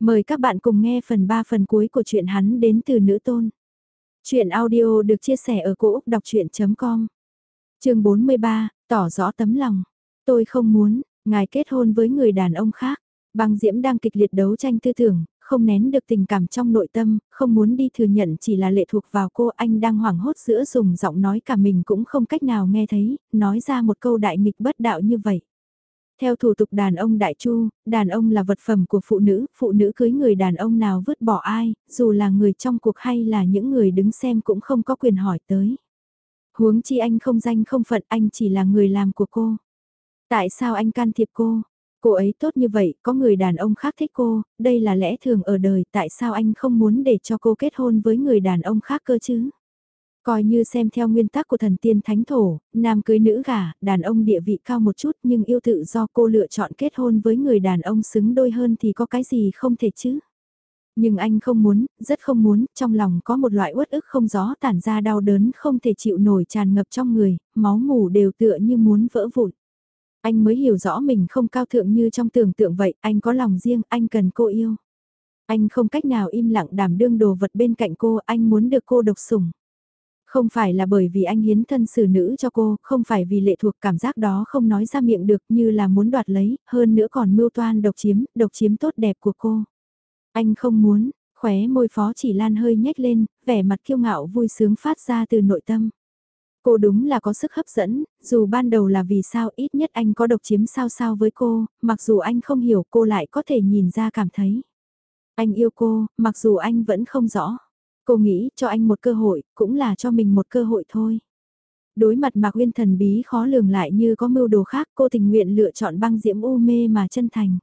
Mời các bạn cùng nghe phần 3 phần cuối của chuyện hắn đến từ nữ tôn. Chuyện audio được chia sẻ ở cỗ đọc chuyện.com Trường 43, tỏ rõ tấm lòng. Tôi không muốn, ngài kết hôn với người đàn ông khác. Băng Diễm đang kịch liệt đấu tranh tư tưởng, không nén được tình cảm trong nội tâm, không muốn đi thừa nhận chỉ là lệ thuộc vào cô anh đang hoảng hốt giữa dùng giọng nói cả mình cũng không cách nào nghe thấy, nói ra một câu đại nghịch bất đạo như vậy. Theo thủ tục đàn ông đại chu, đàn ông là vật phẩm của phụ nữ, phụ nữ cưới người đàn ông nào vứt bỏ ai, dù là người trong cuộc hay là những người đứng xem cũng không có quyền hỏi tới. Huống chi anh không danh không phận, anh chỉ là người làm của cô. Tại sao anh can thiệp cô? Cô ấy tốt như vậy, có người đàn ông khác thích cô, đây là lẽ thường ở đời, tại sao anh không muốn để cho cô kết hôn với người đàn ông khác cơ chứ? Coi như xem theo nguyên tắc của thần tiên thánh thổ, nam cưới nữ gả, đàn ông địa vị cao một chút nhưng yêu tự do cô lựa chọn kết hôn với người đàn ông xứng đôi hơn thì có cái gì không thể chứ. Nhưng anh không muốn, rất không muốn, trong lòng có một loại uất ức không gió tản ra đau đớn không thể chịu nổi tràn ngập trong người, máu mù đều tựa như muốn vỡ vụn. Anh mới hiểu rõ mình không cao thượng như trong tưởng tượng vậy, anh có lòng riêng, anh cần cô yêu. Anh không cách nào im lặng đảm đương đồ vật bên cạnh cô, anh muốn được cô độc sủng. Không phải là bởi vì anh hiến thân xử nữ cho cô, không phải vì lệ thuộc cảm giác đó không nói ra miệng được như là muốn đoạt lấy, hơn nữa còn mưu toan độc chiếm, độc chiếm tốt đẹp của cô. Anh không muốn, khóe môi phó chỉ lan hơi nhếch lên, vẻ mặt kiêu ngạo vui sướng phát ra từ nội tâm. Cô đúng là có sức hấp dẫn, dù ban đầu là vì sao ít nhất anh có độc chiếm sao sao với cô, mặc dù anh không hiểu cô lại có thể nhìn ra cảm thấy. Anh yêu cô, mặc dù anh vẫn không rõ. Cô nghĩ cho anh một cơ hội, cũng là cho mình một cơ hội thôi. Đối mặt Mạc Uyên thần bí khó lường lại như có mưu đồ khác cô tình nguyện lựa chọn băng diễm u mê mà chân thành.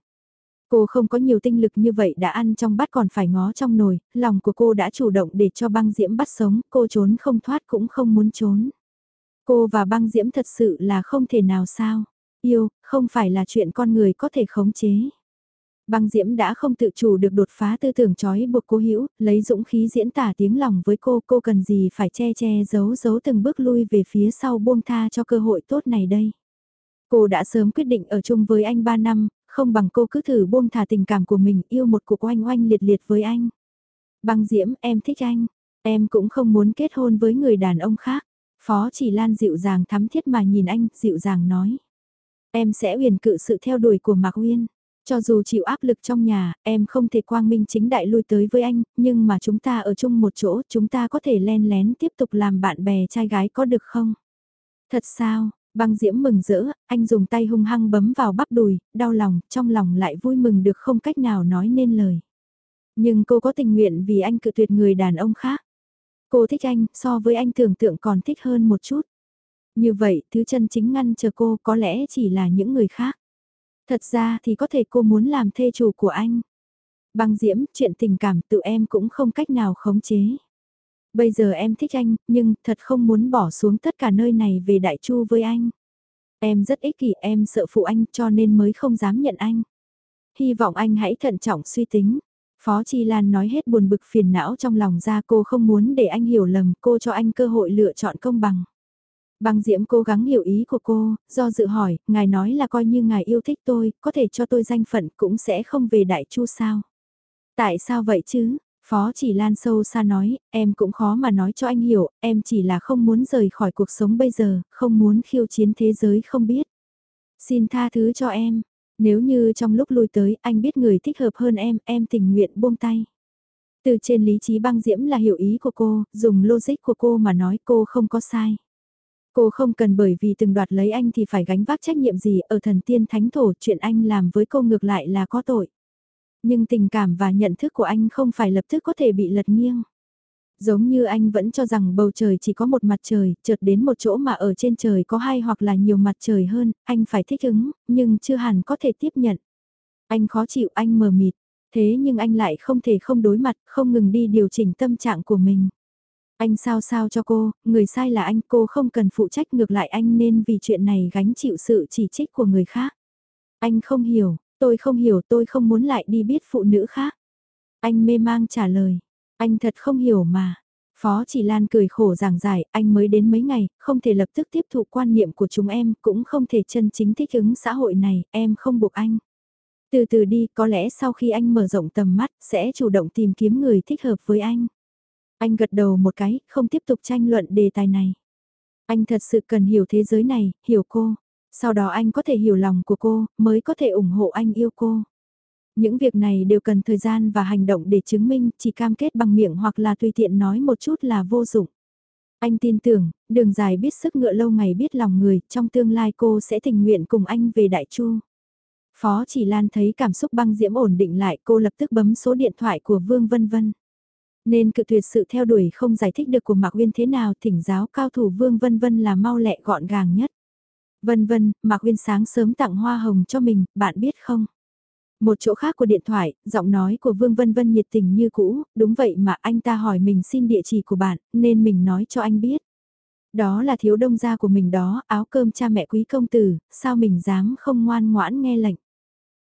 Cô không có nhiều tinh lực như vậy đã ăn trong bát còn phải ngó trong nồi, lòng của cô đã chủ động để cho băng diễm bắt sống, cô trốn không thoát cũng không muốn trốn. Cô và băng diễm thật sự là không thể nào sao. Yêu, không phải là chuyện con người có thể khống chế. Băng Diễm đã không tự chủ được đột phá tư tưởng trói buộc cô Hữu, lấy dũng khí diễn tả tiếng lòng với cô, cô cần gì phải che che giấu giấu từng bước lui về phía sau buông tha cho cơ hội tốt này đây. Cô đã sớm quyết định ở chung với anh 3 năm, không bằng cô cứ thử buông thả tình cảm của mình yêu một cuộc oanh oanh liệt liệt với anh. Băng Diễm, em thích anh, em cũng không muốn kết hôn với người đàn ông khác. Phó chỉ Lan dịu dàng thắm thiết mà nhìn anh, dịu dàng nói. Em sẽ uyển cự sự theo đuổi của Mạc Uyên. Cho dù chịu áp lực trong nhà, em không thể quang minh chính đại lui tới với anh, nhưng mà chúng ta ở chung một chỗ, chúng ta có thể len lén tiếp tục làm bạn bè trai gái có được không? Thật sao? Băng Diễm mừng rỡ, anh dùng tay hung hăng bấm vào bắp đùi, đau lòng, trong lòng lại vui mừng được không cách nào nói nên lời. Nhưng cô có tình nguyện vì anh cự tuyệt người đàn ông khác. Cô thích anh, so với anh tưởng tượng còn thích hơn một chút. Như vậy, thứ chân chính ngăn chờ cô có lẽ chỉ là những người khác. Thật ra thì có thể cô muốn làm thê chủ của anh. Băng diễm, chuyện tình cảm tự em cũng không cách nào khống chế. Bây giờ em thích anh, nhưng thật không muốn bỏ xuống tất cả nơi này về Đại Chu với anh. Em rất ích kỷ, em sợ phụ anh cho nên mới không dám nhận anh. Hy vọng anh hãy thận trọng suy tính. Phó Chi Lan nói hết buồn bực phiền não trong lòng ra cô không muốn để anh hiểu lầm cô cho anh cơ hội lựa chọn công bằng. Băng Diễm cố gắng hiểu ý của cô, do dự hỏi, ngài nói là coi như ngài yêu thích tôi, có thể cho tôi danh phận cũng sẽ không về Đại Chu sao? Tại sao vậy chứ? Phó chỉ lan sâu xa nói, em cũng khó mà nói cho anh hiểu, em chỉ là không muốn rời khỏi cuộc sống bây giờ, không muốn khiêu chiến thế giới không biết. Xin tha thứ cho em, nếu như trong lúc lui tới anh biết người thích hợp hơn em, em tình nguyện buông tay. Từ trên lý trí băng diễm là hiểu ý của cô, dùng logic của cô mà nói cô không có sai. Cô không cần bởi vì từng đoạt lấy anh thì phải gánh vác trách nhiệm gì ở thần tiên thánh thổ chuyện anh làm với cô ngược lại là có tội. Nhưng tình cảm và nhận thức của anh không phải lập tức có thể bị lật nghiêng. Giống như anh vẫn cho rằng bầu trời chỉ có một mặt trời, chợt đến một chỗ mà ở trên trời có hai hoặc là nhiều mặt trời hơn, anh phải thích ứng, nhưng chưa hẳn có thể tiếp nhận. Anh khó chịu, anh mờ mịt, thế nhưng anh lại không thể không đối mặt, không ngừng đi điều chỉnh tâm trạng của mình. Anh sao sao cho cô, người sai là anh, cô không cần phụ trách ngược lại anh nên vì chuyện này gánh chịu sự chỉ trích của người khác. Anh không hiểu, tôi không hiểu tôi không muốn lại đi biết phụ nữ khác. Anh mê mang trả lời, anh thật không hiểu mà. Phó chỉ Lan cười khổ giảng giải, anh mới đến mấy ngày, không thể lập tức tiếp thụ quan niệm của chúng em, cũng không thể chân chính thích ứng xã hội này, em không buộc anh. Từ từ đi, có lẽ sau khi anh mở rộng tầm mắt, sẽ chủ động tìm kiếm người thích hợp với anh. Anh gật đầu một cái, không tiếp tục tranh luận đề tài này. Anh thật sự cần hiểu thế giới này, hiểu cô. Sau đó anh có thể hiểu lòng của cô, mới có thể ủng hộ anh yêu cô. Những việc này đều cần thời gian và hành động để chứng minh, chỉ cam kết bằng miệng hoặc là tùy tiện nói một chút là vô dụng. Anh tin tưởng, đường dài biết sức ngựa lâu ngày biết lòng người, trong tương lai cô sẽ tình nguyện cùng anh về Đại Chu. Phó chỉ Lan thấy cảm xúc băng diễm ổn định lại cô lập tức bấm số điện thoại của Vương Vân Vân. Nên cự tuyệt sự theo đuổi không giải thích được của Mạc Uyên thế nào thỉnh giáo cao thủ Vương Vân Vân là mau lẹ gọn gàng nhất. Vân Vân, Mạc Uyên sáng sớm tặng hoa hồng cho mình, bạn biết không? Một chỗ khác của điện thoại, giọng nói của Vương Vân Vân nhiệt tình như cũ, đúng vậy mà anh ta hỏi mình xin địa chỉ của bạn, nên mình nói cho anh biết. Đó là thiếu đông gia của mình đó, áo cơm cha mẹ quý công tử, sao mình dám không ngoan ngoãn nghe lệnh.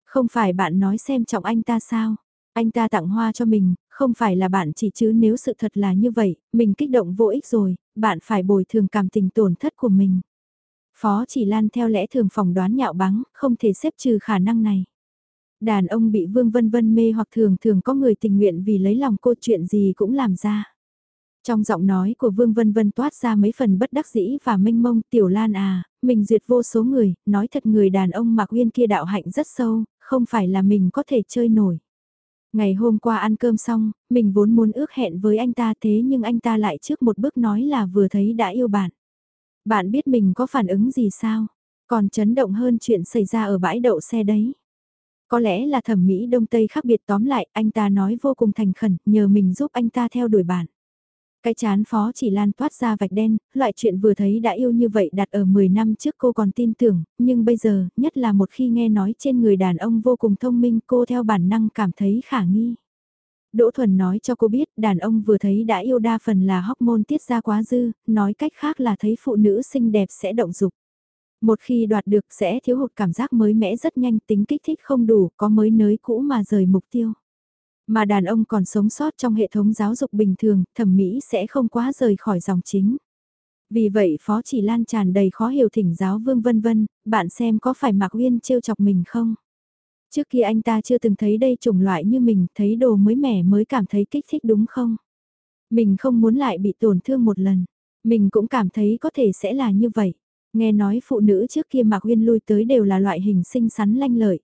Không phải bạn nói xem trọng anh ta sao? Anh ta tặng hoa cho mình, không phải là bạn chỉ chứ nếu sự thật là như vậy, mình kích động vô ích rồi, bạn phải bồi thường cảm tình tổn thất của mình. Phó chỉ lan theo lẽ thường phỏng đoán nhạo báng, không thể xếp trừ khả năng này. Đàn ông bị Vương Vân Vân mê hoặc thường thường có người tình nguyện vì lấy lòng cô chuyện gì cũng làm ra. Trong giọng nói của Vương Vân Vân toát ra mấy phần bất đắc dĩ và mênh mông tiểu lan à, mình duyệt vô số người, nói thật người đàn ông Mạc Uyên kia đạo hạnh rất sâu, không phải là mình có thể chơi nổi. Ngày hôm qua ăn cơm xong, mình vốn muốn ước hẹn với anh ta thế nhưng anh ta lại trước một bước nói là vừa thấy đã yêu bạn. Bạn biết mình có phản ứng gì sao? Còn chấn động hơn chuyện xảy ra ở bãi đậu xe đấy. Có lẽ là thẩm mỹ đông tây khác biệt tóm lại, anh ta nói vô cùng thành khẩn, nhờ mình giúp anh ta theo đuổi bạn. Cái chán phó chỉ lan toát ra vạch đen, loại chuyện vừa thấy đã yêu như vậy đặt ở 10 năm trước cô còn tin tưởng, nhưng bây giờ, nhất là một khi nghe nói trên người đàn ông vô cùng thông minh cô theo bản năng cảm thấy khả nghi. Đỗ Thuần nói cho cô biết đàn ông vừa thấy đã yêu đa phần là hormone tiết ra quá dư, nói cách khác là thấy phụ nữ xinh đẹp sẽ động dục. Một khi đoạt được sẽ thiếu hụt cảm giác mới mẽ rất nhanh tính kích thích không đủ, có mới nới cũ mà rời mục tiêu. Mà đàn ông còn sống sót trong hệ thống giáo dục bình thường, thẩm mỹ sẽ không quá rời khỏi dòng chính. Vì vậy Phó Chỉ Lan tràn đầy khó hiểu thỉnh giáo Vương Vân Vân, bạn xem có phải Mạc Uyên trêu chọc mình không? Trước kia anh ta chưa từng thấy đây chủng loại như mình, thấy đồ mới mẻ mới cảm thấy kích thích đúng không? Mình không muốn lại bị tổn thương một lần. Mình cũng cảm thấy có thể sẽ là như vậy. Nghe nói phụ nữ trước kia Mạc Uyên lui tới đều là loại hình xinh xắn lanh lợi.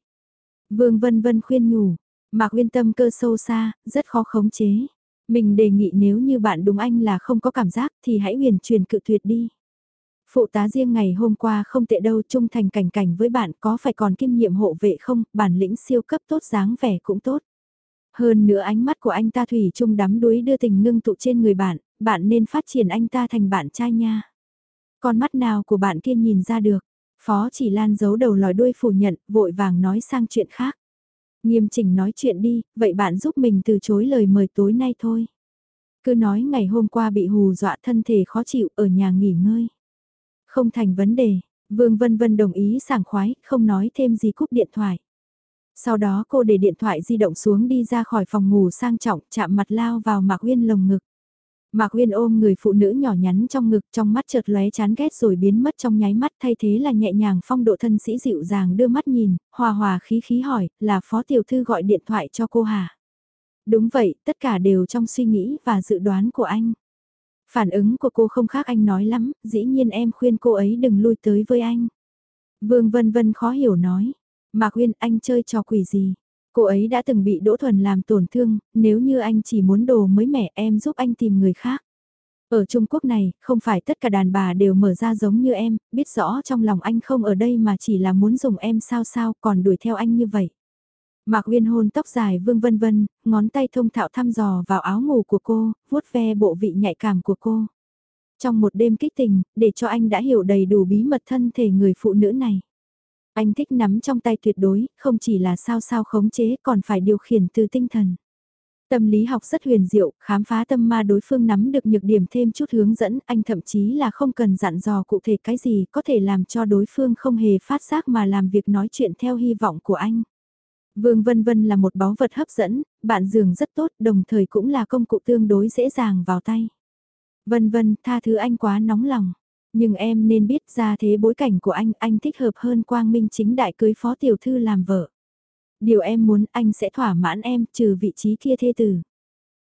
Vương Vân Vân khuyên nhủ, Mạc Uyên tâm cơ sâu xa, rất khó khống chế. Mình đề nghị nếu như bạn đúng anh là không có cảm giác thì hãy huyền truyền cự tuyệt đi. Phụ tá riêng ngày hôm qua không tệ đâu trung thành cảnh cảnh với bạn có phải còn kiêm nhiệm hộ vệ không, bản lĩnh siêu cấp tốt dáng vẻ cũng tốt. Hơn nữa ánh mắt của anh ta thủy chung đắm đuối đưa tình ngưng tụ trên người bạn, bạn nên phát triển anh ta thành bạn trai nha. Con mắt nào của bạn kia nhìn ra được, phó chỉ lan giấu đầu lòi đuôi phủ nhận, vội vàng nói sang chuyện khác. Nghiêm chỉnh nói chuyện đi, vậy bạn giúp mình từ chối lời mời tối nay thôi. Cứ nói ngày hôm qua bị hù dọa thân thể khó chịu ở nhà nghỉ ngơi. Không thành vấn đề, Vương Vân Vân đồng ý sảng khoái, không nói thêm gì cúp điện thoại. Sau đó cô để điện thoại di động xuống đi ra khỏi phòng ngủ sang trọng chạm mặt lao vào Mạc Uyên lồng ngực. Mạc Uyên ôm người phụ nữ nhỏ nhắn trong ngực trong mắt chợt lóe chán ghét rồi biến mất trong nháy mắt thay thế là nhẹ nhàng phong độ thân sĩ dịu dàng đưa mắt nhìn, hòa hòa khí khí hỏi, là phó tiểu thư gọi điện thoại cho cô hả? Đúng vậy, tất cả đều trong suy nghĩ và dự đoán của anh. Phản ứng của cô không khác anh nói lắm, dĩ nhiên em khuyên cô ấy đừng lui tới với anh. Vương Vân Vân khó hiểu nói, Mạc Uyên anh chơi trò quỷ gì? Cô ấy đã từng bị Đỗ Thuần làm tổn thương, nếu như anh chỉ muốn đồ mới mẻ em giúp anh tìm người khác. Ở Trung Quốc này, không phải tất cả đàn bà đều mở ra giống như em, biết rõ trong lòng anh không ở đây mà chỉ là muốn dùng em sao sao còn đuổi theo anh như vậy. Mạc Uyên hôn tóc dài vương vân vân, ngón tay thông thạo thăm dò vào áo ngủ của cô, vuốt ve bộ vị nhạy cảm của cô. Trong một đêm kích tình, để cho anh đã hiểu đầy đủ bí mật thân thể người phụ nữ này. Anh thích nắm trong tay tuyệt đối, không chỉ là sao sao khống chế còn phải điều khiển từ tinh thần. Tâm lý học rất huyền diệu, khám phá tâm ma đối phương nắm được nhược điểm thêm chút hướng dẫn, anh thậm chí là không cần dặn dò cụ thể cái gì có thể làm cho đối phương không hề phát giác mà làm việc nói chuyện theo hy vọng của anh. Vương Vân Vân là một báu vật hấp dẫn, bạn giường rất tốt, đồng thời cũng là công cụ tương đối dễ dàng vào tay. Vân Vân, tha thứ anh quá nóng lòng. Nhưng em nên biết ra thế bối cảnh của anh, anh thích hợp hơn quang minh chính đại cưới phó tiểu thư làm vợ. điều em muốn anh sẽ thỏa mãn em trừ vị trí kia thê tử.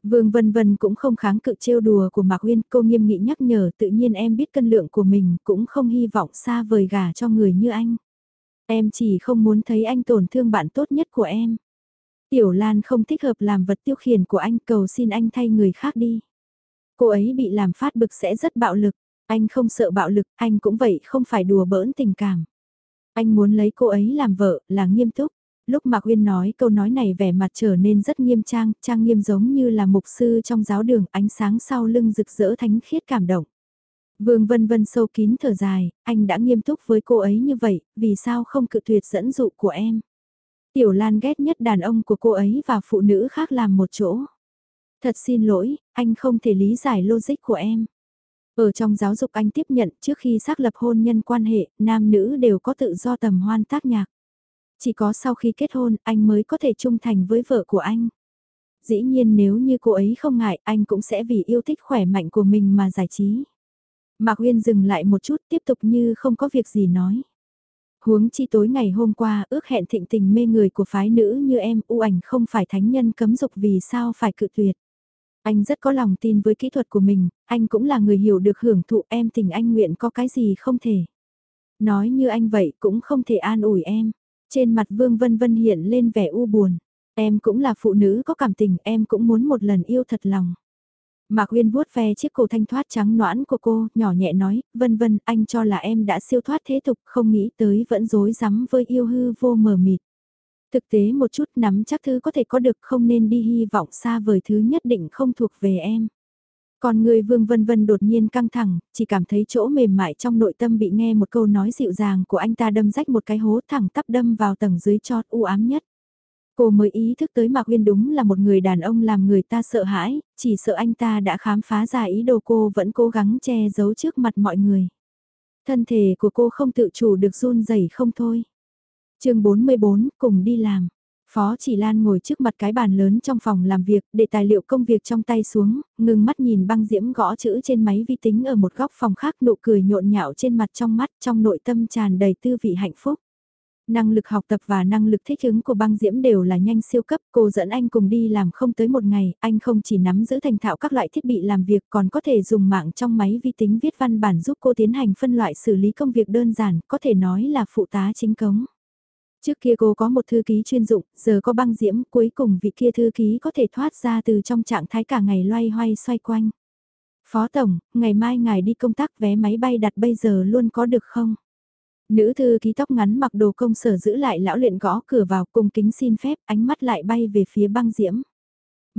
Vương Vân Vân cũng không kháng cự trêu đùa của Mạc Uyên, cô nghiêm nghị nhắc nhở tự nhiên em biết cân lượng của mình cũng không hy vọng xa vời gả cho người như anh. Em chỉ không muốn thấy anh tổn thương bạn tốt nhất của em. Tiểu Lan không thích hợp làm vật tiêu khiển của anh cầu xin anh thay người khác đi. Cô ấy bị làm phát bực sẽ rất bạo lực, anh không sợ bạo lực, anh cũng vậy không phải đùa bỡn tình cảm. Anh muốn lấy cô ấy làm vợ là nghiêm túc. Lúc Mạc Uyên nói câu nói này vẻ mặt trở nên rất nghiêm trang, trang nghiêm giống như là mục sư trong giáo đường ánh sáng sau lưng rực rỡ thánh khiết cảm động. Vương Vân Vân sâu kín thở dài, anh đã nghiêm túc với cô ấy như vậy, vì sao không cự tuyệt dẫn dụ của em? Tiểu Lan ghét nhất đàn ông của cô ấy và phụ nữ khác làm một chỗ. Thật xin lỗi, anh không thể lý giải logic của em. Ở trong giáo dục anh tiếp nhận trước khi xác lập hôn nhân quan hệ, nam nữ đều có tự do tầm hoan tác nhạc. Chỉ có sau khi kết hôn, anh mới có thể trung thành với vợ của anh. Dĩ nhiên nếu như cô ấy không ngại, anh cũng sẽ vì yêu thích khỏe mạnh của mình mà giải trí. Mạc Uyên dừng lại một chút tiếp tục như không có việc gì nói. Huống chi tối ngày hôm qua ước hẹn thịnh tình mê người của phái nữ như em u ảnh không phải thánh nhân cấm dục vì sao phải cự tuyệt. Anh rất có lòng tin với kỹ thuật của mình, anh cũng là người hiểu được hưởng thụ em tình anh nguyện có cái gì không thể. Nói như anh vậy cũng không thể an ủi em. Trên mặt Vương Vân Vân hiện lên vẻ u buồn. Em cũng là phụ nữ có cảm tình, em cũng muốn một lần yêu thật lòng. Mạc Uyên vuốt ve chiếc cổ thanh thoát trắng noãn của cô, nhỏ nhẹ nói, vân vân, anh cho là em đã siêu thoát thế tục, không nghĩ tới vẫn dối rắm với yêu hư vô mờ mịt. Thực tế một chút nắm chắc thứ có thể có được không nên đi hy vọng xa vời thứ nhất định không thuộc về em. Còn người vương vân vân đột nhiên căng thẳng, chỉ cảm thấy chỗ mềm mại trong nội tâm bị nghe một câu nói dịu dàng của anh ta đâm rách một cái hố thẳng tắp đâm vào tầng dưới chót u ám nhất. Cô mới ý thức tới Mạc Huyên đúng là một người đàn ông làm người ta sợ hãi, chỉ sợ anh ta đã khám phá ra ý đồ cô vẫn cố gắng che giấu trước mặt mọi người. Thân thể của cô không tự chủ được run rẩy không thôi chương 44, cùng đi làm. Phó Chỉ Lan ngồi trước mặt cái bàn lớn trong phòng làm việc, để tài liệu công việc trong tay xuống, ngừng mắt nhìn băng diễm gõ chữ trên máy vi tính ở một góc phòng khác nụ cười nhộn nhạo trên mặt trong mắt trong nội tâm tràn đầy tư vị hạnh phúc. Năng lực học tập và năng lực thích ứng của băng diễm đều là nhanh siêu cấp, cô dẫn anh cùng đi làm không tới một ngày, anh không chỉ nắm giữ thành thạo các loại thiết bị làm việc còn có thể dùng mạng trong máy vi tính viết văn bản giúp cô tiến hành phân loại xử lý công việc đơn giản, có thể nói là phụ tá chính cống. Trước kia cô có một thư ký chuyên dụng, giờ có băng diễm, cuối cùng vị kia thư ký có thể thoát ra từ trong trạng thái cả ngày loay hoay xoay quanh. Phó Tổng, ngày mai ngài đi công tác vé máy bay đặt bây giờ luôn có được không? Nữ thư ký tóc ngắn mặc đồ công sở giữ lại lão luyện gõ cửa vào cung kính xin phép ánh mắt lại bay về phía băng diễm.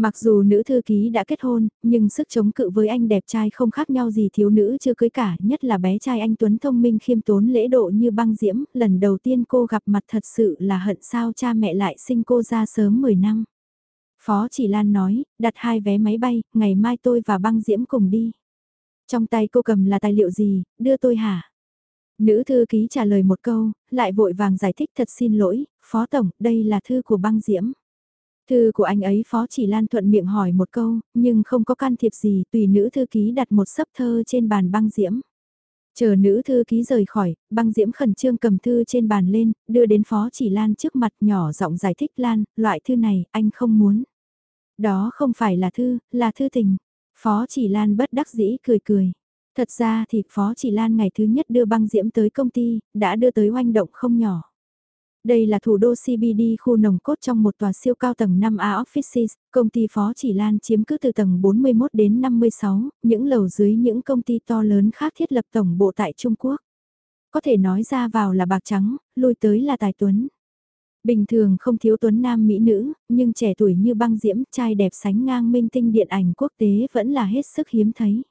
Mặc dù nữ thư ký đã kết hôn, nhưng sức chống cự với anh đẹp trai không khác nhau gì thiếu nữ chưa cưới cả, nhất là bé trai anh Tuấn thông minh khiêm tốn lễ độ như băng diễm, lần đầu tiên cô gặp mặt thật sự là hận sao cha mẹ lại sinh cô ra sớm 10 năm. Phó chỉ Lan nói, đặt hai vé máy bay, ngày mai tôi và băng diễm cùng đi. Trong tay cô cầm là tài liệu gì, đưa tôi hả? Nữ thư ký trả lời một câu, lại vội vàng giải thích thật xin lỗi, Phó Tổng, đây là thư của băng diễm. Thư của anh ấy Phó chỉ Lan thuận miệng hỏi một câu, nhưng không có can thiệp gì, tùy nữ thư ký đặt một sấp thơ trên bàn băng diễm. Chờ nữ thư ký rời khỏi, băng diễm khẩn trương cầm thư trên bàn lên, đưa đến Phó chỉ Lan trước mặt nhỏ giọng giải thích Lan, loại thư này, anh không muốn. Đó không phải là thư, là thư tình. Phó chỉ Lan bất đắc dĩ cười cười. Thật ra thì Phó Chỉ Lan ngày thứ nhất đưa băng diễm tới công ty, đã đưa tới oanh động không nhỏ. Đây là thủ đô CBD khu nồng cốt trong một tòa siêu cao tầng 5A Offices, công ty Phó Chỉ Lan chiếm cứ từ tầng 41 đến 56, những lầu dưới những công ty to lớn khác thiết lập tổng bộ tại Trung Quốc. Có thể nói ra vào là bạc trắng, lui tới là tài tuấn. Bình thường không thiếu tuấn nam mỹ nữ, nhưng trẻ tuổi như băng diễm, trai đẹp sánh ngang minh tinh điện ảnh quốc tế vẫn là hết sức hiếm thấy.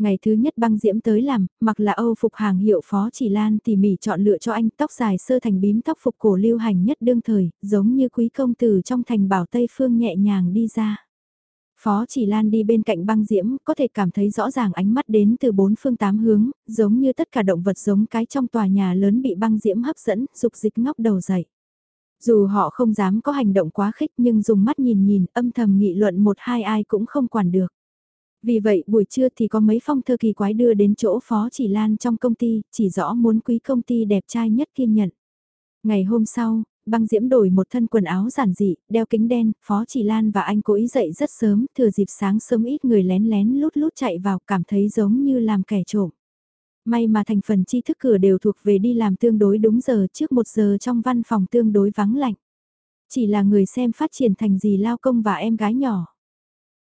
Ngày thứ nhất băng diễm tới làm, mặc là Âu phục hàng hiệu phó chỉ lan tỉ mỉ chọn lựa cho anh tóc dài sơ thành bím tóc phục cổ lưu hành nhất đương thời, giống như quý công tử trong thành bảo Tây Phương nhẹ nhàng đi ra. Phó chỉ lan đi bên cạnh băng diễm, có thể cảm thấy rõ ràng ánh mắt đến từ bốn phương tám hướng, giống như tất cả động vật giống cái trong tòa nhà lớn bị băng diễm hấp dẫn, dục dịch ngóc đầu dậy. Dù họ không dám có hành động quá khích nhưng dùng mắt nhìn nhìn âm thầm nghị luận một hai ai cũng không quản được. Vì vậy buổi trưa thì có mấy phong thơ kỳ quái đưa đến chỗ Phó Chỉ Lan trong công ty, chỉ rõ muốn quý công ty đẹp trai nhất kiên nhận. Ngày hôm sau, Băng Diễm đổi một thân quần áo giản dị, đeo kính đen, Phó Chỉ Lan và anh cố ý dậy rất sớm, thừa dịp sáng sớm ít người lén lén lút lút chạy vào cảm thấy giống như làm kẻ trộm. May mà thành phần tri thức cửa đều thuộc về đi làm tương đối đúng giờ trước một giờ trong văn phòng tương đối vắng lạnh. Chỉ là người xem phát triển thành gì lao công và em gái nhỏ.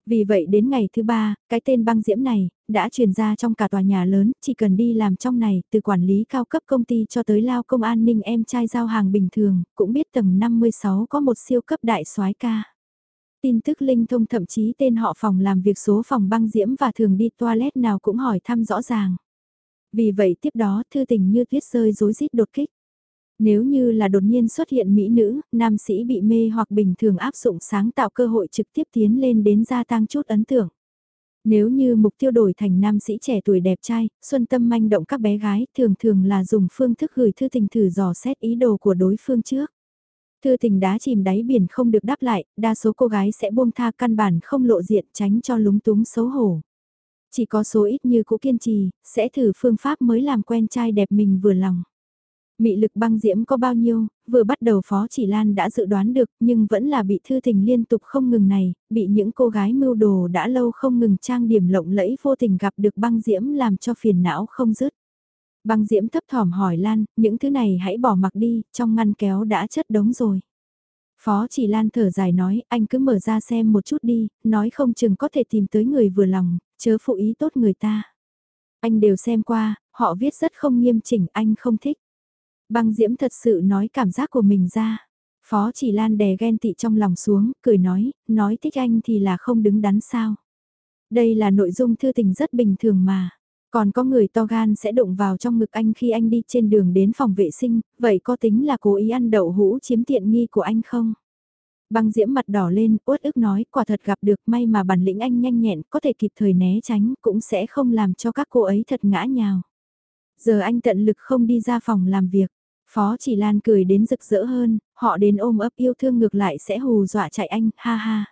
Vì vậy đến ngày thứ ba, cái tên băng diễm này, đã truyền ra trong cả tòa nhà lớn, chỉ cần đi làm trong này, từ quản lý cao cấp công ty cho tới lao công an ninh em trai giao hàng bình thường, cũng biết tầng 56 có một siêu cấp đại soái ca. Tin tức linh thông thậm chí tên họ phòng làm việc số phòng băng diễm và thường đi toilet nào cũng hỏi thăm rõ ràng. Vì vậy tiếp đó thư tình như tuyết rơi rối rít đột kích. Nếu như là đột nhiên xuất hiện mỹ nữ, nam sĩ bị mê hoặc bình thường áp dụng sáng tạo cơ hội trực tiếp tiến lên đến gia tăng chút ấn tượng. Nếu như mục tiêu đổi thành nam sĩ trẻ tuổi đẹp trai, xuân tâm manh động các bé gái thường thường là dùng phương thức gửi thư tình thử dò xét ý đồ của đối phương trước. Thư tình đá chìm đáy biển không được đáp lại, đa số cô gái sẽ buông tha căn bản không lộ diện tránh cho lúng túng xấu hổ. Chỉ có số ít như cũ kiên trì, sẽ thử phương pháp mới làm quen trai đẹp mình vừa lòng. Mị lực băng diễm có bao nhiêu, vừa bắt đầu Phó Chỉ Lan đã dự đoán được nhưng vẫn là bị thư tình liên tục không ngừng này, bị những cô gái mưu đồ đã lâu không ngừng trang điểm lộng lẫy vô tình gặp được băng diễm làm cho phiền não không dứt. Băng diễm thấp thỏm hỏi Lan, những thứ này hãy bỏ mặc đi, trong ngăn kéo đã chất đống rồi. Phó chỉ Lan thở dài nói, anh cứ mở ra xem một chút đi, nói không chừng có thể tìm tới người vừa lòng, chớ phụ ý tốt người ta. Anh đều xem qua, họ viết rất không nghiêm chỉnh, anh không thích. Băng Diễm thật sự nói cảm giác của mình ra. Phó chỉ Lan đè ghen tị trong lòng xuống, cười nói, nói thích anh thì là không đứng đắn sao. Đây là nội dung thư tình rất bình thường mà. Còn có người to gan sẽ đụng vào trong ngực anh khi anh đi trên đường đến phòng vệ sinh, vậy có tính là cố ý ăn đậu hũ chiếm tiện nghi của anh không? Băng diễm mặt đỏ lên, uất ức nói, quả thật gặp được may mà bản lĩnh anh nhanh nhẹn, có thể kịp thời né tránh, cũng sẽ không làm cho các cô ấy thật ngã nhào. Giờ anh tận lực không đi ra phòng làm việc. Phó chỉ Lan cười đến rực rỡ hơn, họ đến ôm ấp yêu thương ngược lại sẽ hù dọa chạy anh, ha ha.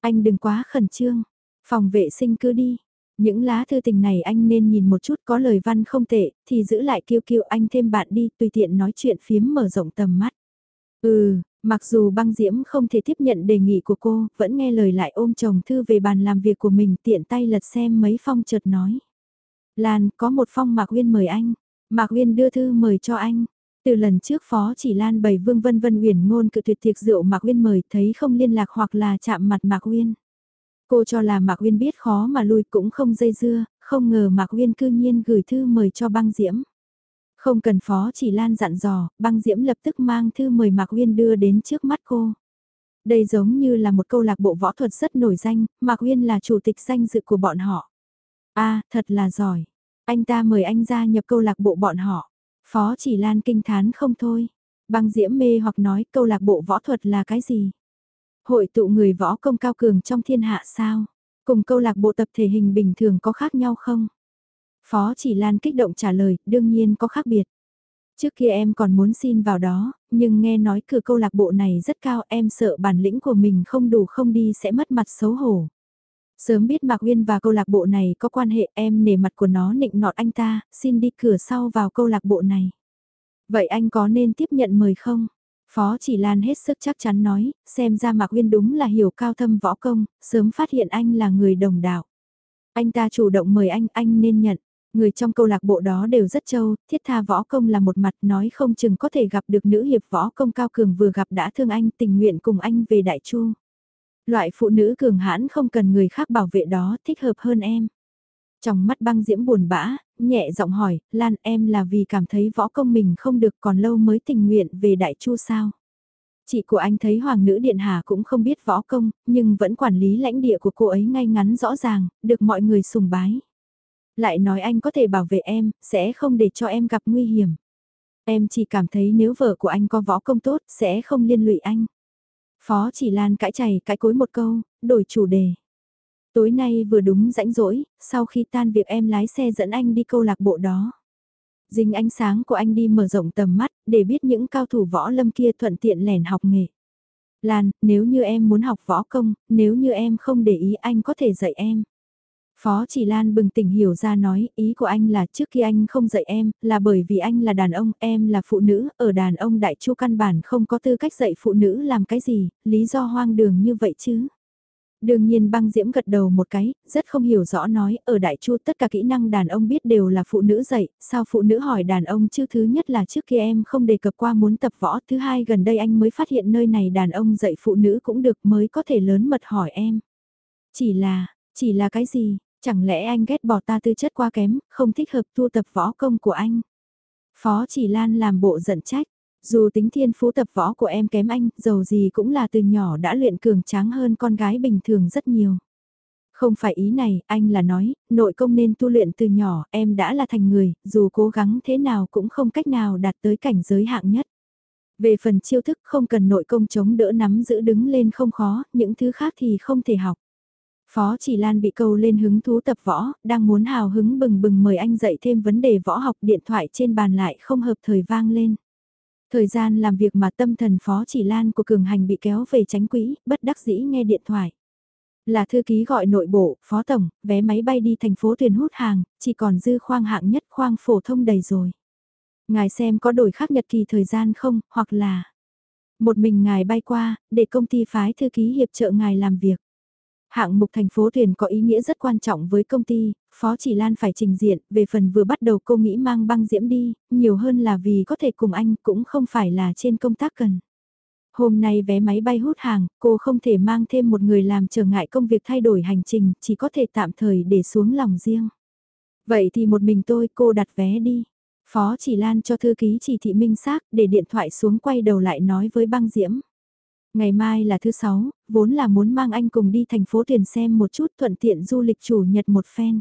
Anh đừng quá khẩn trương, phòng vệ sinh cứ đi. Những lá thư tình này anh nên nhìn một chút có lời văn không tệ, thì giữ lại Kiêu kiêu anh thêm bạn đi, tùy tiện nói chuyện phiếm mở rộng tầm mắt. Ừ, mặc dù băng diễm không thể tiếp nhận đề nghị của cô, vẫn nghe lời lại ôm chồng thư về bàn làm việc của mình tiện tay lật xem mấy phong chợt nói. Lan, có một phong Mạc Uyên mời anh. Mạc Uyên đưa thư mời cho anh. Từ lần trước Phó Chỉ Lan bày Vương Vân Vân uyển ngôn cự tuyệt tiệc rượu Mạc Uyên mời thấy không liên lạc hoặc là chạm mặt Mạc Uyên. Cô cho là Mạc Uyên biết khó mà lui cũng không dây dưa, không ngờ Mạc Uyên cư nhiên gửi thư mời cho băng diễm. Không cần Phó Chỉ Lan dặn dò, băng diễm lập tức mang thư mời Mạc Uyên đưa đến trước mắt cô. Đây giống như là một câu lạc bộ võ thuật rất nổi danh, Mạc Uyên là chủ tịch danh dự của bọn họ. a thật là giỏi. Anh ta mời anh ra nhập câu lạc bộ bọn họ. Phó chỉ lan kinh thán không thôi. Băng diễm mê hoặc nói câu lạc bộ võ thuật là cái gì? Hội tụ người võ công cao cường trong thiên hạ sao? Cùng câu lạc bộ tập thể hình bình thường có khác nhau không? Phó chỉ lan kích động trả lời, đương nhiên có khác biệt. Trước kia em còn muốn xin vào đó, nhưng nghe nói cửa câu lạc bộ này rất cao em sợ bản lĩnh của mình không đủ không đi sẽ mất mặt xấu hổ. Sớm biết Mạc Uyên và câu lạc bộ này có quan hệ em nể mặt của nó nịnh nọt anh ta, xin đi cửa sau vào câu lạc bộ này. Vậy anh có nên tiếp nhận mời không? Phó chỉ Lan hết sức chắc chắn nói, xem ra Mạc Uyên đúng là hiểu cao thâm võ công, sớm phát hiện anh là người đồng đạo. Anh ta chủ động mời anh, anh nên nhận. Người trong câu lạc bộ đó đều rất trâu, thiết tha võ công là một mặt nói không chừng có thể gặp được nữ hiệp võ công cao cường vừa gặp đã thương anh tình nguyện cùng anh về Đại Chu. Loại phụ nữ cường hãn không cần người khác bảo vệ đó thích hợp hơn em. Trong mắt băng diễm buồn bã, nhẹ giọng hỏi, Lan em là vì cảm thấy võ công mình không được còn lâu mới tình nguyện về đại chu sao? Chị của anh thấy hoàng nữ điện hà cũng không biết võ công, nhưng vẫn quản lý lãnh địa của cô ấy ngay ngắn rõ ràng, được mọi người sùng bái. Lại nói anh có thể bảo vệ em, sẽ không để cho em gặp nguy hiểm. Em chỉ cảm thấy nếu vợ của anh có võ công tốt, sẽ không liên lụy anh. Phó chỉ lan cãi chày cãi cối một câu, đổi chủ đề. Tối nay vừa đúng rãnh rỗi, sau khi tan việc em lái xe dẫn anh đi câu lạc bộ đó. Dính ánh sáng của anh đi mở rộng tầm mắt, để biết những cao thủ võ lâm kia thuận tiện lẻn học nghề. Lan, nếu như em muốn học võ công, nếu như em không để ý anh có thể dạy em. Phó Chỉ Lan bừng tỉnh hiểu ra nói, ý của anh là trước khi anh không dạy em, là bởi vì anh là đàn ông, em là phụ nữ, ở đàn ông đại chu căn bản không có tư cách dạy phụ nữ làm cái gì, lý do hoang đường như vậy chứ. Đương nhiên băng diễm gật đầu một cái, rất không hiểu rõ nói, ở đại chu tất cả kỹ năng đàn ông biết đều là phụ nữ dạy, sao phụ nữ hỏi đàn ông chứ thứ nhất là trước kia em không đề cập qua muốn tập võ, thứ hai gần đây anh mới phát hiện nơi này đàn ông dạy phụ nữ cũng được mới có thể lớn mật hỏi em. Chỉ là, chỉ là cái gì, chẳng lẽ anh ghét bỏ ta tư chất quá kém, không thích hợp tu tập võ công của anh. Phó chỉ lan làm bộ giận trách, dù tính thiên phú tập võ của em kém anh, dầu gì cũng là từ nhỏ đã luyện cường tráng hơn con gái bình thường rất nhiều. Không phải ý này, anh là nói, nội công nên tu luyện từ nhỏ, em đã là thành người, dù cố gắng thế nào cũng không cách nào đạt tới cảnh giới hạng nhất. Về phần chiêu thức không cần nội công chống đỡ nắm giữ đứng lên không khó, những thứ khác thì không thể học. Phó Chỉ Lan bị câu lên hứng thú tập võ, đang muốn hào hứng bừng bừng mời anh dạy thêm vấn đề võ học điện thoại trên bàn lại không hợp thời vang lên. Thời gian làm việc mà tâm thần Phó Chỉ Lan của Cường Hành bị kéo về tránh quỹ, bất đắc dĩ nghe điện thoại. Là thư ký gọi nội bộ, Phó Tổng, vé máy bay đi thành phố tuyển hút hàng, chỉ còn dư khoang hạng nhất khoang phổ thông đầy rồi. Ngài xem có đổi khác nhật kỳ thời gian không, hoặc là... Một mình ngài bay qua, để công ty phái thư ký hiệp trợ ngài làm việc. Hạng mục thành phố thuyền có ý nghĩa rất quan trọng với công ty, Phó Chỉ Lan phải trình diện, về phần vừa bắt đầu cô nghĩ mang băng diễm đi, nhiều hơn là vì có thể cùng anh cũng không phải là trên công tác cần. Hôm nay vé máy bay hút hàng, cô không thể mang thêm một người làm trở ngại công việc thay đổi hành trình, chỉ có thể tạm thời để xuống lòng riêng. Vậy thì một mình tôi cô đặt vé đi. Phó Chỉ Lan cho thư ký chỉ thị minh xác để điện thoại xuống quay đầu lại nói với băng diễm. Ngày mai là thứ sáu, vốn là muốn mang anh cùng đi thành phố tiền xem một chút thuận tiện du lịch chủ nhật một phen.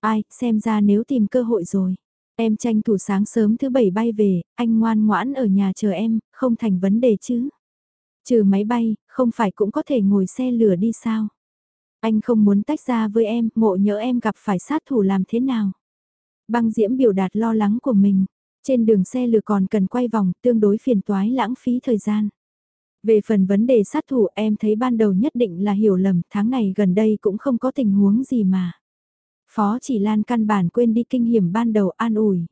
Ai, xem ra nếu tìm cơ hội rồi. Em tranh thủ sáng sớm thứ bảy bay về, anh ngoan ngoãn ở nhà chờ em, không thành vấn đề chứ. Trừ máy bay, không phải cũng có thể ngồi xe lửa đi sao. Anh không muốn tách ra với em, ngộ nhớ em gặp phải sát thủ làm thế nào. Băng diễm biểu đạt lo lắng của mình. Trên đường xe lửa còn cần quay vòng, tương đối phiền toái lãng phí thời gian. Về phần vấn đề sát thủ em thấy ban đầu nhất định là hiểu lầm, tháng này gần đây cũng không có tình huống gì mà. Phó chỉ lan căn bản quên đi kinh hiểm ban đầu an ủi.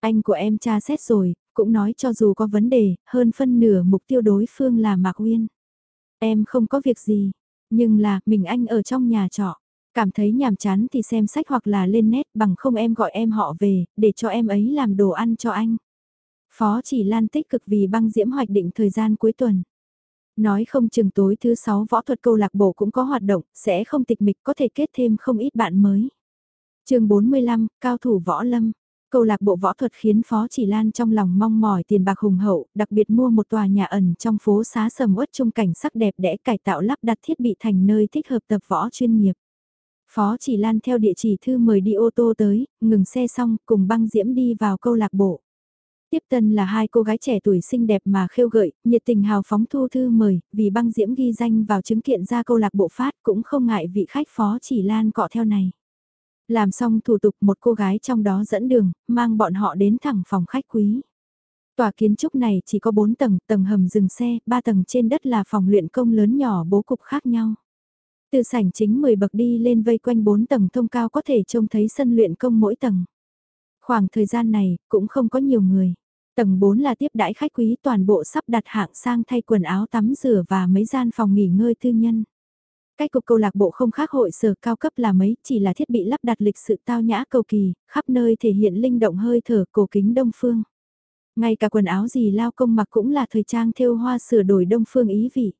Anh của em tra xét rồi, cũng nói cho dù có vấn đề, hơn phân nửa mục tiêu đối phương là Mạc Uyên. Em không có việc gì, nhưng là mình anh ở trong nhà trọ. Cảm thấy nhàm chán thì xem sách hoặc là lên nét bằng không em gọi em họ về, để cho em ấy làm đồ ăn cho anh. Phó chỉ lan tích cực vì băng diễm hoạch định thời gian cuối tuần. Nói không chừng tối thứ sáu võ thuật câu lạc bộ cũng có hoạt động, sẽ không tịch mịch có thể kết thêm không ít bạn mới. chương 45, Cao thủ võ lâm. Câu lạc bộ võ thuật khiến Phó Chỉ Lan trong lòng mong mỏi tiền bạc hùng hậu, đặc biệt mua một tòa nhà ẩn trong phố xá sầm uất trung cảnh sắc đẹp đẽ cải tạo lắp đặt thiết bị thành nơi thích hợp tập võ chuyên nghiệp. Phó Chỉ Lan theo địa chỉ thư mời đi ô tô tới, ngừng xe xong cùng băng diễm đi vào câu lạc bộ. Tiếp tân là hai cô gái trẻ tuổi xinh đẹp mà khêu gợi, nhiệt tình hào phóng thu thư mời, vì băng diễm ghi danh vào chứng kiện ra câu lạc bộ phát cũng không ngại vị khách phó chỉ lan cọ theo này. Làm xong thủ tục một cô gái trong đó dẫn đường, mang bọn họ đến thẳng phòng khách quý. Tòa kiến trúc này chỉ có 4 tầng, tầng hầm dừng xe, 3 tầng trên đất là phòng luyện công lớn nhỏ bố cục khác nhau. Từ sảnh chính 10 bậc đi lên vây quanh 4 tầng thông cao có thể trông thấy sân luyện công mỗi tầng. Khoảng thời gian này, cũng không có nhiều người. Tầng 4 là tiếp đãi khách quý toàn bộ sắp đặt hạng sang thay quần áo tắm rửa và mấy gian phòng nghỉ ngơi tư nhân. Cách cục câu lạc bộ không khác hội sở cao cấp là mấy, chỉ là thiết bị lắp đặt lịch sự tao nhã cầu kỳ, khắp nơi thể hiện linh động hơi thở cổ kính đông phương. Ngay cả quần áo gì lao công mặc cũng là thời trang thêu hoa sửa đổi đông phương ý vị.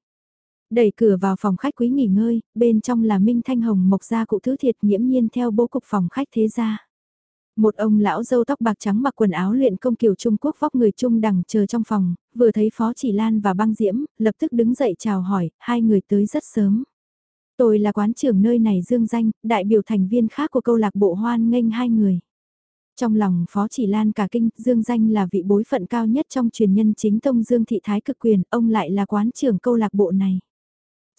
Đẩy cửa vào phòng khách quý nghỉ ngơi, bên trong là Minh Thanh Hồng mộc gia cụ thứ thiệt nhiễm nhiên theo bố cục phòng khách thế gia. Một ông lão dâu tóc bạc trắng mặc quần áo luyện công kiểu Trung Quốc vóc người trung đằng chờ trong phòng, vừa thấy Phó Chỉ Lan và băng diễm, lập tức đứng dậy chào hỏi, hai người tới rất sớm. Tôi là quán trưởng nơi này dương danh, đại biểu thành viên khác của câu lạc bộ hoan nghênh hai người. Trong lòng Phó Chỉ Lan cả kinh, Dương Danh là vị bối phận cao nhất trong truyền nhân chính tông Dương Thị Thái cực quyền, ông lại là quán trưởng câu lạc bộ này.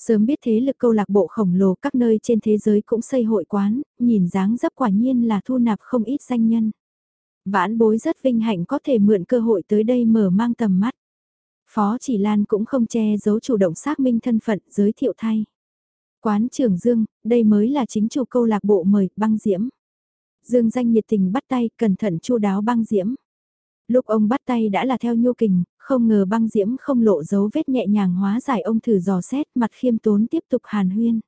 Sớm biết thế lực câu lạc bộ khổng lồ các nơi trên thế giới cũng xây hội quán, nhìn dáng dấp quả nhiên là thu nạp không ít danh nhân. Vãn bối rất vinh hạnh có thể mượn cơ hội tới đây mở mang tầm mắt. Phó Chỉ Lan cũng không che giấu chủ động xác minh thân phận giới thiệu thay. Quán trưởng Dương, đây mới là chính chủ câu lạc bộ mời, băng diễm. Dương danh nhiệt tình bắt tay, cẩn thận chu đáo băng diễm. Lúc ông bắt tay đã là theo nhu kình, không ngờ băng diễm không lộ dấu vết nhẹ nhàng hóa giải ông thử dò xét mặt khiêm tốn tiếp tục hàn huyên.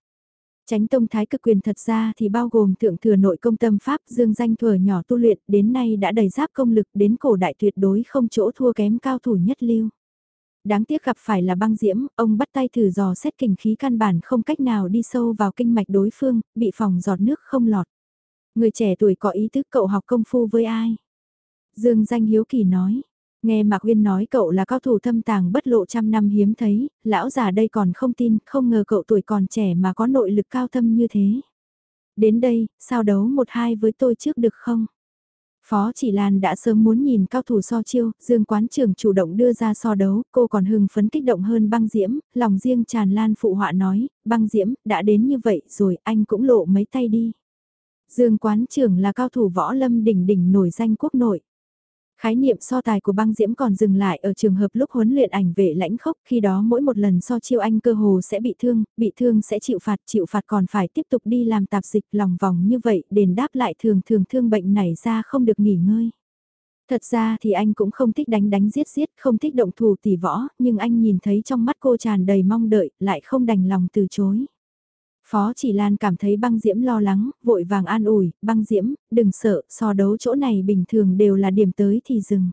Tránh tông thái cực quyền thật ra thì bao gồm thượng thừa nội công tâm pháp dương danh thừa nhỏ tu luyện đến nay đã đầy giáp công lực đến cổ đại tuyệt đối không chỗ thua kém cao thủ nhất lưu. Đáng tiếc gặp phải là băng diễm, ông bắt tay thử dò xét kinh khí căn bản không cách nào đi sâu vào kinh mạch đối phương, bị phòng giọt nước không lọt. Người trẻ tuổi có ý thức cậu học công phu với ai? Dương danh hiếu kỳ nói. Nghe Mạc Uyên nói cậu là cao thủ thâm tàng bất lộ trăm năm hiếm thấy, lão già đây còn không tin, không ngờ cậu tuổi còn trẻ mà có nội lực cao thâm như thế. Đến đây, sao đấu một hai với tôi trước được không? Phó Chỉ Lan đã sớm muốn nhìn cao thủ so chiêu, Dương Quán Trường chủ động đưa ra so đấu, cô còn hưng phấn kích động hơn băng diễm, lòng riêng tràn lan phụ họa nói, băng diễm, đã đến như vậy rồi, anh cũng lộ mấy tay đi. Dương Quán Trường là cao thủ võ lâm đỉnh đỉnh nổi danh quốc nội. Khái niệm so tài của băng diễm còn dừng lại ở trường hợp lúc huấn luyện ảnh vệ lãnh khốc, khi đó mỗi một lần so chiêu anh cơ hồ sẽ bị thương, bị thương sẽ chịu phạt, chịu phạt còn phải tiếp tục đi làm tạp dịch lòng vòng như vậy, đền đáp lại thường thường thương bệnh này ra không được nghỉ ngơi. Thật ra thì anh cũng không thích đánh đánh giết giết, không thích động thủ tỉ võ, nhưng anh nhìn thấy trong mắt cô tràn đầy mong đợi, lại không đành lòng từ chối. Phó chỉ Lan cảm thấy băng diễm lo lắng, vội vàng an ủi, băng diễm, đừng sợ, so đấu chỗ này bình thường đều là điểm tới thì dừng.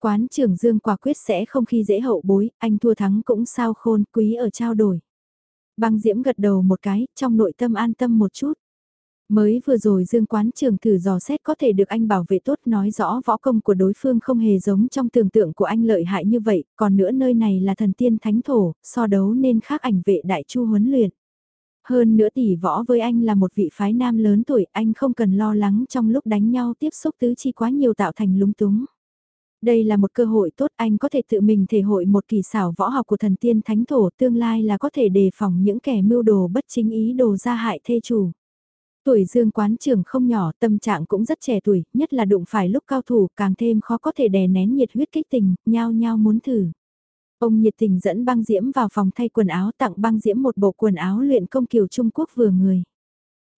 Quán trưởng Dương quả quyết sẽ không khi dễ hậu bối, anh thua thắng cũng sao khôn, quý ở trao đổi. Băng diễm gật đầu một cái, trong nội tâm an tâm một chút. Mới vừa rồi Dương Quán Trường thử dò xét có thể được anh bảo vệ tốt nói rõ võ công của đối phương không hề giống trong tưởng tượng của anh lợi hại như vậy, còn nữa nơi này là thần tiên thánh thổ, so đấu nên khác ảnh vệ đại chu huấn luyện. Hơn nữa tỷ võ với anh là một vị phái nam lớn tuổi, anh không cần lo lắng trong lúc đánh nhau tiếp xúc tứ chi quá nhiều tạo thành lúng túng. Đây là một cơ hội tốt anh có thể tự mình thể hội một kỳ xảo võ học của thần tiên thánh thổ tương lai là có thể đề phòng những kẻ mưu đồ bất chính ý đồ ra hại thê chủ. Tuổi dương quán trưởng không nhỏ, tâm trạng cũng rất trẻ tuổi, nhất là đụng phải lúc cao thủ càng thêm khó có thể đè nén nhiệt huyết kích tình, nhao nhao muốn thử. Ông nhiệt tình dẫn băng diễm vào phòng thay quần áo tặng băng diễm một bộ quần áo luyện công kiều Trung Quốc vừa người.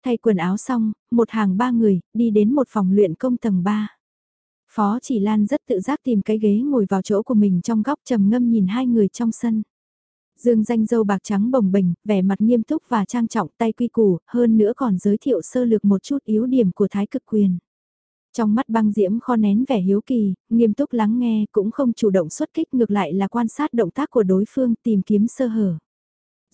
Thay quần áo xong, một hàng ba người, đi đến một phòng luyện công tầng 3. Phó chỉ Lan rất tự giác tìm cái ghế ngồi vào chỗ của mình trong góc trầm ngâm nhìn hai người trong sân. Dương danh dâu bạc trắng bồng bềnh, vẻ mặt nghiêm túc và trang trọng tay quy củ, hơn nữa còn giới thiệu sơ lược một chút yếu điểm của thái cực quyền. Trong mắt băng diễm kho nén vẻ hiếu kỳ, nghiêm túc lắng nghe cũng không chủ động xuất kích ngược lại là quan sát động tác của đối phương tìm kiếm sơ hở.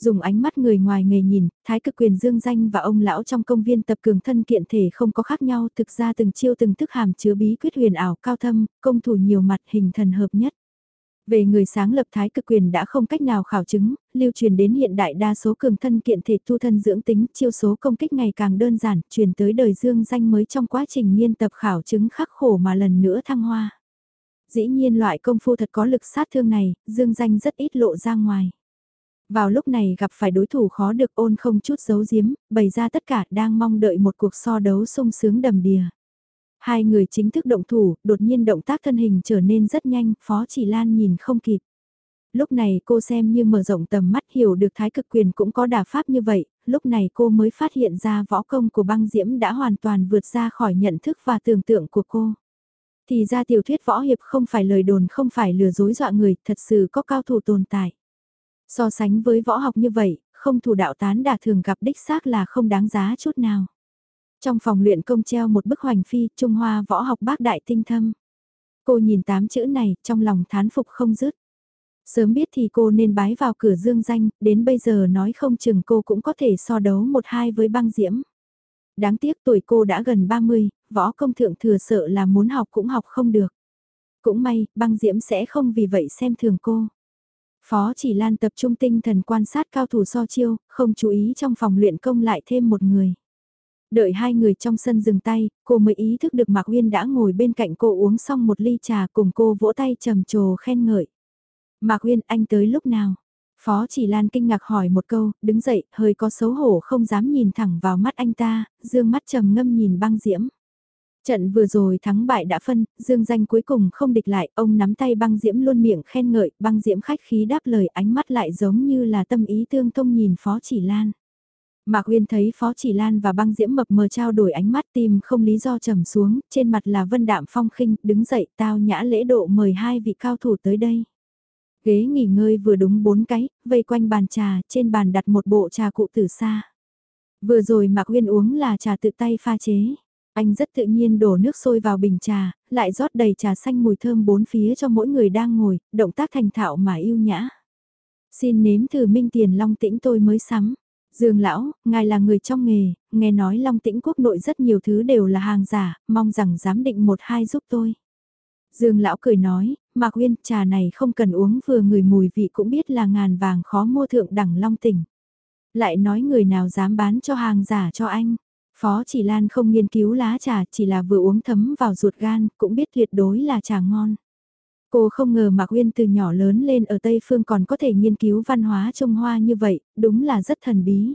Dùng ánh mắt người ngoài nghề nhìn, thái cực quyền dương danh và ông lão trong công viên tập cường thân kiện thể không có khác nhau thực ra từng chiêu từng thức hàm chứa bí quyết huyền ảo cao thâm, công thủ nhiều mặt hình thần hợp nhất. Về người sáng lập thái cực quyền đã không cách nào khảo chứng, lưu truyền đến hiện đại đa số cường thân kiện thể tu thân dưỡng tính, chiêu số công kích ngày càng đơn giản, truyền tới đời dương danh mới trong quá trình nghiên tập khảo chứng khắc khổ mà lần nữa thăng hoa. Dĩ nhiên loại công phu thật có lực sát thương này, dương danh rất ít lộ ra ngoài. Vào lúc này gặp phải đối thủ khó được ôn không chút giấu giếm, bày ra tất cả đang mong đợi một cuộc so đấu sung sướng đầm đìa. Hai người chính thức động thủ, đột nhiên động tác thân hình trở nên rất nhanh, Phó Chỉ Lan nhìn không kịp. Lúc này cô xem như mở rộng tầm mắt hiểu được thái cực quyền cũng có đả pháp như vậy, lúc này cô mới phát hiện ra võ công của băng diễm đã hoàn toàn vượt ra khỏi nhận thức và tưởng tượng của cô. Thì ra tiểu thuyết võ hiệp không phải lời đồn không phải lừa dối dọa người, thật sự có cao thủ tồn tại. So sánh với võ học như vậy, không thủ đạo tán đả thường gặp đích xác là không đáng giá chút nào. Trong phòng luyện công treo một bức hoành phi, Trung Hoa võ học bác đại tinh thâm. Cô nhìn tám chữ này, trong lòng thán phục không dứt. Sớm biết thì cô nên bái vào cửa dương danh, đến bây giờ nói không chừng cô cũng có thể so đấu một hai với băng diễm. Đáng tiếc tuổi cô đã gần 30, võ công thượng thừa sợ là muốn học cũng học không được. Cũng may, băng diễm sẽ không vì vậy xem thường cô. Phó chỉ lan tập trung tinh thần quan sát cao thủ so chiêu, không chú ý trong phòng luyện công lại thêm một người. Đợi hai người trong sân dừng tay, cô mới ý thức được Mạc Uyên đã ngồi bên cạnh cô uống xong một ly trà cùng cô vỗ tay trầm trồ khen ngợi. Mạc Uyên anh tới lúc nào? Phó chỉ Lan kinh ngạc hỏi một câu, đứng dậy, hơi có xấu hổ không dám nhìn thẳng vào mắt anh ta, dương mắt trầm ngâm nhìn băng diễm. Trận vừa rồi thắng bại đã phân, dương danh cuối cùng không địch lại, ông nắm tay băng diễm luôn miệng khen ngợi, băng diễm khách khí đáp lời ánh mắt lại giống như là tâm ý tương thông nhìn Phó chỉ Lan. Mạc Uyên thấy Phó Chỉ Lan và băng diễm mập mờ trao đổi ánh mắt tim không lý do trầm xuống, trên mặt là vân đạm phong khinh, đứng dậy tao nhã lễ độ mời hai vị cao thủ tới đây. Ghế nghỉ ngơi vừa đúng bốn cái, vây quanh bàn trà, trên bàn đặt một bộ trà cụ tử xa. Vừa rồi Mạc Uyên uống là trà tự tay pha chế. Anh rất tự nhiên đổ nước sôi vào bình trà, lại rót đầy trà xanh mùi thơm bốn phía cho mỗi người đang ngồi, động tác thành thạo mà yêu nhã. Xin nếm thử minh tiền long tĩnh tôi mới sắm. Dương lão, ngài là người trong nghề, nghe nói long tĩnh quốc nội rất nhiều thứ đều là hàng giả, mong rằng dám định một hai giúp tôi. Dương lão cười nói, Mạc Uyên, trà này không cần uống vừa người mùi vị cũng biết là ngàn vàng khó mua thượng đẳng long tỉnh. Lại nói người nào dám bán cho hàng giả cho anh. Phó chỉ Lan không nghiên cứu lá trà chỉ là vừa uống thấm vào ruột gan, cũng biết tuyệt đối là trà ngon. Cô không ngờ Mạc Uyên từ nhỏ lớn lên ở Tây Phương còn có thể nghiên cứu văn hóa Trung Hoa như vậy, đúng là rất thần bí.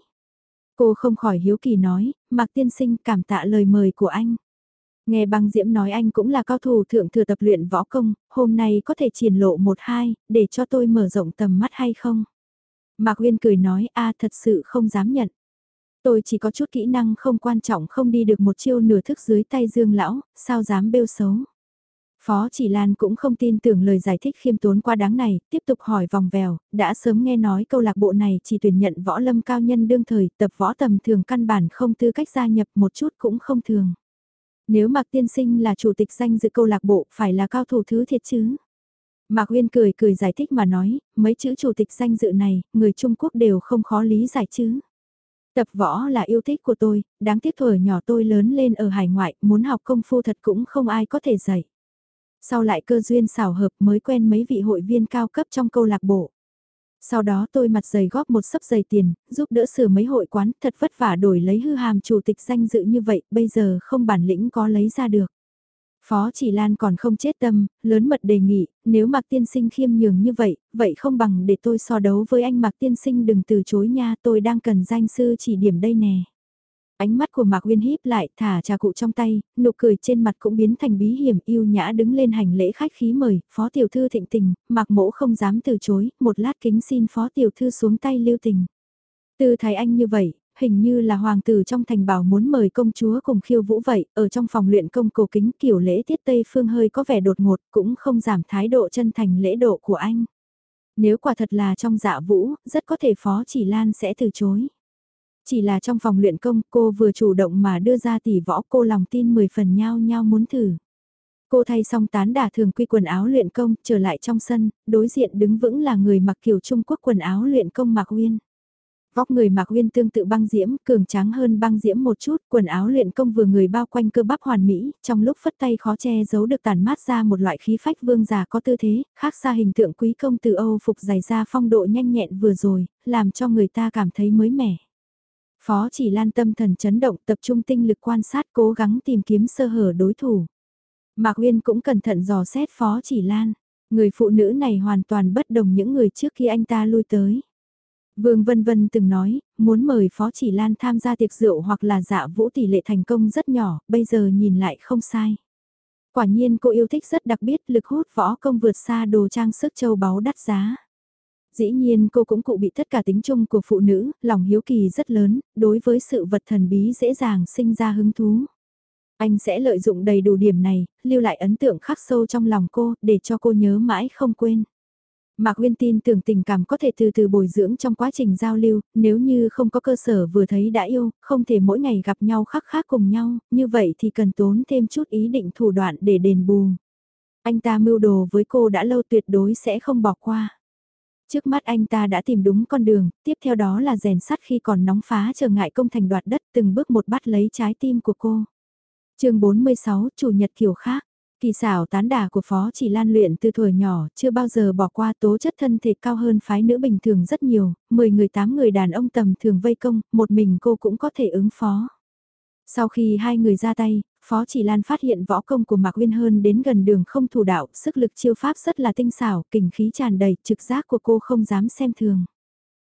Cô không khỏi hiếu kỳ nói, Mạc Tiên Sinh cảm tạ lời mời của anh. Nghe băng diễm nói anh cũng là cao thủ thượng thừa tập luyện võ công, hôm nay có thể triển lộ một hai, để cho tôi mở rộng tầm mắt hay không? Mạc Uyên cười nói a thật sự không dám nhận. Tôi chỉ có chút kỹ năng không quan trọng không đi được một chiêu nửa thức dưới tay dương lão, sao dám bêu xấu. Phó chỉ Lan cũng không tin tưởng lời giải thích khiêm tốn qua đáng này, tiếp tục hỏi vòng vèo, đã sớm nghe nói câu lạc bộ này chỉ tuyển nhận võ lâm cao nhân đương thời, tập võ tầm thường căn bản không tư cách gia nhập một chút cũng không thường. Nếu Mạc Tiên Sinh là chủ tịch danh dự câu lạc bộ phải là cao thủ thứ thiệt chứ? Mạc Uyên cười cười giải thích mà nói, mấy chữ chủ tịch danh dự này, người Trung Quốc đều không khó lý giải chứ. Tập võ là yêu thích của tôi, đáng tiếc thuở nhỏ tôi lớn lên ở hải ngoại, muốn học công phu thật cũng không ai có thể dạy. Sau lại cơ duyên xảo hợp mới quen mấy vị hội viên cao cấp trong câu lạc bộ. Sau đó tôi mặt dày góp một sấp dày tiền, giúp đỡ sửa mấy hội quán, thật vất vả đổi lấy hư hàm chủ tịch danh dự như vậy, bây giờ không bản lĩnh có lấy ra được. Phó chỉ Lan còn không chết tâm, lớn mật đề nghị, nếu Mạc Tiên Sinh khiêm nhường như vậy, vậy không bằng để tôi so đấu với anh Mạc Tiên Sinh đừng từ chối nha, tôi đang cần danh sư chỉ điểm đây nè. Ánh mắt của Mạc Uyên híp lại, thả trà cụ trong tay, nụ cười trên mặt cũng biến thành bí hiểm, yêu nhã đứng lên hành lễ khách khí mời, Phó tiểu thư thịnh tình, Mạc Mỗ không dám từ chối, một lát kính xin Phó tiểu thư xuống tay lưu tình. Từ thái anh như vậy, hình như là hoàng tử trong thành bảo muốn mời công chúa cùng khiêu vũ vậy, ở trong phòng luyện công cổ kính kiểu lễ tiết Tây Phương hơi có vẻ đột ngột, cũng không giảm thái độ chân thành lễ độ của anh. Nếu quả thật là trong dạ vũ, rất có thể Phó Chỉ Lan sẽ từ chối. Chỉ là trong phòng luyện công cô vừa chủ động mà đưa ra tỷ võ cô lòng tin 10 phần nhau nhau muốn thử. Cô thay xong tán đả thường quy quần áo luyện công, trở lại trong sân, đối diện đứng vững là người mặc kiểu Trung Quốc quần áo luyện công Mạc Uyên. Vóc người Mạc Uyên tương tự băng diễm, cường tráng hơn băng diễm một chút, quần áo luyện công vừa người bao quanh cơ bắp hoàn mỹ, trong lúc phất tay khó che giấu được tàn mát ra một loại khí phách vương giả có tư thế, khác xa hình tượng quý công từ Âu phục dày ra phong độ nhanh nhẹn vừa rồi, làm cho người ta cảm thấy mới mẻ. Phó chỉ lan tâm thần chấn động tập trung tinh lực quan sát cố gắng tìm kiếm sơ hở đối thủ. Mạc Uyên cũng cẩn thận dò xét phó chỉ lan. Người phụ nữ này hoàn toàn bất đồng những người trước khi anh ta lui tới. Vương Vân Vân từng nói, muốn mời Phó Chỉ Lan tham gia tiệc rượu hoặc là dạ vũ tỷ lệ thành công rất nhỏ, bây giờ nhìn lại không sai. Quả nhiên cô yêu thích rất đặc biệt lực hút võ công vượt xa đồ trang sức châu báu đắt giá. Dĩ nhiên cô cũng cụ bị tất cả tính chung của phụ nữ, lòng hiếu kỳ rất lớn, đối với sự vật thần bí dễ dàng sinh ra hứng thú. Anh sẽ lợi dụng đầy đủ điểm này, lưu lại ấn tượng khắc sâu trong lòng cô, để cho cô nhớ mãi không quên. Mạc Nguyên tin tưởng tình cảm có thể từ từ bồi dưỡng trong quá trình giao lưu, nếu như không có cơ sở vừa thấy đã yêu, không thể mỗi ngày gặp nhau khắc khác cùng nhau, như vậy thì cần tốn thêm chút ý định thủ đoạn để đền bù. Anh ta mưu đồ với cô đã lâu tuyệt đối sẽ không bỏ qua. Trước mắt anh ta đã tìm đúng con đường, tiếp theo đó là rèn sắt khi còn nóng phá trở ngại công thành đoạt đất từng bước một bắt lấy trái tim của cô. chương 46 Chủ nhật kiểu khác. Kỳ xảo tán đà của Phó chỉ lan luyện từ tuổi nhỏ, chưa bao giờ bỏ qua tố chất thân thể cao hơn phái nữ bình thường rất nhiều, 10 người 8 người đàn ông tầm thường vây công, một mình cô cũng có thể ứng phó. Sau khi hai người ra tay, Phó Chỉ Lan phát hiện võ công của Mạc Uyên hơn đến gần đường không thủ đạo, sức lực chiêu pháp rất là tinh xảo, kình khí tràn đầy, trực giác của cô không dám xem thường.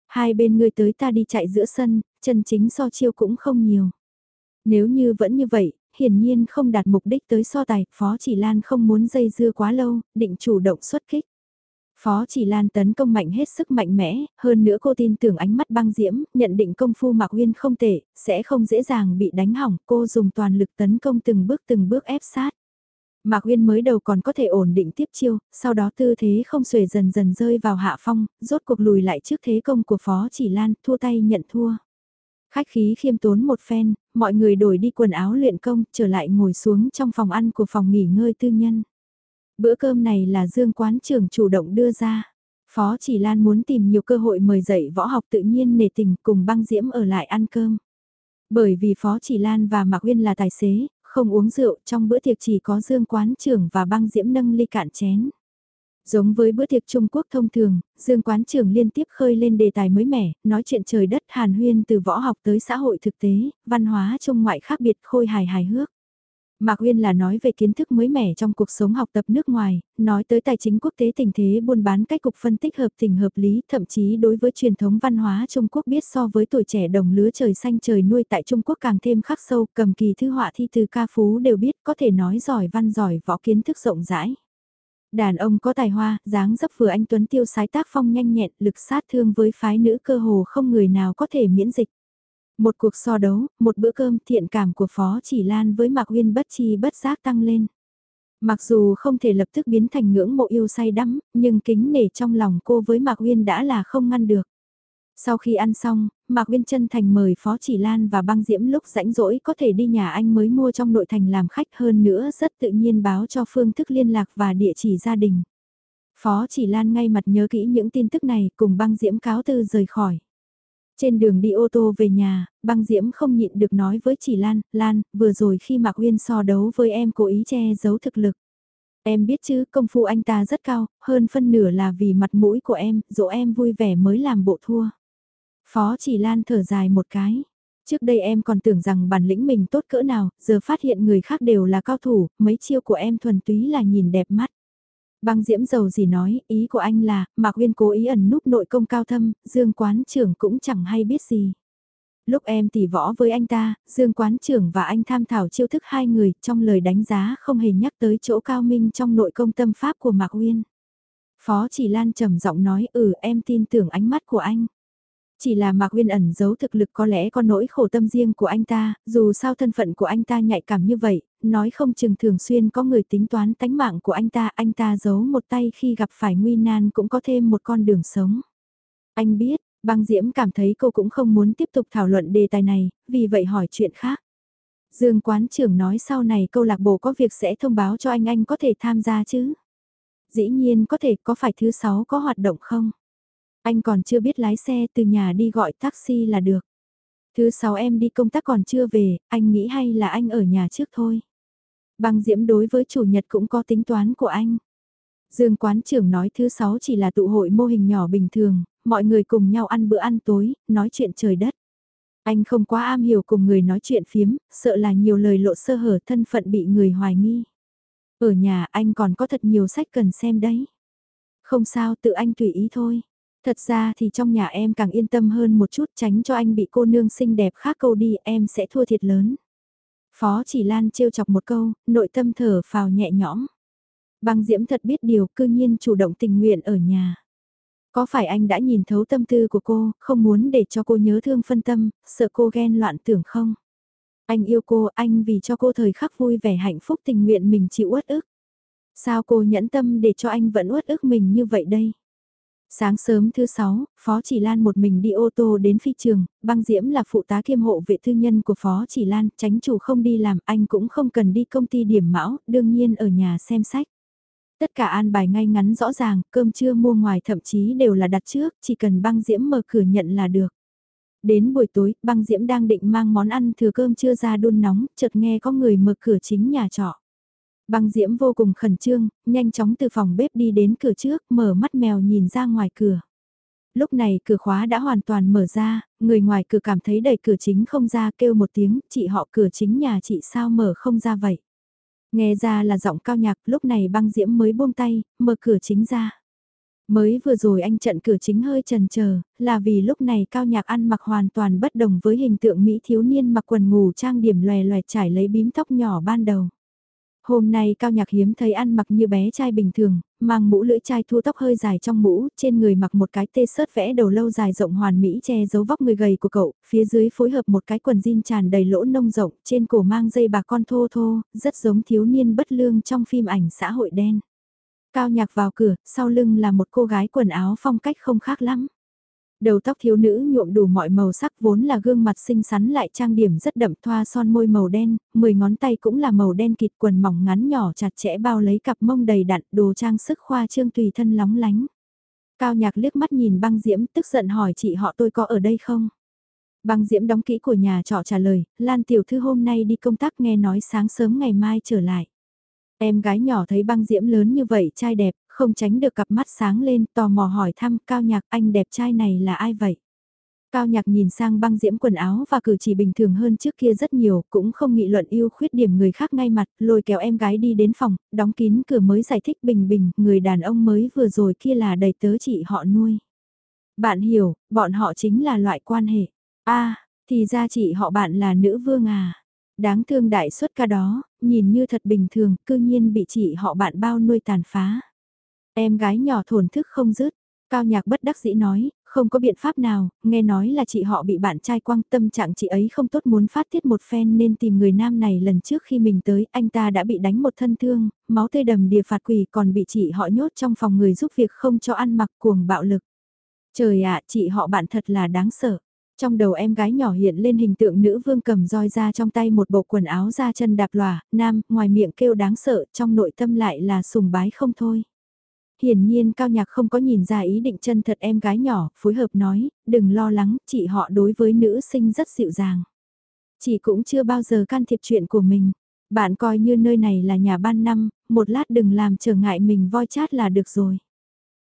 Hai bên người tới ta đi chạy giữa sân, chân chính so chiêu cũng không nhiều. Nếu như vẫn như vậy, hiển nhiên không đạt mục đích tới so tài, Phó Chỉ Lan không muốn dây dưa quá lâu, định chủ động xuất kích. Phó chỉ lan tấn công mạnh hết sức mạnh mẽ, hơn nữa cô tin tưởng ánh mắt băng diễm, nhận định công phu Mạc Uyên không tệ, sẽ không dễ dàng bị đánh hỏng, cô dùng toàn lực tấn công từng bước từng bước ép sát. Mạc Uyên mới đầu còn có thể ổn định tiếp chiêu, sau đó tư thế không xuể dần dần rơi vào hạ phong, rốt cuộc lùi lại trước thế công của Phó Chỉ Lan, thua tay nhận thua. Khách khí khiêm tốn một phen, mọi người đổi đi quần áo luyện công, trở lại ngồi xuống trong phòng ăn của phòng nghỉ ngơi tư nhân. Bữa cơm này là Dương Quán trưởng chủ động đưa ra. Phó Chỉ Lan muốn tìm nhiều cơ hội mời dạy võ học tự nhiên nề tình cùng băng diễm ở lại ăn cơm. Bởi vì Phó Chỉ Lan và Mạc Uyên là tài xế, không uống rượu, trong bữa tiệc chỉ có Dương Quán trưởng và băng diễm nâng ly cạn chén. Giống với bữa tiệc Trung Quốc thông thường, Dương Quán trưởng liên tiếp khơi lên đề tài mới mẻ, nói chuyện trời đất hàn huyên từ võ học tới xã hội thực tế, văn hóa trung ngoại khác biệt khôi hài hài hước. Mạc Uyên là nói về kiến thức mới mẻ trong cuộc sống học tập nước ngoài, nói tới tài chính quốc tế tình thế buôn bán cách cục phân tích hợp tình hợp lý, thậm chí đối với truyền thống văn hóa Trung Quốc biết so với tuổi trẻ đồng lứa trời xanh trời nuôi tại Trung Quốc càng thêm khắc sâu, cầm kỳ thư họa thi từ ca phú đều biết có thể nói giỏi văn giỏi võ kiến thức rộng rãi. Đàn ông có tài hoa, dáng dấp vừa anh Tuấn tiêu sái tác phong nhanh nhẹn, lực sát thương với phái nữ cơ hồ không người nào có thể miễn dịch. Một cuộc so đấu, một bữa cơm thiện cảm của Phó Chỉ Lan với Mạc Uyên bất chi bất giác tăng lên. Mặc dù không thể lập tức biến thành ngưỡng mộ yêu say đắm, nhưng kính nể trong lòng cô với Mạc Uyên đã là không ngăn được. Sau khi ăn xong, Mạc Uyên chân thành mời Phó Chỉ Lan và băng diễm lúc rãnh rỗi có thể đi nhà anh mới mua trong nội thành làm khách hơn nữa rất tự nhiên báo cho phương thức liên lạc và địa chỉ gia đình. Phó Chỉ Lan ngay mặt nhớ kỹ những tin tức này cùng băng diễm cáo từ rời khỏi. Trên đường đi ô tô về nhà, băng diễm không nhịn được nói với chỉ Lan, Lan, vừa rồi khi Mạc Uyên so đấu với em cố ý che giấu thực lực. Em biết chứ, công phu anh ta rất cao, hơn phân nửa là vì mặt mũi của em, dỗ em vui vẻ mới làm bộ thua. Phó chỉ Lan thở dài một cái. Trước đây em còn tưởng rằng bản lĩnh mình tốt cỡ nào, giờ phát hiện người khác đều là cao thủ, mấy chiêu của em thuần túy là nhìn đẹp mắt. Băng diễm dầu gì nói, ý của anh là, Mạc Uyên cố ý ẩn núp nội công cao thâm, Dương quán trưởng cũng chẳng hay biết gì. Lúc em tỉ võ với anh ta, Dương quán trưởng và anh tham thảo chiêu thức hai người, trong lời đánh giá không hề nhắc tới chỗ cao minh trong nội công tâm pháp của Mạc Uyên. Phó chỉ Lan trầm giọng nói, ừ em tin tưởng ánh mắt của anh. Chỉ là Mạc Uyên ẩn giấu thực lực có lẽ có nỗi khổ tâm riêng của anh ta, dù sao thân phận của anh ta nhạy cảm như vậy, nói không chừng thường xuyên có người tính toán tánh mạng của anh ta, anh ta giấu một tay khi gặp phải nguy nan cũng có thêm một con đường sống. Anh biết, băng diễm cảm thấy cô cũng không muốn tiếp tục thảo luận đề tài này, vì vậy hỏi chuyện khác. Dương quán trưởng nói sau này câu lạc bộ có việc sẽ thông báo cho anh anh có thể tham gia chứ. Dĩ nhiên có thể có phải thứ sáu có hoạt động không? Anh còn chưa biết lái xe từ nhà đi gọi taxi là được. Thứ sáu em đi công tác còn chưa về, anh nghĩ hay là anh ở nhà trước thôi. Băng diễm đối với chủ nhật cũng có tính toán của anh. Dương quán trưởng nói thứ sáu chỉ là tụ hội mô hình nhỏ bình thường, mọi người cùng nhau ăn bữa ăn tối, nói chuyện trời đất. Anh không quá am hiểu cùng người nói chuyện phiếm, sợ là nhiều lời lộ sơ hở thân phận bị người hoài nghi. Ở nhà anh còn có thật nhiều sách cần xem đấy. Không sao tự anh tùy ý thôi. Thật ra thì trong nhà em càng yên tâm hơn một chút tránh cho anh bị cô nương xinh đẹp khác câu đi em sẽ thua thiệt lớn. Phó chỉ Lan trêu chọc một câu, nội tâm thở phào nhẹ nhõm. Băng Diễm thật biết điều cư nhiên chủ động tình nguyện ở nhà. Có phải anh đã nhìn thấu tâm tư của cô, không muốn để cho cô nhớ thương phân tâm, sợ cô ghen loạn tưởng không? Anh yêu cô, anh vì cho cô thời khắc vui vẻ hạnh phúc tình nguyện mình chịu uất ức. Sao cô nhẫn tâm để cho anh vẫn uất ức mình như vậy đây? Sáng sớm thứ sáu, Phó Chỉ Lan một mình đi ô tô đến phi trường, băng diễm là phụ tá kiêm hộ vệ thư nhân của Phó Chỉ Lan, tránh chủ không đi làm, anh cũng không cần đi công ty điểm mão, đương nhiên ở nhà xem sách. Tất cả an bài ngay ngắn rõ ràng, cơm trưa mua ngoài thậm chí đều là đặt trước, chỉ cần băng diễm mở cửa nhận là được. Đến buổi tối, băng diễm đang định mang món ăn thừa cơm trưa ra đun nóng, chợt nghe có người mở cửa chính nhà trọ. Băng diễm vô cùng khẩn trương, nhanh chóng từ phòng bếp đi đến cửa trước, mở mắt mèo nhìn ra ngoài cửa. Lúc này cửa khóa đã hoàn toàn mở ra, người ngoài cửa cảm thấy đẩy cửa chính không ra kêu một tiếng, chị họ cửa chính nhà chị sao mở không ra vậy. Nghe ra là giọng cao nhạc, lúc này băng diễm mới buông tay, mở cửa chính ra. Mới vừa rồi anh trận cửa chính hơi trần chờ là vì lúc này cao nhạc ăn mặc hoàn toàn bất đồng với hình tượng Mỹ thiếu niên mặc quần ngủ trang điểm lòe lòe trải lấy bím tóc nhỏ ban đầu. Hôm nay Cao Nhạc hiếm thấy ăn mặc như bé trai bình thường, mang mũ lưỡi chai thua tóc hơi dài trong mũ, trên người mặc một cái tê sớt vẽ đầu lâu dài rộng hoàn mỹ che giấu vóc người gầy của cậu, phía dưới phối hợp một cái quần jean tràn đầy lỗ nông rộng, trên cổ mang dây bạc con thô thô, rất giống thiếu niên bất lương trong phim ảnh xã hội đen. Cao Nhạc vào cửa, sau lưng là một cô gái quần áo phong cách không khác lắm. Đầu tóc thiếu nữ nhuộm đủ mọi màu sắc vốn là gương mặt xinh xắn lại trang điểm rất đậm thoa son môi màu đen, 10 ngón tay cũng là màu đen kịt quần mỏng ngắn nhỏ chặt chẽ bao lấy cặp mông đầy đặn đồ trang sức khoa trương tùy thân lóng lánh. Cao nhạc liếc mắt nhìn băng diễm tức giận hỏi chị họ tôi có ở đây không? Băng diễm đóng kỹ của nhà trọ trả lời, Lan tiểu thư hôm nay đi công tác nghe nói sáng sớm ngày mai trở lại. Em gái nhỏ thấy băng diễm lớn như vậy trai đẹp, không tránh được cặp mắt sáng lên, tò mò hỏi thăm Cao Nhạc anh đẹp trai này là ai vậy? Cao Nhạc nhìn sang băng diễm quần áo và cử chỉ bình thường hơn trước kia rất nhiều, cũng không nghị luận yêu khuyết điểm người khác ngay mặt, lôi kéo em gái đi đến phòng, đóng kín cửa mới giải thích bình bình, người đàn ông mới vừa rồi kia là đầy tớ chị họ nuôi. Bạn hiểu, bọn họ chính là loại quan hệ. a thì ra chị họ bạn là nữ vương à. Đáng thương đại suất ca đó, nhìn như thật bình thường, cư nhiên bị chị họ bạn bao nuôi tàn phá. Em gái nhỏ thổn thức không dứt, cao nhạc bất đắc dĩ nói, không có biện pháp nào, nghe nói là chị họ bị bạn trai quăng tâm trạng chị ấy không tốt muốn phát tiết một phen nên tìm người nam này lần trước khi mình tới, anh ta đã bị đánh một thân thương, máu tươi đầm đìa phạt quỷ còn bị chị họ nhốt trong phòng người giúp việc không cho ăn mặc cuồng bạo lực. Trời ạ, chị họ bạn thật là đáng sợ. Trong đầu em gái nhỏ hiện lên hình tượng nữ vương cầm roi ra trong tay một bộ quần áo da chân đạp lòa, nam, ngoài miệng kêu đáng sợ, trong nội tâm lại là sùng bái không thôi. Hiển nhiên Cao Nhạc không có nhìn ra ý định chân thật em gái nhỏ, phối hợp nói, đừng lo lắng, chị họ đối với nữ sinh rất dịu dàng. Chị cũng chưa bao giờ can thiệp chuyện của mình. Bạn coi như nơi này là nhà ban năm, một lát đừng làm trở ngại mình voi chát là được rồi.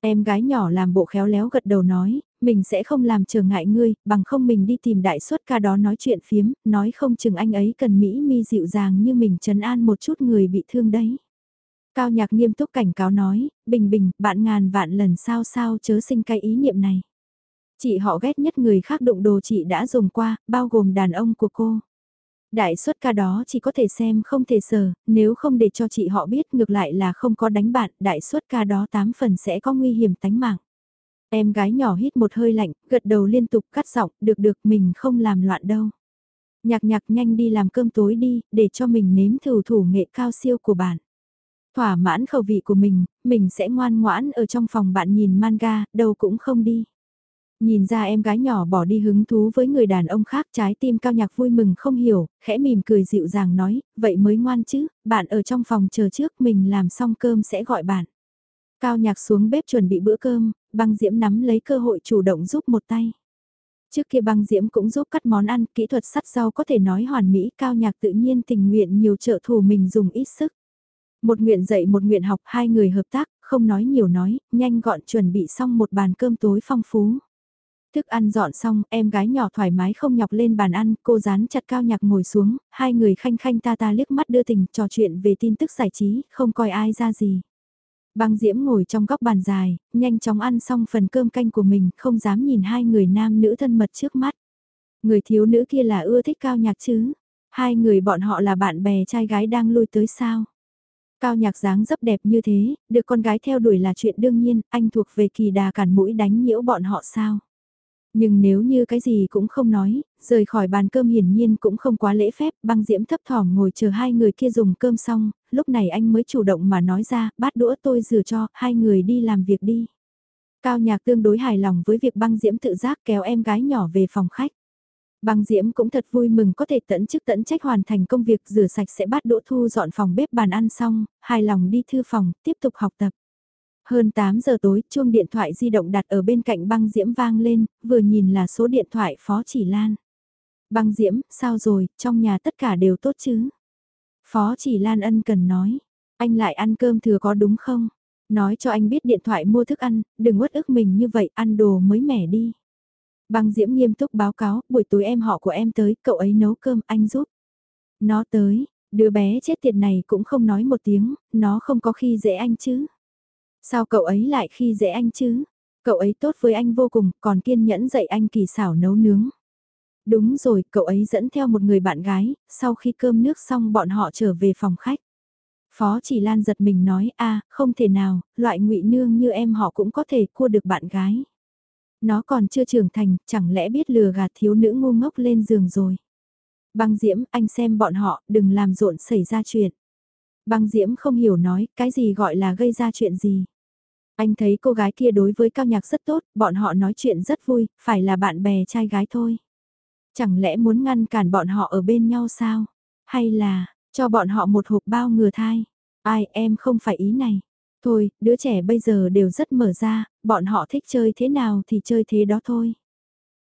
Em gái nhỏ làm bộ khéo léo gật đầu nói, mình sẽ không làm trở ngại ngươi, bằng không mình đi tìm đại suất ca đó nói chuyện phiếm, nói không chừng anh ấy cần Mỹ mi dịu dàng như mình trấn an một chút người bị thương đấy. Cao nhạc nghiêm túc cảnh cáo nói, bình bình, bạn ngàn vạn lần sao sao chớ sinh cái ý niệm này. Chị họ ghét nhất người khác đụng đồ chị đã dùng qua, bao gồm đàn ông của cô. Đại suất ca đó chỉ có thể xem không thể sờ, nếu không để cho chị họ biết ngược lại là không có đánh bạn, đại suất ca đó 8 phần sẽ có nguy hiểm tánh mạng. Em gái nhỏ hít một hơi lạnh, gật đầu liên tục cắt giọng, được được mình không làm loạn đâu. Nhạc nhạc nhanh đi làm cơm tối đi, để cho mình nếm thử thủ nghệ cao siêu của bạn. Thỏa mãn khẩu vị của mình, mình sẽ ngoan ngoãn ở trong phòng bạn nhìn manga, đâu cũng không đi. Nhìn ra em gái nhỏ bỏ đi hứng thú với người đàn ông khác trái tim cao nhạc vui mừng không hiểu, khẽ mỉm cười dịu dàng nói, vậy mới ngoan chứ, bạn ở trong phòng chờ trước mình làm xong cơm sẽ gọi bạn. Cao nhạc xuống bếp chuẩn bị bữa cơm, băng diễm nắm lấy cơ hội chủ động giúp một tay. Trước kia băng diễm cũng giúp cắt món ăn, kỹ thuật sắt rau có thể nói hoàn mỹ, cao nhạc tự nhiên tình nguyện nhiều trợ thủ mình dùng ít sức. Một nguyện dạy một nguyện học, hai người hợp tác, không nói nhiều nói, nhanh gọn chuẩn bị xong một bàn cơm tối phong phú. Thức ăn dọn xong, em gái nhỏ thoải mái không nhọc lên bàn ăn, cô dán chặt cao nhạc ngồi xuống, hai người khanh khanh ta ta liếc mắt đưa tình, trò chuyện về tin tức giải trí, không coi ai ra gì. Băng Diễm ngồi trong góc bàn dài, nhanh chóng ăn xong phần cơm canh của mình, không dám nhìn hai người nam nữ thân mật trước mắt. Người thiếu nữ kia là ưa thích cao nhạc chứ? Hai người bọn họ là bạn bè trai gái đang lui tới sao? Cao nhạc dáng dấp đẹp như thế, được con gái theo đuổi là chuyện đương nhiên, anh thuộc về kỳ đà cản mũi đánh nhiễu bọn họ sao? Nhưng nếu như cái gì cũng không nói, rời khỏi bàn cơm hiển nhiên cũng không quá lễ phép, băng diễm thấp thỏm ngồi chờ hai người kia dùng cơm xong, lúc này anh mới chủ động mà nói ra, bát đũa tôi rửa cho, hai người đi làm việc đi. Cao nhạc tương đối hài lòng với việc băng diễm tự giác kéo em gái nhỏ về phòng khách. Băng Diễm cũng thật vui mừng có thể tận chức tận trách hoàn thành công việc rửa sạch sẽ bát đũa thu dọn phòng bếp bàn ăn xong, hài lòng đi thư phòng, tiếp tục học tập. Hơn 8 giờ tối, chuông điện thoại di động đặt ở bên cạnh băng diễm vang lên, vừa nhìn là số điện thoại Phó Chỉ Lan. Băng diễm, sao rồi, trong nhà tất cả đều tốt chứ? Phó Chỉ Lan ân cần nói, anh lại ăn cơm thừa có đúng không? Nói cho anh biết điện thoại mua thức ăn, đừng uất ức mình như vậy, ăn đồ mới mẻ đi. Băng diễm nghiêm túc báo cáo, buổi tối em họ của em tới, cậu ấy nấu cơm, anh giúp. Nó tới, đứa bé chết tiệt này cũng không nói một tiếng, nó không có khi dễ anh chứ. Sao cậu ấy lại khi dễ anh chứ? Cậu ấy tốt với anh vô cùng, còn kiên nhẫn dạy anh kỳ xảo nấu nướng. Đúng rồi, cậu ấy dẫn theo một người bạn gái, sau khi cơm nước xong bọn họ trở về phòng khách. Phó chỉ Lan giật mình nói a không thể nào, loại ngụy nương như em họ cũng có thể cua được bạn gái. Nó còn chưa trưởng thành, chẳng lẽ biết lừa gạt thiếu nữ ngu ngốc lên giường rồi. Băng Diễm, anh xem bọn họ, đừng làm rộn xảy ra chuyện. Băng Diễm không hiểu nói, cái gì gọi là gây ra chuyện gì. Anh thấy cô gái kia đối với cao nhạc rất tốt, bọn họ nói chuyện rất vui, phải là bạn bè trai gái thôi. Chẳng lẽ muốn ngăn cản bọn họ ở bên nhau sao? Hay là, cho bọn họ một hộp bao ngừa thai? Ai em không phải ý này. Thôi, đứa trẻ bây giờ đều rất mở ra, bọn họ thích chơi thế nào thì chơi thế đó thôi.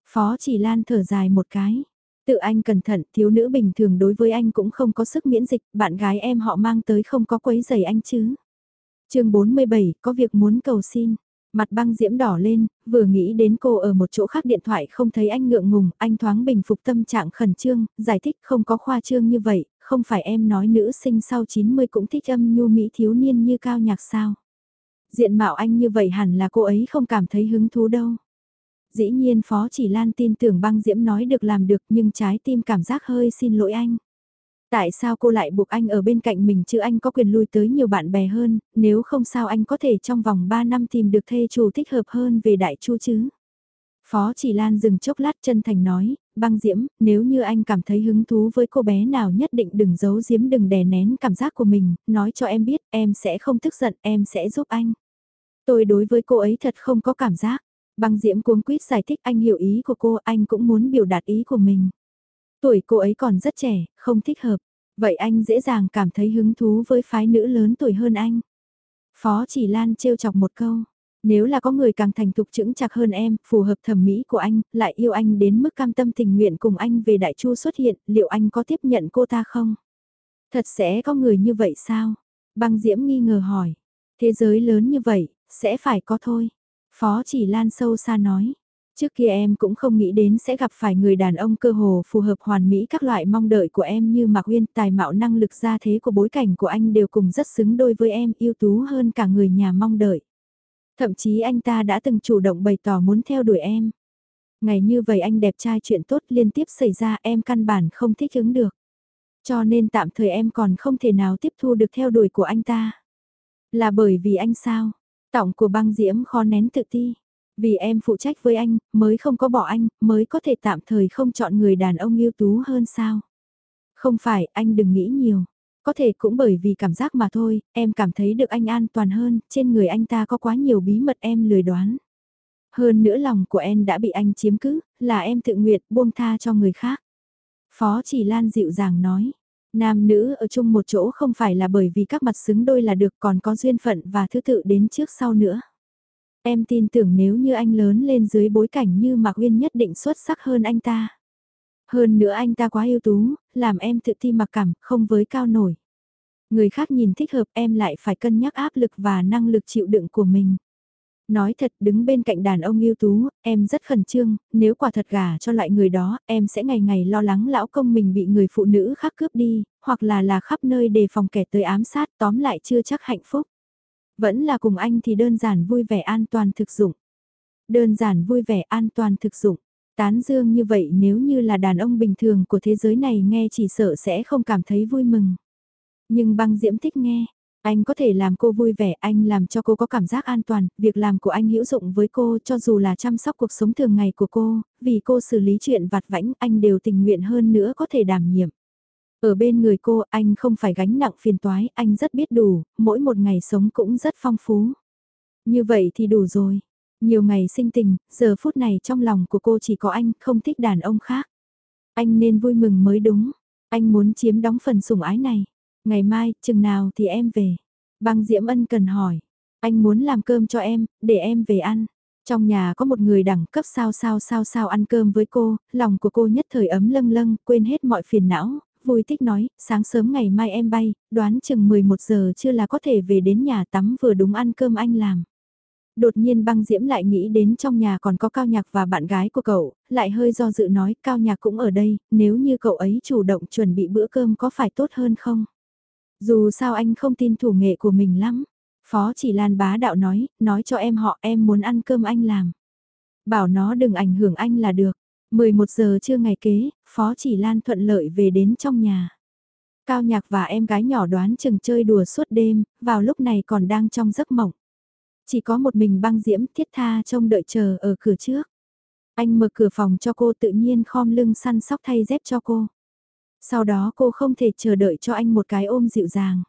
Phó chỉ lan thở dài một cái. Tự anh cẩn thận, thiếu nữ bình thường đối với anh cũng không có sức miễn dịch, bạn gái em họ mang tới không có quấy giày anh chứ. chương 47, có việc muốn cầu xin. Mặt băng diễm đỏ lên, vừa nghĩ đến cô ở một chỗ khác điện thoại không thấy anh ngượng ngùng, anh thoáng bình phục tâm trạng khẩn trương, giải thích không có khoa trương như vậy, không phải em nói nữ sinh sau 90 cũng thích âm nhu mỹ thiếu niên như cao nhạc sao. Diện mạo anh như vậy hẳn là cô ấy không cảm thấy hứng thú đâu. Dĩ nhiên Phó Chỉ Lan tin tưởng băng diễm nói được làm được nhưng trái tim cảm giác hơi xin lỗi anh. Tại sao cô lại buộc anh ở bên cạnh mình chứ anh có quyền lui tới nhiều bạn bè hơn, nếu không sao anh có thể trong vòng 3 năm tìm được thê chủ thích hợp hơn về đại chu chứ. Phó Chỉ Lan dừng chốc lát chân thành nói, băng diễm, nếu như anh cảm thấy hứng thú với cô bé nào nhất định đừng giấu diếm đừng đè nén cảm giác của mình, nói cho em biết, em sẽ không tức giận, em sẽ giúp anh. Tôi đối với cô ấy thật không có cảm giác. Băng diễm cuống quýt giải thích anh hiểu ý của cô, anh cũng muốn biểu đạt ý của mình. Tuổi cô ấy còn rất trẻ, không thích hợp. Vậy anh dễ dàng cảm thấy hứng thú với phái nữ lớn tuổi hơn anh. Phó chỉ Lan trêu chọc một câu. Nếu là có người càng thành thục chững chạc hơn em, phù hợp thẩm mỹ của anh, lại yêu anh đến mức cam tâm tình nguyện cùng anh về đại chu xuất hiện, liệu anh có tiếp nhận cô ta không? Thật sẽ có người như vậy sao? Băng Diễm nghi ngờ hỏi. Thế giới lớn như vậy, sẽ phải có thôi. Phó chỉ Lan sâu xa nói. Trước kia em cũng không nghĩ đến sẽ gặp phải người đàn ông cơ hồ phù hợp hoàn mỹ các loại mong đợi của em như Mạc Uyên, tài mạo năng lực gia thế của bối cảnh của anh đều cùng rất xứng đôi với em, ưu tú hơn cả người nhà mong đợi. Thậm chí anh ta đã từng chủ động bày tỏ muốn theo đuổi em. Ngày như vậy anh đẹp trai chuyện tốt liên tiếp xảy ra em căn bản không thích ứng được. Cho nên tạm thời em còn không thể nào tiếp thu được theo đuổi của anh ta. Là bởi vì anh sao? Tổng của băng diễm khó nén tự ti. Vì em phụ trách với anh, mới không có bỏ anh, mới có thể tạm thời không chọn người đàn ông ưu tú hơn sao. Không phải, anh đừng nghĩ nhiều. Có thể cũng bởi vì cảm giác mà thôi, em cảm thấy được anh an toàn hơn, trên người anh ta có quá nhiều bí mật em lười đoán. Hơn nữa lòng của em đã bị anh chiếm cứ, là em tự nguyện buông tha cho người khác. Phó chỉ Lan dịu dàng nói, nam nữ ở chung một chỗ không phải là bởi vì các mặt xứng đôi là được còn có duyên phận và thứ tự đến trước sau nữa. Em tin tưởng nếu như anh lớn lên dưới bối cảnh như Mạc Uyên nhất định xuất sắc hơn anh ta. Hơn nữa anh ta quá ưu tú, làm em tự ti mặc cảm, không với cao nổi. Người khác nhìn thích hợp em lại phải cân nhắc áp lực và năng lực chịu đựng của mình. Nói thật đứng bên cạnh đàn ông ưu tú, em rất khẩn trương, nếu quả thật gà cho loại người đó, em sẽ ngày ngày lo lắng lão công mình bị người phụ nữ khác cướp đi, hoặc là là khắp nơi đề phòng kẻ tới ám sát tóm lại chưa chắc hạnh phúc. Vẫn là cùng anh thì đơn giản vui vẻ an toàn thực dụng. Đơn giản vui vẻ an toàn thực dụng. Tán dương như vậy nếu như là đàn ông bình thường của thế giới này nghe chỉ sợ sẽ không cảm thấy vui mừng. Nhưng băng diễm thích nghe, anh có thể làm cô vui vẻ, anh làm cho cô có cảm giác an toàn, việc làm của anh hữu dụng với cô cho dù là chăm sóc cuộc sống thường ngày của cô, vì cô xử lý chuyện vặt vãnh anh đều tình nguyện hơn nữa có thể đảm nhiệm. Ở bên người cô anh không phải gánh nặng phiền toái, anh rất biết đủ, mỗi một ngày sống cũng rất phong phú. Như vậy thì đủ rồi. Nhiều ngày sinh tình, giờ phút này trong lòng của cô chỉ có anh, không thích đàn ông khác. Anh nên vui mừng mới đúng. Anh muốn chiếm đóng phần sủng ái này. Ngày mai, chừng nào thì em về. Băng Diễm Ân cần hỏi. Anh muốn làm cơm cho em, để em về ăn. Trong nhà có một người đẳng cấp sao sao sao sao ăn cơm với cô, lòng của cô nhất thời ấm lâng lâng, quên hết mọi phiền não, vui thích nói, sáng sớm ngày mai em bay, đoán chừng 11 giờ chưa là có thể về đến nhà tắm vừa đúng ăn cơm anh làm. Đột nhiên băng diễm lại nghĩ đến trong nhà còn có cao nhạc và bạn gái của cậu, lại hơi do dự nói cao nhạc cũng ở đây, nếu như cậu ấy chủ động chuẩn bị bữa cơm có phải tốt hơn không? Dù sao anh không tin thủ nghệ của mình lắm. Phó chỉ Lan bá đạo nói, nói cho em họ em muốn ăn cơm anh làm. Bảo nó đừng ảnh hưởng anh là được. 11 giờ trưa ngày kế, Phó chỉ Lan thuận lợi về đến trong nhà. Cao Nhạc và em gái nhỏ đoán chừng chơi đùa suốt đêm, vào lúc này còn đang trong giấc mộng. Chỉ có một mình băng diễm thiết tha trông đợi chờ ở cửa trước. Anh mở cửa phòng cho cô tự nhiên khom lưng săn sóc thay dép cho cô. Sau đó cô không thể chờ đợi cho anh một cái ôm dịu dàng.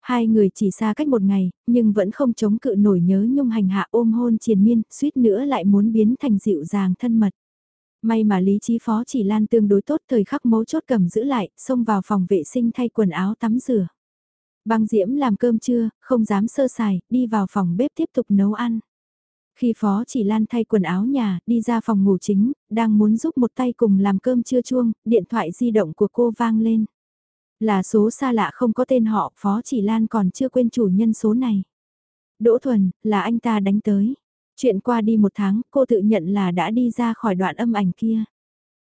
Hai người chỉ xa cách một ngày, nhưng vẫn không chống cự nổi nhớ nhung hành hạ ôm hôn triền miên, suýt nữa lại muốn biến thành dịu dàng thân mật. May mà lý trí phó chỉ lan tương đối tốt thời khắc mấu chốt cầm giữ lại, xông vào phòng vệ sinh thay quần áo tắm rửa. Băng diễm làm cơm trưa, không dám sơ sài, đi vào phòng bếp tiếp tục nấu ăn. Khi phó chỉ lan thay quần áo nhà, đi ra phòng ngủ chính, đang muốn giúp một tay cùng làm cơm trưa chuông, điện thoại di động của cô vang lên. Là số xa lạ không có tên họ, phó chỉ lan còn chưa quên chủ nhân số này. Đỗ Thuần, là anh ta đánh tới. Chuyện qua đi một tháng, cô tự nhận là đã đi ra khỏi đoạn âm ảnh kia.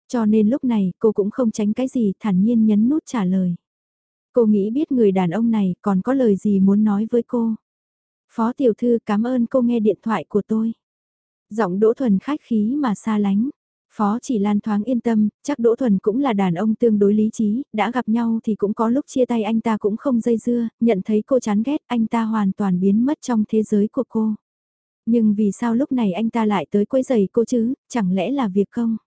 Cho nên lúc này cô cũng không tránh cái gì thản nhiên nhấn nút trả lời. Cô nghĩ biết người đàn ông này còn có lời gì muốn nói với cô. Phó tiểu thư cảm ơn cô nghe điện thoại của tôi. Giọng Đỗ Thuần khách khí mà xa lánh. Phó chỉ lan thoáng yên tâm, chắc Đỗ Thuần cũng là đàn ông tương đối lý trí, đã gặp nhau thì cũng có lúc chia tay anh ta cũng không dây dưa, nhận thấy cô chán ghét anh ta hoàn toàn biến mất trong thế giới của cô. Nhưng vì sao lúc này anh ta lại tới quấy giày cô chứ, chẳng lẽ là việc không?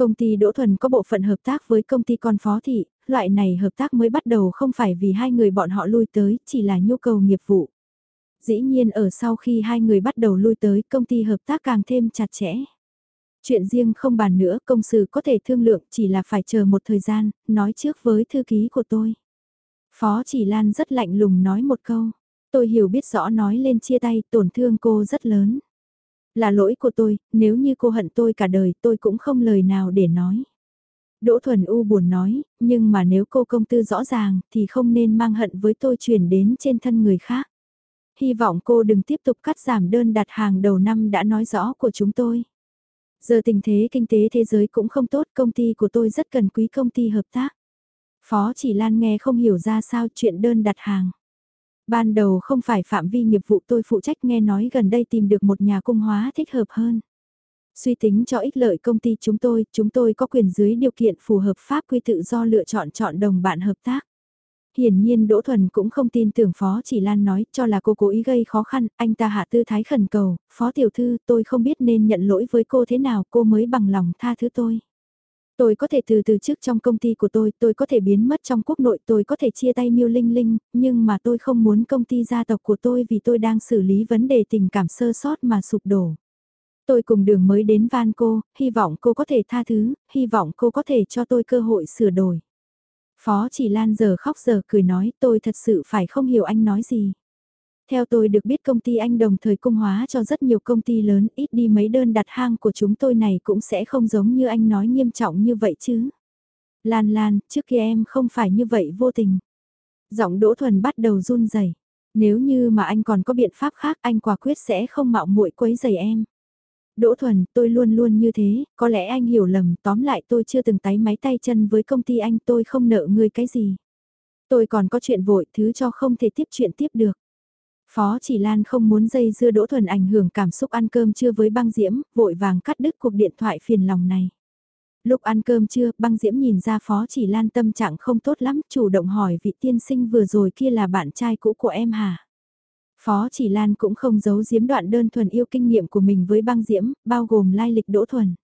Công ty Đỗ Thuần có bộ phận hợp tác với công ty con phó thị, loại này hợp tác mới bắt đầu không phải vì hai người bọn họ lui tới, chỉ là nhu cầu nghiệp vụ. Dĩ nhiên ở sau khi hai người bắt đầu lui tới công ty hợp tác càng thêm chặt chẽ. Chuyện riêng không bàn nữa, công sự có thể thương lượng chỉ là phải chờ một thời gian, nói trước với thư ký của tôi. Phó chỉ Lan rất lạnh lùng nói một câu. Tôi hiểu biết rõ nói lên chia tay tổn thương cô rất lớn. Là lỗi của tôi, nếu như cô hận tôi cả đời tôi cũng không lời nào để nói. Đỗ Thuần U buồn nói, nhưng mà nếu cô công tư rõ ràng thì không nên mang hận với tôi chuyển đến trên thân người khác. Hy vọng cô đừng tiếp tục cắt giảm đơn đặt hàng đầu năm đã nói rõ của chúng tôi. Giờ tình thế kinh tế thế giới cũng không tốt, công ty của tôi rất cần quý công ty hợp tác. Phó chỉ Lan nghe không hiểu ra sao chuyện đơn đặt hàng. Ban đầu không phải phạm vi nghiệp vụ tôi phụ trách nghe nói gần đây tìm được một nhà cung hóa thích hợp hơn. Suy tính cho ích lợi công ty chúng tôi, chúng tôi có quyền dưới điều kiện phù hợp pháp quy tự do lựa chọn chọn đồng bạn hợp tác. Hiển nhiên Đỗ Thuần cũng không tin tưởng Phó Chỉ Lan nói cho là cô cố ý gây khó khăn, anh ta hạ tư thái khẩn cầu, Phó Tiểu Thư tôi không biết nên nhận lỗi với cô thế nào cô mới bằng lòng tha thứ tôi. Tôi có thể từ từ trước trong công ty của tôi, tôi có thể biến mất trong quốc nội, tôi có thể chia tay miêu linh linh, nhưng mà tôi không muốn công ty gia tộc của tôi vì tôi đang xử lý vấn đề tình cảm sơ sót mà sụp đổ. Tôi cùng đường mới đến van cô, hy vọng cô có thể tha thứ, hy vọng cô có thể cho tôi cơ hội sửa đổi. Phó chỉ Lan giờ khóc giờ cười nói tôi thật sự phải không hiểu anh nói gì. Theo tôi được biết công ty anh đồng thời cung hóa cho rất nhiều công ty lớn, ít đi mấy đơn đặt hàng của chúng tôi này cũng sẽ không giống như anh nói nghiêm trọng như vậy chứ. Lan Lan, trước kia em không phải như vậy vô tình. Giọng Đỗ Thuần bắt đầu run rẩy. Nếu như mà anh còn có biện pháp khác anh quả quyết sẽ không mạo muội quấy rầy em. Đỗ Thuần, tôi luôn luôn như thế, có lẽ anh hiểu lầm, tóm lại tôi chưa từng tái máy tay chân với công ty anh, tôi không nợ người cái gì. Tôi còn có chuyện vội, thứ cho không thể tiếp chuyện tiếp được. Phó chỉ Lan không muốn dây dưa Đỗ Thuần ảnh hưởng cảm xúc ăn cơm trưa với băng diễm, vội vàng cắt đứt cuộc điện thoại phiền lòng này. Lúc ăn cơm trưa, băng diễm nhìn ra Phó chỉ Lan tâm trạng không tốt lắm, chủ động hỏi vị tiên sinh vừa rồi kia là bạn trai cũ của em hả? Phó chỉ Lan cũng không giấu giếm đoạn đơn thuần yêu kinh nghiệm của mình với băng diễm, bao gồm lai lịch Đỗ Thuần.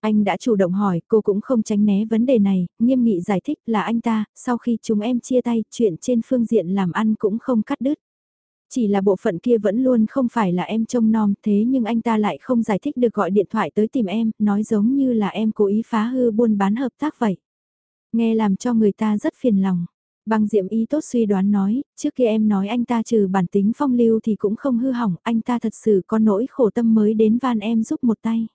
Anh đã chủ động hỏi, cô cũng không tránh né vấn đề này, nghiêm nghị giải thích là anh ta, sau khi chúng em chia tay, chuyện trên phương diện làm ăn cũng không cắt đứt. Chỉ là bộ phận kia vẫn luôn không phải là em trông nom thế nhưng anh ta lại không giải thích được gọi điện thoại tới tìm em, nói giống như là em cố ý phá hư buôn bán hợp tác vậy. Nghe làm cho người ta rất phiền lòng. Băng diệm ý tốt suy đoán nói, trước kia em nói anh ta trừ bản tính phong lưu thì cũng không hư hỏng, anh ta thật sự có nỗi khổ tâm mới đến van em giúp một tay.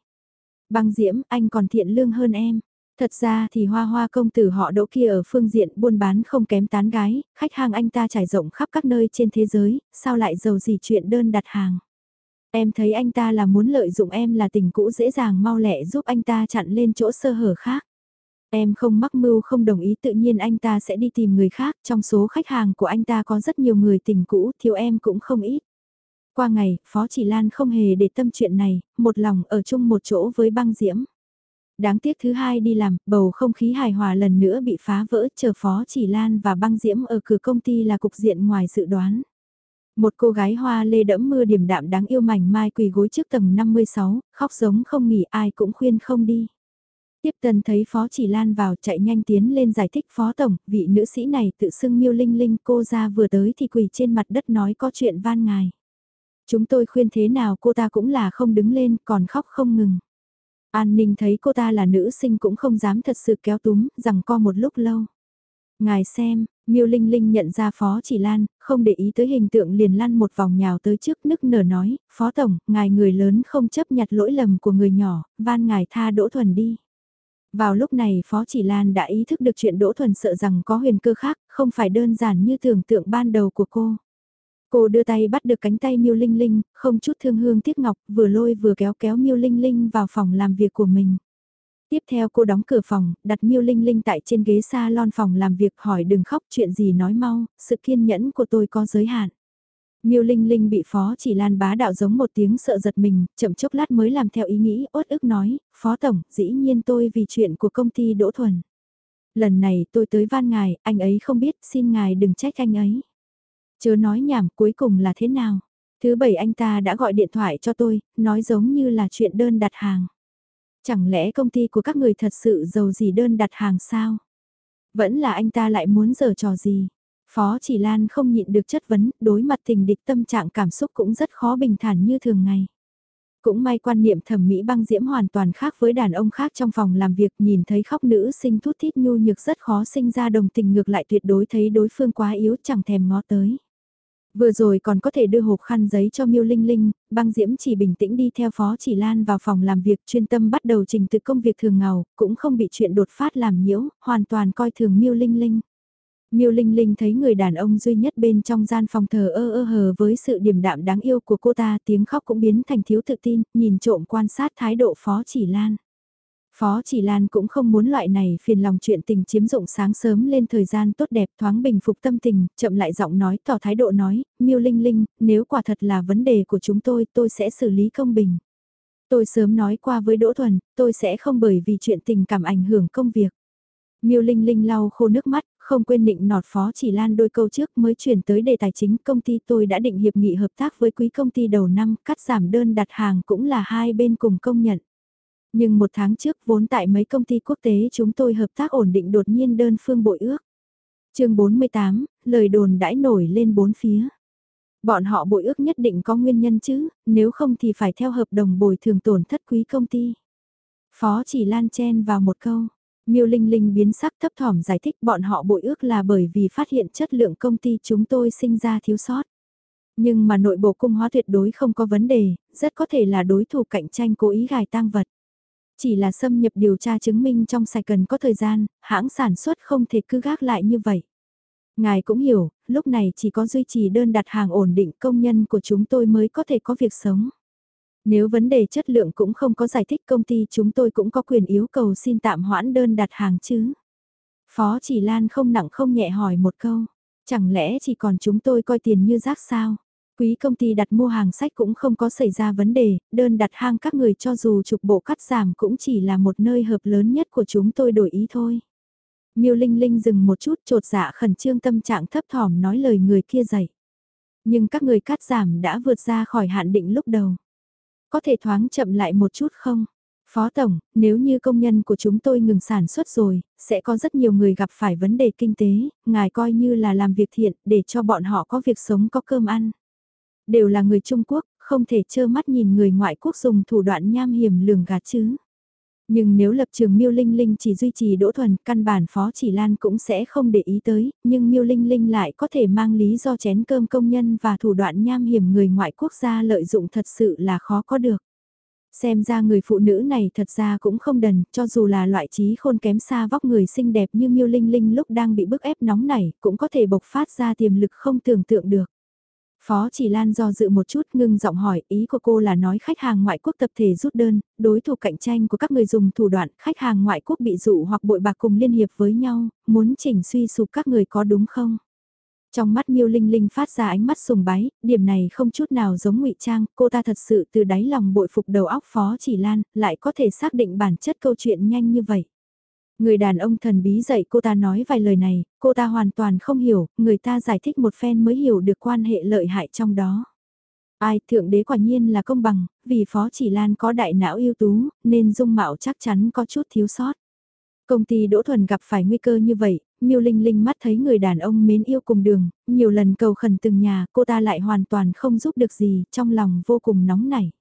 Băng diễm, anh còn thiện lương hơn em. Thật ra thì hoa hoa công tử họ đỗ kia ở phương diện buôn bán không kém tán gái, khách hàng anh ta trải rộng khắp các nơi trên thế giới, sao lại giàu gì chuyện đơn đặt hàng. Em thấy anh ta là muốn lợi dụng em là tình cũ dễ dàng mau lẹ giúp anh ta chặn lên chỗ sơ hở khác. Em không mắc mưu không đồng ý tự nhiên anh ta sẽ đi tìm người khác, trong số khách hàng của anh ta có rất nhiều người tình cũ, thiếu em cũng không ít. Qua ngày, Phó Chỉ Lan không hề để tâm chuyện này, một lòng ở chung một chỗ với băng diễm. Đáng tiếc thứ hai đi làm, bầu không khí hài hòa lần nữa bị phá vỡ, chờ Phó Chỉ Lan và băng diễm ở cửa công ty là cục diện ngoài dự đoán. Một cô gái hoa lê đẫm mưa điểm đạm đáng yêu mảnh mai quỳ gối trước tầng 56, khóc giống không nghỉ ai cũng khuyên không đi. Tiếp tân thấy Phó Chỉ Lan vào chạy nhanh tiến lên giải thích Phó Tổng, vị nữ sĩ này tự xưng miêu linh linh cô ra vừa tới thì quỳ trên mặt đất nói có chuyện van ngài. Chúng tôi khuyên thế nào cô ta cũng là không đứng lên còn khóc không ngừng. An Ninh thấy cô ta là nữ sinh cũng không dám thật sự kéo túm, rằng co một lúc lâu. Ngài xem, Miêu Linh Linh nhận ra Phó Chỉ Lan, không để ý tới hình tượng liền lăn một vòng nhào tới trước nức nở nói, Phó Tổng, ngài người lớn không chấp nhặt lỗi lầm của người nhỏ, van ngài tha Đỗ Thuần đi. Vào lúc này Phó Chỉ Lan đã ý thức được chuyện Đỗ Thuần sợ rằng có huyền cơ khác, không phải đơn giản như tưởng tượng ban đầu của cô. Cô đưa tay bắt được cánh tay Miêu Linh Linh, không chút thương hương tiếc ngọc, vừa lôi vừa kéo kéo Miêu Linh Linh vào phòng làm việc của mình. Tiếp theo cô đóng cửa phòng, đặt Miêu Linh Linh tại trên ghế salon phòng làm việc hỏi đừng khóc chuyện gì nói mau, sự kiên nhẫn của tôi có giới hạn. Miêu Linh Linh bị Phó Chỉ Lan bá đạo giống một tiếng sợ giật mình, chậm chốc lát mới làm theo ý nghĩ, ốt ức nói, Phó Tổng, dĩ nhiên tôi vì chuyện của công ty Đỗ Thuần. Lần này tôi tới van ngài, anh ấy không biết, xin ngài đừng trách anh ấy. Chớ nói nhảm cuối cùng là thế nào. Thứ bảy anh ta đã gọi điện thoại cho tôi, nói giống như là chuyện đơn đặt hàng. Chẳng lẽ công ty của các người thật sự giàu gì đơn đặt hàng sao? Vẫn là anh ta lại muốn giở trò gì? Phó chỉ Lan không nhịn được chất vấn, đối mặt tình địch tâm trạng cảm xúc cũng rất khó bình thản như thường ngày. Cũng may quan niệm thẩm mỹ băng diễm hoàn toàn khác với đàn ông khác trong phòng làm việc nhìn thấy khóc nữ sinh thút thít nhu nhược rất khó sinh ra đồng tình ngược lại tuyệt đối thấy đối phương quá yếu chẳng thèm ngó tới. Vừa rồi còn có thể đưa hộp khăn giấy cho Miêu Linh Linh, băng diễm chỉ bình tĩnh đi theo Phó Chỉ Lan vào phòng làm việc chuyên tâm bắt đầu trình tự công việc thường ngầu, cũng không bị chuyện đột phát làm nhiễu, hoàn toàn coi thường Miêu Linh Linh. Miêu Linh Linh thấy người đàn ông duy nhất bên trong gian phòng thờ ơ ơ hờ với sự điềm đạm đáng yêu của cô ta tiếng khóc cũng biến thành thiếu tự tin, nhìn trộm quan sát thái độ Phó Chỉ Lan. Phó Chỉ Lan cũng không muốn loại này phiền lòng chuyện tình chiếm dụng sáng sớm lên thời gian tốt đẹp thoáng bình phục tâm tình, chậm lại giọng nói tỏ thái độ nói, miêu linh linh, nếu quả thật là vấn đề của chúng tôi tôi sẽ xử lý công bình. Tôi sớm nói qua với Đỗ Thuần, tôi sẽ không bởi vì chuyện tình cảm ảnh hưởng công việc. Miêu Linh Linh lau khô nước mắt, không quên định nọt phó chỉ lan đôi câu trước mới chuyển tới đề tài chính công ty tôi đã định hiệp nghị hợp tác với quý công ty đầu năm, cắt giảm đơn đặt hàng cũng là hai bên cùng công nhận. Nhưng một tháng trước vốn tại mấy công ty quốc tế chúng tôi hợp tác ổn định đột nhiên đơn phương bội ước. chương 48, lời đồn đãi nổi lên bốn phía. Bọn họ bội ước nhất định có nguyên nhân chứ, nếu không thì phải theo hợp đồng bồi thường tổn thất quý công ty. Phó chỉ lan chen vào một câu. Miêu Linh Linh biến sắc thấp thỏm giải thích bọn họ bội ước là bởi vì phát hiện chất lượng công ty chúng tôi sinh ra thiếu sót. Nhưng mà nội bộ cung hóa tuyệt đối không có vấn đề, rất có thể là đối thủ cạnh tranh cố ý gài tang vật. Chỉ là xâm nhập điều tra chứng minh trong sài cần có thời gian, hãng sản xuất không thể cứ gác lại như vậy. Ngài cũng hiểu, lúc này chỉ có duy trì đơn đặt hàng ổn định công nhân của chúng tôi mới có thể có việc sống. Nếu vấn đề chất lượng cũng không có giải thích công ty chúng tôi cũng có quyền yêu cầu xin tạm hoãn đơn đặt hàng chứ. Phó chỉ Lan không nặng không nhẹ hỏi một câu, chẳng lẽ chỉ còn chúng tôi coi tiền như rác sao? Quý công ty đặt mua hàng sách cũng không có xảy ra vấn đề, đơn đặt hàng các người cho dù trục bộ cắt giảm cũng chỉ là một nơi hợp lớn nhất của chúng tôi đổi ý thôi. Miêu Linh Linh dừng một chút trột dạ khẩn trương tâm trạng thấp thỏm nói lời người kia dậy. Nhưng các người cắt giảm đã vượt ra khỏi hạn định lúc đầu. Có thể thoáng chậm lại một chút không? Phó Tổng, nếu như công nhân của chúng tôi ngừng sản xuất rồi, sẽ có rất nhiều người gặp phải vấn đề kinh tế, ngài coi như là làm việc thiện để cho bọn họ có việc sống có cơm ăn. Đều là người Trung Quốc, không thể trơ mắt nhìn người ngoại quốc dùng thủ đoạn nham hiểm lường gạt chứ. Nhưng nếu lập trường Miêu Linh Linh chỉ duy trì Đỗ Thuần, căn bản Phó Chỉ Lan cũng sẽ không để ý tới, nhưng Miêu Linh Linh lại có thể mang lý do chén cơm công nhân và thủ đoạn nham hiểm người ngoại quốc gia lợi dụng thật sự là khó có được. Xem ra người phụ nữ này thật ra cũng không đần, cho dù là loại trí khôn kém xa vóc người xinh đẹp như Miêu Linh Linh lúc đang bị bức ép nóng nảy, cũng có thể bộc phát ra tiềm lực không tưởng tượng được. Phó chỉ Lan do dự một chút ngưng giọng hỏi ý của cô là nói khách hàng ngoại quốc tập thể rút đơn, đối thủ cạnh tranh của các người dùng thủ đoạn khách hàng ngoại quốc bị dụ hoặc bội bạc cùng liên hiệp với nhau, muốn chỉnh suy sụp các người có đúng không? Trong mắt Miêu Linh Linh phát ra ánh mắt sùng bái, điểm này không chút nào giống ngụy trang, cô ta thật sự từ đáy lòng bội phục đầu óc Phó Chỉ Lan, lại có thể xác định bản chất câu chuyện nhanh như vậy. Người đàn ông thần bí dạy cô ta nói vài lời này, cô ta hoàn toàn không hiểu, người ta giải thích một phen mới hiểu được quan hệ lợi hại trong đó. Ai thượng đế quả nhiên là công bằng, vì Phó Chỉ Lan có đại não ưu tú, nên dung mạo chắc chắn có chút thiếu sót. Công ty Đỗ Thuần gặp phải nguy cơ như vậy, Miêu Linh Linh mắt thấy người đàn ông mến yêu cùng đường, nhiều lần cầu khẩn từng nhà, cô ta lại hoàn toàn không giúp được gì, trong lòng vô cùng nóng nảy.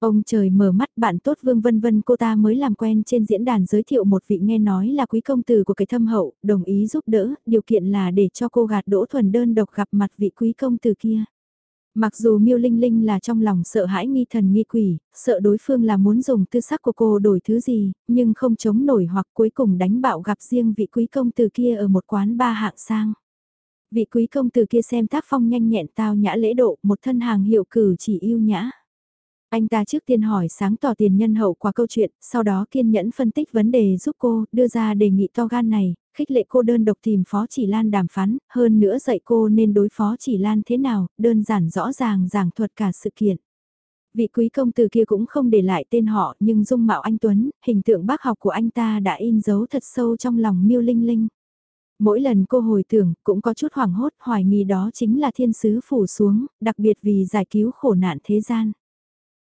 Ông trời mở mắt bạn tốt Vương Vân Vân cô ta mới làm quen trên diễn đàn giới thiệu một vị nghe nói là quý công tử của cái thâm hậu, đồng ý giúp đỡ, điều kiện là để cho cô gạt Đỗ Thuần đơn độc gặp mặt vị quý công tử kia. Mặc dù miêu linh linh là trong lòng sợ hãi nghi thần nghi quỷ, sợ đối phương là muốn dùng tư sắc của cô đổi thứ gì, nhưng không chống nổi hoặc cuối cùng đánh bạo gặp riêng vị quý công tử kia ở một quán ba hạng sang. Vị quý công tử kia xem tác phong nhanh nhẹn tao nhã lễ độ, một thân hàng hiệu cử chỉ yêu nhã. Anh ta trước tiên hỏi sáng tỏ tiền nhân hậu qua câu chuyện, sau đó kiên nhẫn phân tích vấn đề giúp cô, đưa ra đề nghị to gan này, khích lệ cô đơn độc tìm Phó Chỉ Lan đàm phán, hơn nữa dạy cô nên đối Phó Chỉ Lan thế nào, đơn giản rõ ràng giảng thuật cả sự kiện. Vị quý công tử kia cũng không để lại tên họ nhưng dung mạo anh Tuấn, hình tượng bác học của anh ta đã in dấu thật sâu trong lòng miêu linh linh. Mỗi lần cô hồi tưởng cũng có chút hoảng hốt hoài nghi đó chính là thiên sứ phủ xuống, đặc biệt vì giải cứu khổ nạn thế gian.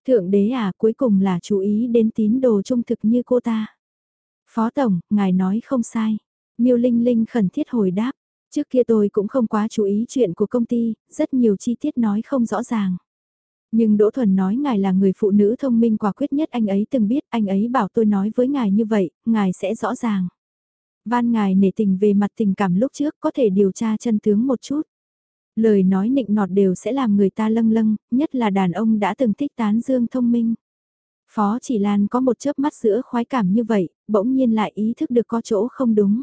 Thượng đế à cuối cùng là chú ý đến tín đồ trung thực như cô ta. Phó Tổng, ngài nói không sai. Miêu Linh Linh khẩn thiết hồi đáp. Trước kia tôi cũng không quá chú ý chuyện của công ty, rất nhiều chi tiết nói không rõ ràng. Nhưng Đỗ Thuần nói ngài là người phụ nữ thông minh quả quyết nhất anh ấy từng biết, anh ấy bảo tôi nói với ngài như vậy, ngài sẽ rõ ràng. Van ngài nể tình về mặt tình cảm lúc trước có thể điều tra chân tướng một chút. Lời nói nịnh nọt đều sẽ làm người ta lâng lâng, nhất là đàn ông đã từng thích tán dương thông minh. Phó chỉ Lan có một chớp mắt giữa khoái cảm như vậy, bỗng nhiên lại ý thức được có chỗ không đúng.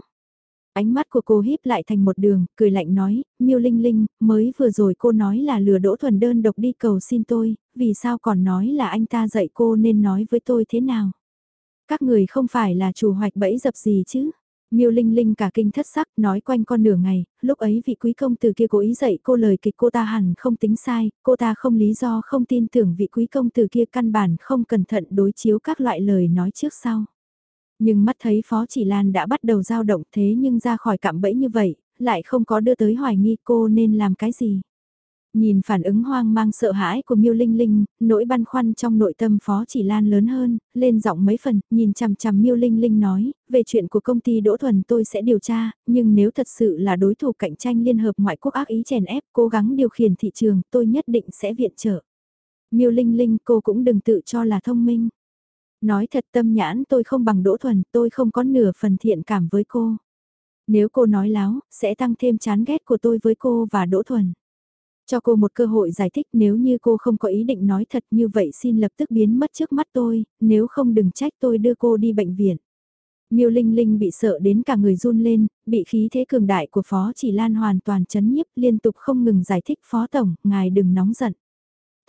Ánh mắt của cô híp lại thành một đường, cười lạnh nói, miêu linh linh, mới vừa rồi cô nói là lừa đỗ thuần đơn độc đi cầu xin tôi, vì sao còn nói là anh ta dạy cô nên nói với tôi thế nào? Các người không phải là chủ hoạch bẫy dập gì chứ? Miêu Linh Linh cả kinh thất sắc nói quanh con nửa ngày, lúc ấy vị quý công tử kia cố ý dạy cô lời kịch cô ta hẳn không tính sai, cô ta không lý do không tin tưởng vị quý công tử kia căn bản không cẩn thận đối chiếu các loại lời nói trước sau. Nhưng mắt thấy Phó Chỉ Lan đã bắt đầu dao động thế nhưng ra khỏi cạm bẫy như vậy, lại không có đưa tới hoài nghi cô nên làm cái gì. Nhìn phản ứng hoang mang sợ hãi của Miêu Linh Linh, nỗi băn khoăn trong nội tâm Phó Chỉ Lan lớn hơn, lên giọng mấy phần, nhìn chằm chằm Miêu Linh Linh nói, về chuyện của công ty Đỗ Thuần tôi sẽ điều tra, nhưng nếu thật sự là đối thủ cạnh tranh liên hợp ngoại quốc ác ý chèn ép, cố gắng điều khiển thị trường, tôi nhất định sẽ viện trợ. Miêu Linh Linh cô cũng đừng tự cho là thông minh. Nói thật tâm nhãn tôi không bằng Đỗ Thuần, tôi không có nửa phần thiện cảm với cô. Nếu cô nói láo, sẽ tăng thêm chán ghét của tôi với cô và Đỗ Thuần. Cho cô một cơ hội giải thích nếu như cô không có ý định nói thật như vậy xin lập tức biến mất trước mắt tôi, nếu không đừng trách tôi đưa cô đi bệnh viện. Miêu Linh Linh bị sợ đến cả người run lên, bị khí thế cường đại của Phó Chỉ Lan hoàn toàn chấn nhiếp liên tục không ngừng giải thích Phó Tổng, ngài đừng nóng giận.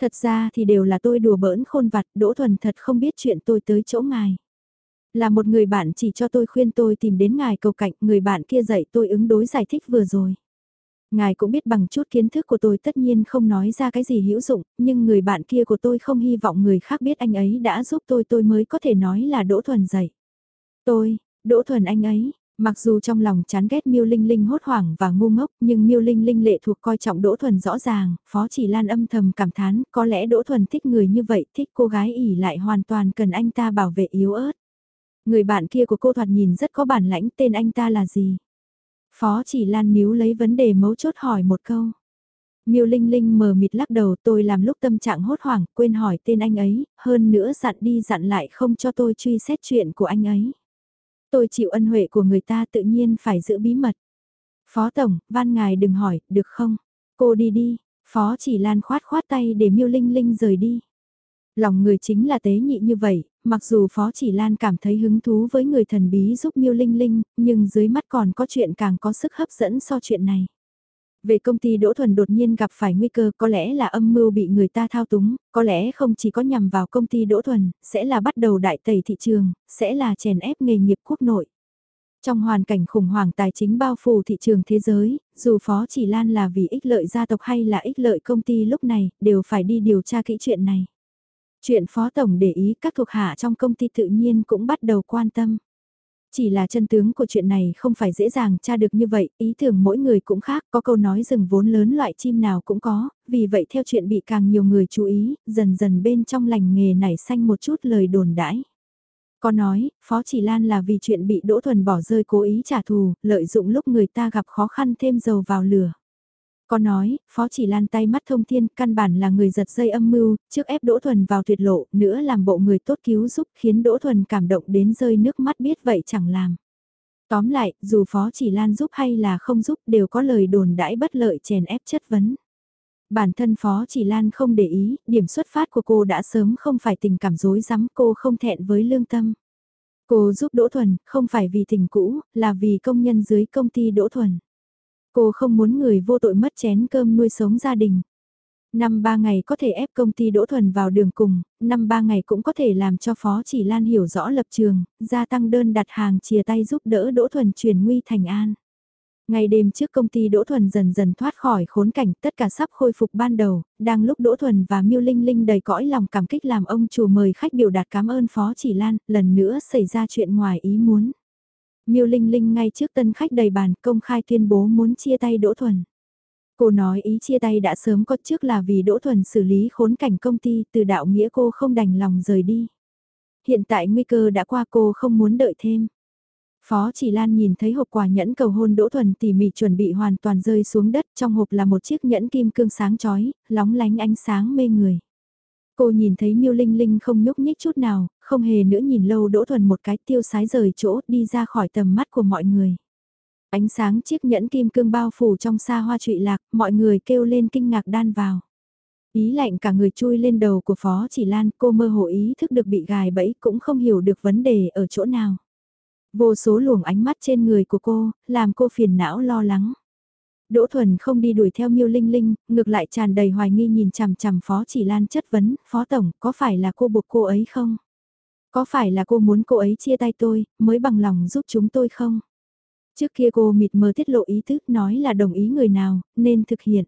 Thật ra thì đều là tôi đùa bỡn khôn vặt, Đỗ Thuần thật không biết chuyện tôi tới chỗ ngài. Là một người bạn chỉ cho tôi khuyên tôi tìm đến ngài cầu cạnh, người bạn kia dạy tôi ứng đối giải thích vừa rồi. Ngài cũng biết bằng chút kiến thức của tôi tất nhiên không nói ra cái gì hữu dụng, nhưng người bạn kia của tôi không hy vọng người khác biết anh ấy đã giúp tôi tôi mới có thể nói là Đỗ Thuần dạy. Tôi, Đỗ Thuần anh ấy, Mặc dù trong lòng chán ghét Miêu Linh Linh hốt hoảng và ngu ngốc, nhưng Miêu Linh Linh lệ thuộc coi trọng Đỗ Thuần rõ ràng, Phó Chỉ Lan âm thầm cảm thán, có lẽ Đỗ Thuần thích người như vậy, thích cô gái ỉ lại hoàn toàn cần anh ta bảo vệ yếu ớt. Người bạn kia của cô thoạt nhìn rất có bản lãnh, tên anh ta là gì? Phó Chỉ Lan níu lấy vấn đề mấu chốt hỏi một câu. Miêu Linh Linh mờ mịt lắc đầu tôi làm lúc tâm trạng hốt hoảng, quên hỏi tên anh ấy, hơn nữa dặn đi dặn lại không cho tôi truy xét chuyện của anh ấy tôi chịu ân huệ của người ta tự nhiên phải giữ bí mật. Phó Tổng, van ngài đừng hỏi, được không? Cô đi đi, Phó chỉ lan khoát khoát tay để miêu linh linh rời đi. Lòng người chính là tế nhị như vậy, mặc dù Phó Chỉ Lan cảm thấy hứng thú với người thần bí giúp Miêu Linh Linh, nhưng dưới mắt còn có chuyện càng có sức hấp dẫn so chuyện này. Về công ty Đỗ Thuần đột nhiên gặp phải nguy cơ có lẽ là âm mưu bị người ta thao túng, có lẽ không chỉ có nhằm vào công ty Đỗ Thuần, sẽ là bắt đầu đại tẩy thị trường, sẽ là chèn ép nghề nghiệp quốc nội. Trong hoàn cảnh khủng hoảng tài chính bao phủ thị trường thế giới, dù Phó Chỉ Lan là vì ích lợi gia tộc hay là ích lợi công ty lúc này, đều phải đi điều tra kỹ chuyện này. Chuyện Phó Tổng để ý các thuộc hạ trong công ty tự nhiên cũng bắt đầu quan tâm. Chỉ là chân tướng của chuyện này không phải dễ dàng tra được như vậy, ý tưởng mỗi người cũng khác, có câu nói rừng vốn lớn loại chim nào cũng có, vì vậy theo chuyện bị càng nhiều người chú ý, dần dần bên trong lành nghề nảy xanh một chút lời đồn đãi. Có nói, Phó Chỉ Lan là vì chuyện bị Đỗ Thuần bỏ rơi cố ý trả thù, lợi dụng lúc người ta gặp khó khăn thêm dầu vào lửa. Có nói, Phó Chỉ Lan tay mắt thông thiên, căn bản là người giật dây âm mưu, trước ép Đỗ Thuần vào tuyệt lộ, nữa làm bộ người tốt cứu giúp khiến Đỗ Thuần cảm động đến rơi nước mắt biết vậy chẳng làm. Tóm lại, dù Phó Chỉ Lan giúp hay là không giúp đều có lời đồn đãi bất lợi chèn ép chất vấn. Bản thân Phó Chỉ Lan không để ý, điểm xuất phát của cô đã sớm không phải tình cảm dối rắm cô không thẹn với lương tâm. Cô giúp Đỗ Thuần, không phải vì tình cũ, là vì công nhân dưới công ty Đỗ Thuần. Cô không muốn người vô tội mất chén cơm nuôi sống gia đình. Năm ba ngày có thể ép công ty Đỗ Thuần vào đường cùng, năm ba ngày cũng có thể làm cho Phó Chỉ Lan hiểu rõ lập trường, gia tăng đơn đặt hàng chia tay giúp đỡ Đỗ Thuần chuyển nguy thành an. Ngày đêm trước công ty Đỗ Thuần dần dần thoát khỏi khốn cảnh tất cả sắp khôi phục ban đầu, đang lúc Đỗ Thuần và Miêu Linh Linh đầy cõi lòng cảm kích làm ông chủ mời khách biểu đạt cảm ơn Phó Chỉ Lan, lần nữa xảy ra chuyện ngoài ý muốn. Miêu Linh Linh ngay trước tân khách đầy bàn công khai tuyên bố muốn chia tay Đỗ Thuần. Cô nói ý chia tay đã sớm có trước là vì Đỗ Thuần xử lý khốn cảnh công ty từ đạo nghĩa cô không đành lòng rời đi. Hiện tại nguy cơ đã qua cô không muốn đợi thêm. Phó Chỉ Lan nhìn thấy hộp quà nhẫn cầu hôn Đỗ Thuần tỉ mỉ chuẩn bị hoàn toàn rơi xuống đất trong hộp là một chiếc nhẫn kim cương sáng chói, lóng lánh ánh sáng mê người. Cô nhìn thấy Miêu Linh Linh không nhúc nhích chút nào, không hề nữa nhìn lâu Đỗ Thuần một cái tiêu sái rời chỗ đi ra khỏi tầm mắt của mọi người. Ánh sáng chiếc nhẫn kim cương bao phủ trong xa hoa trụy lạc, mọi người kêu lên kinh ngạc đan vào. Ý lạnh cả người chui lên đầu của Phó Chỉ Lan, cô mơ hồ ý thức được bị gài bẫy cũng không hiểu được vấn đề ở chỗ nào. Vô số luồng ánh mắt trên người của cô, làm cô phiền não lo lắng. Đỗ Thuần không đi đuổi theo Miêu Linh Linh, ngược lại tràn đầy hoài nghi nhìn chằm chằm Phó Chỉ Lan chất vấn, Phó Tổng, có phải là cô buộc cô ấy không? Có phải là cô muốn cô ấy chia tay tôi, mới bằng lòng giúp chúng tôi không? Trước kia cô mịt mờ tiết lộ ý thức nói là đồng ý người nào, nên thực hiện.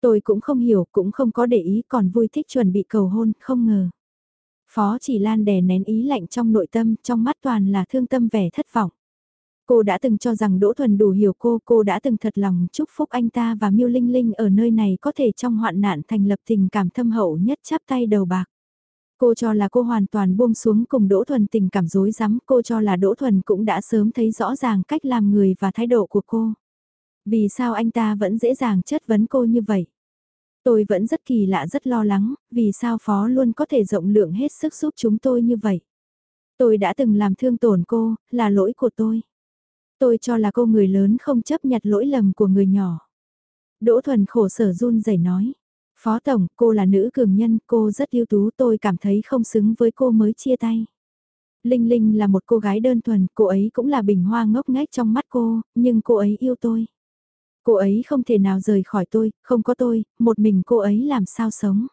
Tôi cũng không hiểu, cũng không có để ý, còn vui thích chuẩn bị cầu hôn, không ngờ. Phó chỉ lan đè nén ý lạnh trong nội tâm, trong mắt toàn là thương tâm vẻ thất vọng. Cô đã từng cho rằng Đỗ Thuần đủ hiểu cô, cô đã từng thật lòng chúc phúc anh ta và Miêu Linh Linh ở nơi này có thể trong hoạn nạn thành lập tình cảm thâm hậu nhất chắp tay đầu bạc. Cô cho là cô hoàn toàn buông xuống cùng Đỗ Thuần tình cảm dối rắm cô cho là Đỗ Thuần cũng đã sớm thấy rõ ràng cách làm người và thái độ của cô. Vì sao anh ta vẫn dễ dàng chất vấn cô như vậy? Tôi vẫn rất kỳ lạ rất lo lắng, vì sao Phó luôn có thể rộng lượng hết sức giúp chúng tôi như vậy? Tôi đã từng làm thương tổn cô, là lỗi của tôi. Tôi cho là cô người lớn không chấp nhặt lỗi lầm của người nhỏ. Đỗ Thuần khổ sở run rẩy nói. Phó Tổng, cô là nữ cường nhân, cô rất yêu tú, tôi cảm thấy không xứng với cô mới chia tay. Linh Linh là một cô gái đơn thuần, cô ấy cũng là bình hoa ngốc nghếch trong mắt cô, nhưng cô ấy yêu tôi. Cô ấy không thể nào rời khỏi tôi, không có tôi, một mình cô ấy làm sao sống.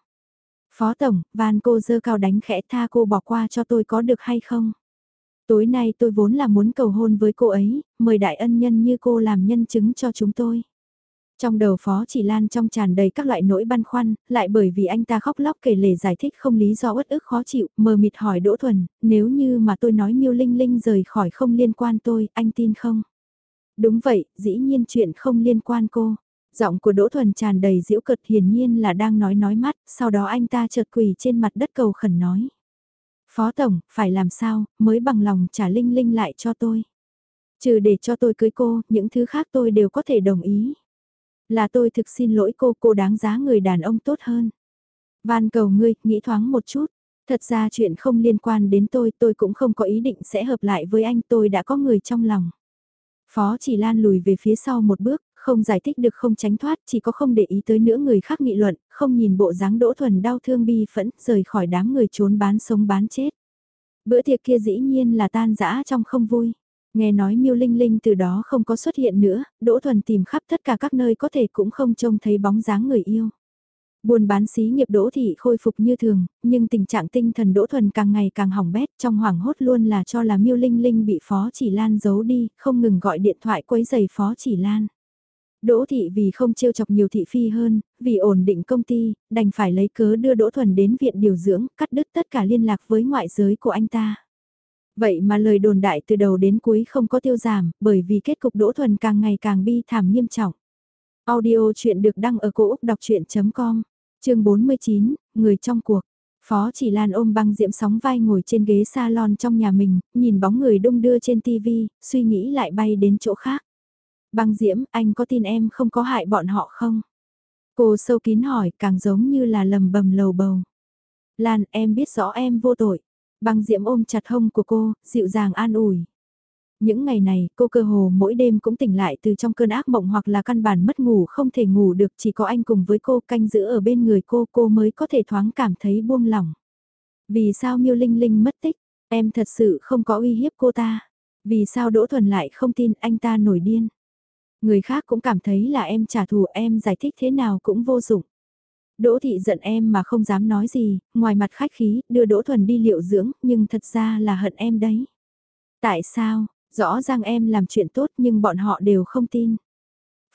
Phó Tổng, van cô dơ cao đánh khẽ tha cô bỏ qua cho tôi có được hay không? Tối nay tôi vốn là muốn cầu hôn với cô ấy, mời đại ân nhân như cô làm nhân chứng cho chúng tôi. Trong đầu Phó Chỉ Lan trong tràn đầy các loại nỗi băn khoăn, lại bởi vì anh ta khóc lóc kể lể giải thích không lý do uất ức khó chịu, mờ mịt hỏi Đỗ Thuần, nếu như mà tôi nói miêu linh linh rời khỏi không liên quan tôi, anh tin không? Đúng vậy, dĩ nhiên chuyện không liên quan cô. Giọng của Đỗ Thuần tràn đầy diễu cợt hiển nhiên là đang nói nói mắt, sau đó anh ta chợt quỳ trên mặt đất cầu khẩn nói. Phó Tổng, phải làm sao, mới bằng lòng trả Linh Linh lại cho tôi. Trừ để cho tôi cưới cô, những thứ khác tôi đều có thể đồng ý. Là tôi thực xin lỗi cô, cô đáng giá người đàn ông tốt hơn. Van cầu ngươi, nghĩ thoáng một chút. Thật ra chuyện không liên quan đến tôi, tôi cũng không có ý định sẽ hợp lại với anh, tôi đã có người trong lòng. Phó chỉ lan lùi về phía sau một bước, không giải thích được không tránh thoát, chỉ có không để ý tới nữa người khác nghị luận, không nhìn bộ dáng đỗ thuần đau thương bi phẫn, rời khỏi đám người trốn bán sống bán chết. Bữa tiệc kia dĩ nhiên là tan dã trong không vui. Nghe nói miêu linh linh từ đó không có xuất hiện nữa, Đỗ Thuần tìm khắp tất cả các nơi có thể cũng không trông thấy bóng dáng người yêu. Buôn bán xí nghiệp Đỗ Thị khôi phục như thường, nhưng tình trạng tinh thần Đỗ Thuần càng ngày càng hỏng bét trong hoảng hốt luôn là cho là Miêu Linh Linh bị Phó Chỉ Lan giấu đi, không ngừng gọi điện thoại quấy giày Phó Chỉ Lan. Đỗ Thị vì không trêu chọc nhiều thị phi hơn, vì ổn định công ty, đành phải lấy cớ đưa Đỗ Thuần đến viện điều dưỡng, cắt đứt tất cả liên lạc với ngoại giới của anh ta. Vậy mà lời đồn đại từ đầu đến cuối không có tiêu giảm, bởi vì kết cục Đỗ Thuần càng ngày càng bi thảm nghiêm trọng. Audio chuyện được đăng ở cổ Úc đọc chuyện.com chương 49, người trong cuộc. Phó chỉ Lan ôm băng diễm sóng vai ngồi trên ghế salon trong nhà mình, nhìn bóng người đông đưa trên TV, suy nghĩ lại bay đến chỗ khác. Băng diễm, anh có tin em không có hại bọn họ không? Cô sâu kín hỏi, càng giống như là lầm bầm lầu bầu. Lan, em biết rõ em vô tội. Băng diễm ôm chặt hông của cô, dịu dàng an ủi. Những ngày này, cô cơ hồ mỗi đêm cũng tỉnh lại từ trong cơn ác mộng hoặc là căn bản mất ngủ không thể ngủ được chỉ có anh cùng với cô canh giữ ở bên người cô cô mới có thể thoáng cảm thấy buông lỏng. Vì sao miêu linh linh mất tích, em thật sự không có uy hiếp cô ta. Vì sao Đỗ Thuần lại không tin anh ta nổi điên. Người khác cũng cảm thấy là em trả thù em giải thích thế nào cũng vô dụng. Đỗ thị giận em mà không dám nói gì, ngoài mặt khách khí, đưa Đỗ Thuần đi liệu dưỡng, nhưng thật ra là hận em đấy. Tại sao, Rõ ràng em làm chuyện tốt nhưng bọn họ đều không tin.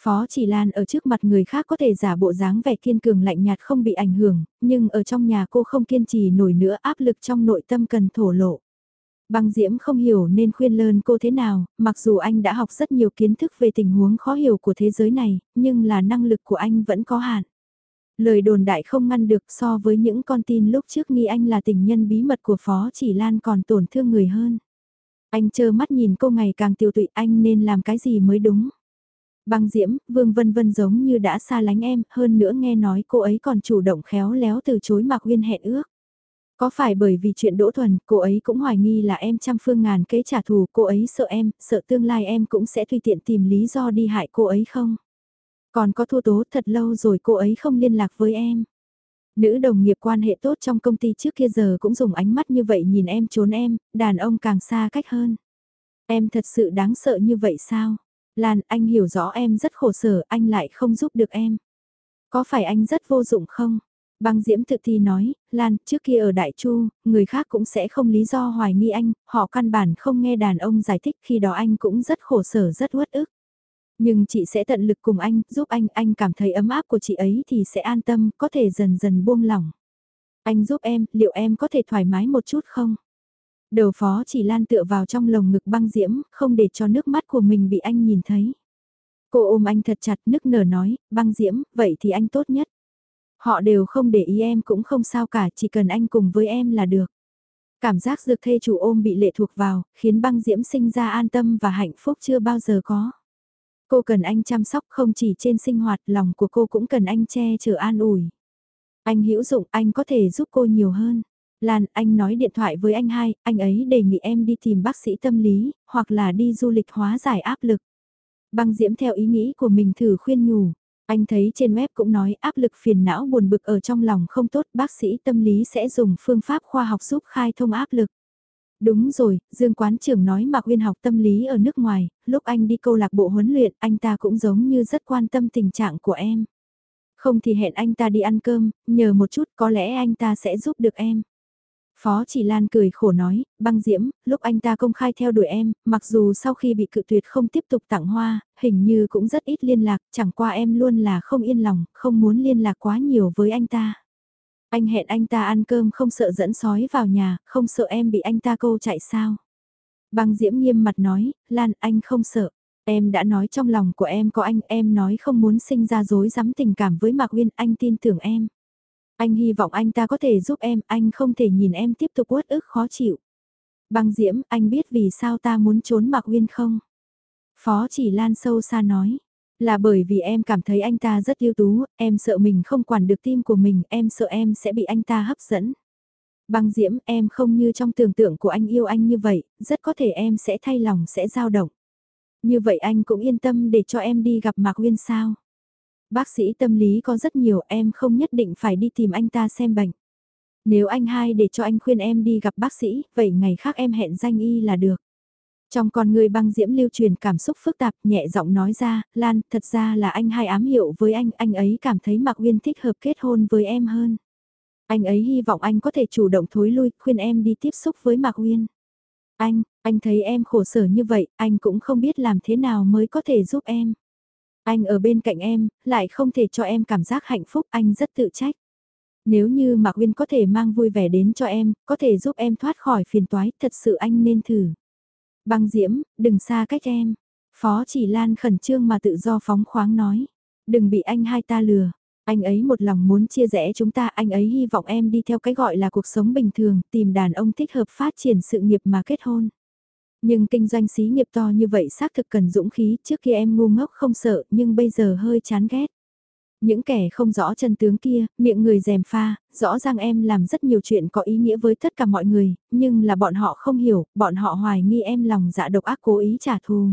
Phó Chỉ Lan ở trước mặt người khác có thể giả bộ dáng vẻ kiên cường lạnh nhạt không bị ảnh hưởng, nhưng ở trong nhà cô không kiên trì nổi nữa áp lực trong nội tâm cần thổ lộ. Băng Diễm không hiểu nên khuyên lơn cô thế nào, mặc dù anh đã học rất nhiều kiến thức về tình huống khó hiểu của thế giới này, nhưng là năng lực của anh vẫn có hạn. Lời đồn đại không ngăn được so với những con tin lúc trước nghi anh là tình nhân bí mật của Phó Chỉ Lan còn tổn thương người hơn. Anh chơ mắt nhìn cô ngày càng tiêu tụy anh nên làm cái gì mới đúng. Băng diễm, vương vân vân giống như đã xa lánh em, hơn nữa nghe nói cô ấy còn chủ động khéo léo từ chối Mạc Uyên hẹn ước. Có phải bởi vì chuyện đỗ thuần, cô ấy cũng hoài nghi là em trăm phương ngàn kế trả thù, cô ấy sợ em, sợ tương lai em cũng sẽ tùy tiện tìm lý do đi hại cô ấy không? Còn có thua tố thật lâu rồi cô ấy không liên lạc với em. Nữ đồng nghiệp quan hệ tốt trong công ty trước kia giờ cũng dùng ánh mắt như vậy nhìn em trốn em, đàn ông càng xa cách hơn. Em thật sự đáng sợ như vậy sao? Lan, anh hiểu rõ em rất khổ sở, anh lại không giúp được em. Có phải anh rất vô dụng không? Băng Diễm thực thi nói, Lan, trước kia ở Đại Chu, người khác cũng sẽ không lý do hoài nghi anh, họ căn bản không nghe đàn ông giải thích khi đó anh cũng rất khổ sở rất uất ức. Nhưng chị sẽ tận lực cùng anh, giúp anh, anh cảm thấy ấm áp của chị ấy thì sẽ an tâm, có thể dần dần buông lỏng. Anh giúp em, liệu em có thể thoải mái một chút không? Đầu phó chỉ lan tựa vào trong lồng ngực băng diễm, không để cho nước mắt của mình bị anh nhìn thấy. Cô ôm anh thật chặt nức nở nói, băng diễm, vậy thì anh tốt nhất. Họ đều không để ý em cũng không sao cả, chỉ cần anh cùng với em là được. Cảm giác dược thê chủ ôm bị lệ thuộc vào, khiến băng diễm sinh ra an tâm và hạnh phúc chưa bao giờ có. Cô cần anh chăm sóc không chỉ trên sinh hoạt lòng của cô cũng cần anh che chở an ủi. Anh hữu dụng anh có thể giúp cô nhiều hơn. Lan, anh nói điện thoại với anh hai, anh ấy đề nghị em đi tìm bác sĩ tâm lý, hoặc là đi du lịch hóa giải áp lực. Băng diễm theo ý nghĩ của mình thử khuyên nhủ. Anh thấy trên web cũng nói áp lực phiền não buồn bực ở trong lòng không tốt, bác sĩ tâm lý sẽ dùng phương pháp khoa học giúp khai thông áp lực. Đúng rồi, Dương Quán trưởng nói Mạc Uyên học tâm lý ở nước ngoài, lúc anh đi câu lạc bộ huấn luyện anh ta cũng giống như rất quan tâm tình trạng của em. Không thì hẹn anh ta đi ăn cơm, nhờ một chút có lẽ anh ta sẽ giúp được em. Phó Chỉ Lan cười khổ nói, băng diễm, lúc anh ta công khai theo đuổi em, mặc dù sau khi bị cự tuyệt không tiếp tục tặng hoa, hình như cũng rất ít liên lạc, chẳng qua em luôn là không yên lòng, không muốn liên lạc quá nhiều với anh ta. Anh hẹn anh ta ăn cơm không sợ dẫn sói vào nhà, không sợ em bị anh ta câu chạy sao. Băng diễm nghiêm mặt nói, Lan anh không sợ. Em đã nói trong lòng của em có anh, em nói không muốn sinh ra dối dám tình cảm với Mạc Uyên, anh tin tưởng em. Anh hy vọng anh ta có thể giúp em, anh không thể nhìn em tiếp tục uất ức khó chịu. Băng diễm, anh biết vì sao ta muốn trốn Mạc Uyên không? Phó chỉ Lan sâu xa nói, là bởi vì em cảm thấy anh ta rất ưu tú, em sợ mình không quản được tim của mình, em sợ em sẽ bị anh ta hấp dẫn. Băng diễm em không như trong tưởng tượng của anh yêu anh như vậy, rất có thể em sẽ thay lòng sẽ dao động. Như vậy anh cũng yên tâm để cho em đi gặp Mạc Uyên sao. Bác sĩ tâm lý có rất nhiều em không nhất định phải đi tìm anh ta xem bệnh. Nếu anh hai để cho anh khuyên em đi gặp bác sĩ, vậy ngày khác em hẹn danh y là được. Trong con người băng diễm lưu truyền cảm xúc phức tạp nhẹ giọng nói ra, Lan, thật ra là anh hai ám hiệu với anh, anh ấy cảm thấy Mạc Uyên thích hợp kết hôn với em hơn. Anh ấy hy vọng anh có thể chủ động thối lui, khuyên em đi tiếp xúc với Mạc Uyên. Anh, anh thấy em khổ sở như vậy, anh cũng không biết làm thế nào mới có thể giúp em. Anh ở bên cạnh em, lại không thể cho em cảm giác hạnh phúc, anh rất tự trách. Nếu như Mạc Uyên có thể mang vui vẻ đến cho em, có thể giúp em thoát khỏi phiền toái, thật sự anh nên thử. Băng diễm, đừng xa cách em. Phó chỉ lan khẩn trương mà tự do phóng khoáng nói. Đừng bị anh hai ta lừa. Anh ấy một lòng muốn chia rẽ chúng ta, anh ấy hy vọng em đi theo cái gọi là cuộc sống bình thường, tìm đàn ông thích hợp phát triển sự nghiệp mà kết hôn. Nhưng kinh doanh xí nghiệp to như vậy xác thực cần dũng khí, trước kia em ngu ngốc không sợ, nhưng bây giờ hơi chán ghét. Những kẻ không rõ chân tướng kia, miệng người dèm pha, rõ ràng em làm rất nhiều chuyện có ý nghĩa với tất cả mọi người, nhưng là bọn họ không hiểu, bọn họ hoài nghi em lòng dạ độc ác cố ý trả thù.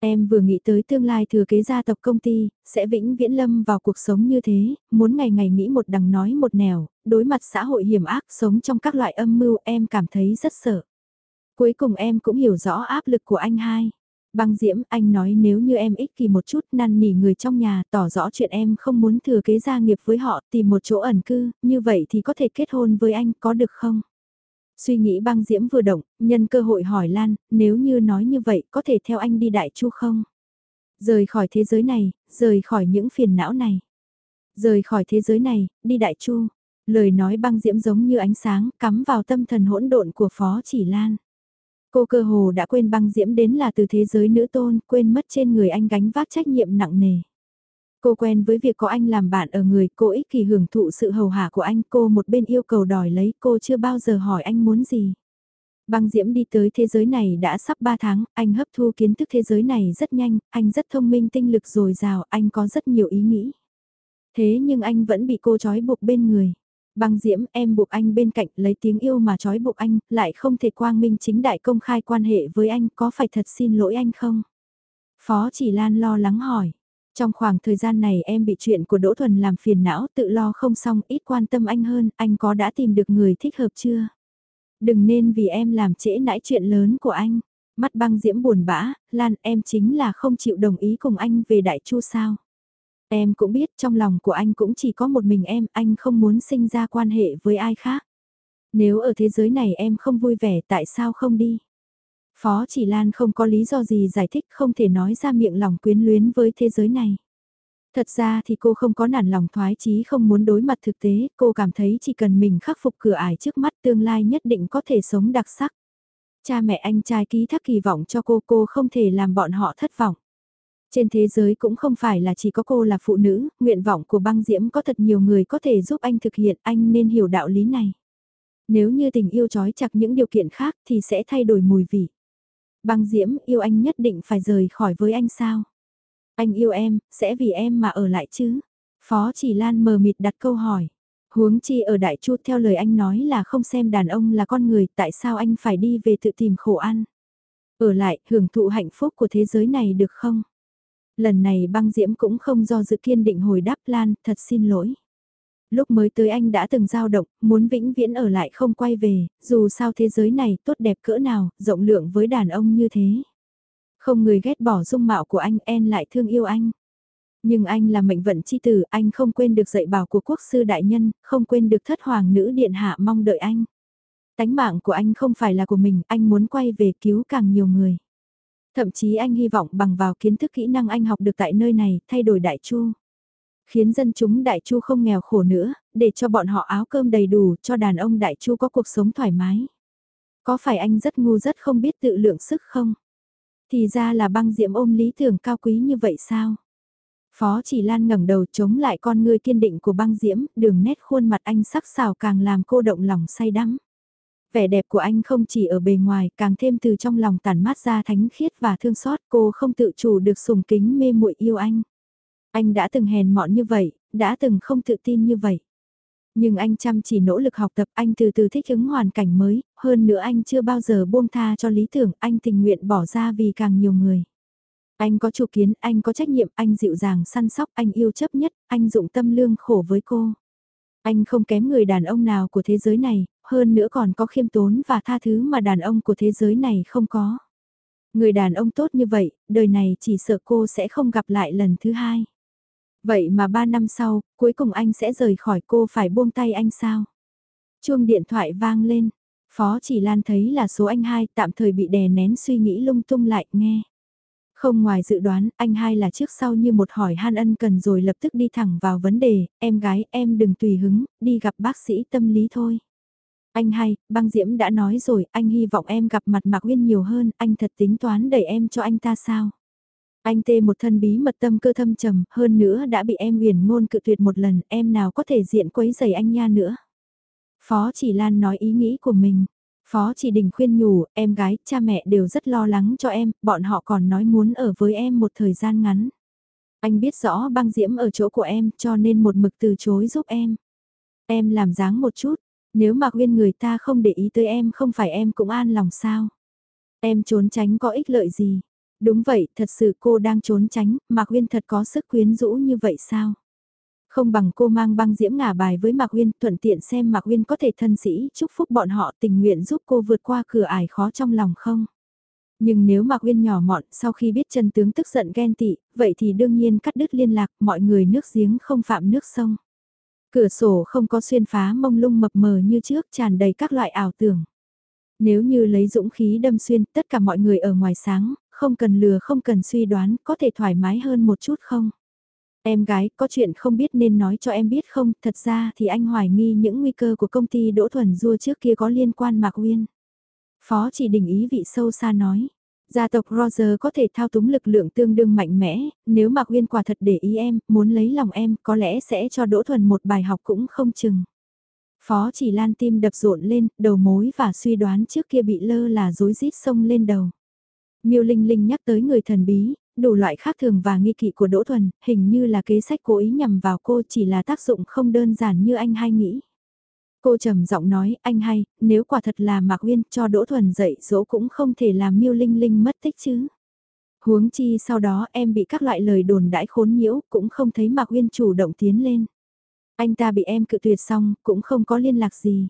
Em vừa nghĩ tới tương lai thừa kế gia tộc công ty, sẽ vĩnh viễn lâm vào cuộc sống như thế, muốn ngày ngày nghĩ một đằng nói một nẻo, đối mặt xã hội hiểm ác sống trong các loại âm mưu em cảm thấy rất sợ. Cuối cùng em cũng hiểu rõ áp lực của anh hai. Băng Diễm, anh nói nếu như em ích kỳ một chút năn nỉ người trong nhà tỏ rõ chuyện em không muốn thừa kế gia nghiệp với họ tìm một chỗ ẩn cư, như vậy thì có thể kết hôn với anh có được không? Suy nghĩ băng Diễm vừa động, nhân cơ hội hỏi Lan, nếu như nói như vậy có thể theo anh đi đại chu không? Rời khỏi thế giới này, rời khỏi những phiền não này. Rời khỏi thế giới này, đi đại chu. Lời nói băng Diễm giống như ánh sáng cắm vào tâm thần hỗn độn của Phó Chỉ Lan. Cô cơ hồ đã quên băng diễm đến là từ thế giới nữ tôn, quên mất trên người anh gánh vác trách nhiệm nặng nề. Cô quen với việc có anh làm bạn ở người, cô ích kỳ hưởng thụ sự hầu hạ của anh, cô một bên yêu cầu đòi lấy, cô chưa bao giờ hỏi anh muốn gì. Băng Diễm đi tới thế giới này đã sắp 3 tháng, anh hấp thu kiến thức thế giới này rất nhanh, anh rất thông minh tinh lực dồi dào, anh có rất nhiều ý nghĩ. Thế nhưng anh vẫn bị cô trói buộc bên người. Băng diễm em buộc anh bên cạnh lấy tiếng yêu mà trói buộc anh, lại không thể quang minh chính đại công khai quan hệ với anh, có phải thật xin lỗi anh không? Phó chỉ Lan lo lắng hỏi. Trong khoảng thời gian này em bị chuyện của Đỗ Thuần làm phiền não tự lo không xong ít quan tâm anh hơn, anh có đã tìm được người thích hợp chưa? Đừng nên vì em làm trễ nãi chuyện lớn của anh. Mắt băng diễm buồn bã, Lan em chính là không chịu đồng ý cùng anh về đại chu sao? Em cũng biết trong lòng của anh cũng chỉ có một mình em, anh không muốn sinh ra quan hệ với ai khác. Nếu ở thế giới này em không vui vẻ tại sao không đi? Phó chỉ Lan không có lý do gì giải thích không thể nói ra miệng lòng quyến luyến với thế giới này. Thật ra thì cô không có nản lòng thoái chí không muốn đối mặt thực tế, cô cảm thấy chỉ cần mình khắc phục cửa ải trước mắt tương lai nhất định có thể sống đặc sắc. Cha mẹ anh trai ký thác kỳ vọng cho cô, cô không thể làm bọn họ thất vọng. Trên thế giới cũng không phải là chỉ có cô là phụ nữ, nguyện vọng của băng diễm có thật nhiều người có thể giúp anh thực hiện, anh nên hiểu đạo lý này. Nếu như tình yêu trói chặt những điều kiện khác thì sẽ thay đổi mùi vị. Băng diễm yêu anh nhất định phải rời khỏi với anh sao? Anh yêu em, sẽ vì em mà ở lại chứ? Phó chỉ Lan mờ mịt đặt câu hỏi. Huống chi ở Đại Chu theo lời anh nói là không xem đàn ông là con người, tại sao anh phải đi về tự tìm khổ ăn? Ở lại, hưởng thụ hạnh phúc của thế giới này được không? Lần này băng diễm cũng không do dự kiên định hồi đáp Lan, thật xin lỗi. Lúc mới tới anh đã từng dao động, muốn vĩnh viễn ở lại không quay về, dù sao thế giới này tốt đẹp cỡ nào, rộng lượng với đàn ông như thế. Không người ghét bỏ dung mạo của anh, en lại thương yêu anh. Nhưng anh là mệnh vận chi tử, anh không quên được dạy bảo của quốc sư đại nhân, không quên được thất hoàng nữ điện hạ mong đợi anh. Tánh mạng của anh không phải là của mình, anh muốn quay về cứu càng nhiều người. Thậm chí anh hy vọng bằng vào kiến thức kỹ năng anh học được tại nơi này, thay đổi đại chu. Khiến dân chúng đại chu không nghèo khổ nữa, để cho bọn họ áo cơm đầy đủ, cho đàn ông đại chu có cuộc sống thoải mái. Có phải anh rất ngu rất không biết tự lượng sức không? Thì ra là băng diệm ôm lý tưởng cao quý như vậy sao? Phó chỉ lan ngẩng đầu chống lại con người kiên định của băng diễm, đường nét khuôn mặt anh sắc sảo càng làm cô động lòng say đắm. Vẻ đẹp của anh không chỉ ở bề ngoài, càng thêm từ trong lòng tản mát ra thánh khiết và thương xót cô không tự chủ được sùng kính mê muội yêu anh. Anh đã từng hèn mọn như vậy, đã từng không tự tin như vậy. Nhưng anh chăm chỉ nỗ lực học tập, anh từ từ thích ứng hoàn cảnh mới, hơn nữa anh chưa bao giờ buông tha cho lý tưởng, anh tình nguyện bỏ ra vì càng nhiều người. Anh có chủ kiến, anh có trách nhiệm, anh dịu dàng săn sóc, anh yêu chấp nhất, anh dụng tâm lương khổ với cô. Anh không kém người đàn ông nào của thế giới này, hơn nữa còn có khiêm tốn và tha thứ mà đàn ông của thế giới này không có. Người đàn ông tốt như vậy, đời này chỉ sợ cô sẽ không gặp lại lần thứ hai. Vậy mà ba năm sau, cuối cùng anh sẽ rời khỏi cô phải buông tay anh sao? Chuông điện thoại vang lên, Phó chỉ Lan thấy là số anh hai tạm thời bị đè nén suy nghĩ lung tung lại nghe. Không ngoài dự đoán, anh hai là trước sau như một hỏi han ân cần rồi lập tức đi thẳng vào vấn đề, em gái em đừng tùy hứng, đi gặp bác sĩ tâm lý thôi. Anh hai, băng diễm đã nói rồi, anh hy vọng em gặp mặt Mạc Uyên nhiều hơn, anh thật tính toán đẩy em cho anh ta sao? Anh tê một thân bí mật tâm cơ thâm trầm, hơn nữa đã bị em huyền ngôn cự tuyệt một lần, em nào có thể diện quấy giày anh nha nữa. Phó chỉ Lan nói ý nghĩ của mình. Phó chỉ đình khuyên nhủ, em gái, cha mẹ đều rất lo lắng cho em, bọn họ còn nói muốn ở với em một thời gian ngắn. Anh biết rõ băng diễm ở chỗ của em cho nên một mực từ chối giúp em. Em làm dáng một chút, nếu mà nguyên người ta không để ý tới em không phải em cũng an lòng sao. Em trốn tránh có ích lợi gì? Đúng vậy, thật sự cô đang trốn tránh, Mạc Uyên thật có sức quyến rũ như vậy sao? Không bằng cô mang băng diễm ngả bài với Mạc Uyên, thuận tiện xem Mạc Uyên có thể thân sĩ chúc phúc bọn họ tình nguyện giúp cô vượt qua cửa ải khó trong lòng không? Nhưng nếu Mạc Uyên nhỏ mọn sau khi biết chân tướng tức giận ghen tị, vậy thì đương nhiên cắt đứt liên lạc, mọi người nước giếng không phạm nước sông. Cửa sổ không có xuyên phá mông lung mập mờ như trước tràn đầy các loại ảo tưởng. Nếu như lấy dũng khí đâm xuyên tất cả mọi người ở ngoài sáng, không cần lừa không cần suy đoán, có thể thoải mái hơn một chút không? Em gái, có chuyện không biết nên nói cho em biết không, thật ra thì anh hoài nghi những nguy cơ của công ty Đỗ Thuần Dua trước kia có liên quan Mạc Uyên. Phó chỉ đình ý vị sâu xa nói. Gia tộc Roger có thể thao túng lực lượng tương đương mạnh mẽ, nếu Mạc Uyên quả thật để ý em, muốn lấy lòng em, có lẽ sẽ cho Đỗ Thuần một bài học cũng không chừng. Phó chỉ lan tim đập rộn lên, đầu mối và suy đoán trước kia bị lơ là dối rít sông lên đầu. Miêu Linh Linh nhắc tới người thần bí, đủ loại khác thường và nghi kỵ của Đỗ Thuần, hình như là kế sách cố ý nhằm vào cô chỉ là tác dụng không đơn giản như anh hay nghĩ. Cô trầm giọng nói, anh hay, nếu quả thật là Mạc Uyên cho Đỗ Thuần dạy dỗ cũng không thể làm miêu linh linh mất tích chứ. Huống chi sau đó em bị các loại lời đồn đãi khốn nhiễu, cũng không thấy Mạc Uyên chủ động tiến lên. Anh ta bị em cự tuyệt xong, cũng không có liên lạc gì.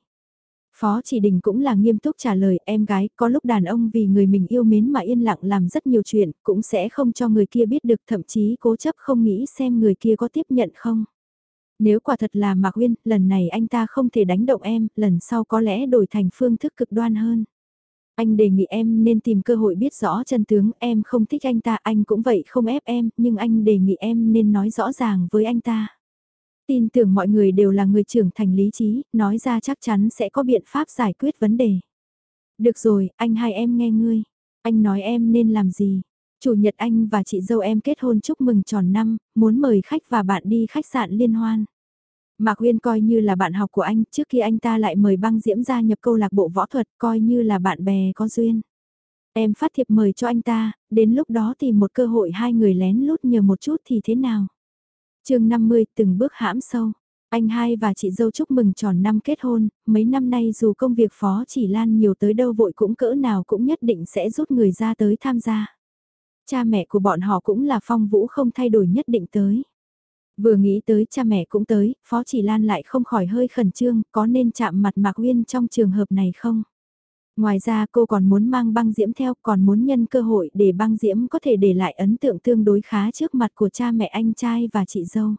Phó chỉ đình cũng là nghiêm túc trả lời em gái, có lúc đàn ông vì người mình yêu mến mà yên lặng làm rất nhiều chuyện, cũng sẽ không cho người kia biết được thậm chí cố chấp không nghĩ xem người kia có tiếp nhận không. Nếu quả thật là Mạc Uyên, lần này anh ta không thể đánh động em, lần sau có lẽ đổi thành phương thức cực đoan hơn. Anh đề nghị em nên tìm cơ hội biết rõ chân tướng, em không thích anh ta, anh cũng vậy không ép em, nhưng anh đề nghị em nên nói rõ ràng với anh ta. Tin tưởng mọi người đều là người trưởng thành lý trí, nói ra chắc chắn sẽ có biện pháp giải quyết vấn đề. Được rồi, anh hai em nghe ngươi. Anh nói em nên làm gì? Chủ nhật anh và chị dâu em kết hôn chúc mừng tròn năm, muốn mời khách và bạn đi khách sạn liên hoan. Mạc Uyên coi như là bạn học của anh, trước khi anh ta lại mời băng diễm gia nhập câu lạc bộ võ thuật, coi như là bạn bè có duyên. Em phát thiệp mời cho anh ta, đến lúc đó tìm một cơ hội hai người lén lút nhờ một chút thì thế nào? Chương 50 từng bước hãm sâu. Anh hai và chị dâu chúc mừng tròn năm kết hôn, mấy năm nay dù công việc phó chỉ lan nhiều tới đâu vội cũng cỡ nào cũng nhất định sẽ rút người ra tới tham gia. Cha mẹ của bọn họ cũng là phong vũ không thay đổi nhất định tới. Vừa nghĩ tới cha mẹ cũng tới, Phó Chỉ Lan lại không khỏi hơi khẩn trương, có nên chạm mặt Mạc Uyên trong trường hợp này không? Ngoài ra cô còn muốn mang băng diễm theo, còn muốn nhân cơ hội để băng diễm có thể để lại ấn tượng tương đối khá trước mặt của cha mẹ anh trai và chị dâu.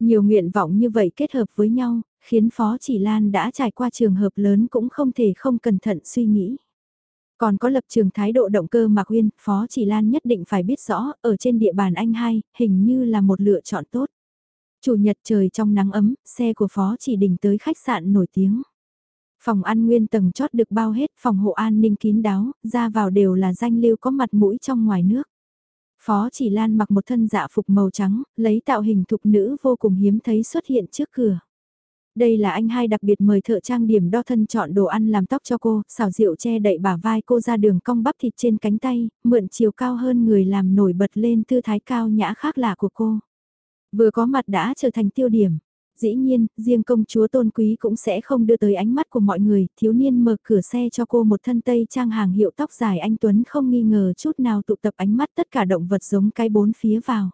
Nhiều nguyện vọng như vậy kết hợp với nhau, khiến Phó Chỉ Lan đã trải qua trường hợp lớn cũng không thể không cẩn thận suy nghĩ. Còn có lập trường thái độ động cơ Mạc Uyên, Phó Chỉ Lan nhất định phải biết rõ, ở trên địa bàn anh hai, hình như là một lựa chọn tốt. Chủ nhật trời trong nắng ấm, xe của Phó Chỉ Đình tới khách sạn nổi tiếng. Phòng ăn nguyên tầng chót được bao hết, phòng hộ an ninh kín đáo, ra vào đều là danh lưu có mặt mũi trong ngoài nước. Phó Chỉ Lan mặc một thân dạ phục màu trắng, lấy tạo hình thục nữ vô cùng hiếm thấy xuất hiện trước cửa. Đây là anh hai đặc biệt mời thợ trang điểm đo thân chọn đồ ăn làm tóc cho cô, xào rượu che đậy bả vai cô ra đường cong bắp thịt trên cánh tay, mượn chiều cao hơn người làm nổi bật lên tư thái cao nhã khác lạ của cô. Vừa có mặt đã trở thành tiêu điểm. Dĩ nhiên, riêng công chúa tôn quý cũng sẽ không đưa tới ánh mắt của mọi người, thiếu niên mở cửa xe cho cô một thân tây trang hàng hiệu tóc dài anh Tuấn không nghi ngờ chút nào tụ tập ánh mắt tất cả động vật giống cái bốn phía vào.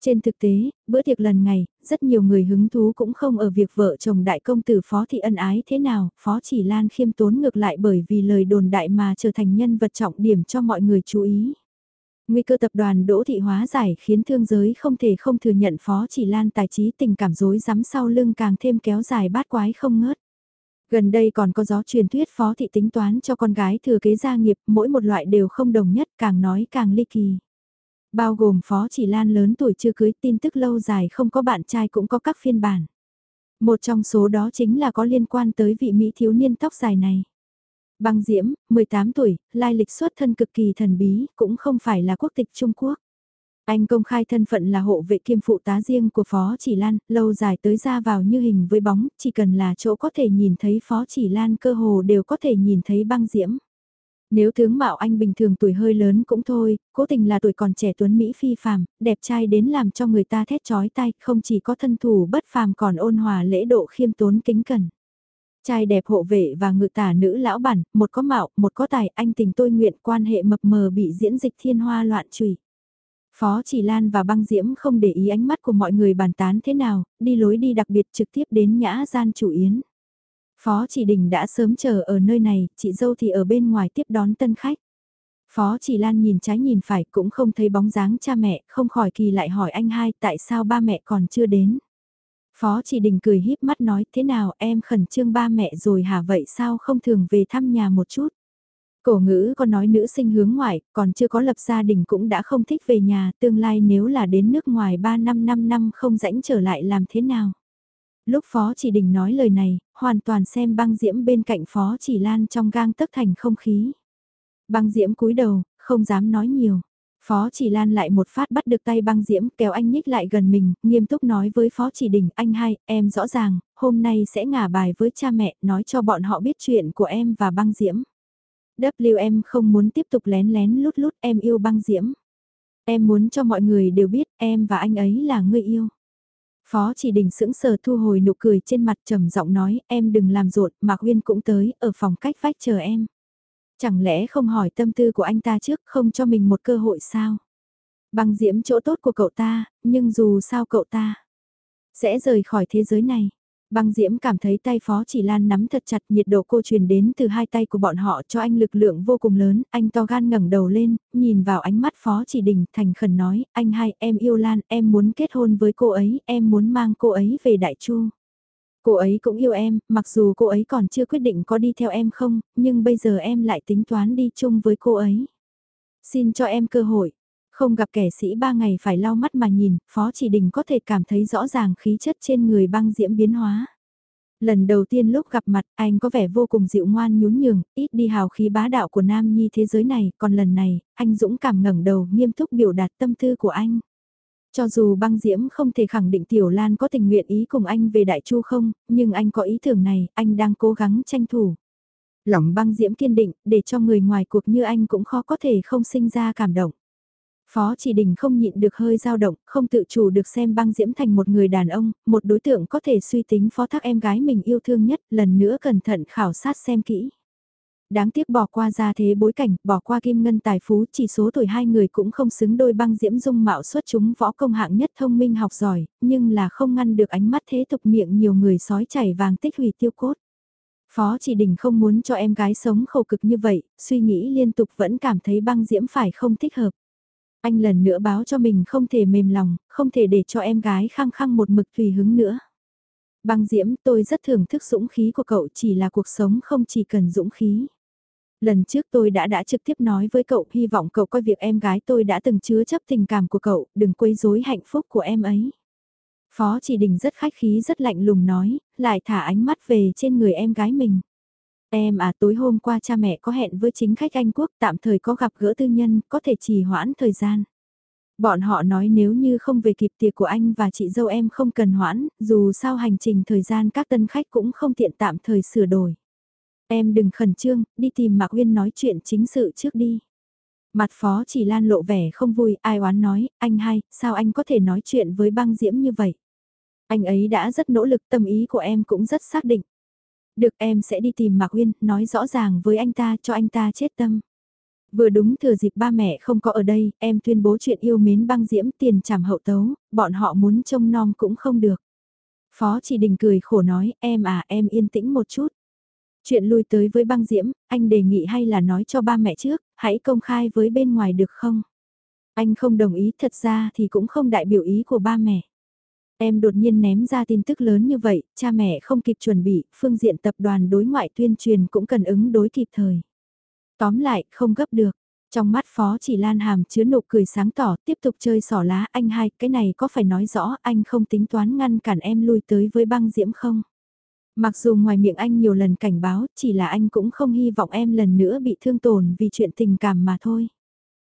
Trên thực tế, bữa tiệc lần ngày, rất nhiều người hứng thú cũng không ở việc vợ chồng đại công tử Phó Thị ân ái thế nào, Phó Chỉ Lan khiêm tốn ngược lại bởi vì lời đồn đại mà trở thành nhân vật trọng điểm cho mọi người chú ý. Nguy cơ tập đoàn Đỗ Thị hóa giải khiến thương giới không thể không thừa nhận Phó Chỉ Lan tài trí tình cảm dối rắm sau lưng càng thêm kéo dài bát quái không ngớt. Gần đây còn có gió truyền thuyết Phó Thị tính toán cho con gái thừa kế gia nghiệp, mỗi một loại đều không đồng nhất, càng nói càng ly kỳ. Bao gồm Phó Chỉ Lan lớn tuổi chưa cưới tin tức lâu dài không có bạn trai cũng có các phiên bản. Một trong số đó chính là có liên quan tới vị Mỹ thiếu niên tóc dài này. Băng Diễm, 18 tuổi, lai lịch xuất thân cực kỳ thần bí, cũng không phải là quốc tịch Trung Quốc. Anh công khai thân phận là hộ vệ kiêm phụ tá riêng của Phó Chỉ Lan, lâu dài tới ra vào như hình với bóng, chỉ cần là chỗ có thể nhìn thấy Phó Chỉ Lan cơ hồ đều có thể nhìn thấy băng diễm. Nếu tướng mạo anh bình thường tuổi hơi lớn cũng thôi, cố tình là tuổi còn trẻ tuấn Mỹ phi phàm, đẹp trai đến làm cho người ta thét chói tai, không chỉ có thân thủ bất phàm còn ôn hòa lễ độ khiêm tốn kính cẩn. Trai đẹp hộ vệ và ngự tả nữ lão bản, một có mạo, một có tài, anh tình tôi nguyện quan hệ mập mờ bị diễn dịch thiên hoa loạn trùy. Phó Chỉ Lan và băng diễm không để ý ánh mắt của mọi người bàn tán thế nào, đi lối đi đặc biệt trực tiếp đến nhã gian chủ yến. Phó Chỉ Đình đã sớm chờ ở nơi này, chị dâu thì ở bên ngoài tiếp đón tân khách. Phó Chỉ Lan nhìn trái nhìn phải cũng không thấy bóng dáng cha mẹ, không khỏi kỳ lại hỏi anh hai tại sao ba mẹ còn chưa đến. Phó Chỉ Đình cười híp mắt nói thế nào em khẩn trương ba mẹ rồi hả vậy sao không thường về thăm nhà một chút. Cổ ngữ có nói nữ sinh hướng ngoại, còn chưa có lập gia đình cũng đã không thích về nhà, tương lai nếu là đến nước ngoài 3 năm 5 năm không rãnh trở lại làm thế nào. Lúc Phó Chỉ Đình nói lời này, hoàn toàn xem băng diễm bên cạnh Phó Chỉ Lan trong gang tấc thành không khí. Băng diễm cúi đầu, không dám nói nhiều. Phó Chỉ Lan lại một phát bắt được tay băng diễm kéo anh nhích lại gần mình, nghiêm túc nói với Phó Chỉ Đình, anh hai, em rõ ràng, hôm nay sẽ ngả bài với cha mẹ, nói cho bọn họ biết chuyện của em và băng diễm. WM không muốn tiếp tục lén lén lút lút em yêu băng diễm. Em muốn cho mọi người đều biết em và anh ấy là người yêu. Phó chỉ đình sững sờ thu hồi nụ cười trên mặt trầm giọng nói em đừng làm rộn, Mạc Huyên cũng tới, ở phòng cách vách chờ em. Chẳng lẽ không hỏi tâm tư của anh ta trước không cho mình một cơ hội sao? Băng diễm chỗ tốt của cậu ta, nhưng dù sao cậu ta sẽ rời khỏi thế giới này. Băng Diễm cảm thấy tay Phó Chỉ Lan nắm thật chặt nhiệt độ cô truyền đến từ hai tay của bọn họ cho anh lực lượng vô cùng lớn, anh to gan ngẩng đầu lên, nhìn vào ánh mắt Phó Chỉ Đình, thành khẩn nói, anh hai, em yêu Lan, em muốn kết hôn với cô ấy, em muốn mang cô ấy về Đại Chu. Cô ấy cũng yêu em, mặc dù cô ấy còn chưa quyết định có đi theo em không, nhưng bây giờ em lại tính toán đi chung với cô ấy. Xin cho em cơ hội. Không gặp kẻ sĩ ba ngày phải lau mắt mà nhìn, Phó Chỉ Đình có thể cảm thấy rõ ràng khí chất trên người băng diễm biến hóa. Lần đầu tiên lúc gặp mặt, anh có vẻ vô cùng dịu ngoan nhún nhường, ít đi hào khí bá đạo của nam nhi thế giới này, còn lần này, anh dũng cảm ngẩng đầu nghiêm túc biểu đạt tâm tư của anh. Cho dù băng diễm không thể khẳng định Tiểu Lan có tình nguyện ý cùng anh về Đại Chu không, nhưng anh có ý tưởng này, anh đang cố gắng tranh thủ. Lòng băng diễm kiên định, để cho người ngoài cuộc như anh cũng khó có thể không sinh ra cảm động. Phó chỉ đình không nhịn được hơi dao động, không tự chủ được xem băng diễm thành một người đàn ông, một đối tượng có thể suy tính phó thác em gái mình yêu thương nhất, lần nữa cẩn thận khảo sát xem kỹ. Đáng tiếc bỏ qua ra thế bối cảnh, bỏ qua kim ngân tài phú, chỉ số tuổi hai người cũng không xứng đôi băng diễm dung mạo xuất chúng võ công hạng nhất thông minh học giỏi, nhưng là không ngăn được ánh mắt thế tục miệng nhiều người sói chảy vàng tích hủy tiêu cốt. Phó chỉ đình không muốn cho em gái sống khổ cực như vậy, suy nghĩ liên tục vẫn cảm thấy băng diễm phải không thích hợp. Anh lần nữa báo cho mình không thể mềm lòng, không thể để cho em gái khăng khăng một mực tùy hứng nữa. Băng diễm tôi rất thưởng thức dũng khí của cậu chỉ là cuộc sống không chỉ cần dũng khí. Lần trước tôi đã đã trực tiếp nói với cậu hy vọng cậu coi việc em gái tôi đã từng chứa chấp tình cảm của cậu, đừng quấy rối hạnh phúc của em ấy. Phó chỉ đình rất khách khí rất lạnh lùng nói, lại thả ánh mắt về trên người em gái mình. Em à tối hôm qua cha mẹ có hẹn với chính khách Anh Quốc tạm thời có gặp gỡ tư nhân, có thể trì hoãn thời gian. Bọn họ nói nếu như không về kịp tiệc của anh và chị dâu em không cần hoãn, dù sao hành trình thời gian các tân khách cũng không tiện tạm thời sửa đổi. Em đừng khẩn trương, đi tìm Mạc Uyên nói chuyện chính sự trước đi. Mặt phó chỉ lan lộ vẻ không vui, ai oán nói, anh hay, sao anh có thể nói chuyện với băng diễm như vậy? Anh ấy đã rất nỗ lực, tâm ý của em cũng rất xác định. Được em sẽ đi tìm Mạc Uyên, nói rõ ràng với anh ta cho anh ta chết tâm. Vừa đúng thừa dịp ba mẹ không có ở đây, em tuyên bố chuyện yêu mến băng diễm tiền trảm hậu tấu, bọn họ muốn trông nom cũng không được. Phó chỉ đình cười khổ nói, em à em yên tĩnh một chút. Chuyện lui tới với băng diễm, anh đề nghị hay là nói cho ba mẹ trước, hãy công khai với bên ngoài được không? Anh không đồng ý thật ra thì cũng không đại biểu ý của ba mẹ. Em đột nhiên ném ra tin tức lớn như vậy, cha mẹ không kịp chuẩn bị, phương diện tập đoàn đối ngoại tuyên truyền cũng cần ứng đối kịp thời. Tóm lại, không gấp được. Trong mắt Phó chỉ Lan Hàm chứa nụ cười sáng tỏ, tiếp tục chơi sỏ lá, anh hai, cái này có phải nói rõ anh không tính toán ngăn cản em lui tới với băng diễm không? Mặc dù ngoài miệng anh nhiều lần cảnh báo, chỉ là anh cũng không hy vọng em lần nữa bị thương tổn vì chuyện tình cảm mà thôi.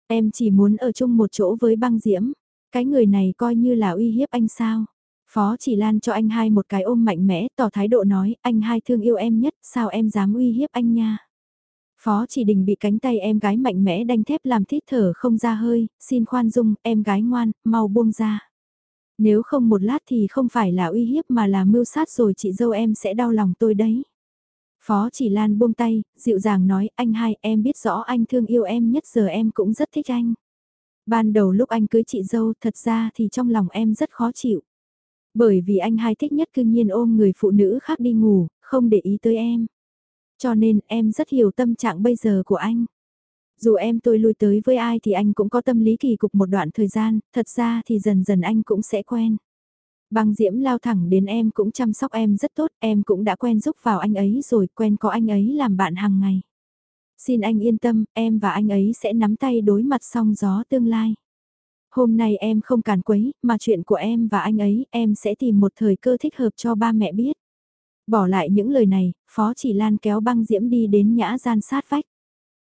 Em chỉ muốn ở chung một chỗ với băng diễm, cái người này coi như là uy hiếp anh sao? Phó chỉ lan cho anh hai một cái ôm mạnh mẽ, tỏ thái độ nói, anh hai thương yêu em nhất, sao em dám uy hiếp anh nha? Phó chỉ đình bị cánh tay em gái mạnh mẽ đanh thép làm thít thở không ra hơi, xin khoan dung, em gái ngoan, mau buông ra. Nếu không một lát thì không phải là uy hiếp mà là mưu sát rồi chị dâu em sẽ đau lòng tôi đấy. Phó chỉ lan buông tay, dịu dàng nói anh hai em biết rõ anh thương yêu em nhất giờ em cũng rất thích anh. Ban đầu lúc anh cưới chị dâu thật ra thì trong lòng em rất khó chịu. Bởi vì anh hai thích nhất cư nhiên ôm người phụ nữ khác đi ngủ, không để ý tới em. Cho nên em rất hiểu tâm trạng bây giờ của anh. Dù em tôi lui tới với ai thì anh cũng có tâm lý kỳ cục một đoạn thời gian, thật ra thì dần dần anh cũng sẽ quen. Băng diễm lao thẳng đến em cũng chăm sóc em rất tốt, em cũng đã quen giúp vào anh ấy rồi, quen có anh ấy làm bạn hàng ngày. Xin anh yên tâm, em và anh ấy sẽ nắm tay đối mặt song gió tương lai. Hôm nay em không càn quấy, mà chuyện của em và anh ấy, em sẽ tìm một thời cơ thích hợp cho ba mẹ biết. Bỏ lại những lời này, Phó Chỉ Lan kéo băng diễm đi đến nhã gian sát vách.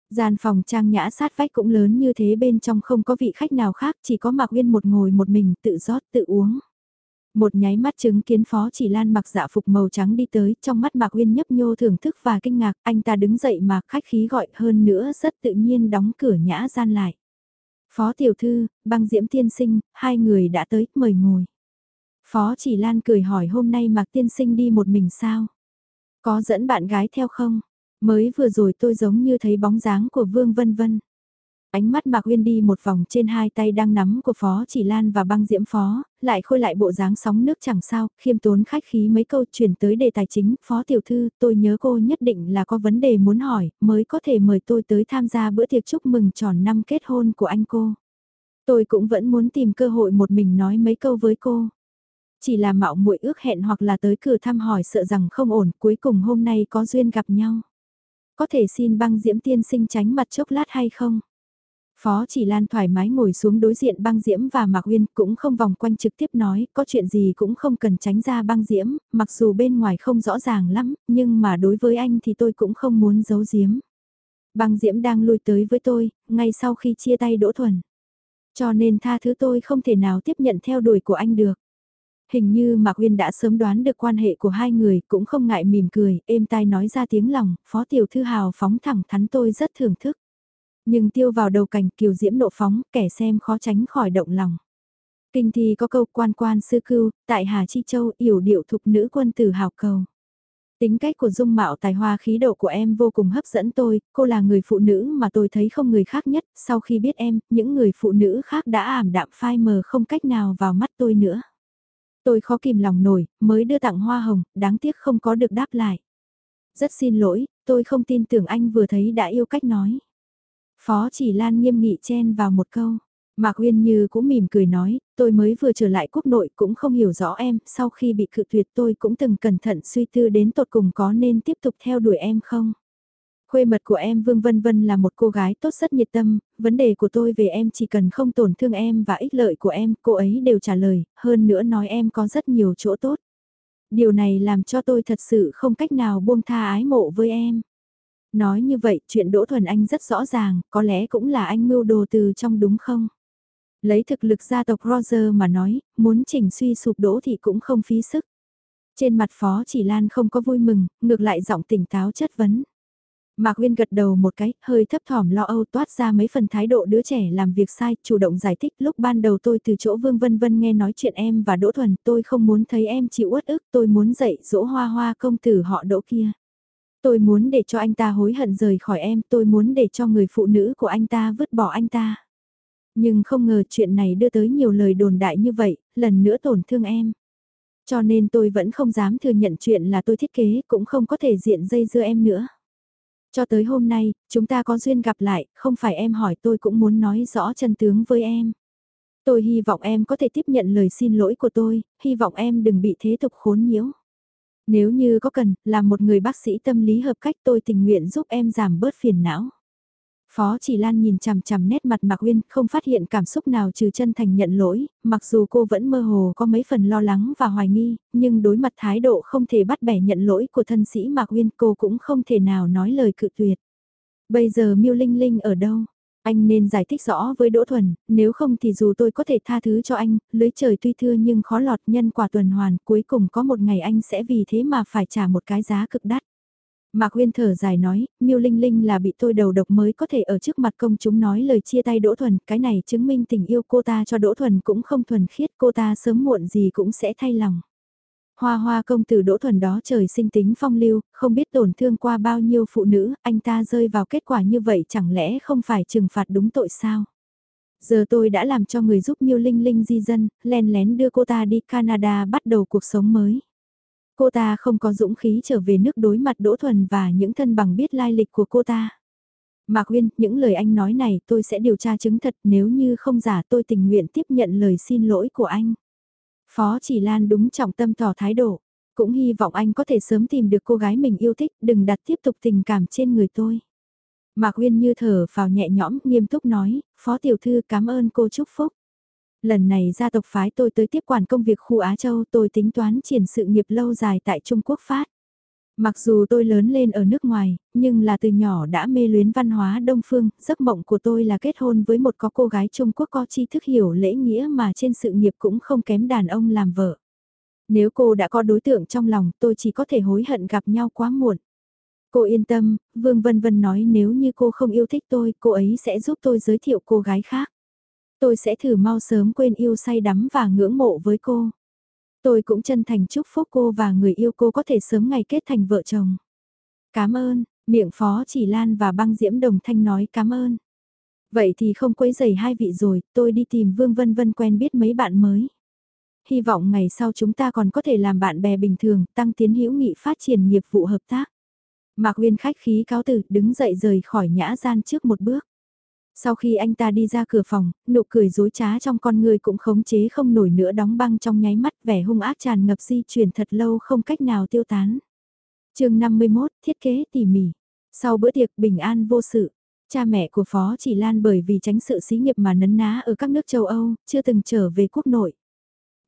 Gian phòng trang nhã sát vách cũng lớn như thế bên trong không có vị khách nào khác, chỉ có Mạc Uyên một ngồi một mình tự rót tự uống. Một nháy mắt chứng kiến Phó Chỉ Lan mặc dạ phục màu trắng đi tới, trong mắt Mạc Uyên nhấp nhô thưởng thức và kinh ngạc, anh ta đứng dậy mà khách khí gọi hơn nữa rất tự nhiên đóng cửa nhã gian lại. Phó Tiểu Thư, băng diễm tiên sinh, hai người đã tới, mời ngồi. Phó Chỉ Lan cười hỏi hôm nay Mạc Tiên Sinh đi một mình sao? Có dẫn bạn gái theo không? Mới vừa rồi tôi giống như thấy bóng dáng của Vương Vân Vân. Ánh mắt Mạc Uyên đi một vòng trên hai tay đang nắm của Phó Chỉ Lan và băng diễm Phó, lại khôi lại bộ dáng sóng nước chẳng sao, khiêm tốn khách khí mấy câu chuyển tới đề tài chính. Phó Tiểu Thư, tôi nhớ cô nhất định là có vấn đề muốn hỏi, mới có thể mời tôi tới tham gia bữa tiệc chúc mừng tròn năm kết hôn của anh cô. Tôi cũng vẫn muốn tìm cơ hội một mình nói mấy câu với cô. Chỉ là mạo muội ước hẹn hoặc là tới cửa thăm hỏi sợ rằng không ổn, cuối cùng hôm nay có duyên gặp nhau. Có thể xin băng diễm tiên sinh tránh mặt chốc lát hay không? Phó chỉ lan thoải mái ngồi xuống đối diện băng diễm và Mạc Uyên cũng không vòng quanh trực tiếp nói, có chuyện gì cũng không cần tránh ra băng diễm, mặc dù bên ngoài không rõ ràng lắm, nhưng mà đối với anh thì tôi cũng không muốn giấu giếm. Băng diễm đang lui tới với tôi, ngay sau khi chia tay Đỗ Thuần. Cho nên tha thứ tôi không thể nào tiếp nhận theo đuổi của anh được. Hình như Mạc Uyên đã sớm đoán được quan hệ của hai người, cũng không ngại mỉm cười, êm tai nói ra tiếng lòng, phó tiểu thư hào phóng thẳng thắn tôi rất thưởng thức. Nhưng tiêu vào đầu cảnh kiều diễm nộ phóng, kẻ xem khó tránh khỏi động lòng. Kinh thì có câu quan quan sư cưu, tại Hà Chi Châu yểu điệu thục nữ quân tử hào cầu. Tính cách của dung mạo tài hoa khí độ của em vô cùng hấp dẫn tôi, cô là người phụ nữ mà tôi thấy không người khác nhất, sau khi biết em, những người phụ nữ khác đã ảm đạm phai mờ không cách nào vào mắt tôi nữa. Tôi khó kìm lòng nổi, mới đưa tặng hoa hồng, đáng tiếc không có được đáp lại. Rất xin lỗi, tôi không tin tưởng anh vừa thấy đã yêu cách nói. Phó chỉ Lan nghiêm nghị chen vào một câu. Mạc Uyên Như cũng mỉm cười nói, tôi mới vừa trở lại quốc nội cũng không hiểu rõ em, sau khi bị cự tuyệt tôi cũng từng cẩn thận suy tư đến tột cùng có nên tiếp tục theo đuổi em không. Khuê mật của em Vương Vân Vân là một cô gái tốt rất nhiệt tâm, vấn đề của tôi về em chỉ cần không tổn thương em và ích lợi của em, cô ấy đều trả lời, hơn nữa nói em có rất nhiều chỗ tốt. Điều này làm cho tôi thật sự không cách nào buông tha ái mộ với em. Nói như vậy, chuyện Đỗ Thuần Anh rất rõ ràng, có lẽ cũng là anh mưu đồ từ trong đúng không? Lấy thực lực gia tộc Roger mà nói, muốn chỉnh suy sụp đỗ thì cũng không phí sức. Trên mặt Phó Chỉ Lan không có vui mừng, ngược lại giọng tỉnh táo chất vấn. Mạc Uyên gật đầu một cái, hơi thấp thỏm lo âu toát ra mấy phần thái độ đứa trẻ làm việc sai, chủ động giải thích lúc ban đầu tôi từ chỗ Vương Vân Vân nghe nói chuyện em và Đỗ Thuần, tôi không muốn thấy em chịu uất ức, tôi muốn dạy dỗ hoa hoa công tử họ Đỗ kia. Tôi muốn để cho anh ta hối hận rời khỏi em, tôi muốn để cho người phụ nữ của anh ta vứt bỏ anh ta. Nhưng không ngờ chuyện này đưa tới nhiều lời đồn đại như vậy, lần nữa tổn thương em. Cho nên tôi vẫn không dám thừa nhận chuyện là tôi thiết kế, cũng không có thể diện dây dưa em nữa. Cho tới hôm nay, chúng ta có duyên gặp lại, không phải em hỏi tôi cũng muốn nói rõ chân tướng với em. Tôi hy vọng em có thể tiếp nhận lời xin lỗi của tôi, hy vọng em đừng bị thế tục khốn nhiễu. Nếu như có cần, là một người bác sĩ tâm lý hợp cách tôi tình nguyện giúp em giảm bớt phiền não. Phó Chỉ Lan nhìn chằm chằm nét mặt Mạc Uyên, không phát hiện cảm xúc nào trừ chân thành nhận lỗi, mặc dù cô vẫn mơ hồ có mấy phần lo lắng và hoài nghi, nhưng đối mặt thái độ không thể bắt bẻ nhận lỗi của thân sĩ Mạc Uyên cô cũng không thể nào nói lời cự tuyệt. Bây giờ Miêu Linh Linh ở đâu? Anh nên giải thích rõ với Đỗ Thuần, nếu không thì dù tôi có thể tha thứ cho anh, lưới trời tuy thưa nhưng khó lọt nhân quả tuần hoàn, cuối cùng có một ngày anh sẽ vì thế mà phải trả một cái giá cực đắt. Mạc Huyên thở dài nói, Miêu Linh Linh là bị tôi đầu độc mới có thể ở trước mặt công chúng nói lời chia tay Đỗ Thuần, cái này chứng minh tình yêu cô ta cho Đỗ Thuần cũng không thuần khiết, cô ta sớm muộn gì cũng sẽ thay lòng. Hoa hoa công tử Đỗ Thuần đó trời sinh tính phong lưu, không biết tổn thương qua bao nhiêu phụ nữ, anh ta rơi vào kết quả như vậy chẳng lẽ không phải trừng phạt đúng tội sao? Giờ tôi đã làm cho người giúp Miêu Linh Linh di dân, len lén đưa cô ta đi Canada bắt đầu cuộc sống mới. Cô ta không có dũng khí trở về nước đối mặt Đỗ Thuần và những thân bằng biết lai lịch của cô ta. Mạc Huyên, những lời anh nói này tôi sẽ điều tra chứng thật nếu như không giả tôi tình nguyện tiếp nhận lời xin lỗi của anh. Phó Chỉ Lan đúng trọng tâm tỏ thái độ, cũng hy vọng anh có thể sớm tìm được cô gái mình yêu thích, đừng đặt tiếp tục tình cảm trên người tôi. Mạc Huyên như thở vào nhẹ nhõm, nghiêm túc nói, Phó Tiểu Thư cảm ơn cô chúc phúc. Lần này gia tộc phái tôi tới tiếp quản công việc khu Á Châu tôi tính toán triển sự nghiệp lâu dài tại Trung Quốc phát. Mặc dù tôi lớn lên ở nước ngoài, nhưng là từ nhỏ đã mê luyến văn hóa đông phương, giấc mộng của tôi là kết hôn với một có cô gái Trung Quốc có tri thức hiểu lễ nghĩa mà trên sự nghiệp cũng không kém đàn ông làm vợ. Nếu cô đã có đối tượng trong lòng tôi chỉ có thể hối hận gặp nhau quá muộn. Cô yên tâm, Vương Vân Vân nói nếu như cô không yêu thích tôi, cô ấy sẽ giúp tôi giới thiệu cô gái khác. Tôi sẽ thử mau sớm quên yêu say đắm và ngưỡng mộ với cô. Tôi cũng chân thành chúc phúc cô và người yêu cô có thể sớm ngày kết thành vợ chồng. Cảm ơn, miệng phó chỉ lan và băng diễm đồng thanh nói cảm ơn. Vậy thì không quấy giày hai vị rồi, tôi đi tìm Vương Vân Vân quen biết mấy bạn mới. Hy vọng ngày sau chúng ta còn có thể làm bạn bè bình thường, tăng tiến hữu nghị phát triển nghiệp vụ hợp tác. Mạc Uyên khách khí cáo từ, đứng dậy rời khỏi nhã gian trước một bước. Sau khi anh ta đi ra cửa phòng, nụ cười dối trá trong con người cũng khống chế không nổi nữa đóng băng trong nháy mắt vẻ hung ác tràn ngập di chuyển thật lâu không cách nào tiêu tán. chương 51, thiết kế tỉ mỉ. Sau bữa tiệc bình an vô sự, cha mẹ của Phó Chỉ Lan bởi vì tránh sự xí nghiệp mà nấn ná ở các nước châu Âu, chưa từng trở về quốc nội.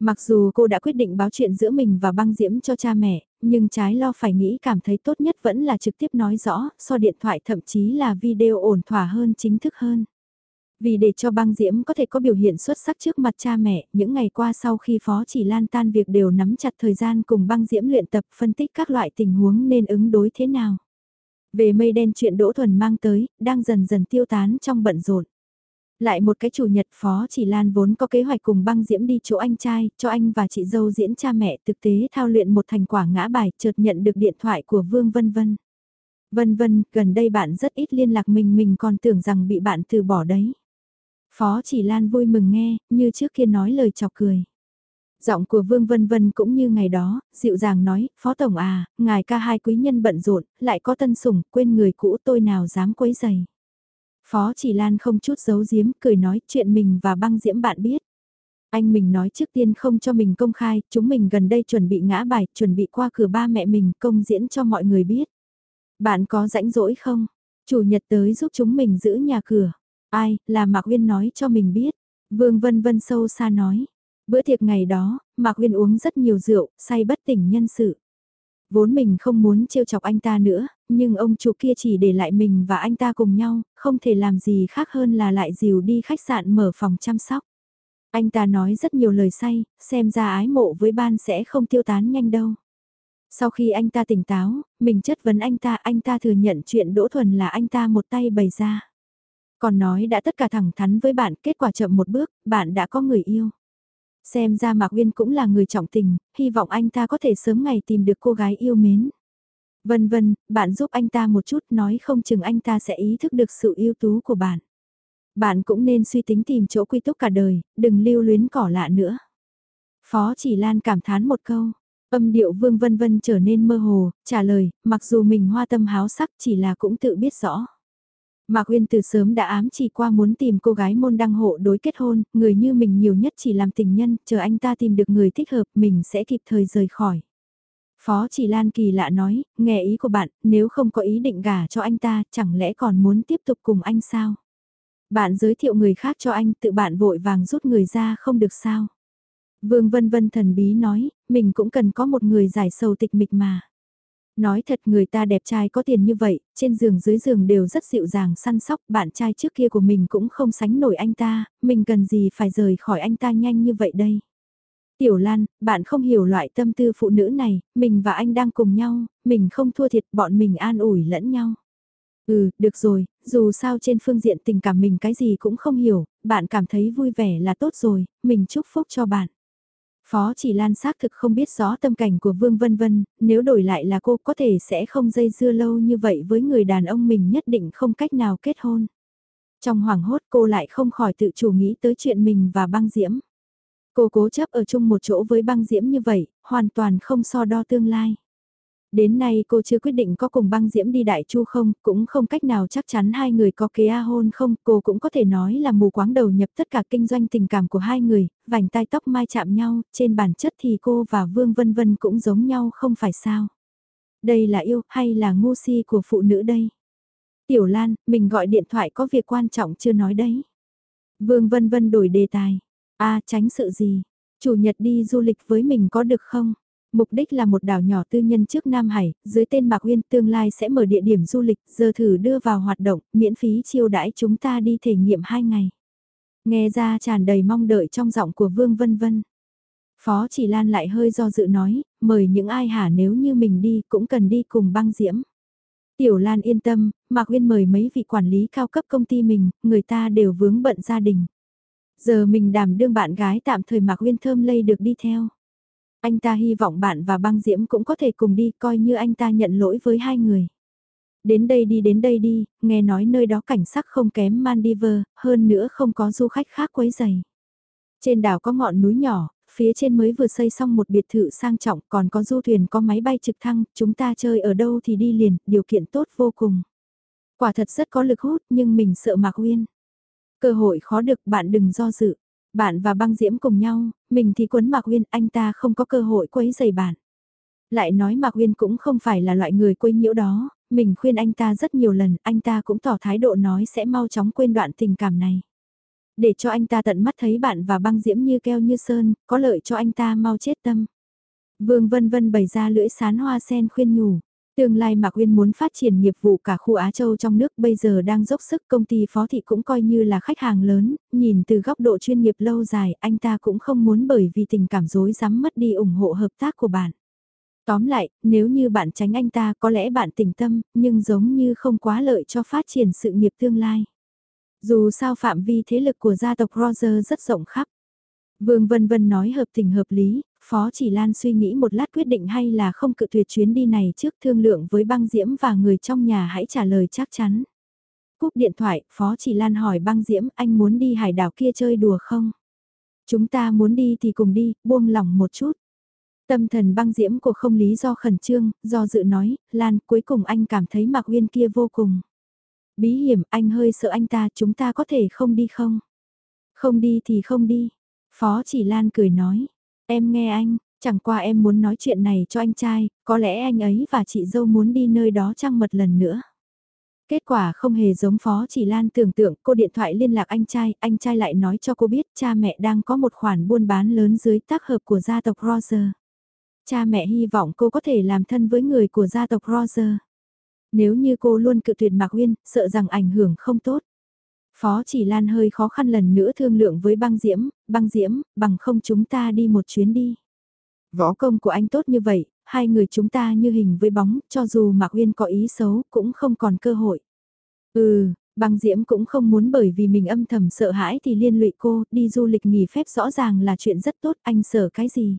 Mặc dù cô đã quyết định báo chuyện giữa mình và băng diễm cho cha mẹ, nhưng trái lo phải nghĩ cảm thấy tốt nhất vẫn là trực tiếp nói rõ, so điện thoại thậm chí là video ổn thỏa hơn chính thức hơn. Vì để cho băng diễm có thể có biểu hiện xuất sắc trước mặt cha mẹ, những ngày qua sau khi Phó Chỉ Lan tan việc đều nắm chặt thời gian cùng băng diễm luyện tập phân tích các loại tình huống nên ứng đối thế nào. Về mây đen chuyện Đỗ Thuần mang tới, đang dần dần tiêu tán trong bận rộn. Lại một cái chủ nhật Phó Chỉ Lan vốn có kế hoạch cùng băng diễm đi chỗ anh trai, cho anh và chị dâu diễn cha mẹ thực tế thao luyện một thành quả ngã bài chợt nhận được điện thoại của Vương Vân Vân. Vân Vân, gần đây bạn rất ít liên lạc mình mình còn tưởng rằng bị bạn từ bỏ đấy. Phó Chỉ Lan vui mừng nghe, như trước kia nói lời chọc cười. Giọng của Vương Vân Vân cũng như ngày đó, dịu dàng nói, Phó Tổng à, ngài ca hai quý nhân bận rộn, lại có tân sủng, quên người cũ tôi nào dám quấy giày. Phó Chỉ Lan không chút giấu giếm, cười nói chuyện mình và băng diễm bạn biết. Anh mình nói trước tiên không cho mình công khai, chúng mình gần đây chuẩn bị ngã bài, chuẩn bị qua cửa ba mẹ mình công diễn cho mọi người biết. Bạn có rãnh rỗi không? Chủ nhật tới giúp chúng mình giữ nhà cửa. Ai, là Mạc Uyên nói cho mình biết. Vương Vân Vân sâu xa nói. Bữa tiệc ngày đó, Mạc Uyên uống rất nhiều rượu, say bất tỉnh nhân sự. Vốn mình không muốn trêu chọc anh ta nữa, nhưng ông chủ kia chỉ để lại mình và anh ta cùng nhau, không thể làm gì khác hơn là lại dìu đi khách sạn mở phòng chăm sóc. Anh ta nói rất nhiều lời say, xem ra ái mộ với ban sẽ không tiêu tán nhanh đâu. Sau khi anh ta tỉnh táo, mình chất vấn anh ta, anh ta thừa nhận chuyện Đỗ Thuần là anh ta một tay bày ra. Còn nói đã tất cả thẳng thắn với bạn, kết quả chậm một bước, bạn đã có người yêu. Xem ra Mạc Uyên cũng là người trọng tình, hy vọng anh ta có thể sớm ngày tìm được cô gái yêu mến. Vân vân, bạn giúp anh ta một chút nói không chừng anh ta sẽ ý thức được sự ưu tú của bạn. Bạn cũng nên suy tính tìm chỗ quy túc cả đời, đừng lưu luyến cỏ lạ nữa. Phó chỉ Lan cảm thán một câu. Âm điệu Vương Vân Vân trở nên mơ hồ, trả lời, mặc dù mình hoa tâm háo sắc chỉ là cũng tự biết rõ. Mạc Uyên từ sớm đã ám chỉ qua muốn tìm cô gái môn đăng hộ đối kết hôn, người như mình nhiều nhất chỉ làm tình nhân, chờ anh ta tìm được người thích hợp mình sẽ kịp thời rời khỏi. Phó chỉ Lan kỳ lạ nói, nghe ý của bạn, nếu không có ý định gả cho anh ta, chẳng lẽ còn muốn tiếp tục cùng anh sao? Bạn giới thiệu người khác cho anh, tự bạn vội vàng rút người ra không được sao? Vương Vân Vân thần bí nói, mình cũng cần có một người giải sầu tịch mịch mà. Nói thật người ta đẹp trai có tiền như vậy, trên giường dưới giường đều rất dịu dàng săn sóc, bạn trai trước kia của mình cũng không sánh nổi anh ta, mình cần gì phải rời khỏi anh ta nhanh như vậy đây. Tiểu Lan, bạn không hiểu loại tâm tư phụ nữ này, mình và anh đang cùng nhau, mình không thua thiệt, bọn mình an ủi lẫn nhau. Ừ, được rồi, dù sao trên phương diện tình cảm mình cái gì cũng không hiểu, bạn cảm thấy vui vẻ là tốt rồi, mình chúc phúc cho bạn. Phó chỉ Lan xác thực không biết rõ tâm cảnh của Vương Vân Vân, nếu đổi lại là cô có thể sẽ không dây dưa lâu như vậy với người đàn ông mình nhất định không cách nào kết hôn. Trong hoảng hốt cô lại không khỏi tự chủ nghĩ tới chuyện mình và băng diễm. Cô cố chấp ở chung một chỗ với băng diễm như vậy, hoàn toàn không so đo tương lai. Đến nay cô chưa quyết định có cùng băng diễm đi đại chu không, cũng không cách nào chắc chắn hai người có kế A hôn không, cô cũng có thể nói là mù quáng đầu nhập tất cả kinh doanh tình cảm của hai người, vành tai tóc mai chạm nhau, trên bản chất thì cô và Vương Vân Vân cũng giống nhau không phải sao. Đây là yêu hay là ngu si của phụ nữ đây? Tiểu Lan, mình gọi điện thoại có việc quan trọng chưa nói đấy. Vương Vân Vân đổi đề tài. a à, tránh sự gì? Chủ nhật đi du lịch với mình có được không? Mục đích là một đảo nhỏ tư nhân trước Nam Hải, dưới tên Mạc Uyên tương lai sẽ mở địa điểm du lịch, giờ thử đưa vào hoạt động, miễn phí chiêu đãi chúng ta đi thể nghiệm 2 ngày. Nghe ra tràn đầy mong đợi trong giọng của Vương Vân Vân. Phó Chỉ Lan lại hơi do dự nói, mời những ai hả nếu như mình đi cũng cần đi cùng băng diễm. Tiểu Lan yên tâm, Mạc Uyên mời mấy vị quản lý cao cấp công ty mình, người ta đều vướng bận gia đình. Giờ mình đảm đương bạn gái tạm thời Mạc Uyên thơm lây được đi theo. Anh ta hy vọng bạn và băng diễm cũng có thể cùng đi coi như anh ta nhận lỗi với hai người. Đến đây đi đến đây đi, nghe nói nơi đó cảnh sắc không kém Maldives, hơn nữa không có du khách khác quấy giày. Trên đảo có ngọn núi nhỏ, phía trên mới vừa xây xong một biệt thự sang trọng còn có du thuyền có máy bay trực thăng, chúng ta chơi ở đâu thì đi liền, điều kiện tốt vô cùng. Quả thật rất có lực hút nhưng mình sợ Mạc Uyên. Cơ hội khó được bạn đừng do dự. Bạn và băng diễm cùng nhau, mình thì quấn Mạc Uyên, anh ta không có cơ hội quấy giày bạn. Lại nói Mạc Uyên cũng không phải là loại người quấy nhiễu đó, mình khuyên anh ta rất nhiều lần, anh ta cũng tỏ thái độ nói sẽ mau chóng quên đoạn tình cảm này. Để cho anh ta tận mắt thấy bạn và băng diễm như keo như sơn, có lợi cho anh ta mau chết tâm. Vương Vân Vân bày ra lưỡi sán hoa sen khuyên nhủ. Tương lai Mạc Uyên muốn phát triển nghiệp vụ cả khu Á Châu trong nước bây giờ đang dốc sức công ty phó thị cũng coi như là khách hàng lớn, nhìn từ góc độ chuyên nghiệp lâu dài anh ta cũng không muốn bởi vì tình cảm dối dám mất đi ủng hộ hợp tác của bạn. Tóm lại, nếu như bạn tránh anh ta có lẽ bạn tỉnh tâm, nhưng giống như không quá lợi cho phát triển sự nghiệp tương lai. Dù sao phạm vi thế lực của gia tộc Roger rất rộng khắp. Vương Vân Vân nói hợp tình hợp lý, Phó Chỉ Lan suy nghĩ một lát quyết định hay là không cự tuyệt chuyến đi này trước thương lượng với băng diễm và người trong nhà hãy trả lời chắc chắn. Cúp điện thoại, Phó Chỉ Lan hỏi băng diễm anh muốn đi hải đảo kia chơi đùa không? Chúng ta muốn đi thì cùng đi, buông lỏng một chút. Tâm thần băng diễm của không lý do khẩn trương, do dự nói, Lan cuối cùng anh cảm thấy Mạc Uyên kia vô cùng. Bí hiểm, anh hơi sợ anh ta, chúng ta có thể không đi không? Không đi thì không đi. Phó chỉ Lan cười nói, Em nghe anh, chẳng qua em muốn nói chuyện này cho anh trai, có lẽ anh ấy và chị dâu muốn đi nơi đó trăng mật lần nữa. Kết quả không hề giống Phó Chỉ Lan tưởng tượng, cô điện thoại liên lạc anh trai, anh trai lại nói cho cô biết cha mẹ đang có một khoản buôn bán lớn dưới tác hợp của gia tộc Roger. Cha mẹ hy vọng cô có thể làm thân với người của gia tộc Roger. Nếu như cô luôn cự tuyệt Mạc Uyên, sợ rằng ảnh hưởng không tốt. Phó chỉ Lan hơi khó khăn lần nữa thương lượng với băng diễm, băng diễm, bằng không chúng ta đi một chuyến đi. Võ công của anh tốt như vậy, hai người chúng ta như hình với bóng, cho dù Mạc Uyên có ý xấu cũng không còn cơ hội. Ừ, băng diễm cũng không muốn bởi vì mình âm thầm sợ hãi thì liên lụy cô, đi du lịch nghỉ phép rõ ràng là chuyện rất tốt, anh sợ cái gì.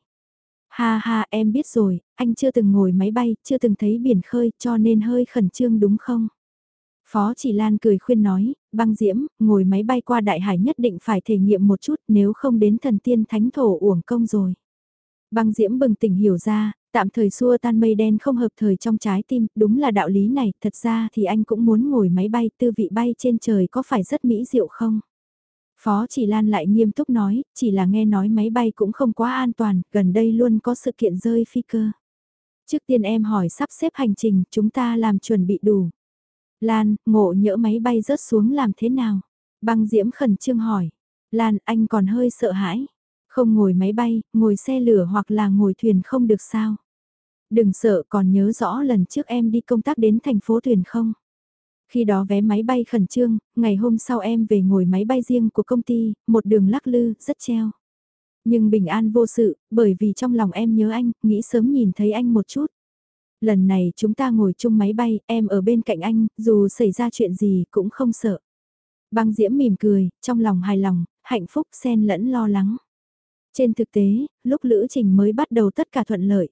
Ha ha em biết rồi, anh chưa từng ngồi máy bay, chưa từng thấy biển khơi cho nên hơi khẩn trương đúng không? Phó Chỉ Lan cười khuyên nói, băng diễm, ngồi máy bay qua đại hải nhất định phải thể nghiệm một chút nếu không đến thần tiên thánh thổ uổng công rồi. Băng diễm bừng tỉnh hiểu ra, tạm thời xua tan mây đen không hợp thời trong trái tim, đúng là đạo lý này, thật ra thì anh cũng muốn ngồi máy bay tư vị bay trên trời có phải rất mỹ diệu không? Phó Chỉ Lan lại nghiêm túc nói, chỉ là nghe nói máy bay cũng không quá an toàn, gần đây luôn có sự kiện rơi phi cơ. Trước tiên em hỏi sắp xếp hành trình, chúng ta làm chuẩn bị đủ. Lan, ngộ nhỡ máy bay rớt xuống làm thế nào? Băng Diễm khẩn trương hỏi. Lan, anh còn hơi sợ hãi. Không ngồi máy bay, ngồi xe lửa hoặc là ngồi thuyền không được sao? Đừng sợ còn nhớ rõ lần trước em đi công tác đến thành phố thuyền không? Khi đó vé máy bay khẩn trương, ngày hôm sau em về ngồi máy bay riêng của công ty, một đường lắc lư, rất treo. Nhưng bình an vô sự, bởi vì trong lòng em nhớ anh, nghĩ sớm nhìn thấy anh một chút. Lần này chúng ta ngồi chung máy bay, em ở bên cạnh anh, dù xảy ra chuyện gì cũng không sợ. Băng Diễm mỉm cười, trong lòng hài lòng, hạnh phúc xen lẫn lo lắng. Trên thực tế, lúc lữ trình mới bắt đầu tất cả thuận lợi.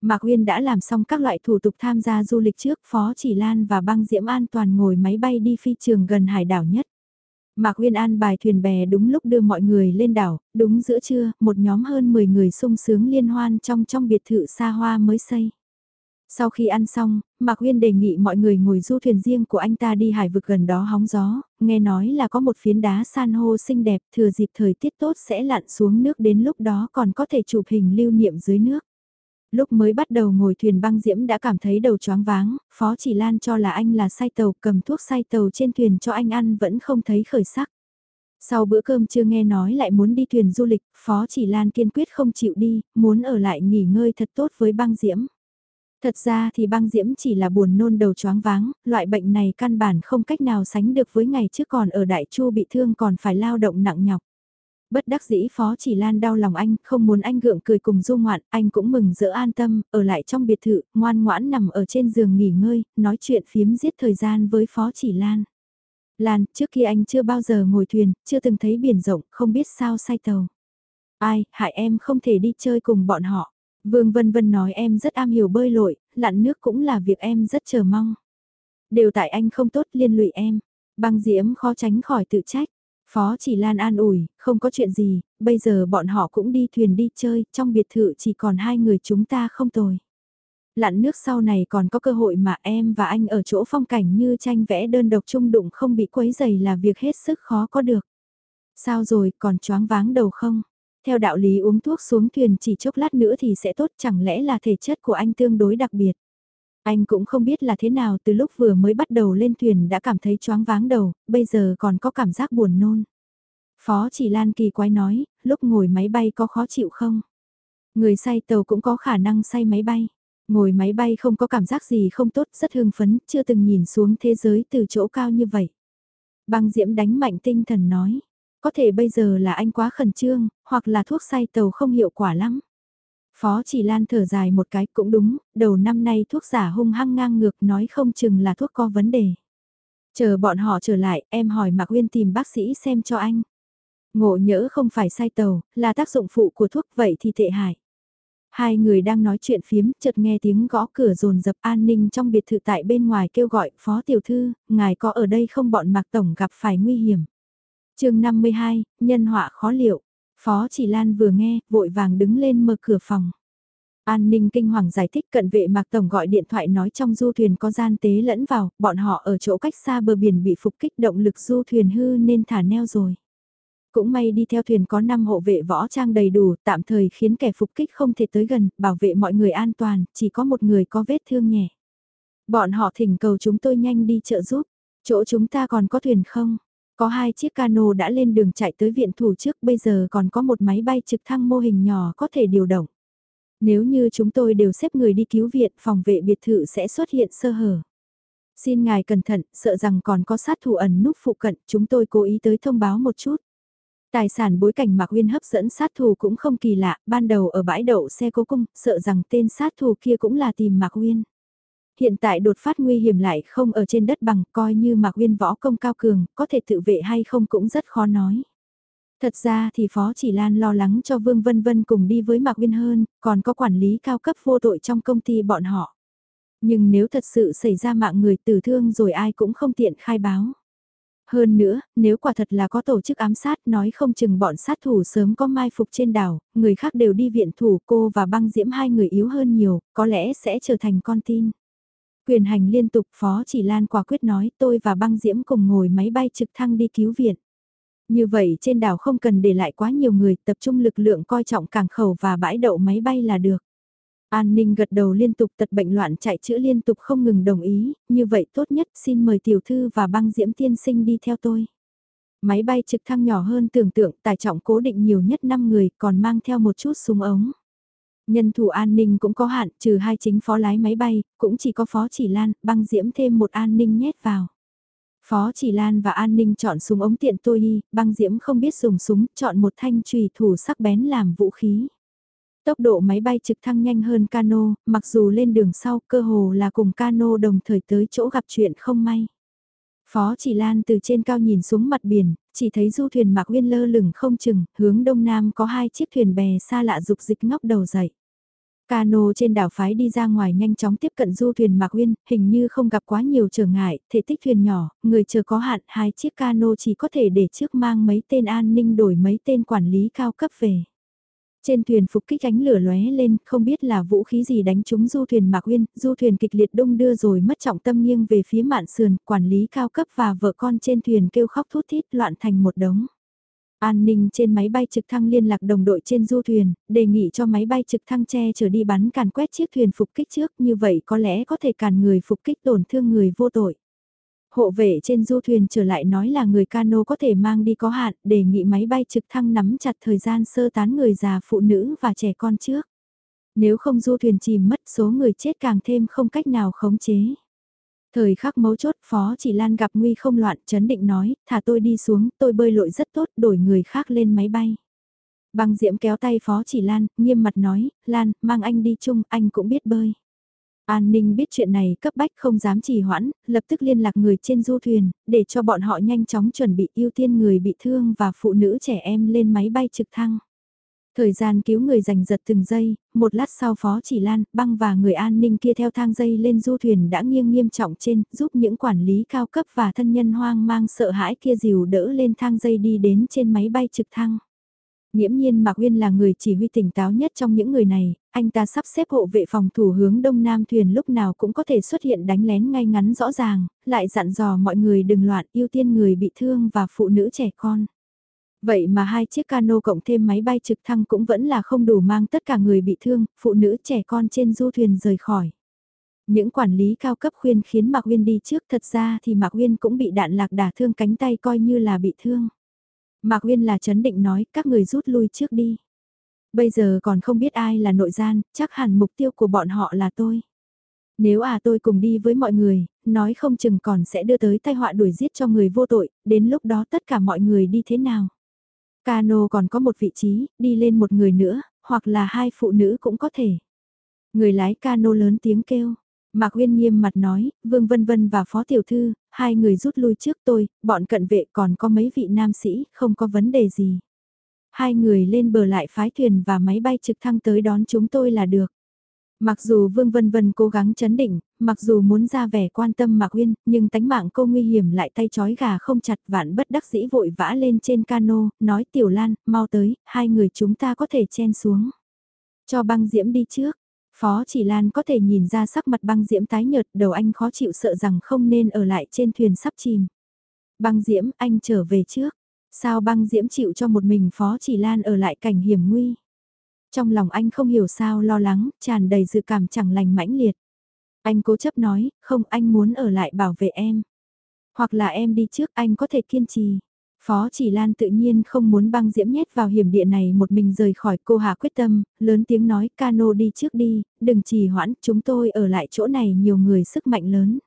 Mạc Uyên đã làm xong các loại thủ tục tham gia du lịch trước, Phó Chỉ Lan và băng Diễm an toàn ngồi máy bay đi phi trường gần hải đảo nhất. Mạc Uyên an bài thuyền bè đúng lúc đưa mọi người lên đảo, đúng giữa trưa, một nhóm hơn 10 người sung sướng liên hoan trong trong biệt thự xa hoa mới xây. Sau khi ăn xong, Mạc Uyên đề nghị mọi người ngồi du thuyền riêng của anh ta đi hải vực gần đó hóng gió, nghe nói là có một phiến đá san hô xinh đẹp thừa dịp thời tiết tốt sẽ lặn xuống nước đến lúc đó còn có thể chụp hình lưu niệm dưới nước. Lúc mới bắt đầu ngồi thuyền băng diễm đã cảm thấy đầu choáng váng, Phó Chỉ Lan cho là anh là say tàu cầm thuốc say tàu trên thuyền cho anh ăn vẫn không thấy khởi sắc. Sau bữa cơm chưa nghe nói lại muốn đi thuyền du lịch, Phó Chỉ Lan kiên quyết không chịu đi, muốn ở lại nghỉ ngơi thật tốt với băng diễm. Thật ra thì băng diễm chỉ là buồn nôn đầu choáng váng, loại bệnh này căn bản không cách nào sánh được với ngày trước còn ở Đại Chu bị thương còn phải lao động nặng nhọc. Bất đắc dĩ Phó Chỉ Lan đau lòng anh, không muốn anh gượng cười cùng du ngoạn, anh cũng mừng dỡ an tâm, ở lại trong biệt thự, ngoan ngoãn nằm ở trên giường nghỉ ngơi, nói chuyện phiếm giết thời gian với Phó Chỉ Lan. Lan, trước khi anh chưa bao giờ ngồi thuyền, chưa từng thấy biển rộng, không biết sao say tàu. Ai, hại em không thể đi chơi cùng bọn họ. Vương Vân Vân nói em rất am hiểu bơi lội, lặn nước cũng là việc em rất chờ mong. Đều tại anh không tốt liên lụy em. Băng diễm khó tránh khỏi tự trách. Phó chỉ Lan an ủi, không có chuyện gì, bây giờ bọn họ cũng đi thuyền đi chơi, trong biệt thự chỉ còn hai người chúng ta không tồi. Lặn nước sau này còn có cơ hội mà em và anh ở chỗ phong cảnh như tranh vẽ đơn độc chung đụng không bị quấy dày là việc hết sức khó có được. Sao rồi, còn choáng váng đầu không? Theo đạo lý uống thuốc xuống thuyền chỉ chốc lát nữa thì sẽ tốt chẳng lẽ là thể chất của anh tương đối đặc biệt. Anh cũng không biết là thế nào từ lúc vừa mới bắt đầu lên thuyền đã cảm thấy choáng váng đầu, bây giờ còn có cảm giác buồn nôn. Phó chỉ Lan kỳ quái nói, lúc ngồi máy bay có khó chịu không? Người say tàu cũng có khả năng say máy bay. Ngồi máy bay không có cảm giác gì không tốt, rất hưng phấn, chưa từng nhìn xuống thế giới từ chỗ cao như vậy. Băng Diễm đánh mạnh tinh thần nói, có thể bây giờ là anh quá khẩn trương, hoặc là thuốc say tàu không hiệu quả lắm. Phó chỉ lan thở dài một cái cũng đúng, đầu năm nay thuốc giả hung hăng ngang ngược nói không chừng là thuốc có vấn đề. Chờ bọn họ trở lại, em hỏi Mạc Uyên tìm bác sĩ xem cho anh. Ngộ nhỡ không phải sai tàu, là tác dụng phụ của thuốc vậy thì tệ hại. Hai người đang nói chuyện phiếm, chợt nghe tiếng gõ cửa rồn dập an ninh trong biệt thự tại bên ngoài kêu gọi, Phó Tiểu Thư, ngài có ở đây không bọn Mạc Tổng gặp phải nguy hiểm chương 52, nhân họa khó liệu. Phó Chỉ Lan vừa nghe, vội vàng đứng lên mở cửa phòng. An ninh kinh hoàng giải thích cận vệ Mạc Tổng gọi điện thoại nói trong du thuyền có gian tế lẫn vào, bọn họ ở chỗ cách xa bờ biển bị phục kích động lực du thuyền hư nên thả neo rồi. Cũng may đi theo thuyền có 5 hộ vệ võ trang đầy đủ, tạm thời khiến kẻ phục kích không thể tới gần, bảo vệ mọi người an toàn, chỉ có một người có vết thương nhẹ. Bọn họ thỉnh cầu chúng tôi nhanh đi trợ giúp, chỗ chúng ta còn có thuyền không? Có hai chiếc cano đã lên đường chạy tới viện thủ trước bây giờ còn có một máy bay trực thăng mô hình nhỏ có thể điều động. Nếu như chúng tôi đều xếp người đi cứu viện phòng vệ biệt thự sẽ xuất hiện sơ hở. Xin ngài cẩn thận, sợ rằng còn có sát thủ ẩn núp phụ cận, chúng tôi cố ý tới thông báo một chút. Tài sản bối cảnh Mạc Uyên hấp dẫn sát thủ cũng không kỳ lạ, ban đầu ở bãi đậu xe cố cung, sợ rằng tên sát thủ kia cũng là tìm Mạc Uyên. Hiện tại đột phát nguy hiểm lại không ở trên đất bằng, coi như Mạc Uyên võ công cao cường, có thể tự vệ hay không cũng rất khó nói. Thật ra thì Phó Chỉ Lan lo lắng cho Vương Vân Vân cùng đi với Mạc uyên hơn, còn có quản lý cao cấp vô tội trong công ty bọn họ. Nhưng nếu thật sự xảy ra mạng người tử thương rồi ai cũng không tiện khai báo. Hơn nữa, nếu quả thật là có tổ chức ám sát nói không chừng bọn sát thủ sớm có mai phục trên đảo, người khác đều đi viện thủ cô và băng diễm hai người yếu hơn nhiều, có lẽ sẽ trở thành con tin. Quyền hành liên tục Phó Chỉ Lan quả quyết nói tôi và băng diễm cùng ngồi máy bay trực thăng đi cứu viện. Như vậy trên đảo không cần để lại quá nhiều người tập trung lực lượng coi trọng cảng khẩu và bãi đậu máy bay là được. An ninh gật đầu liên tục tật bệnh loạn chạy chữa liên tục không ngừng đồng ý, như vậy tốt nhất xin mời tiểu thư và băng diễm tiên sinh đi theo tôi. Máy bay trực thăng nhỏ hơn tưởng tượng, tải trọng cố định nhiều nhất 5 người, còn mang theo một chút súng ống. Nhân thủ an ninh cũng có hạn, trừ hai chính phó lái máy bay, cũng chỉ có phó chỉ lan, băng diễm thêm một an ninh nhét vào. Phó chỉ lan và an ninh chọn súng ống tiện tôi y, băng diễm không biết dùng súng, chọn một thanh trùy thủ sắc bén làm vũ khí. Tốc độ máy bay trực thăng nhanh hơn cano, mặc dù lên đường sau cơ hồ là cùng cano đồng thời tới chỗ gặp chuyện không may. Phó chỉ lan từ trên cao nhìn xuống mặt biển, chỉ thấy du thuyền mạc nguyên lơ lửng không chừng, hướng đông nam có hai chiếc thuyền bè xa lạ dục dịch ngóc đầu dậy. Cano trên đảo phái đi ra ngoài nhanh chóng tiếp cận du thuyền Mạc Uyên, hình như không gặp quá nhiều trở ngại, thể tích thuyền nhỏ, người chờ có hạn, hai chiếc cano chỉ có thể để trước mang mấy tên an ninh đổi mấy tên quản lý cao cấp về. Trên thuyền phục kích ánh lửa lóe lên, không biết là vũ khí gì đánh trúng du thuyền Mạc Uyên, du thuyền kịch liệt đông đưa rồi mất trọng tâm nghiêng về phía mạn sườn, quản lý cao cấp và vợ con trên thuyền kêu khóc thút thít loạn thành một đống. An ninh trên máy bay trực thăng liên lạc đồng đội trên du thuyền, đề nghị cho máy bay trực thăng che chở đi bắn càn quét chiếc thuyền phục kích trước như vậy có lẽ có thể cản người phục kích tổn thương người vô tội. Hộ vệ trên du thuyền trở lại nói là người cano có thể mang đi có hạn, đề nghị máy bay trực thăng nắm chặt thời gian sơ tán người già phụ nữ và trẻ con trước. Nếu không du thuyền chìm mất số người chết càng thêm không cách nào khống chế. Thời khắc mấu chốt Phó Chỉ Lan gặp nguy không loạn chấn định nói, thả tôi đi xuống, tôi bơi lội rất tốt, đổi người khác lên máy bay. Băng Diễm kéo tay Phó Chỉ Lan, nghiêm mặt nói, Lan, mang anh đi chung, anh cũng biết bơi. An ninh biết chuyện này cấp bách không dám trì hoãn, lập tức liên lạc người trên du thuyền, để cho bọn họ nhanh chóng chuẩn bị ưu tiên người bị thương và phụ nữ trẻ em lên máy bay trực thăng. Thời gian cứu người giành giật từng giây, một lát sau Phó Chỉ Lan, băng và người an ninh kia theo thang dây lên du thuyền đã nghiêng nghiêm trọng trên, giúp những quản lý cao cấp và thân nhân hoang mang sợ hãi kia dìu đỡ lên thang dây đi đến trên máy bay trực thăng. Nghiễm nhiên Mạc Uyên là người chỉ huy tỉnh táo nhất trong những người này, anh ta sắp xếp hộ vệ phòng thủ hướng đông nam thuyền lúc nào cũng có thể xuất hiện đánh lén ngay ngắn rõ ràng, lại dặn dò mọi người đừng loạn ưu tiên người bị thương và phụ nữ trẻ con. Vậy mà hai chiếc cano cộng thêm máy bay trực thăng cũng vẫn là không đủ mang tất cả người bị thương, phụ nữ trẻ con trên du thuyền rời khỏi. Những quản lý cao cấp khuyên khiến Mạc Uyên đi trước thật ra thì Mạc Uyên cũng bị đạn lạc đả thương cánh tay coi như là bị thương. Mạc Uyên là chấn định nói các người rút lui trước đi. Bây giờ còn không biết ai là nội gian, chắc hẳn mục tiêu của bọn họ là tôi. Nếu à tôi cùng đi với mọi người, nói không chừng còn sẽ đưa tới tai họa đuổi giết cho người vô tội, đến lúc đó tất cả mọi người đi thế nào. Cano còn có một vị trí, đi lên một người nữa, hoặc là hai phụ nữ cũng có thể. Người lái cano lớn tiếng kêu. Mạc Uyên nghiêm mặt nói, Vương Vân Vân và Phó Tiểu Thư, hai người rút lui trước tôi, bọn cận vệ còn có mấy vị nam sĩ, không có vấn đề gì. Hai người lên bờ lại phái thuyền và máy bay trực thăng tới đón chúng tôi là được. Mặc dù Vương Vân Vân cố gắng chấn định, mặc dù muốn ra vẻ quan tâm Mạc Uyên, nhưng tánh mạng cô nguy hiểm lại tay chói gà không chặt vạn bất đắc dĩ vội vã lên trên cano, nói Tiểu Lan, mau tới, hai người chúng ta có thể chen xuống. Cho băng diễm đi trước. Phó chỉ Lan có thể nhìn ra sắc mặt băng diễm tái nhợt, đầu anh khó chịu sợ rằng không nên ở lại trên thuyền sắp chìm. Băng diễm, anh trở về trước. Sao băng diễm chịu cho một mình Phó chỉ Lan ở lại cảnh hiểm nguy? Trong lòng anh không hiểu sao lo lắng, tràn đầy dự cảm chẳng lành mãnh liệt. Anh cố chấp nói, không anh muốn ở lại bảo vệ em. Hoặc là em đi trước anh có thể kiên trì. Phó chỉ Lan tự nhiên không muốn băng diễm nhét vào hiểm địa này một mình rời khỏi cô Hà quyết tâm, lớn tiếng nói cano đi trước đi, đừng trì hoãn, chúng tôi ở lại chỗ này nhiều người sức mạnh lớn.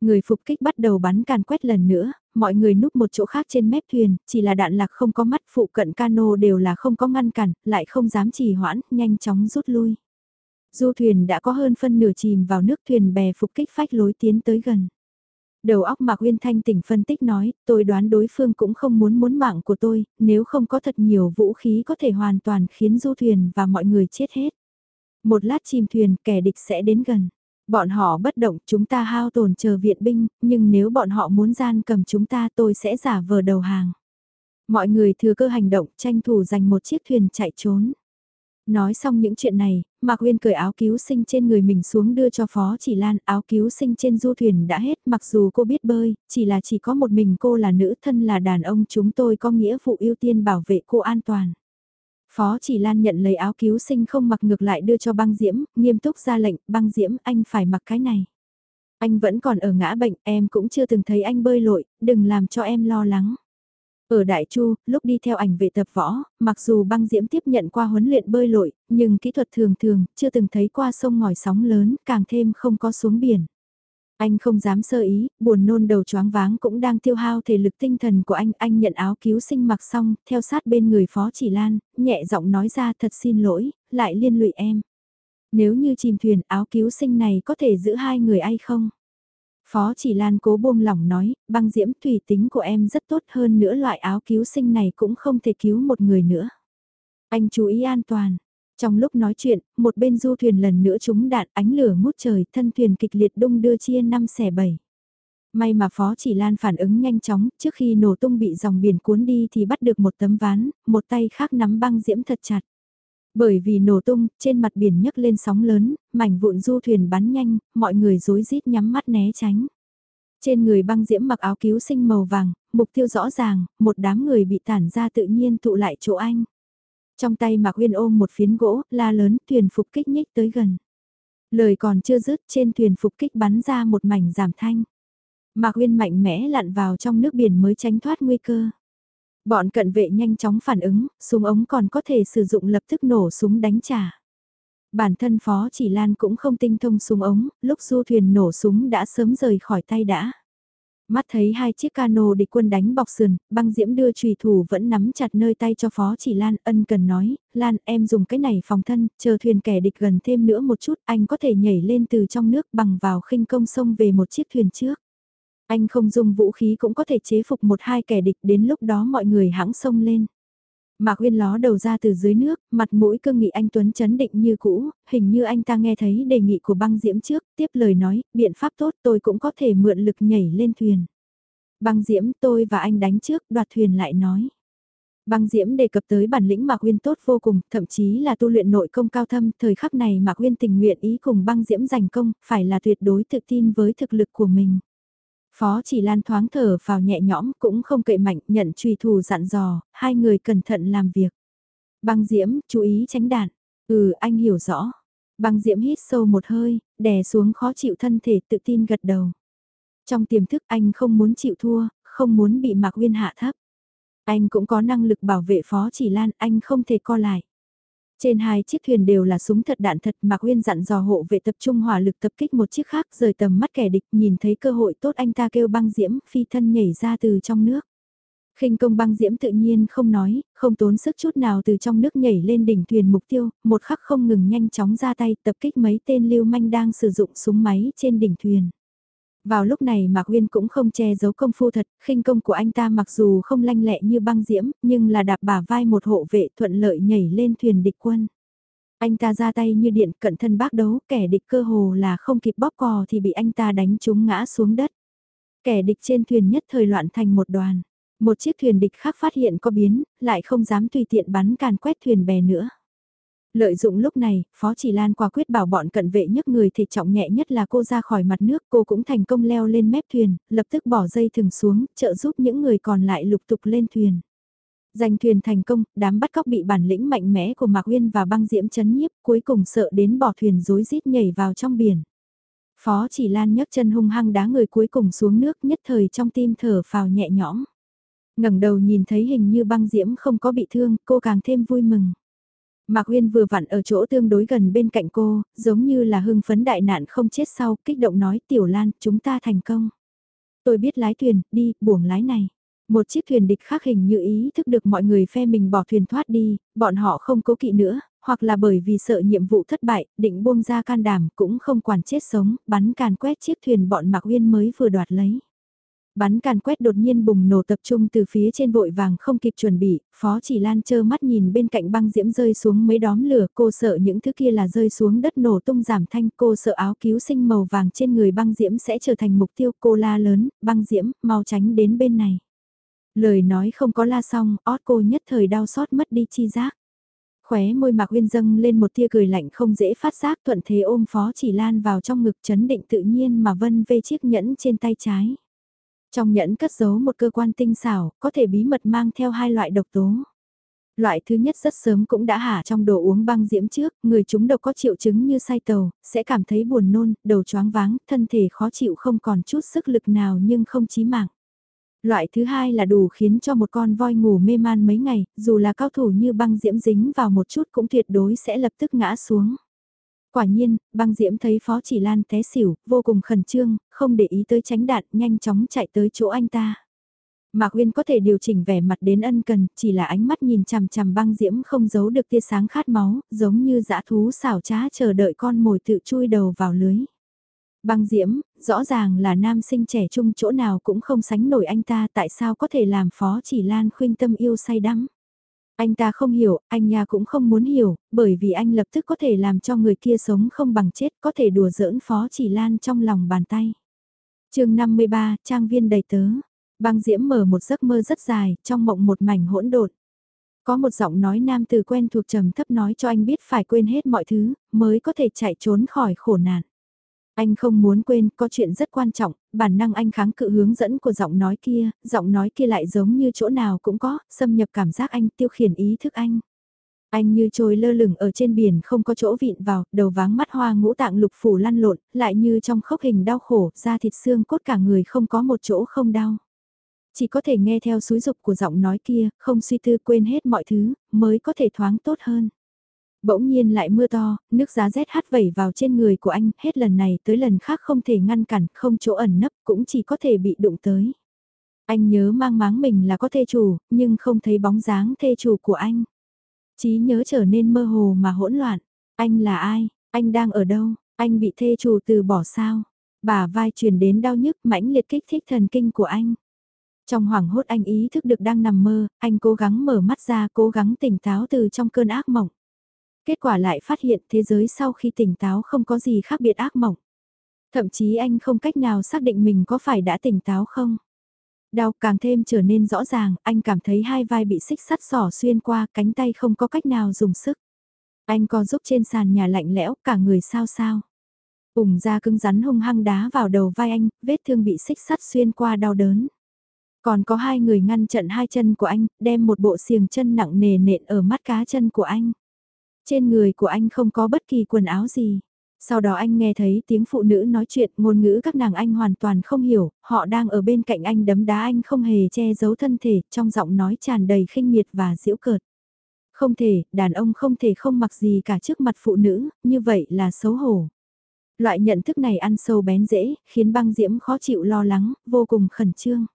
Người phục kích bắt đầu bắn càn quét lần nữa, mọi người núp một chỗ khác trên mép thuyền, chỉ là đạn lạc không có mắt phụ cận cano đều là không có ngăn cản, lại không dám trì hoãn, nhanh chóng rút lui. Du thuyền đã có hơn phân nửa chìm vào nước thuyền bè phục kích phách lối tiến tới gần. Đầu óc Mạc Uyên Thanh tỉnh phân tích nói, tôi đoán đối phương cũng không muốn muốn mạng của tôi, nếu không có thật nhiều vũ khí có thể hoàn toàn khiến du thuyền và mọi người chết hết. Một lát chìm thuyền, kẻ địch sẽ đến gần. Bọn họ bất động, chúng ta hao tổn chờ viện binh, nhưng nếu bọn họ muốn gian cầm chúng ta tôi sẽ giả vờ đầu hàng. Mọi người thừa cơ hành động, tranh thủ giành một chiếc thuyền chạy trốn. Nói xong những chuyện này, Mạc Uyên cởi áo cứu sinh trên người mình xuống đưa cho Phó Chỉ Lan, áo cứu sinh trên du thuyền đã hết, mặc dù cô biết bơi, chỉ là chỉ có một mình cô là nữ thân là đàn ông chúng tôi có nghĩa vụ ưu tiên bảo vệ cô an toàn. Phó Chỉ Lan nhận lấy áo cứu sinh không mặc ngược lại đưa cho băng diễm, nghiêm túc ra lệnh, băng diễm anh phải mặc cái này. Anh vẫn còn ở ngã bệnh, em cũng chưa từng thấy anh bơi lội, đừng làm cho em lo lắng. Ở Đại Chu, lúc đi theo ảnh vệ tập võ, mặc dù băng diễm tiếp nhận qua huấn luyện bơi lội, nhưng kỹ thuật thường thường, chưa từng thấy qua sông ngòi sóng lớn, càng thêm không có xuống biển. Anh không dám sơ ý, buồn nôn đầu choáng váng cũng đang tiêu hao thể lực tinh thần của anh. Anh nhận áo cứu sinh mặc xong, theo sát bên người Phó Chỉ Lan, nhẹ giọng nói ra thật xin lỗi, lại liên lụy em. Nếu như chìm thuyền áo cứu sinh này có thể giữ hai người ai không? Phó chỉ Lan cố buông lỏng nói, băng diễm tùy tính của em rất tốt hơn nữa loại áo cứu sinh này cũng không thể cứu một người nữa. Anh chú ý an toàn. Trong lúc nói chuyện, một bên du thuyền lần nữa trúng đạn ánh lửa ngút trời, thân thuyền kịch liệt đung đưa chia năm xẻ bảy. May mà Phó Chỉ Lan phản ứng nhanh chóng, trước khi nổ tung bị dòng biển cuốn đi thì bắt được một tấm ván, một tay khác nắm băng diễm thật chặt. Bởi vì nổ tung, trên mặt biển nhấc lên sóng lớn, mảnh vụn du thuyền bắn nhanh, mọi người rối rít nhắm mắt né tránh. Trên người băng diễm mặc áo cứu sinh màu vàng, mục tiêu rõ ràng, một đám người bị tản ra tự nhiên tụ lại chỗ anh. Trong tay Mạc Uyên ôm một phiến gỗ, la lớn, thuyền phục kích nhích tới gần. Lời còn chưa dứt trên thuyền phục kích bắn ra một mảnh giảm thanh. Mạc Uyên mạnh mẽ lặn vào trong nước biển mới tránh thoát nguy cơ. Bọn cận vệ nhanh chóng phản ứng, súng ống còn có thể sử dụng lập tức nổ súng đánh trả. Bản thân Phó Chỉ Lan cũng không tinh thông súng ống, lúc du thuyền nổ súng đã sớm rời khỏi tay đã. Mắt thấy hai chiếc cano địch quân đánh bọc sườn, băng diễm đưa trùy thủ vẫn nắm chặt nơi tay cho Phó Chỉ Lan ân cần nói, Lan em dùng cái này phòng thân, chờ thuyền kẻ địch gần thêm nữa một chút, anh có thể nhảy lên từ trong nước bằng vào khinh công sông về một chiếc thuyền trước. Anh không dùng vũ khí cũng có thể chế phục một hai kẻ địch đến lúc đó mọi người hãng sông lên. Mạc Uyên ló đầu ra từ dưới nước, mặt mũi cương nghị anh Tuấn chấn định như cũ, hình như anh ta nghe thấy đề nghị của băng diễm trước, tiếp lời nói, biện pháp tốt tôi cũng có thể mượn lực nhảy lên thuyền. Băng diễm tôi và anh đánh trước, đoạt thuyền lại nói. Băng Diễm đề cập tới bản lĩnh Mạc Uyên tốt vô cùng, thậm chí là tu luyện nội công cao thâm, thời khắc này Mạc Uyên tình nguyện ý cùng Băng Diễm giành công, phải là tuyệt đối tự tin với thực lực của mình. Phó chỉ lan thoáng thở vào nhẹ nhõm cũng không cậy mạnh nhận trùy thủ dặn dò, hai người cẩn thận làm việc. Băng diễm, chú ý tránh đạn. Ừ, anh hiểu rõ. Băng diễm hít sâu một hơi, đè xuống khó chịu thân thể tự tin gật đầu. Trong tiềm thức anh không muốn chịu thua, không muốn bị Mạc Uyên hạ thấp. Anh cũng có năng lực bảo vệ Phó Chỉ Lan, anh không thể co lại. Trên hai chiếc thuyền đều là súng thật đạn thật Mạc Uyên dặn dò hộ vệ tập trung hỏa lực tập kích một chiếc khác rời tầm mắt kẻ địch nhìn thấy cơ hội tốt anh ta kêu băng diễm phi thân nhảy ra từ trong nước. khinh công băng diễm tự nhiên không nói, không tốn sức chút nào từ trong nước nhảy lên đỉnh thuyền mục tiêu, một khắc không ngừng nhanh chóng ra tay tập kích mấy tên lưu manh đang sử dụng súng máy trên đỉnh thuyền. Vào lúc này Mạc Uyên cũng không che giấu công phu thật, khinh công của anh ta mặc dù không lanh lẹ như băng diễm, nhưng là đạp bả vai một hộ vệ thuận lợi nhảy lên thuyền địch quân. Anh ta ra tay như điện cận thân bác đấu, kẻ địch cơ hồ là không kịp bóp cò thì bị anh ta đánh trúng ngã xuống đất. Kẻ địch trên thuyền nhất thời loạn thành một đoàn. Một chiếc thuyền địch khác phát hiện có biến, lại không dám tùy tiện bắn càn quét thuyền bè nữa. Lợi dụng lúc này, Phó Chỉ Lan quả quyết bảo bọn cận vệ nhấc người thể trọng nhẹ nhất là cô ra khỏi mặt nước, cô cũng thành công leo lên mép thuyền, lập tức bỏ dây thừng xuống, trợ giúp những người còn lại lục tục lên thuyền. Giành thuyền thành công, đám bắt cóc bị bản lĩnh mạnh mẽ của Mạc Uyên và băng diễm chấn nhiếp, cuối cùng sợ đến bỏ thuyền rối rít nhảy vào trong biển. Phó Chỉ Lan nhấc chân hung hăng đá người cuối cùng xuống nước nhất thời trong tim thở phào nhẹ nhõm. ngẩng đầu nhìn thấy hình như băng diễm không có bị thương, cô càng thêm vui mừng. Mạc Uyên vừa vặn ở chỗ tương đối gần bên cạnh cô, giống như là hưng phấn đại nạn không chết sau, kích động nói Tiểu Lan, chúng ta thành công. Tôi biết lái thuyền, đi, buồng lái này. Một chiếc thuyền địch khác hình như ý thức được mọi người phe mình bỏ thuyền thoát đi, bọn họ không cố kỵ nữa, hoặc là bởi vì sợ nhiệm vụ thất bại, định buông ra can đảm cũng không quản chết sống, bắn càn quét chiếc thuyền bọn Mạc Uyên mới vừa đoạt lấy. Bắn càn quét đột nhiên bùng nổ tập trung từ phía trên vội vàng không kịp chuẩn bị, Phó Chỉ Lan chơ mắt nhìn bên cạnh băng diễm rơi xuống mấy đóm lửa, cô sợ những thứ kia là rơi xuống đất nổ tung giảm thanh, cô sợ áo cứu sinh màu vàng trên người băng diễm sẽ trở thành mục tiêu, cô la lớn, băng diễm, mau tránh đến bên này. Lời nói không có la xong, ót cô nhất thời đau xót mất đi chi giác. Khóe môi Mạc Uyên dâng lên một tia cười lạnh không dễ phát giác thuận thế ôm Phó Chỉ Lan vào trong ngực chấn định tự nhiên mà vân vê chiếc nhẫn trên tay trái. Trong nhẫn cất giấu một cơ quan tinh xảo, có thể bí mật mang theo hai loại độc tố. Loại thứ nhất rất sớm cũng đã hả trong đồ uống băng diễm trước, người chúng độc có triệu chứng như say tàu, sẽ cảm thấy buồn nôn, đầu choáng váng, thân thể khó chịu không còn chút sức lực nào nhưng không chí mạng. Loại thứ hai là đủ khiến cho một con voi ngủ mê man mấy ngày, dù là cao thủ như băng diễm dính vào một chút cũng tuyệt đối sẽ lập tức ngã xuống. Quả nhiên, băng diễm thấy Phó Chỉ Lan té xỉu, vô cùng khẩn trương, không để ý tới tránh đạn, nhanh chóng chạy tới chỗ anh ta. Mạc Uyên có thể điều chỉnh vẻ mặt đến ân cần, chỉ là ánh mắt nhìn chằm chằm băng diễm không giấu được tia sáng khát máu, giống như dã thú xảo trá chờ đợi con mồi tự chui đầu vào lưới. Băng diễm, rõ ràng là nam sinh trẻ trung chỗ nào cũng không sánh nổi anh ta tại sao có thể làm phó chỉ lan khuyên tâm yêu say đắm. Anh ta không hiểu, anh nhà cũng không muốn hiểu, bởi vì anh lập tức có thể làm cho người kia sống không bằng chết, có thể đùa giỡn phó chỉ lan trong lòng bàn tay. chương 53, trang viên đầy tớ. Băng diễm mở một giấc mơ rất dài, trong mộng một mảnh hỗn độn. Có một giọng nói nam từ quen thuộc trầm thấp nói cho anh biết phải quên hết mọi thứ, mới có thể chạy trốn khỏi khổ nạn. Anh không muốn quên, có chuyện rất quan trọng, bản năng anh kháng cự hướng dẫn của giọng nói kia, giọng nói kia lại giống như chỗ nào cũng có, xâm nhập cảm giác anh, tiêu khiển ý thức anh. Anh như trôi lơ lửng ở trên biển không có chỗ vịn vào, đầu váng mắt hoa ngũ tạng lục phủ lăn lộn, lại như trong khốc hình đau khổ, da thịt xương cốt cả người không có một chỗ không đau. Chỉ có thể nghe theo suối dục của giọng nói kia, không suy tư quên hết mọi thứ, mới có thể thoáng tốt hơn. Bỗng nhiên lại mưa to, nước giá rét hắt vẩy vào trên người của anh, hết lần này tới lần khác không thể ngăn cản, không chỗ ẩn nấp, cũng chỉ có thể bị đụng tới. Anh nhớ mang máng mình là có thê chủ, nhưng không thấy bóng dáng thê chủ của anh. Chí nhớ trở nên mơ hồ mà hỗn loạn. Anh là ai? Anh đang ở đâu? Anh bị thê chủ từ bỏ sao? Bà vai truyền đến đau nhức mãnh liệt kích thích thần kinh của anh. Trong hoảng hốt anh ý thức được đang nằm mơ, anh cố gắng mở mắt ra cố gắng tỉnh táo từ trong cơn ác mộng. Kết quả lại phát hiện thế giới sau khi tỉnh táo không có gì khác biệt ác mộng. Thậm chí anh không cách nào xác định mình có phải đã tỉnh táo không. Đau càng thêm trở nên rõ ràng, anh cảm thấy hai vai bị xích sắt sỏ xuyên qua, cánh tay không có cách nào dùng sức. Anh co giúp trên sàn nhà lạnh lẽo, cả người sao sao. Ủng ra cứng rắn hung hăng đá vào đầu vai anh, vết thương bị xích sắt xuyên qua đau đớn. Còn có hai người ngăn chặn hai chân của anh, đem một bộ xiềng chân nặng nề nện ở mắt cá chân của anh. Trên người của anh không có bất kỳ quần áo gì. Sau đó anh nghe thấy tiếng phụ nữ nói chuyện, ngôn ngữ các nàng anh hoàn toàn không hiểu, họ đang ở bên cạnh anh đấm đá anh không hề che giấu thân thể, trong giọng nói tràn đầy khinh miệt và giễu cợt. Không thể, đàn ông không thể không mặc gì cả trước mặt phụ nữ, như vậy là xấu hổ. Loại nhận thức này ăn sâu bén dễ, khiến băng diễm khó chịu lo lắng, vô cùng khẩn trương.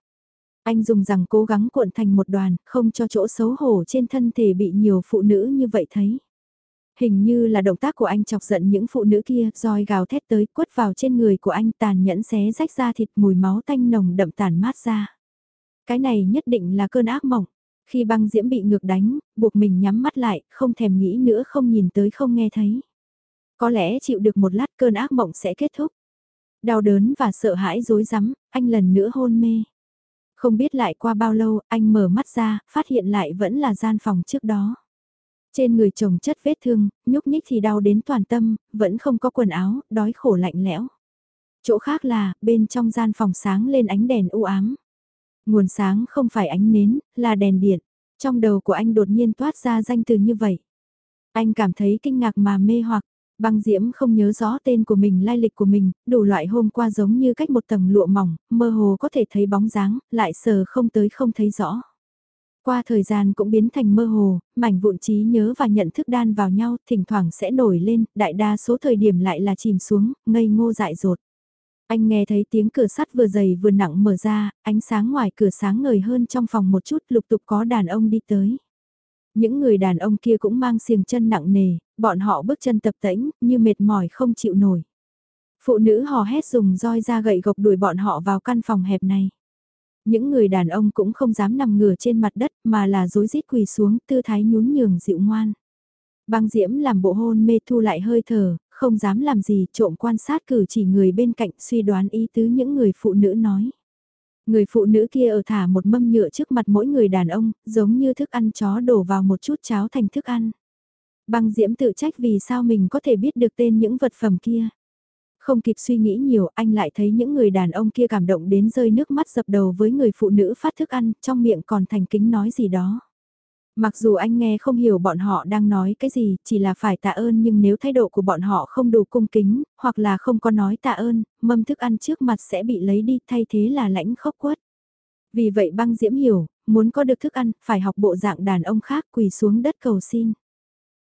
Anh dùng rằng cố gắng cuộn thành một đoàn, không cho chỗ xấu hổ trên thân thể bị nhiều phụ nữ như vậy thấy. Hình như là động tác của anh chọc giận những phụ nữ kia, roi gào thét tới, quất vào trên người của anh tàn nhẫn xé rách ra thịt mùi máu tanh nồng đậm tàn mát ra. Cái này nhất định là cơn ác mộng. Khi băng diễm bị ngược đánh, buộc mình nhắm mắt lại, không thèm nghĩ nữa không nhìn tới không nghe thấy. Có lẽ chịu được một lát cơn ác mộng sẽ kết thúc. Đau đớn và sợ hãi dối rắm anh lần nữa hôn mê. Không biết lại qua bao lâu, anh mở mắt ra, phát hiện lại vẫn là gian phòng trước đó. Trên người chồng chất vết thương, nhúc nhích thì đau đến toàn tâm, vẫn không có quần áo, đói khổ lạnh lẽo. Chỗ khác là, bên trong gian phòng sáng lên ánh đèn u ám. Nguồn sáng không phải ánh nến, là đèn điện. Trong đầu của anh đột nhiên toát ra danh từ như vậy. Anh cảm thấy kinh ngạc mà mê hoặc, băng diễm không nhớ rõ tên của mình lai lịch của mình, đủ loại hôm qua giống như cách một tầng lụa mỏng, mơ hồ có thể thấy bóng dáng, lại sờ không tới không thấy rõ. Qua thời gian cũng biến thành mơ hồ, mảnh vụn trí nhớ và nhận thức đan vào nhau, thỉnh thoảng sẽ nổi lên, đại đa số thời điểm lại là chìm xuống, ngây ngô dại dột. Anh nghe thấy tiếng cửa sắt vừa dày vừa nặng mở ra, ánh sáng ngoài cửa sáng ngời hơn trong phòng một chút lục tục có đàn ông đi tới. Những người đàn ông kia cũng mang xiềng chân nặng nề, bọn họ bước chân tập tễnh, như mệt mỏi không chịu nổi. Phụ nữ hò hét dùng roi ra gậy gộc đuổi bọn họ vào căn phòng hẹp này. Những người đàn ông cũng không dám nằm ngửa trên mặt đất mà là dối rít quỳ xuống tư thái nhún nhường dịu ngoan. Băng diễm làm bộ hôn mê thu lại hơi thở, không dám làm gì trộm quan sát cử chỉ người bên cạnh suy đoán ý tứ những người phụ nữ nói. Người phụ nữ kia ở thả một mâm nhựa trước mặt mỗi người đàn ông, giống như thức ăn chó đổ vào một chút cháo thành thức ăn. Băng diễm tự trách vì sao mình có thể biết được tên những vật phẩm kia. Không kịp suy nghĩ nhiều, anh lại thấy những người đàn ông kia cảm động đến rơi nước mắt dập đầu với người phụ nữ phát thức ăn, trong miệng còn thành kính nói gì đó. Mặc dù anh nghe không hiểu bọn họ đang nói cái gì, chỉ là phải tạ ơn nhưng nếu thái độ của bọn họ không đủ cung kính, hoặc là không có nói tạ ơn, mâm thức ăn trước mặt sẽ bị lấy đi thay thế là lãnh khốc quất. Vì vậy băng diễm hiểu, muốn có được thức ăn, phải học bộ dạng đàn ông khác quỳ xuống đất cầu xin.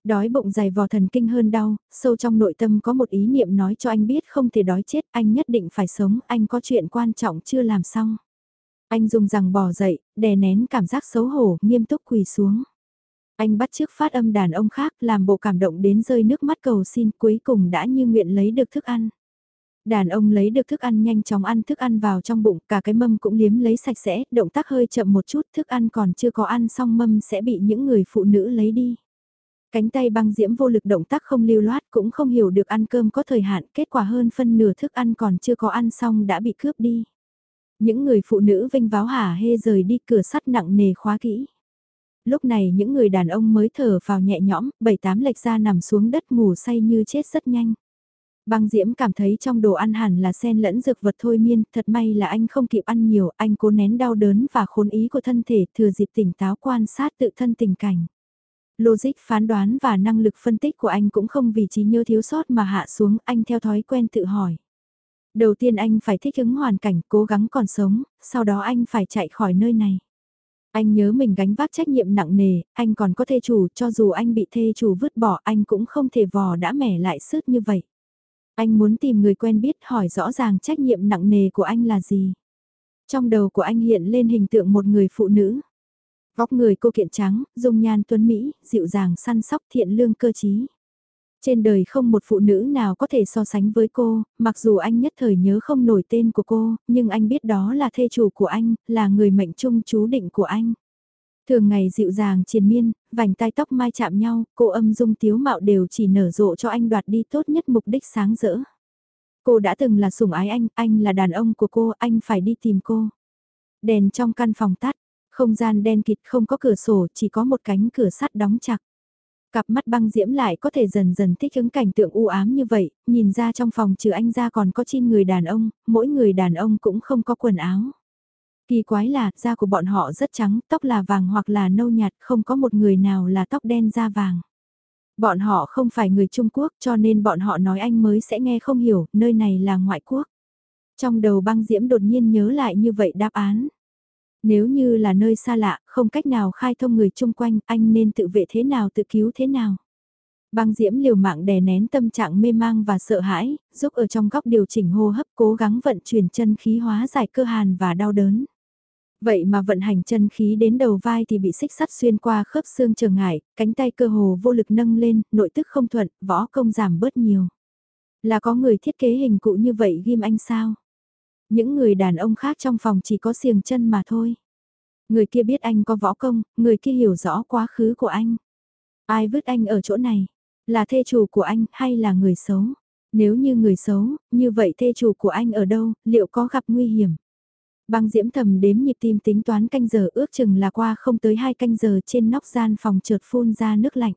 Đói bụng dày vò thần kinh hơn đau, sâu trong nội tâm có một ý niệm nói cho anh biết không thể đói chết, anh nhất định phải sống, anh có chuyện quan trọng chưa làm xong. Anh dùng rằng bò dậy, đè nén cảm giác xấu hổ, nghiêm túc quỳ xuống. Anh bắt chước phát âm đàn ông khác làm bộ cảm động đến rơi nước mắt cầu xin cuối cùng đã như nguyện lấy được thức ăn. Đàn ông lấy được thức ăn nhanh chóng ăn thức ăn vào trong bụng, cả cái mâm cũng liếm lấy sạch sẽ, động tác hơi chậm một chút, thức ăn còn chưa có ăn xong mâm sẽ bị những người phụ nữ lấy đi. Cánh tay băng diễm vô lực động tác không lưu loát cũng không hiểu được ăn cơm có thời hạn, kết quả hơn phân nửa thức ăn còn chưa có ăn xong đã bị cướp đi. Những người phụ nữ vinh váo hả hê rời đi cửa sắt nặng nề khóa kỹ. Lúc này những người đàn ông mới thở vào nhẹ nhõm, bảy tám lệch ra nằm xuống đất ngủ say như chết rất nhanh. Băng Diễm cảm thấy trong đồ ăn hẳn là sen lẫn dược vật thôi miên, thật may là anh không kịp ăn nhiều, anh cố nén đau đớn và khốn ý của thân thể thừa dịp tỉnh táo quan sát tự thân tình cảnh. Logic phán đoán và năng lực phân tích của anh cũng không vì trí nhớ thiếu sót mà hạ xuống, anh theo thói quen tự hỏi. Đầu tiên anh phải thích ứng hoàn cảnh, cố gắng còn sống, sau đó anh phải chạy khỏi nơi này. Anh nhớ mình gánh vác trách nhiệm nặng nề, anh còn có thê chủ, cho dù anh bị thê chủ vứt bỏ anh cũng không thể vò đã mẻ lại sứt như vậy. Anh muốn tìm người quen biết hỏi rõ ràng trách nhiệm nặng nề của anh là gì. Trong đầu của anh hiện lên hình tượng một người phụ nữ. Vóc người cô kiện trắng, dung nhan tuấn Mỹ, dịu dàng săn sóc thiện lương cơ trí. Trên đời không một phụ nữ nào có thể so sánh với cô, mặc dù anh nhất thời nhớ không nổi tên của cô, nhưng anh biết đó là thê chủ của anh, là người mệnh trung chú định của anh. Thường ngày dịu dàng triền miên, vành tai tóc mai chạm nhau, cô âm dung tiếu mạo đều chỉ nở rộ cho anh đoạt đi tốt nhất mục đích sáng rỡ. Cô đã từng là sủng ái anh, anh là đàn ông của cô, anh phải đi tìm cô. Đèn trong căn phòng tắt, không gian đen kịt không có cửa sổ, chỉ có một cánh cửa sắt đóng chặt. Cặp mắt băng diễm lại có thể dần dần thích ứng cảnh tượng u ám như vậy, nhìn ra trong phòng trừ anh ra còn có chín người đàn ông, mỗi người đàn ông cũng không có quần áo. Kỳ quái là, da của bọn họ rất trắng, tóc là vàng hoặc là nâu nhạt, không có một người nào là tóc đen da vàng. Bọn họ không phải người Trung Quốc cho nên bọn họ nói anh mới sẽ nghe không hiểu, nơi này là ngoại quốc. Trong đầu băng diễm đột nhiên nhớ lại như vậy đáp án. Nếu như là nơi xa lạ, không cách nào khai thông người chung quanh, anh nên tự vệ thế nào tự cứu thế nào. Băng diễm liều mạng đè nén tâm trạng mê mang và sợ hãi, giúp ở trong góc điều chỉnh hô hấp cố gắng vận chuyển chân khí hóa giải cơ hàn và đau đớn. Vậy mà vận hành chân khí đến đầu vai thì bị xích sắt xuyên qua khớp xương trở ngại, cánh tay cơ hồ vô lực nâng lên, nội tức không thuận, võ công giảm bớt nhiều. Là có người thiết kế hình cụ như vậy ghim anh sao? Những người đàn ông khác trong phòng chỉ có xiềng chân mà thôi. Người kia biết anh có võ công, người kia hiểu rõ quá khứ của anh. Ai vứt anh ở chỗ này? Là thê chủ của anh hay là người xấu? Nếu như người xấu, như vậy thê chủ của anh ở đâu, liệu có gặp nguy hiểm? Băng diễm thầm đếm nhịp tim tính toán canh giờ ước chừng là qua không tới hai canh giờ trên nóc gian phòng trượt phun ra nước lạnh.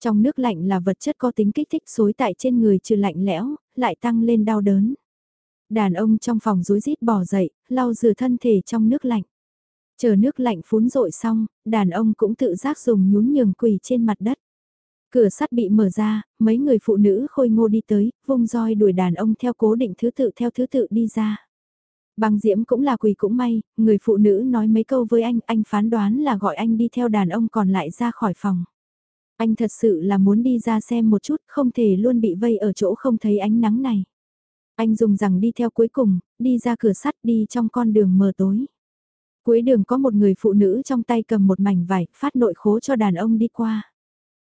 Trong nước lạnh là vật chất có tính kích thích xối tại trên người trừ lạnh lẽo, lại tăng lên đau đớn. Đàn ông trong phòng rối rít bò dậy, lau rửa thân thể trong nước lạnh. Chờ nước lạnh phún rội xong, đàn ông cũng tự giác dùng nhún nhường quỳ trên mặt đất. Cửa sắt bị mở ra, mấy người phụ nữ khôi ngô đi tới, vung roi đuổi đàn ông theo cố định thứ tự theo thứ tự đi ra. Băng diễm cũng là quỳ cũng may, người phụ nữ nói mấy câu với anh, anh phán đoán là gọi anh đi theo đàn ông còn lại ra khỏi phòng. Anh thật sự là muốn đi ra xem một chút, không thể luôn bị vây ở chỗ không thấy ánh nắng này. Anh dùng rằng đi theo cuối cùng, đi ra cửa sắt đi trong con đường mờ tối. Cuối đường có một người phụ nữ trong tay cầm một mảnh vải, phát nội khố cho đàn ông đi qua.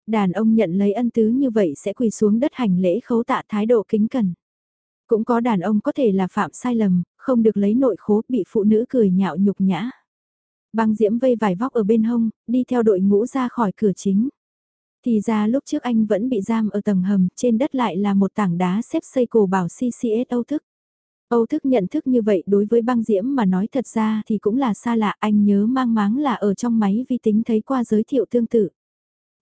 Đàn ông nhận lấy ân tứ như vậy sẽ quỳ xuống đất hành lễ khấu tạ thái độ kính cẩn. Cũng có đàn ông có thể là phạm sai lầm, không được lấy nội khố, bị phụ nữ cười nhạo nhục nhã. Băng diễm vây vải vóc ở bên hông, đi theo đội ngũ ra khỏi cửa chính. Thì ra lúc trước anh vẫn bị giam ở tầng hầm, trên đất lại là một tảng đá xếp xây cổ bảo CCS Âu thức. Âu thức nhận thức như vậy đối với băng diễm mà nói thật ra thì cũng là xa lạ, anh nhớ mang máng là ở trong máy vi tính thấy qua giới thiệu tương tự.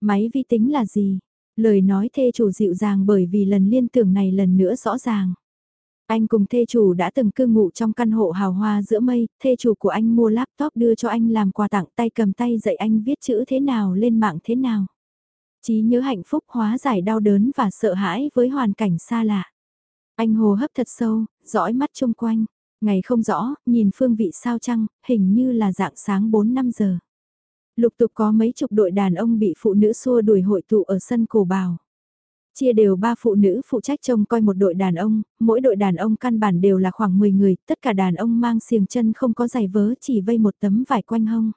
Máy vi tính là gì? Lời nói thê chủ dịu dàng bởi vì lần liên tưởng này lần nữa rõ ràng. Anh cùng thê chủ đã từng cư ngụ trong căn hộ hào hoa giữa mây, thê chủ của anh mua laptop đưa cho anh làm quà tặng tay cầm tay dạy anh viết chữ thế nào lên mạng thế nào. Chí nhớ hạnh phúc hóa giải đau đớn và sợ hãi với hoàn cảnh xa lạ. Anh hồ hấp thật sâu, dõi mắt chung quanh. Ngày không rõ, nhìn phương vị sao trăng, hình như là dạng sáng 4-5 giờ. Lục tục có mấy chục đội đàn ông bị phụ nữ xua đuổi hội tụ ở sân cổ bào. Chia đều ba phụ nữ phụ trách trông coi một đội đàn ông, mỗi đội đàn ông căn bản đều là khoảng 10 người, tất cả đàn ông mang xiềng chân không có giày vớ chỉ vây một tấm vải quanh hông.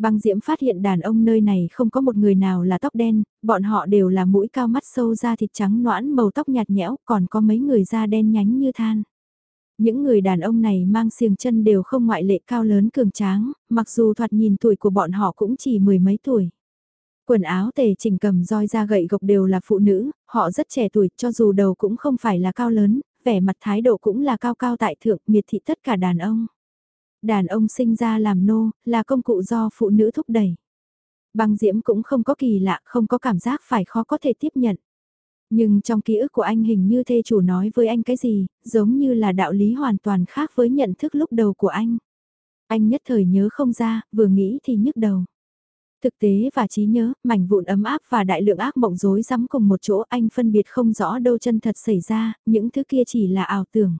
Băng Diễm phát hiện đàn ông nơi này không có một người nào là tóc đen, bọn họ đều là mũi cao mắt sâu da thịt trắng noãn màu tóc nhạt nhẽo, còn có mấy người da đen nhánh như than. Những người đàn ông này mang xiềng chân đều không ngoại lệ cao lớn cường tráng, mặc dù thoạt nhìn tuổi của bọn họ cũng chỉ mười mấy tuổi. Quần áo tề chỉnh cầm roi ra gậy gộc đều là phụ nữ, họ rất trẻ tuổi cho dù đầu cũng không phải là cao lớn, vẻ mặt thái độ cũng là cao cao tại thượng miệt thị tất cả đàn ông. Đàn ông sinh ra làm nô, là công cụ do phụ nữ thúc đẩy. Băng diễm cũng không có kỳ lạ, không có cảm giác phải khó có thể tiếp nhận. Nhưng trong ký ức của anh hình như thê chủ nói với anh cái gì, giống như là đạo lý hoàn toàn khác với nhận thức lúc đầu của anh. Anh nhất thời nhớ không ra, vừa nghĩ thì nhức đầu. Thực tế và trí nhớ, mảnh vụn ấm áp và đại lượng ác mộng rối rắm cùng một chỗ anh phân biệt không rõ đâu chân thật xảy ra, những thứ kia chỉ là ảo tưởng.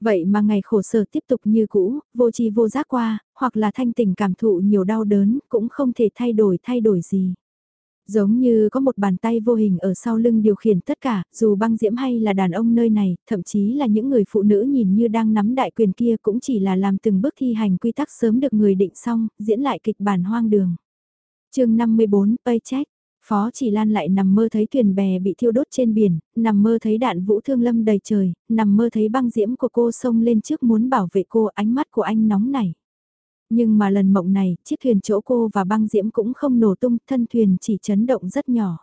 Vậy mà ngày khổ sở tiếp tục như cũ, vô tri vô giác qua, hoặc là thanh tình cảm thụ nhiều đau đớn, cũng không thể thay đổi thay đổi gì. Giống như có một bàn tay vô hình ở sau lưng điều khiển tất cả, dù băng diễm hay là đàn ông nơi này, thậm chí là những người phụ nữ nhìn như đang nắm đại quyền kia cũng chỉ là làm từng bước thi hành quy tắc sớm được người định xong, diễn lại kịch bản hoang đường. chương 54, Paycheck Phó chỉ lan lại nằm mơ thấy thuyền bè bị thiêu đốt trên biển, nằm mơ thấy đạn vũ thương lâm đầy trời, nằm mơ thấy băng diễm của cô xông lên trước muốn bảo vệ cô ánh mắt của anh nóng nảy. Nhưng mà lần mộng này, chiếc thuyền chỗ cô và băng diễm cũng không nổ tung, thân thuyền chỉ chấn động rất nhỏ.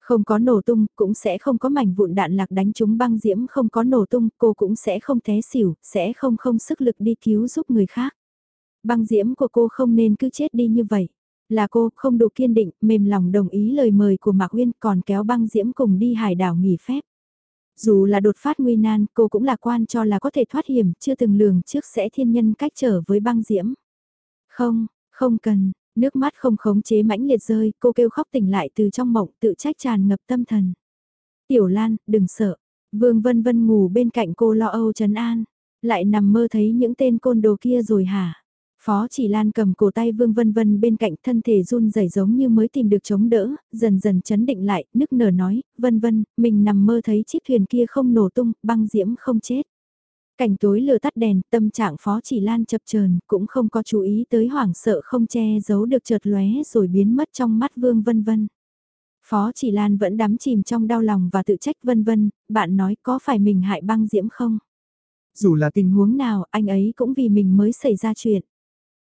Không có nổ tung, cũng sẽ không có mảnh vụn đạn lạc đánh trúng băng diễm không có nổ tung, cô cũng sẽ không té xỉu, sẽ không không sức lực đi cứu giúp người khác. Băng diễm của cô không nên cứ chết đi như vậy. Là cô không đủ kiên định, mềm lòng đồng ý lời mời của Mạc Uyên còn kéo băng diễm cùng đi hải đảo nghỉ phép. Dù là đột phát nguy nan, cô cũng lạc quan cho là có thể thoát hiểm, chưa từng lường trước sẽ thiên nhân cách trở với băng diễm. Không, không cần, nước mắt không khống chế mãnh liệt rơi, cô kêu khóc tỉnh lại từ trong mộng tự trách tràn ngập tâm thần. Tiểu Lan, đừng sợ. Vương Vân Vân ngủ bên cạnh cô lo âu trấn an. Lại nằm mơ thấy những tên côn đồ kia rồi hả? Phó chỉ Lan cầm cổ tay Vương Vân Vân bên cạnh thân thể run rẩy giống như mới tìm được chống đỡ, dần dần chấn định lại, nức nở nói, Vân Vân, mình nằm mơ thấy chiếc thuyền kia không nổ tung, băng diễm không chết. Cảnh tối lừa tắt đèn, tâm trạng Phó chỉ Lan chập chờn cũng không có chú ý tới hoảng sợ không che giấu được chợt lóe rồi biến mất trong mắt Vương Vân Vân. Phó chỉ Lan vẫn đắm chìm trong đau lòng và tự trách Vân Vân, bạn nói có phải mình hại băng diễm không? Dù là tình huống nào, anh ấy cũng vì mình mới xảy ra chuyện.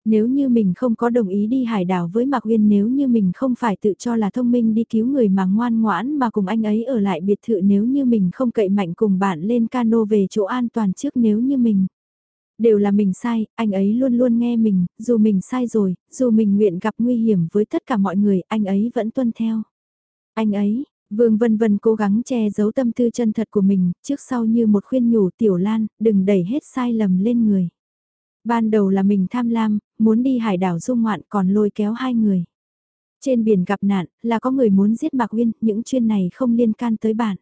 Nếu như mình không có đồng ý đi hải đảo với Mạc Uyên nếu như mình không phải tự cho là thông minh đi cứu người mà ngoan ngoãn mà cùng anh ấy ở lại biệt thự nếu như mình không cậy mạnh cùng bạn lên cano về chỗ an toàn trước nếu như mình. Đều là mình sai, anh ấy luôn luôn nghe mình, dù mình sai rồi, dù mình nguyện gặp nguy hiểm với tất cả mọi người, anh ấy vẫn tuân theo. Anh ấy, Vương Vân Vân cố gắng che giấu tâm tư chân thật của mình, trước sau như một khuyên nhủ Tiểu Lan, đừng đẩy hết sai lầm lên người. Ban đầu là mình tham lam, muốn đi hải đảo du ngoạn còn lôi kéo hai người. Trên biển gặp nạn, là có người muốn giết Mạc Uyên, những chuyên này không liên can tới bạn.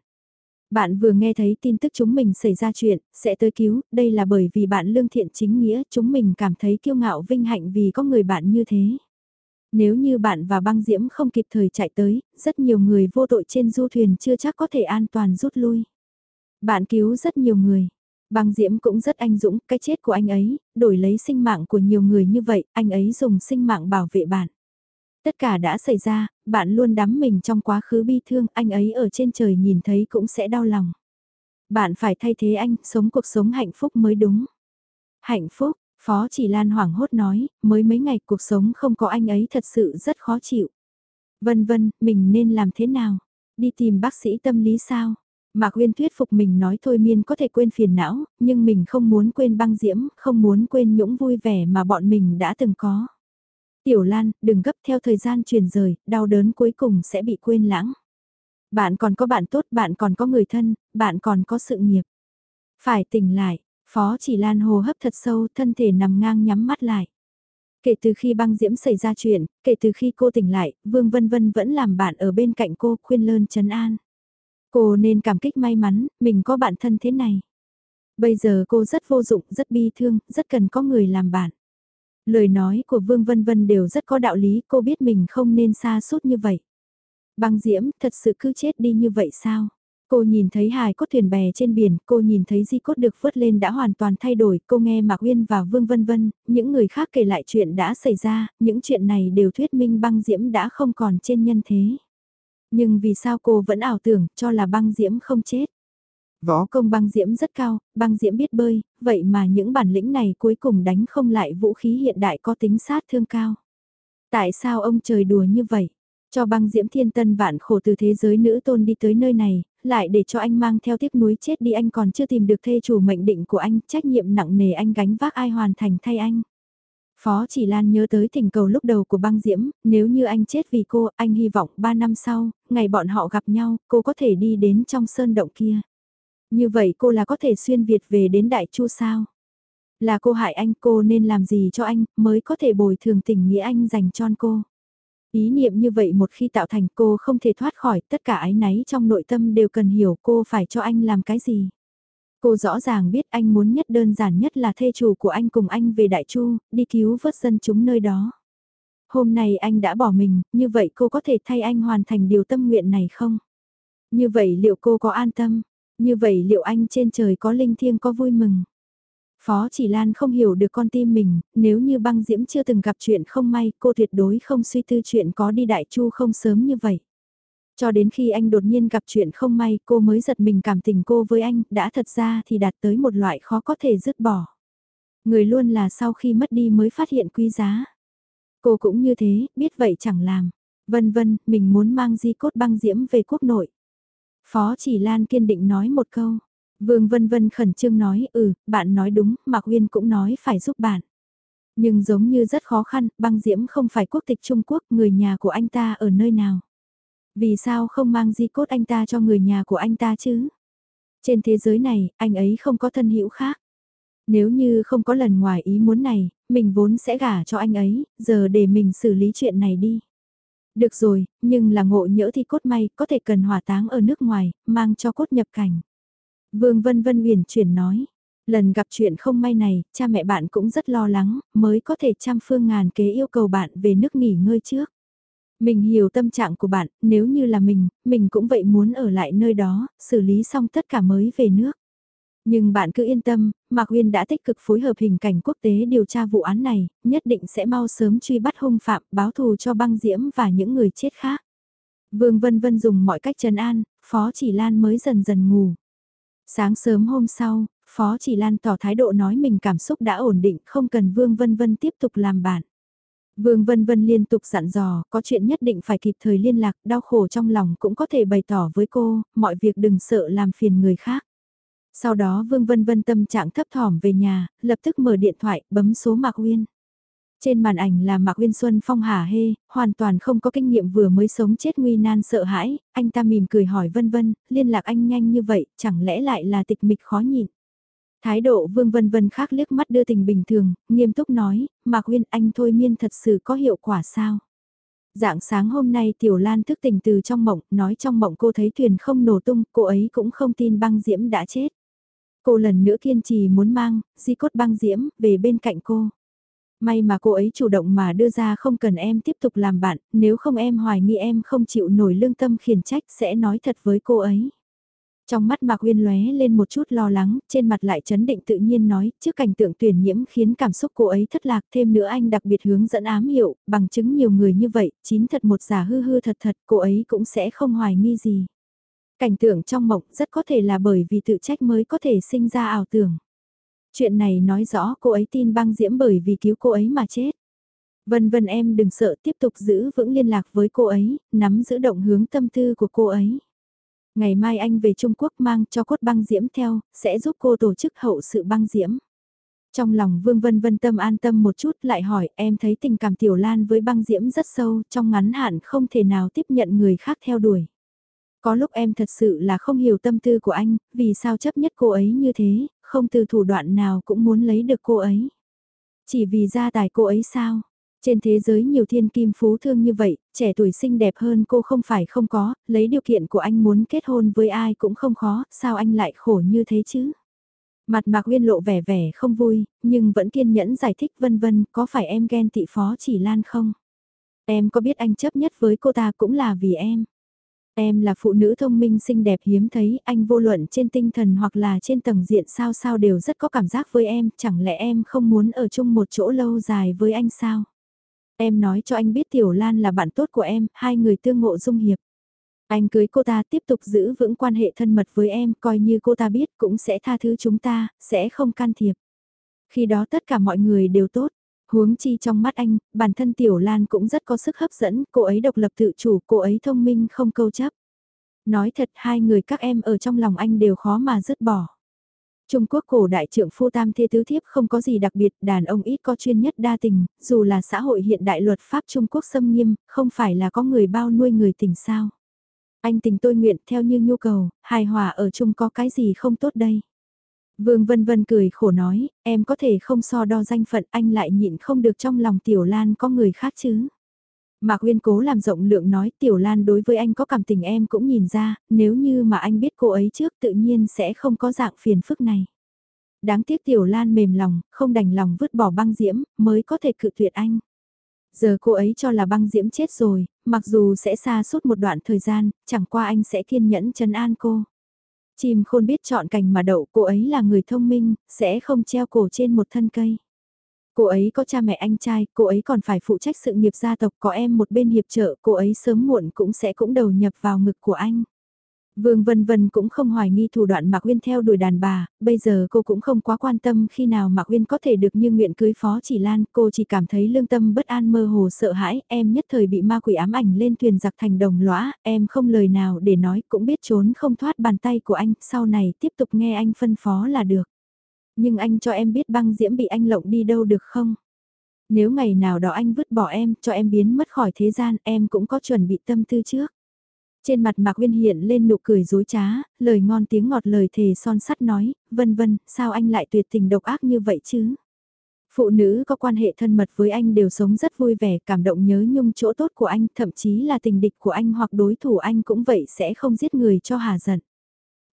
Bạn vừa nghe thấy tin tức chúng mình xảy ra chuyện, sẽ tới cứu, đây là bởi vì bạn lương thiện chính nghĩa, chúng mình cảm thấy kiêu ngạo vinh hạnh vì có người bạn như thế. Nếu như bạn và băng diễm không kịp thời chạy tới, rất nhiều người vô tội trên du thuyền chưa chắc có thể an toàn rút lui. Bạn cứu rất nhiều người, Băng Diễm cũng rất anh dũng, cái chết của anh ấy, đổi lấy sinh mạng của nhiều người như vậy, anh ấy dùng sinh mạng bảo vệ bạn. Tất cả đã xảy ra, bạn luôn đắm mình trong quá khứ bi thương, anh ấy ở trên trời nhìn thấy cũng sẽ đau lòng. Bạn phải thay thế anh, sống cuộc sống hạnh phúc mới đúng. Hạnh phúc, Phó Chỉ Lan hoảng hốt nói, mới mấy ngày cuộc sống không có anh ấy thật sự rất khó chịu. Vân vân, mình nên làm thế nào? Đi tìm bác sĩ tâm lý sao? Mạc Uyên thuyết phục mình nói thôi miên có thể quên phiền não, nhưng mình không muốn quên băng diễm, không muốn quên những vui vẻ mà bọn mình đã từng có. Tiểu Lan, đừng gấp theo thời gian truyền rời, đau đớn cuối cùng sẽ bị quên lãng. Bạn còn có bạn tốt, bạn còn có người thân, bạn còn có sự nghiệp. Phải tỉnh lại, Phó chỉ Lan hồ hấp thật sâu, thân thể nằm ngang nhắm mắt lại. Kể từ khi băng diễm xảy ra chuyện, kể từ khi cô tỉnh lại, Vương Vân Vân vẫn làm bạn ở bên cạnh cô khuyên lơn trấn an. Cô nên cảm kích may mắn, mình có bạn thân thế này. Bây giờ cô rất vô dụng, rất bi thương, rất cần có người làm bạn. Lời nói của Vương Vân Vân đều rất có đạo lý, cô biết mình không nên xa suốt như vậy. Băng diễm, thật sự cứ chết đi như vậy sao? Cô nhìn thấy hài cốt thuyền bè trên biển, cô nhìn thấy di cốt được vớt lên đã hoàn toàn thay đổi, cô nghe Mạc Uyên và Vương Vân Vân, những người khác kể lại chuyện đã xảy ra, những chuyện này đều thuyết minh băng diễm đã không còn trên nhân thế. Nhưng vì sao cô vẫn ảo tưởng cho là băng diễm không chết? Võ công băng diễm rất cao, băng diễm biết bơi, vậy mà những bản lĩnh này cuối cùng đánh không lại vũ khí hiện đại có tính sát thương cao. Tại sao ông trời đùa như vậy? Cho băng diễm thiên tân vạn khổ từ thế giới nữ tôn đi tới nơi này, lại để cho anh mang theo tiếc núi chết đi anh còn chưa tìm được thê chủ mệnh định của anh, trách nhiệm nặng nề anh gánh vác ai hoàn thành thay anh. Phó chỉ Lan nhớ tới tình cầu lúc đầu của băng diễm, nếu như anh chết vì cô, anh hy vọng 3 năm sau, ngày bọn họ gặp nhau, cô có thể đi đến trong sơn động kia. Như vậy cô là có thể xuyên Việt về đến Đại Chu sao? Là cô hại anh cô nên làm gì cho anh mới có thể bồi thường tình nghĩa anh dành cho cô. Ý niệm như vậy một khi tạo thành cô không thể thoát khỏi tất cả ái náy trong nội tâm đều cần hiểu cô phải cho anh làm cái gì. Cô rõ ràng biết anh muốn nhất đơn giản nhất là thê chủ của anh cùng anh về Đại Chu, đi cứu vớt dân chúng nơi đó. Hôm nay anh đã bỏ mình, như vậy cô có thể thay anh hoàn thành điều tâm nguyện này không? Như vậy liệu cô có an tâm? Như vậy liệu anh trên trời có linh thiêng có vui mừng? Phó chỉ Lan không hiểu được con tim mình, nếu như băng diễm chưa từng gặp chuyện không may, cô tuyệt đối không suy tư chuyện có đi đại chu không sớm như vậy. Cho đến khi anh đột nhiên gặp chuyện không may, cô mới giật mình cảm tình cô với anh, đã thật ra thì đạt tới một loại khó có thể dứt bỏ. Người luôn là sau khi mất đi mới phát hiện quý giá. Cô cũng như thế, biết vậy chẳng làm. Vân vân, mình muốn mang di cốt băng diễm về quốc nội. Phó chỉ Lan kiên định nói một câu. Vương Vân Vân khẩn trương nói, ừ, bạn nói đúng, Mạc Uyên cũng nói phải giúp bạn. Nhưng giống như rất khó khăn, băng diễm không phải quốc tịch Trung Quốc, người nhà của anh ta ở nơi nào. Vì sao không mang di cốt anh ta cho người nhà của anh ta chứ? Trên thế giới này, anh ấy không có thân hữu khác. Nếu như không có lần ngoài ý muốn này, mình vốn sẽ gả cho anh ấy, giờ để mình xử lý chuyện này đi. Được rồi, nhưng là ngộ nhỡ thì cốt may, có thể cần hỏa táng ở nước ngoài, mang cho cốt nhập cảnh. Vương Vân Vân huyền chuyển nói, lần gặp chuyện không may này, cha mẹ bạn cũng rất lo lắng, mới có thể trăm phương ngàn kế yêu cầu bạn về nước nghỉ ngơi trước. Mình hiểu tâm trạng của bạn, nếu như là mình, mình cũng vậy muốn ở lại nơi đó, xử lý xong tất cả mới về nước. Nhưng bạn cứ yên tâm, Mạc Uyên đã tích cực phối hợp hình cảnh quốc tế điều tra vụ án này, nhất định sẽ mau sớm truy bắt hung phạm, báo thù cho băng diễm và những người chết khác. Vương Vân Vân dùng mọi cách trấn an, Phó Chỉ Lan mới dần dần ngủ. Sáng sớm hôm sau, Phó Chỉ Lan tỏ thái độ nói mình cảm xúc đã ổn định, không cần Vương Vân Vân tiếp tục làm bạn. Vương Vân Vân liên tục dặn dò, có chuyện nhất định phải kịp thời liên lạc, đau khổ trong lòng cũng có thể bày tỏ với cô, mọi việc đừng sợ làm phiền người khác. Sau đó Vương Vân Vân tâm trạng thấp thỏm về nhà, lập tức mở điện thoại, bấm số Mạc Uyên. Trên màn ảnh là Mạc Uyên Xuân Phong hà hê, hoàn toàn không có kinh nghiệm vừa mới sống chết nguy nan sợ hãi, anh ta mỉm cười hỏi Vân Vân, liên lạc anh nhanh như vậy, chẳng lẽ lại là tịch mịch khó nhịn. Thái độ Vương Vân Vân khác liếc mắt đưa tình bình thường, nghiêm túc nói, Mạc nguyên anh thôi miên thật sự có hiệu quả sao? Dạng sáng hôm nay Tiểu Lan thức tỉnh từ trong mộng, nói trong mộng cô thấy thuyền không nổ tung, cô ấy cũng không tin băng diễm đã chết. Cô lần nữa kiên trì muốn mang, di cốt băng diễm, về bên cạnh cô. May mà cô ấy chủ động mà đưa ra không cần em tiếp tục làm bạn, nếu không em hoài nghi em không chịu nổi lương tâm khiển trách sẽ nói thật với cô ấy. Trong mắt Mạc Uyên lóe lên một chút lo lắng, trên mặt lại chấn định tự nhiên nói, trước cảnh tượng tuyển nhiễm khiến cảm xúc cô ấy thất lạc thêm nữa anh đặc biệt hướng dẫn ám hiệu, bằng chứng nhiều người như vậy, chín thật một giả hư hư thật thật, cô ấy cũng sẽ không hoài nghi gì. Cảnh tượng trong mộng rất có thể là bởi vì tự trách mới có thể sinh ra ảo tưởng. Chuyện này nói rõ cô ấy tin băng diễm bởi vì cứu cô ấy mà chết. Vân vân em đừng sợ tiếp tục giữ vững liên lạc với cô ấy, nắm giữ động hướng tâm tư của cô ấy. Ngày mai anh về Trung Quốc mang cho cốt băng diễm theo, sẽ giúp cô tổ chức hậu sự băng diễm. Trong lòng Vương Vân Vân tâm an tâm một chút lại hỏi em thấy tình cảm Tiểu Lan với băng diễm rất sâu trong ngắn hạn không thể nào tiếp nhận người khác theo đuổi. Có lúc em thật sự là không hiểu tâm tư của anh, vì sao chấp nhất cô ấy như thế, không từ thủ đoạn nào cũng muốn lấy được cô ấy. Chỉ vì gia tài cô ấy sao? Trên thế giới nhiều thiên kim phú thương như vậy, trẻ tuổi xinh đẹp hơn cô không phải không có, lấy điều kiện của anh muốn kết hôn với ai cũng không khó, sao anh lại khổ như thế chứ? Mặt Mạc Uyên lộ vẻ vẻ không vui, nhưng vẫn kiên nhẫn giải thích vân vân, có phải em ghen tị phó chỉ lan không? Em có biết anh chấp nhất với cô ta cũng là vì em. Em là phụ nữ thông minh xinh đẹp hiếm thấy, anh vô luận trên tinh thần hoặc là trên tầng diện sao sao đều rất có cảm giác với em, chẳng lẽ em không muốn ở chung một chỗ lâu dài với anh sao? Em nói cho anh biết Tiểu Lan là bạn tốt của em, hai người tương ngộ dung hiệp. Anh cưới cô ta tiếp tục giữ vững quan hệ thân mật với em, coi như cô ta biết cũng sẽ tha thứ chúng ta, sẽ không can thiệp. Khi đó tất cả mọi người đều tốt. Huống chi trong mắt anh, bản thân Tiểu Lan cũng rất có sức hấp dẫn, cô ấy độc lập tự chủ, cô ấy thông minh không câu chấp. Nói thật hai người các em ở trong lòng anh đều khó mà dứt bỏ. Trung Quốc cổ đại trưởng phu tam thê tứ thiếp không có gì đặc biệt, đàn ông ít có chuyên nhất đa tình, dù là xã hội hiện đại luật pháp Trung Quốc xâm nghiêm, không phải là có người bao nuôi người tình sao. Anh tình tôi nguyện theo như nhu cầu, hài hòa ở chung có cái gì không tốt đây. Vương Vân Vân cười khổ nói, em có thể không so đo danh phận anh lại nhịn không được trong lòng Tiểu Lan có người khác chứ. Mạc Uyên cố làm rộng lượng nói Tiểu Lan đối với anh có cảm tình em cũng nhìn ra, nếu như mà anh biết cô ấy trước tự nhiên sẽ không có dạng phiền phức này. Đáng tiếc Tiểu Lan mềm lòng, không đành lòng vứt bỏ băng diễm, mới có thể cự tuyệt anh. Giờ cô ấy cho là băng diễm chết rồi, mặc dù sẽ xa suốt một đoạn thời gian, chẳng qua anh sẽ kiên nhẫn trấn an cô. Chim khôn biết chọn cành mà đậu, cô ấy là người thông minh, sẽ không treo cổ trên một thân cây. Cô ấy có cha mẹ anh trai, cô ấy còn phải phụ trách sự nghiệp gia tộc, có em một bên hiệp trợ, cô ấy sớm muộn cũng sẽ cũng đầu nhập vào ngực của anh. Vương Vân Vân cũng không hoài nghi thủ đoạn Mạc Uyên theo đuổi đàn bà, bây giờ cô cũng không quá quan tâm khi nào Mạc Uyên có thể được như nguyện cưới Phó Chỉ Lan, cô chỉ cảm thấy lương tâm bất an mơ hồ sợ hãi, em nhất thời bị ma quỷ ám ảnh lên thuyền giặc thành đồng lõa, em không lời nào để nói cũng biết trốn không thoát bàn tay của anh, sau này tiếp tục nghe anh phân phó là được. Nhưng anh cho em biết băng diễm bị anh lộng đi đâu được không? Nếu ngày nào đó anh vứt bỏ em, cho em biến mất khỏi thế gian, em cũng có chuẩn bị tâm tư trước. Trên mặt Mạc nguyên hiện lên nụ cười dối trá, lời ngon tiếng ngọt lời thề son sắt nói, vân vân, sao anh lại tuyệt tình độc ác như vậy chứ? Phụ nữ có quan hệ thân mật với anh đều sống rất vui vẻ, cảm động nhớ nhung chỗ tốt của anh, thậm chí là tình địch của anh hoặc đối thủ anh cũng vậy sẽ không giết người cho hà giận.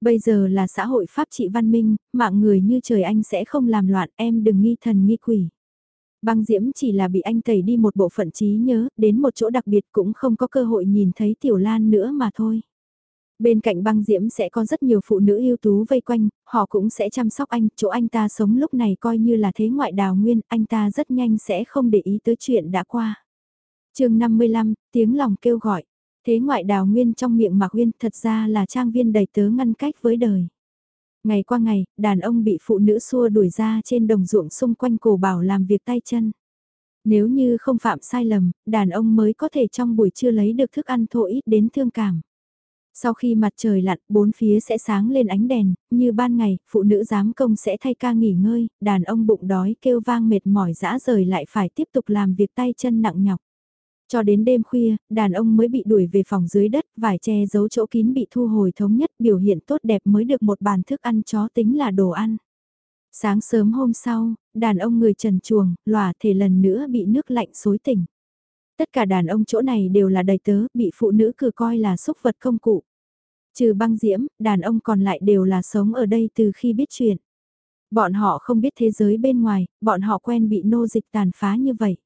Bây giờ là xã hội pháp trị văn minh, mạng người như trời anh sẽ không làm loạn, em đừng nghi thần nghi quỷ. Băng Diễm chỉ là bị anh tẩy đi một bộ phận trí nhớ, đến một chỗ đặc biệt cũng không có cơ hội nhìn thấy Tiểu Lan nữa mà thôi. Bên cạnh băng diễm sẽ có rất nhiều phụ nữ ưu tú vây quanh, họ cũng sẽ chăm sóc anh, chỗ anh ta sống lúc này coi như là thế ngoại đào nguyên, anh ta rất nhanh sẽ không để ý tới chuyện đã qua. chương 55, tiếng lòng kêu gọi, thế ngoại đào nguyên trong miệng Mạc Nguyên thật ra là trang viên đầy tớ ngăn cách với đời. Ngày qua ngày, đàn ông bị phụ nữ xua đuổi ra trên đồng ruộng xung quanh cổ bảo làm việc tay chân. Nếu như không phạm sai lầm, đàn ông mới có thể trong buổi trưa lấy được thức ăn thô ít đến thương cảm. Sau khi mặt trời lặn, bốn phía sẽ sáng lên ánh đèn, như ban ngày, phụ nữ giám công sẽ thay ca nghỉ ngơi, đàn ông bụng đói kêu vang mệt mỏi dã rời lại phải tiếp tục làm việc tay chân nặng nhọc. Cho đến đêm khuya, đàn ông mới bị đuổi về phòng dưới đất, vải che giấu chỗ kín bị thu hồi thống nhất biểu hiện tốt đẹp mới được một bàn thức ăn chó tính là đồ ăn. Sáng sớm hôm sau, đàn ông người trần chuồng, lòa thể lần nữa bị nước lạnh xối tỉnh. Tất cả đàn ông chỗ này đều là đầy tớ, bị phụ nữ cử coi là xúc vật công cụ. Trừ băng diễm, đàn ông còn lại đều là sống ở đây từ khi biết chuyện. Bọn họ không biết thế giới bên ngoài, bọn họ quen bị nô dịch tàn phá như vậy.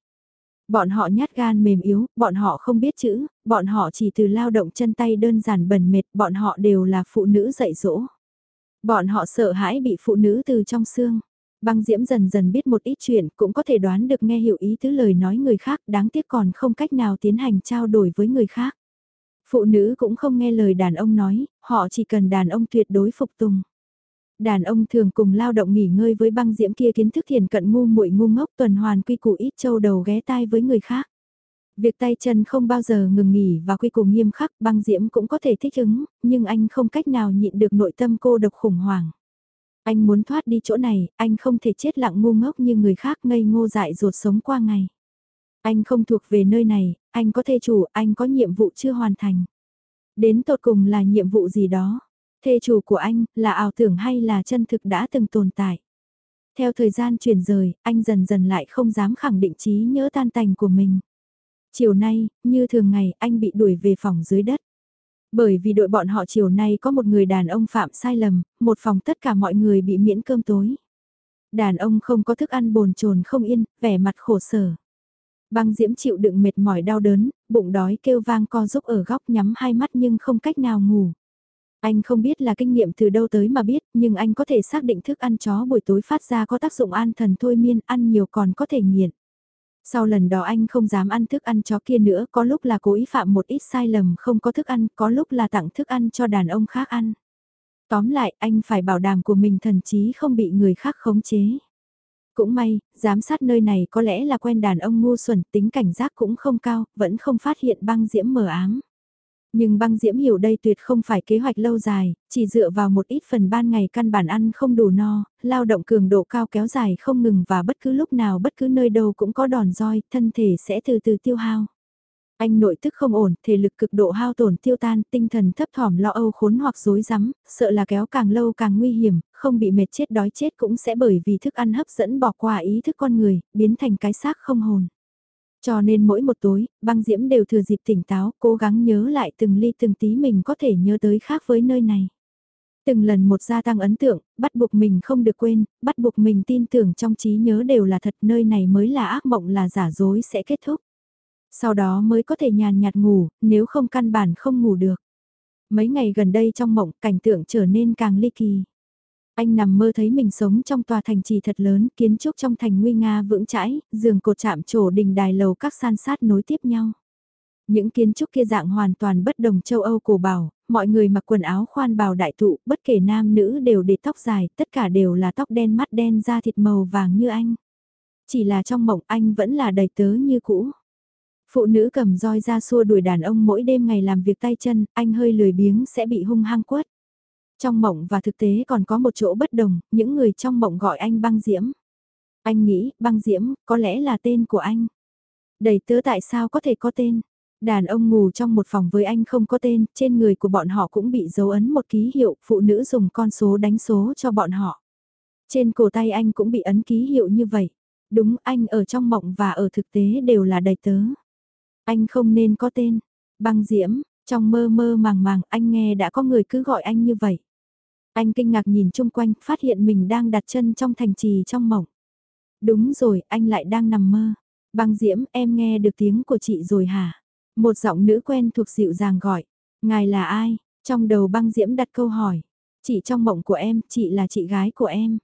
Bọn họ nhát gan mềm yếu, bọn họ không biết chữ, bọn họ chỉ từ lao động chân tay đơn giản bẩn mệt, bọn họ đều là phụ nữ dạy dỗ. Bọn họ sợ hãi bị phụ nữ từ trong xương. Băng Diễm dần dần biết một ít chuyện, cũng có thể đoán được nghe hiểu ý tứ lời nói người khác, đáng tiếc còn không cách nào tiến hành trao đổi với người khác. Phụ nữ cũng không nghe lời đàn ông nói, họ chỉ cần đàn ông tuyệt đối phục tùng. Đàn ông thường cùng lao động nghỉ ngơi với băng diễm kia kiến thức thiền cận ngu muội ngu ngốc tuần hoàn quy củ ít châu đầu ghé tai với người khác. Việc tay chân không bao giờ ngừng nghỉ và quy củ nghiêm khắc băng diễm cũng có thể thích ứng, nhưng anh không cách nào nhịn được nội tâm cô độc khủng hoảng. Anh muốn thoát đi chỗ này, anh không thể chết lặng ngu ngốc như người khác ngây ngô dại ruột sống qua ngày. Anh không thuộc về nơi này, anh có thê chủ, anh có nhiệm vụ chưa hoàn thành. Đến tột cùng là nhiệm vụ gì đó. Thê chủ của anh, là ảo tưởng hay là chân thực đã từng tồn tại. Theo thời gian chuyển rời, anh dần dần lại không dám khẳng định trí nhớ tan tành của mình. Chiều nay, như thường ngày, anh bị đuổi về phòng dưới đất. Bởi vì đội bọn họ chiều nay có một người đàn ông phạm sai lầm, một phòng tất cả mọi người bị miễn cơm tối. Đàn ông không có thức ăn bồn chồn không yên, vẻ mặt khổ sở. Băng diễm chịu đựng mệt mỏi đau đớn, bụng đói kêu vang co giúp ở góc nhắm hai mắt nhưng không cách nào ngủ. Anh không biết là kinh nghiệm từ đâu tới mà biết, nhưng anh có thể xác định thức ăn chó buổi tối phát ra có tác dụng an thần thôi miên, ăn nhiều còn có thể nghiện. Sau lần đó anh không dám ăn thức ăn chó kia nữa, có lúc là cố ý phạm một ít sai lầm không có thức ăn, có lúc là tặng thức ăn cho đàn ông khác ăn. Tóm lại, anh phải bảo đảm của mình thần chí không bị người khác khống chế. Cũng may, giám sát nơi này có lẽ là quen đàn ông ngu xuẩn, tính cảnh giác cũng không cao, vẫn không phát hiện băng diễm mờ ám. Nhưng băng diễm hiểu đây tuyệt không phải kế hoạch lâu dài, chỉ dựa vào một ít phần ban ngày căn bản ăn không đủ no, lao động cường độ cao kéo dài không ngừng và bất cứ lúc nào bất cứ nơi đâu cũng có đòn roi, thân thể sẽ từ từ tiêu hao. Anh nội tức không ổn, thể lực cực độ hao tổn tiêu tan, tinh thần thấp thỏm lo âu khốn hoặc rối rắm, sợ là kéo càng lâu càng nguy hiểm, không bị mệt chết đói chết cũng sẽ bởi vì thức ăn hấp dẫn bỏ qua ý thức con người, biến thành cái xác không hồn. Cho nên mỗi một tối, băng diễm đều thừa dịp tỉnh táo, cố gắng nhớ lại từng ly từng tí mình có thể nhớ tới khác với nơi này. Từng lần một gia tăng ấn tượng, bắt buộc mình không được quên, bắt buộc mình tin tưởng trong trí nhớ đều là thật nơi này mới là ác mộng là giả dối sẽ kết thúc. Sau đó mới có thể nhàn nhạt ngủ, nếu không căn bản không ngủ được. Mấy ngày gần đây trong mộng cảnh tượng trở nên càng ly kỳ. Anh nằm mơ thấy mình sống trong tòa thành trì thật lớn, kiến trúc trong thành nguy nga vững chãi, giường cột chạm trổ đình đài lầu các san sát nối tiếp nhau. Những kiến trúc kia dạng hoàn toàn bất đồng châu Âu cổ bảo, mọi người mặc quần áo khoan bào đại thụ, bất kể nam nữ đều để tóc dài, tất cả đều là tóc đen mắt đen da thịt màu vàng như anh. Chỉ là trong mộng anh vẫn là đầy tớ như cũ. Phụ nữ cầm roi ra xua đuổi đàn ông mỗi đêm ngày làm việc tay chân, anh hơi lười biếng sẽ bị hung hăng quất. Trong mộng và thực tế còn có một chỗ bất đồng, những người trong mộng gọi anh băng diễm. Anh nghĩ, băng diễm, có lẽ là tên của anh. Đầy tớ tại sao có thể có tên? Đàn ông ngủ trong một phòng với anh không có tên, trên người của bọn họ cũng bị dấu ấn một ký hiệu, phụ nữ dùng con số đánh số cho bọn họ. Trên cổ tay anh cũng bị ấn ký hiệu như vậy. Đúng, anh ở trong mộng và ở thực tế đều là đầy tớ. Anh không nên có tên. Băng diễm, trong mơ mơ màng màng anh nghe đã có người cứ gọi anh như vậy. Anh kinh ngạc nhìn chung quanh, phát hiện mình đang đặt chân trong thành trì trong mộng. Đúng rồi, anh lại đang nằm mơ. Băng diễm, em nghe được tiếng của chị rồi hả? Một giọng nữ quen thuộc dịu dàng gọi. Ngài là ai? Trong đầu băng diễm đặt câu hỏi. Chị trong mộng của em, chị là chị gái của em.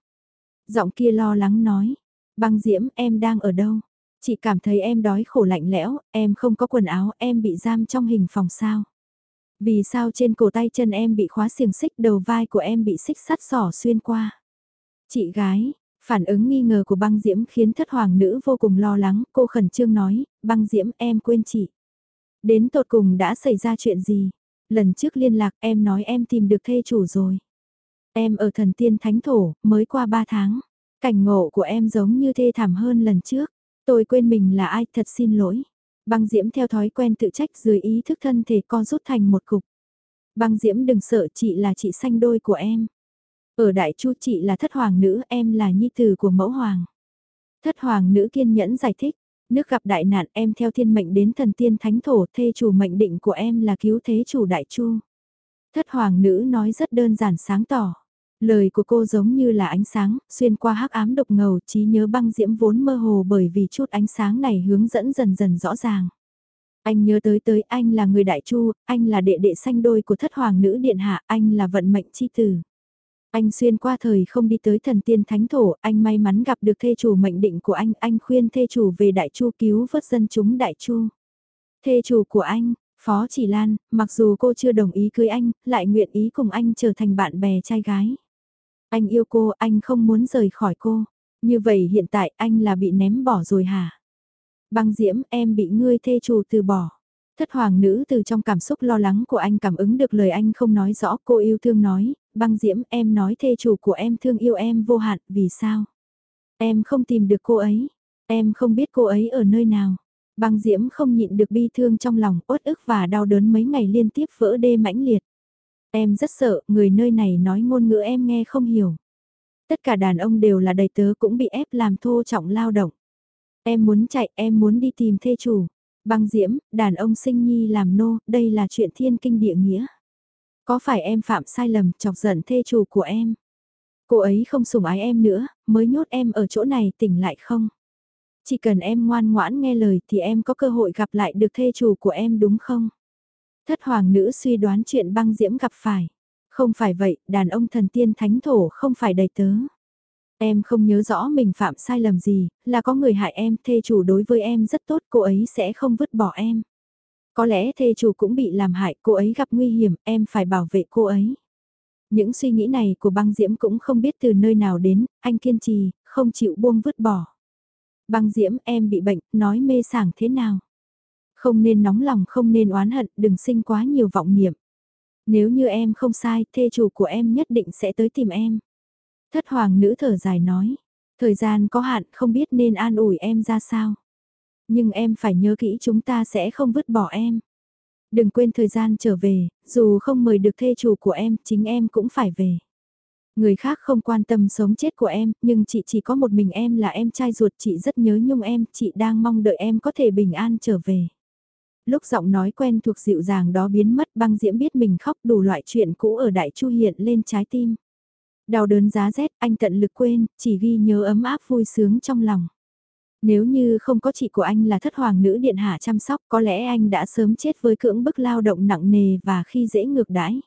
Giọng kia lo lắng nói. Băng diễm, em đang ở đâu? Chị cảm thấy em đói khổ lạnh lẽo, em không có quần áo, em bị giam trong hình phòng sao? Vì sao trên cổ tay chân em bị khóa xiềng xích đầu vai của em bị xích sắt sỏ xuyên qua? Chị gái, phản ứng nghi ngờ của băng diễm khiến thất hoàng nữ vô cùng lo lắng, cô khẩn trương nói, băng diễm em quên chị. Đến tột cùng đã xảy ra chuyện gì? Lần trước liên lạc em nói em tìm được thê chủ rồi. Em ở thần tiên thánh thổ, mới qua 3 tháng. Cảnh ngộ của em giống như thê thảm hơn lần trước. Tôi quên mình là ai, thật xin lỗi. Băng Diễm theo thói quen tự trách dưới ý thức thân thể co rút thành một cục. Băng Diễm đừng sợ chị là chị sanh đôi của em. Ở Đại Chu chị là thất hoàng nữ, em là nhi tử của mẫu hoàng. Thất hoàng nữ kiên nhẫn giải thích, nước gặp đại nạn em theo thiên mệnh đến thần tiên thánh thổ thê chủ mệnh định của em là cứu thế chủ Đại Chu. Thất hoàng nữ nói rất đơn giản sáng tỏ. Lời của cô giống như là ánh sáng, xuyên qua hắc ám độc ngầu, trí nhớ băng diễm vốn mơ hồ bởi vì chút ánh sáng này hướng dẫn dần dần rõ ràng. Anh nhớ tới tới anh là người đại chu, anh là đệ đệ sanh đôi của thất hoàng nữ điện hạ, anh là vận mệnh chi tử. Anh xuyên qua thời không đi tới thần tiên thánh thổ, anh may mắn gặp được thê chủ mệnh định của anh, anh khuyên thê chủ về đại chu cứu vớt dân chúng đại chu. Thê chủ của anh, Phó Chỉ Lan, mặc dù cô chưa đồng ý cưới anh, lại nguyện ý cùng anh trở thành bạn bè trai gái. Anh yêu cô, anh không muốn rời khỏi cô. Như vậy hiện tại anh là bị ném bỏ rồi hả? Băng diễm em bị ngươi thê chủ từ bỏ. Thất hoàng nữ từ trong cảm xúc lo lắng của anh cảm ứng được lời anh không nói rõ cô yêu thương nói, băng diễm em nói thê chủ của em thương yêu em vô hạn, vì sao? Em không tìm được cô ấy, em không biết cô ấy ở nơi nào. Băng diễm không nhịn được bi thương trong lòng, uất ức và đau đớn mấy ngày liên tiếp vỡ đê mãnh liệt. Em rất sợ, người nơi này nói ngôn ngữ em nghe không hiểu. Tất cả đàn ông đều là đầy tớ cũng bị ép làm thô trọng lao động. Em muốn chạy, em muốn đi tìm thê chủ. Băng diễm, đàn ông sinh nhi làm nô, đây là chuyện thiên kinh địa nghĩa. Có phải em phạm sai lầm chọc giận thê chủ của em? Cô ấy không sủng ái em nữa, mới nhốt em ở chỗ này tỉnh lại không? Chỉ cần em ngoan ngoãn nghe lời thì em có cơ hội gặp lại được thê chủ của em đúng không? Thất hoàng nữ suy đoán chuyện băng diễm gặp phải. Không phải vậy, đàn ông thần tiên thánh thổ không phải đầy tớ. Em không nhớ rõ mình phạm sai lầm gì, là có người hại em, thê chủ đối với em rất tốt, cô ấy sẽ không vứt bỏ em. Có lẽ thê chủ cũng bị làm hại, cô ấy gặp nguy hiểm, em phải bảo vệ cô ấy. Những suy nghĩ này của băng diễm cũng không biết từ nơi nào đến, anh kiên trì, không chịu buông vứt bỏ. Băng diễm em bị bệnh, nói mê sảng thế nào? Không nên nóng lòng không nên oán hận, đừng sinh quá nhiều vọng niệm. Nếu như em không sai, thê chủ của em nhất định sẽ tới tìm em. Thất hoàng nữ thở dài nói, thời gian có hạn không biết nên an ủi em ra sao. Nhưng em phải nhớ kỹ chúng ta sẽ không vứt bỏ em. Đừng quên thời gian trở về, dù không mời được thê chủ của em, chính em cũng phải về. Người khác không quan tâm sống chết của em, nhưng chị chỉ có một mình em là em trai ruột, chị rất nhớ nhung em, chị đang mong đợi em có thể bình an trở về. Lúc giọng nói quen thuộc dịu dàng đó biến mất băng diễm biết mình khóc đủ loại chuyện cũ ở đại chu hiện lên trái tim. Đau đớn giá rét anh tận lực quên, chỉ ghi nhớ ấm áp vui sướng trong lòng. Nếu như không có chị của anh là thất hoàng nữ điện hạ chăm sóc có lẽ anh đã sớm chết với cưỡng bức lao động nặng nề và khi dễ ngược đãi.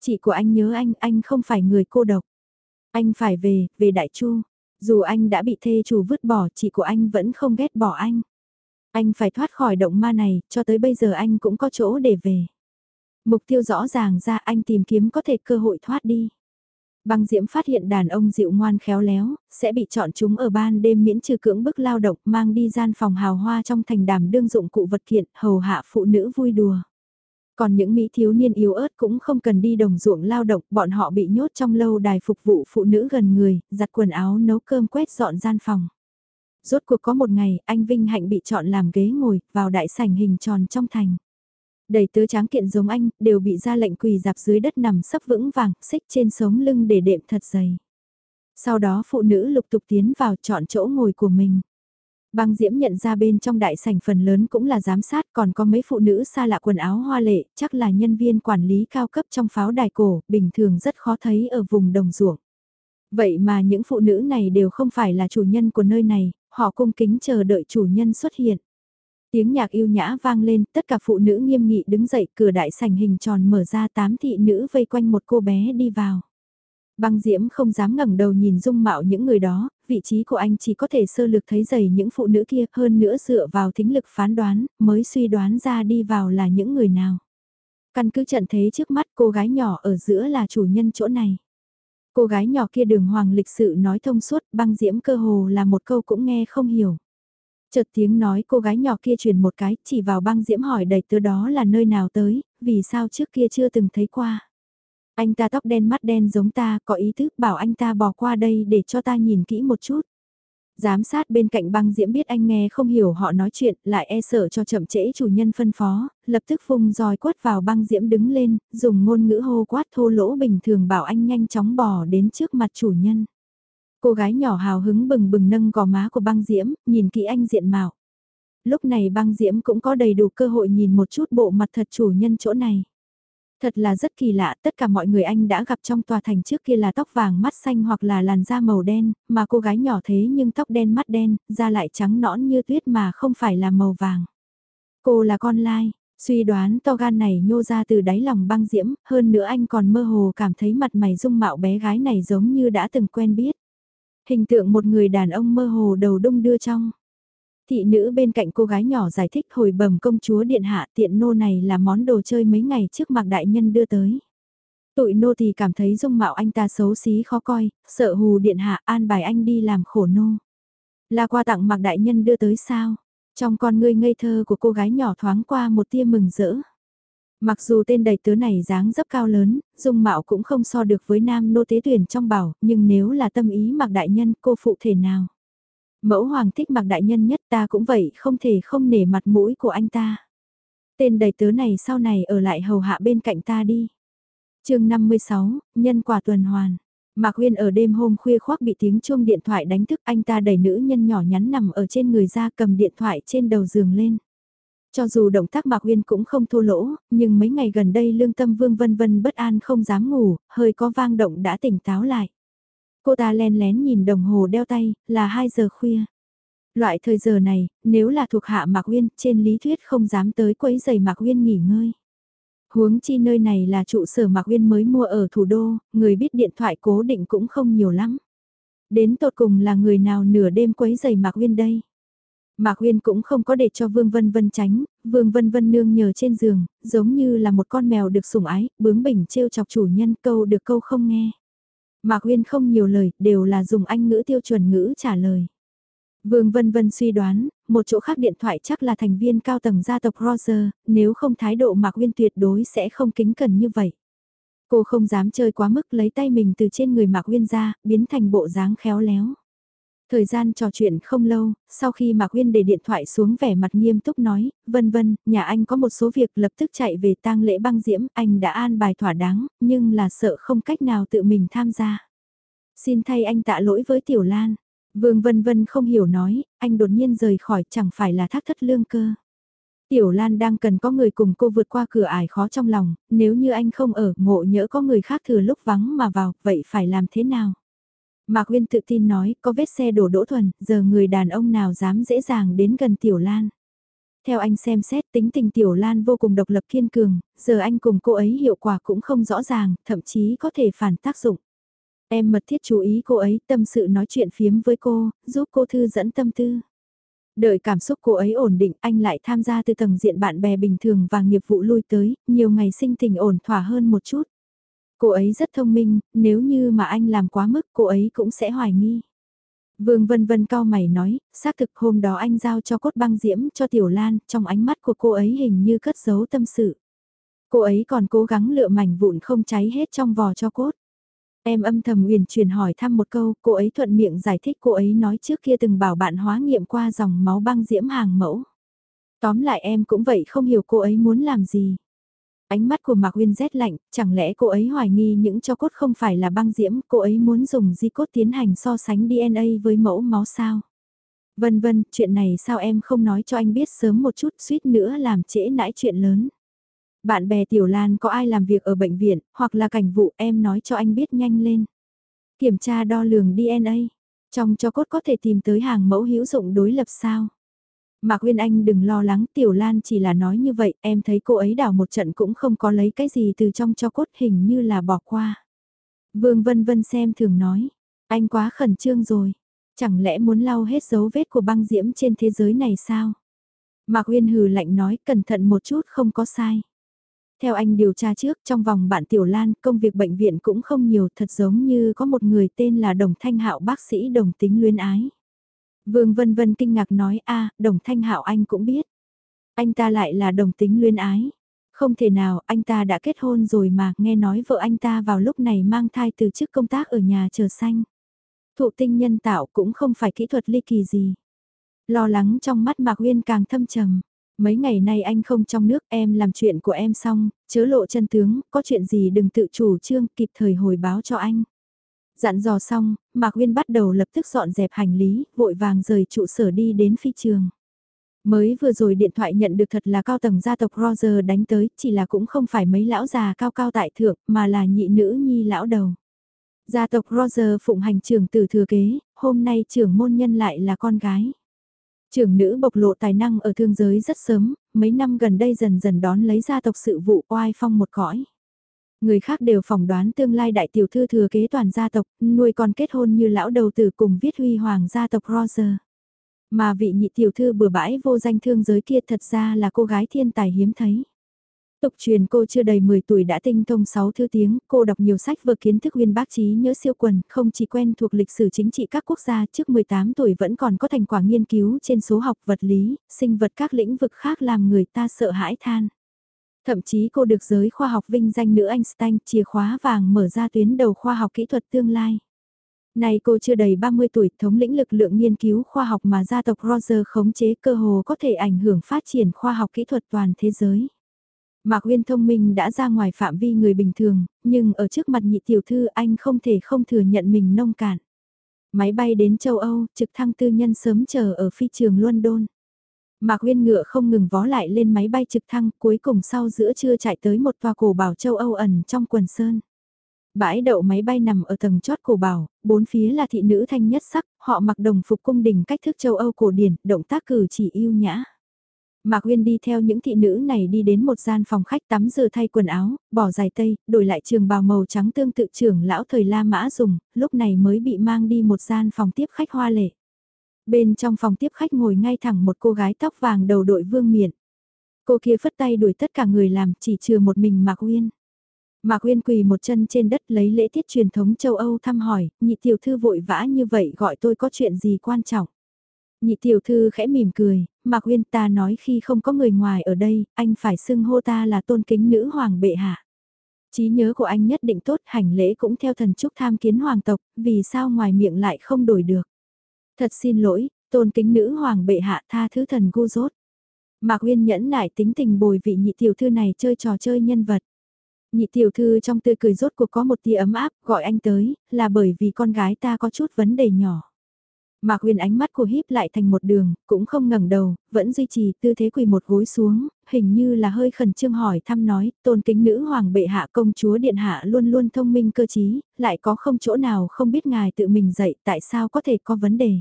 Chị của anh nhớ anh, anh không phải người cô độc. Anh phải về, về Đại Chu. Dù anh đã bị thê chủ vứt bỏ, chị của anh vẫn không ghét bỏ anh. Anh phải thoát khỏi động ma này, cho tới bây giờ anh cũng có chỗ để về. Mục tiêu rõ ràng ra anh tìm kiếm có thể cơ hội thoát đi. Băng Diễm phát hiện đàn ông dịu ngoan khéo léo, sẽ bị chọn chúng ở ban đêm miễn trừ cưỡng bức lao động mang đi gian phòng hào hoa trong thành đàm đương dụng cụ vật kiện hầu hạ phụ nữ vui đùa. Còn những Mỹ thiếu niên yếu ớt cũng không cần đi đồng ruộng lao động, bọn họ bị nhốt trong lâu đài phục vụ phụ nữ gần người, giặt quần áo nấu cơm quét dọn gian phòng. Rốt cuộc có một ngày, anh Vinh Hạnh bị chọn làm ghế ngồi, vào đại sảnh hình tròn trong thành. Đầy tớ tráng kiện giống anh, đều bị ra lệnh quỳ dạp dưới đất nằm sấp vững vàng, xích trên sống lưng để đệm thật dày. Sau đó phụ nữ lục tục tiến vào chọn chỗ ngồi của mình. Băng Diễm nhận ra bên trong đại sảnh phần lớn cũng là giám sát còn có mấy phụ nữ xa lạ quần áo hoa lệ, chắc là nhân viên quản lý cao cấp trong pháo đài cổ, bình thường rất khó thấy ở vùng đồng ruộng. Vậy mà những phụ nữ này đều không phải là chủ nhân của nơi này, họ cung kính chờ đợi chủ nhân xuất hiện. Tiếng nhạc yêu nhã vang lên, tất cả phụ nữ nghiêm nghị đứng dậy, cửa đại sảnh hình tròn mở ra tám thị nữ vây quanh một cô bé đi vào. Băng Diễm không dám ngẩng đầu nhìn dung mạo những người đó, vị trí của anh chỉ có thể sơ lược thấy dày những phụ nữ kia hơn nữa dựa vào thính lực phán đoán, mới suy đoán ra đi vào là những người nào. Căn cứ trận thế trước mắt cô gái nhỏ ở giữa là chủ nhân chỗ này. Cô gái nhỏ kia đường hoàng lịch sự nói thông suốt băng diễm cơ hồ là một câu cũng nghe không hiểu. Chợt tiếng nói cô gái nhỏ kia truyền một cái chỉ vào băng diễm hỏi đầy tớ đó là nơi nào tới, vì sao trước kia chưa từng thấy qua. Anh ta tóc đen mắt đen giống ta, có ý thức bảo anh ta bỏ qua đây để cho ta nhìn kỹ một chút. Giám sát bên cạnh băng diễm biết anh nghe không hiểu họ nói chuyện, lại e sợ cho chậm trễ chủ nhân phân phó, lập tức vùng roi quất vào băng diễm đứng lên, dùng ngôn ngữ hô quát thô lỗ bình thường bảo anh nhanh chóng bỏ đến trước mặt chủ nhân. Cô gái nhỏ hào hứng bừng bừng nâng gò má của băng diễm, nhìn kỹ anh diện mạo. Lúc này băng diễm cũng có đầy đủ cơ hội nhìn một chút bộ mặt thật chủ nhân chỗ này. Thật là rất kỳ lạ, tất cả mọi người anh đã gặp trong tòa thành trước kia là tóc vàng mắt xanh hoặc là làn da màu đen, mà cô gái nhỏ thế nhưng tóc đen mắt đen, da lại trắng nõn như tuyết mà không phải là màu vàng. Cô là con lai, suy đoán to gan này nhô ra từ đáy lòng băng diễm, hơn nữa anh còn mơ hồ cảm thấy mặt mày dung mạo bé gái này giống như đã từng quen biết. Hình tượng một người đàn ông mơ hồ đầu đung đưa trong. Thị nữ bên cạnh cô gái nhỏ giải thích hồi bẩm công chúa điện hạ tiện nô này là món đồ chơi mấy ngày trước mạc đại nhân đưa tới. Tụi nô thì cảm thấy dung mạo anh ta xấu xí khó coi, sợ hù điện hạ an bài anh đi làm khổ nô. Là qua tặng mặc đại nhân đưa tới sao? Trong con ngươi ngây thơ của cô gái nhỏ thoáng qua một tia mừng rỡ. Mặc dù tên đầy tớ này dáng dấp cao lớn, dung mạo cũng không so được với nam nô tế tuyển trong bảo, nhưng nếu là tâm ý mặc đại nhân cô phụ thể nào. Mẫu hoàng thích mặc đại nhân nhất ta cũng vậy không thể không nể mặt mũi của anh ta. Tên đầy tớ này sau này ở lại hầu hạ bên cạnh ta đi. chương 56, nhân quả tuần hoàn. Mạc Huyên ở đêm hôm khuya khoác bị tiếng chuông điện thoại đánh thức anh ta đẩy nữ nhân nhỏ nhắn nằm ở trên người ra cầm điện thoại trên đầu giường lên. Cho dù động tác Mạc Huyên cũng không thua lỗ, nhưng mấy ngày gần đây lương tâm vương vân vân bất an không dám ngủ, hơi có vang động đã tỉnh táo lại. Cô ta len lén nhìn đồng hồ đeo tay, là 2 giờ khuya. Loại thời giờ này, nếu là thuộc hạ Mạc uyên trên lý thuyết không dám tới quấy giày Mạc uyên nghỉ ngơi. Huống chi nơi này là trụ sở Mạc uyên mới mua ở thủ đô, người biết điện thoại cố định cũng không nhiều lắm. Đến tột cùng là người nào nửa đêm quấy giày Mạc uyên đây? Mạc uyên cũng không có để cho Vương Vân Vân tránh, Vương Vân Vân nương nhờ trên giường, giống như là một con mèo được sủng ái, bướng bỉnh trêu chọc chủ nhân câu được câu không nghe. Mạc Huyên không nhiều lời, đều là dùng anh ngữ tiêu chuẩn ngữ trả lời. Vương Vân Vân suy đoán, một chỗ khác điện thoại chắc là thành viên cao tầng gia tộc Roger, nếu không thái độ Mạc Huyên tuyệt đối sẽ không kính cẩn như vậy. Cô không dám chơi quá mức lấy tay mình từ trên người Mạc Huyên ra, biến thành bộ dáng khéo léo. Thời gian trò chuyện không lâu, sau khi Mạc Uyên để điện thoại xuống vẻ mặt nghiêm túc nói, vân vân, nhà anh có một số việc lập tức chạy về tang lễ băng diễm, anh đã an bài thỏa đáng, nhưng là sợ không cách nào tự mình tham gia. Xin thay anh tạ lỗi với Tiểu Lan. Vương Vân Vân không hiểu nói, anh đột nhiên rời khỏi chẳng phải là thác thất lương cơ. Tiểu Lan đang cần có người cùng cô vượt qua cửa ải khó trong lòng, nếu như anh không ở, ngộ nhỡ có người khác thừa lúc vắng mà vào, vậy phải làm thế nào? Mạc Huyên tự tin nói, có vết xe đổ đỗ thuần, giờ người đàn ông nào dám dễ dàng đến gần Tiểu Lan. Theo anh xem xét tính tình Tiểu Lan vô cùng độc lập kiên cường, giờ anh cùng cô ấy hiệu quả cũng không rõ ràng, thậm chí có thể phản tác dụng. Em mật thiết chú ý cô ấy tâm sự nói chuyện phiếm với cô, giúp cô thư dẫn tâm tư. Đợi cảm xúc cô ấy ổn định anh lại tham gia từ tầng diện bạn bè bình thường và nghiệp vụ lui tới, nhiều ngày sinh tình ổn thỏa hơn một chút. Cô ấy rất thông minh, nếu như mà anh làm quá mức cô ấy cũng sẽ hoài nghi. Vương Vân Vân cao mày nói, xác thực hôm đó anh giao cho cốt băng diễm cho Tiểu Lan, trong ánh mắt của cô ấy hình như cất giấu tâm sự. Cô ấy còn cố gắng lựa mảnh vụn không cháy hết trong vò cho cốt. Em âm thầm uyển chuyển hỏi thăm một câu, cô ấy thuận miệng giải thích cô ấy nói trước kia từng bảo bạn hóa nghiệm qua dòng máu băng diễm hàng mẫu. Tóm lại em cũng vậy không hiểu cô ấy muốn làm gì. Ánh mắt của Mạc Uyên rét lạnh, chẳng lẽ cô ấy hoài nghi những cho cốt không phải là băng diễm, cô ấy muốn dùng di cốt tiến hành so sánh DNA với mẫu máu sao? Vân vân, chuyện này sao em không nói cho anh biết sớm một chút suýt nữa làm trễ nãi chuyện lớn. Bạn bè Tiểu Lan có ai làm việc ở bệnh viện, hoặc là cảnh vụ em nói cho anh biết nhanh lên. Kiểm tra đo lường DNA, trong cho cốt có thể tìm tới hàng mẫu hữu dụng đối lập sao? Mạc Nguyên Anh đừng lo lắng Tiểu Lan chỉ là nói như vậy, em thấy cô ấy đảo một trận cũng không có lấy cái gì từ trong cho cốt hình như là bỏ qua. Vương Vân Vân xem thường nói, anh quá khẩn trương rồi, chẳng lẽ muốn lau hết dấu vết của băng diễm trên thế giới này sao? Mạc Nguyên hừ lạnh nói cẩn thận một chút không có sai. Theo anh điều tra trước trong vòng bạn Tiểu Lan công việc bệnh viện cũng không nhiều thật giống như có một người tên là Đồng Thanh Hạo bác sĩ đồng tính luyến ái. Vương Vân Vân kinh ngạc nói a đồng thanh hạo anh cũng biết. Anh ta lại là đồng tính luyến ái. Không thể nào, anh ta đã kết hôn rồi mà, nghe nói vợ anh ta vào lúc này mang thai từ chức công tác ở nhà chờ xanh. Thụ tinh nhân tạo cũng không phải kỹ thuật ly kỳ gì. Lo lắng trong mắt Mạc Uyên càng thâm trầm. Mấy ngày nay anh không trong nước em làm chuyện của em xong, chớ lộ chân tướng, có chuyện gì đừng tự chủ trương kịp thời hồi báo cho anh. Dặn dò xong, Mạc Uyên bắt đầu lập tức dọn dẹp hành lý, vội vàng rời trụ sở đi đến phi trường. Mới vừa rồi điện thoại nhận được thật là cao tầng gia tộc Roger đánh tới, chỉ là cũng không phải mấy lão già cao cao tại thượng, mà là nhị nữ nhi lão đầu. Gia tộc Roger phụng hành trưởng từ thừa kế, hôm nay trưởng môn nhân lại là con gái. Trưởng nữ bộc lộ tài năng ở thương giới rất sớm, mấy năm gần đây dần dần đón lấy gia tộc sự vụ oai phong một cõi. Người khác đều phỏng đoán tương lai đại tiểu thư thừa kế toàn gia tộc, nuôi con kết hôn như lão đầu tử cùng viết huy hoàng gia tộc Roger. Mà vị nhị tiểu thư bừa bãi vô danh thương giới kia thật ra là cô gái thiên tài hiếm thấy. Tục truyền cô chưa đầy 10 tuổi đã tinh thông 6 thứ tiếng, cô đọc nhiều sách vừa kiến thức uyên bác trí nhớ siêu quần, không chỉ quen thuộc lịch sử chính trị các quốc gia trước 18 tuổi vẫn còn có thành quả nghiên cứu trên số học vật lý, sinh vật các lĩnh vực khác làm người ta sợ hãi than. Thậm chí cô được giới khoa học vinh danh nữ Einstein chìa khóa vàng mở ra tuyến đầu khoa học kỹ thuật tương lai. Này cô chưa đầy 30 tuổi thống lĩnh lực lượng nghiên cứu khoa học mà gia tộc Roger khống chế cơ hồ có thể ảnh hưởng phát triển khoa học kỹ thuật toàn thế giới. Mạc Uyên thông minh đã ra ngoài phạm vi người bình thường, nhưng ở trước mặt nhị tiểu thư anh không thể không thừa nhận mình nông cạn. Máy bay đến châu Âu, trực thăng tư nhân sớm chờ ở phi trường London. Mạc Uyên ngựa không ngừng vó lại lên máy bay trực thăng, cuối cùng sau giữa trưa chạy tới một tòa cổ bảo châu Âu ẩn trong quần sơn. Bãi đậu máy bay nằm ở tầng chót cổ bảo, bốn phía là thị nữ thanh nhất sắc, họ mặc đồng phục cung đình cách thức châu Âu cổ điển, động tác cử chỉ yêu nhã. Mạc Uyên đi theo những thị nữ này đi đến một gian phòng khách tắm rửa thay quần áo, bỏ dài tây, đổi lại trường bào màu trắng tương tự trưởng lão thời La Mã dùng, lúc này mới bị mang đi một gian phòng tiếp khách hoa lệ. Bên trong phòng tiếp khách ngồi ngay thẳng một cô gái tóc vàng đầu đội vương miện. Cô kia phất tay đuổi tất cả người làm chỉ trừ một mình Mạc Uyên. Mạc Uyên quỳ một chân trên đất lấy lễ tiết truyền thống châu Âu thăm hỏi, nhị tiểu thư vội vã như vậy gọi tôi có chuyện gì quan trọng. Nhị tiểu thư khẽ mỉm cười, Mạc Uyên ta nói khi không có người ngoài ở đây, anh phải xưng hô ta là tôn kính nữ hoàng bệ hạ. trí nhớ của anh nhất định tốt, hành lễ cũng theo thần chúc tham kiến hoàng tộc, vì sao ngoài miệng lại không đổi được. Thật xin lỗi, tôn kính nữ hoàng bệ hạ tha thứ thần gu rốt. Mạc Uyên nhẫn nại tính tình bồi vị nhị tiểu thư này chơi trò chơi nhân vật. Nhị tiểu thư trong tươi cười rốt cuộc có một tia ấm áp, gọi anh tới, là bởi vì con gái ta có chút vấn đề nhỏ. Mạc Uyên ánh mắt của híp lại thành một đường, cũng không ngẩng đầu, vẫn duy trì tư thế quỳ một gối xuống, hình như là hơi khẩn trương hỏi thăm nói, tôn kính nữ hoàng bệ hạ công chúa điện hạ luôn luôn thông minh cơ trí, lại có không chỗ nào không biết ngài tự mình dạy tại sao có thể có vấn đề.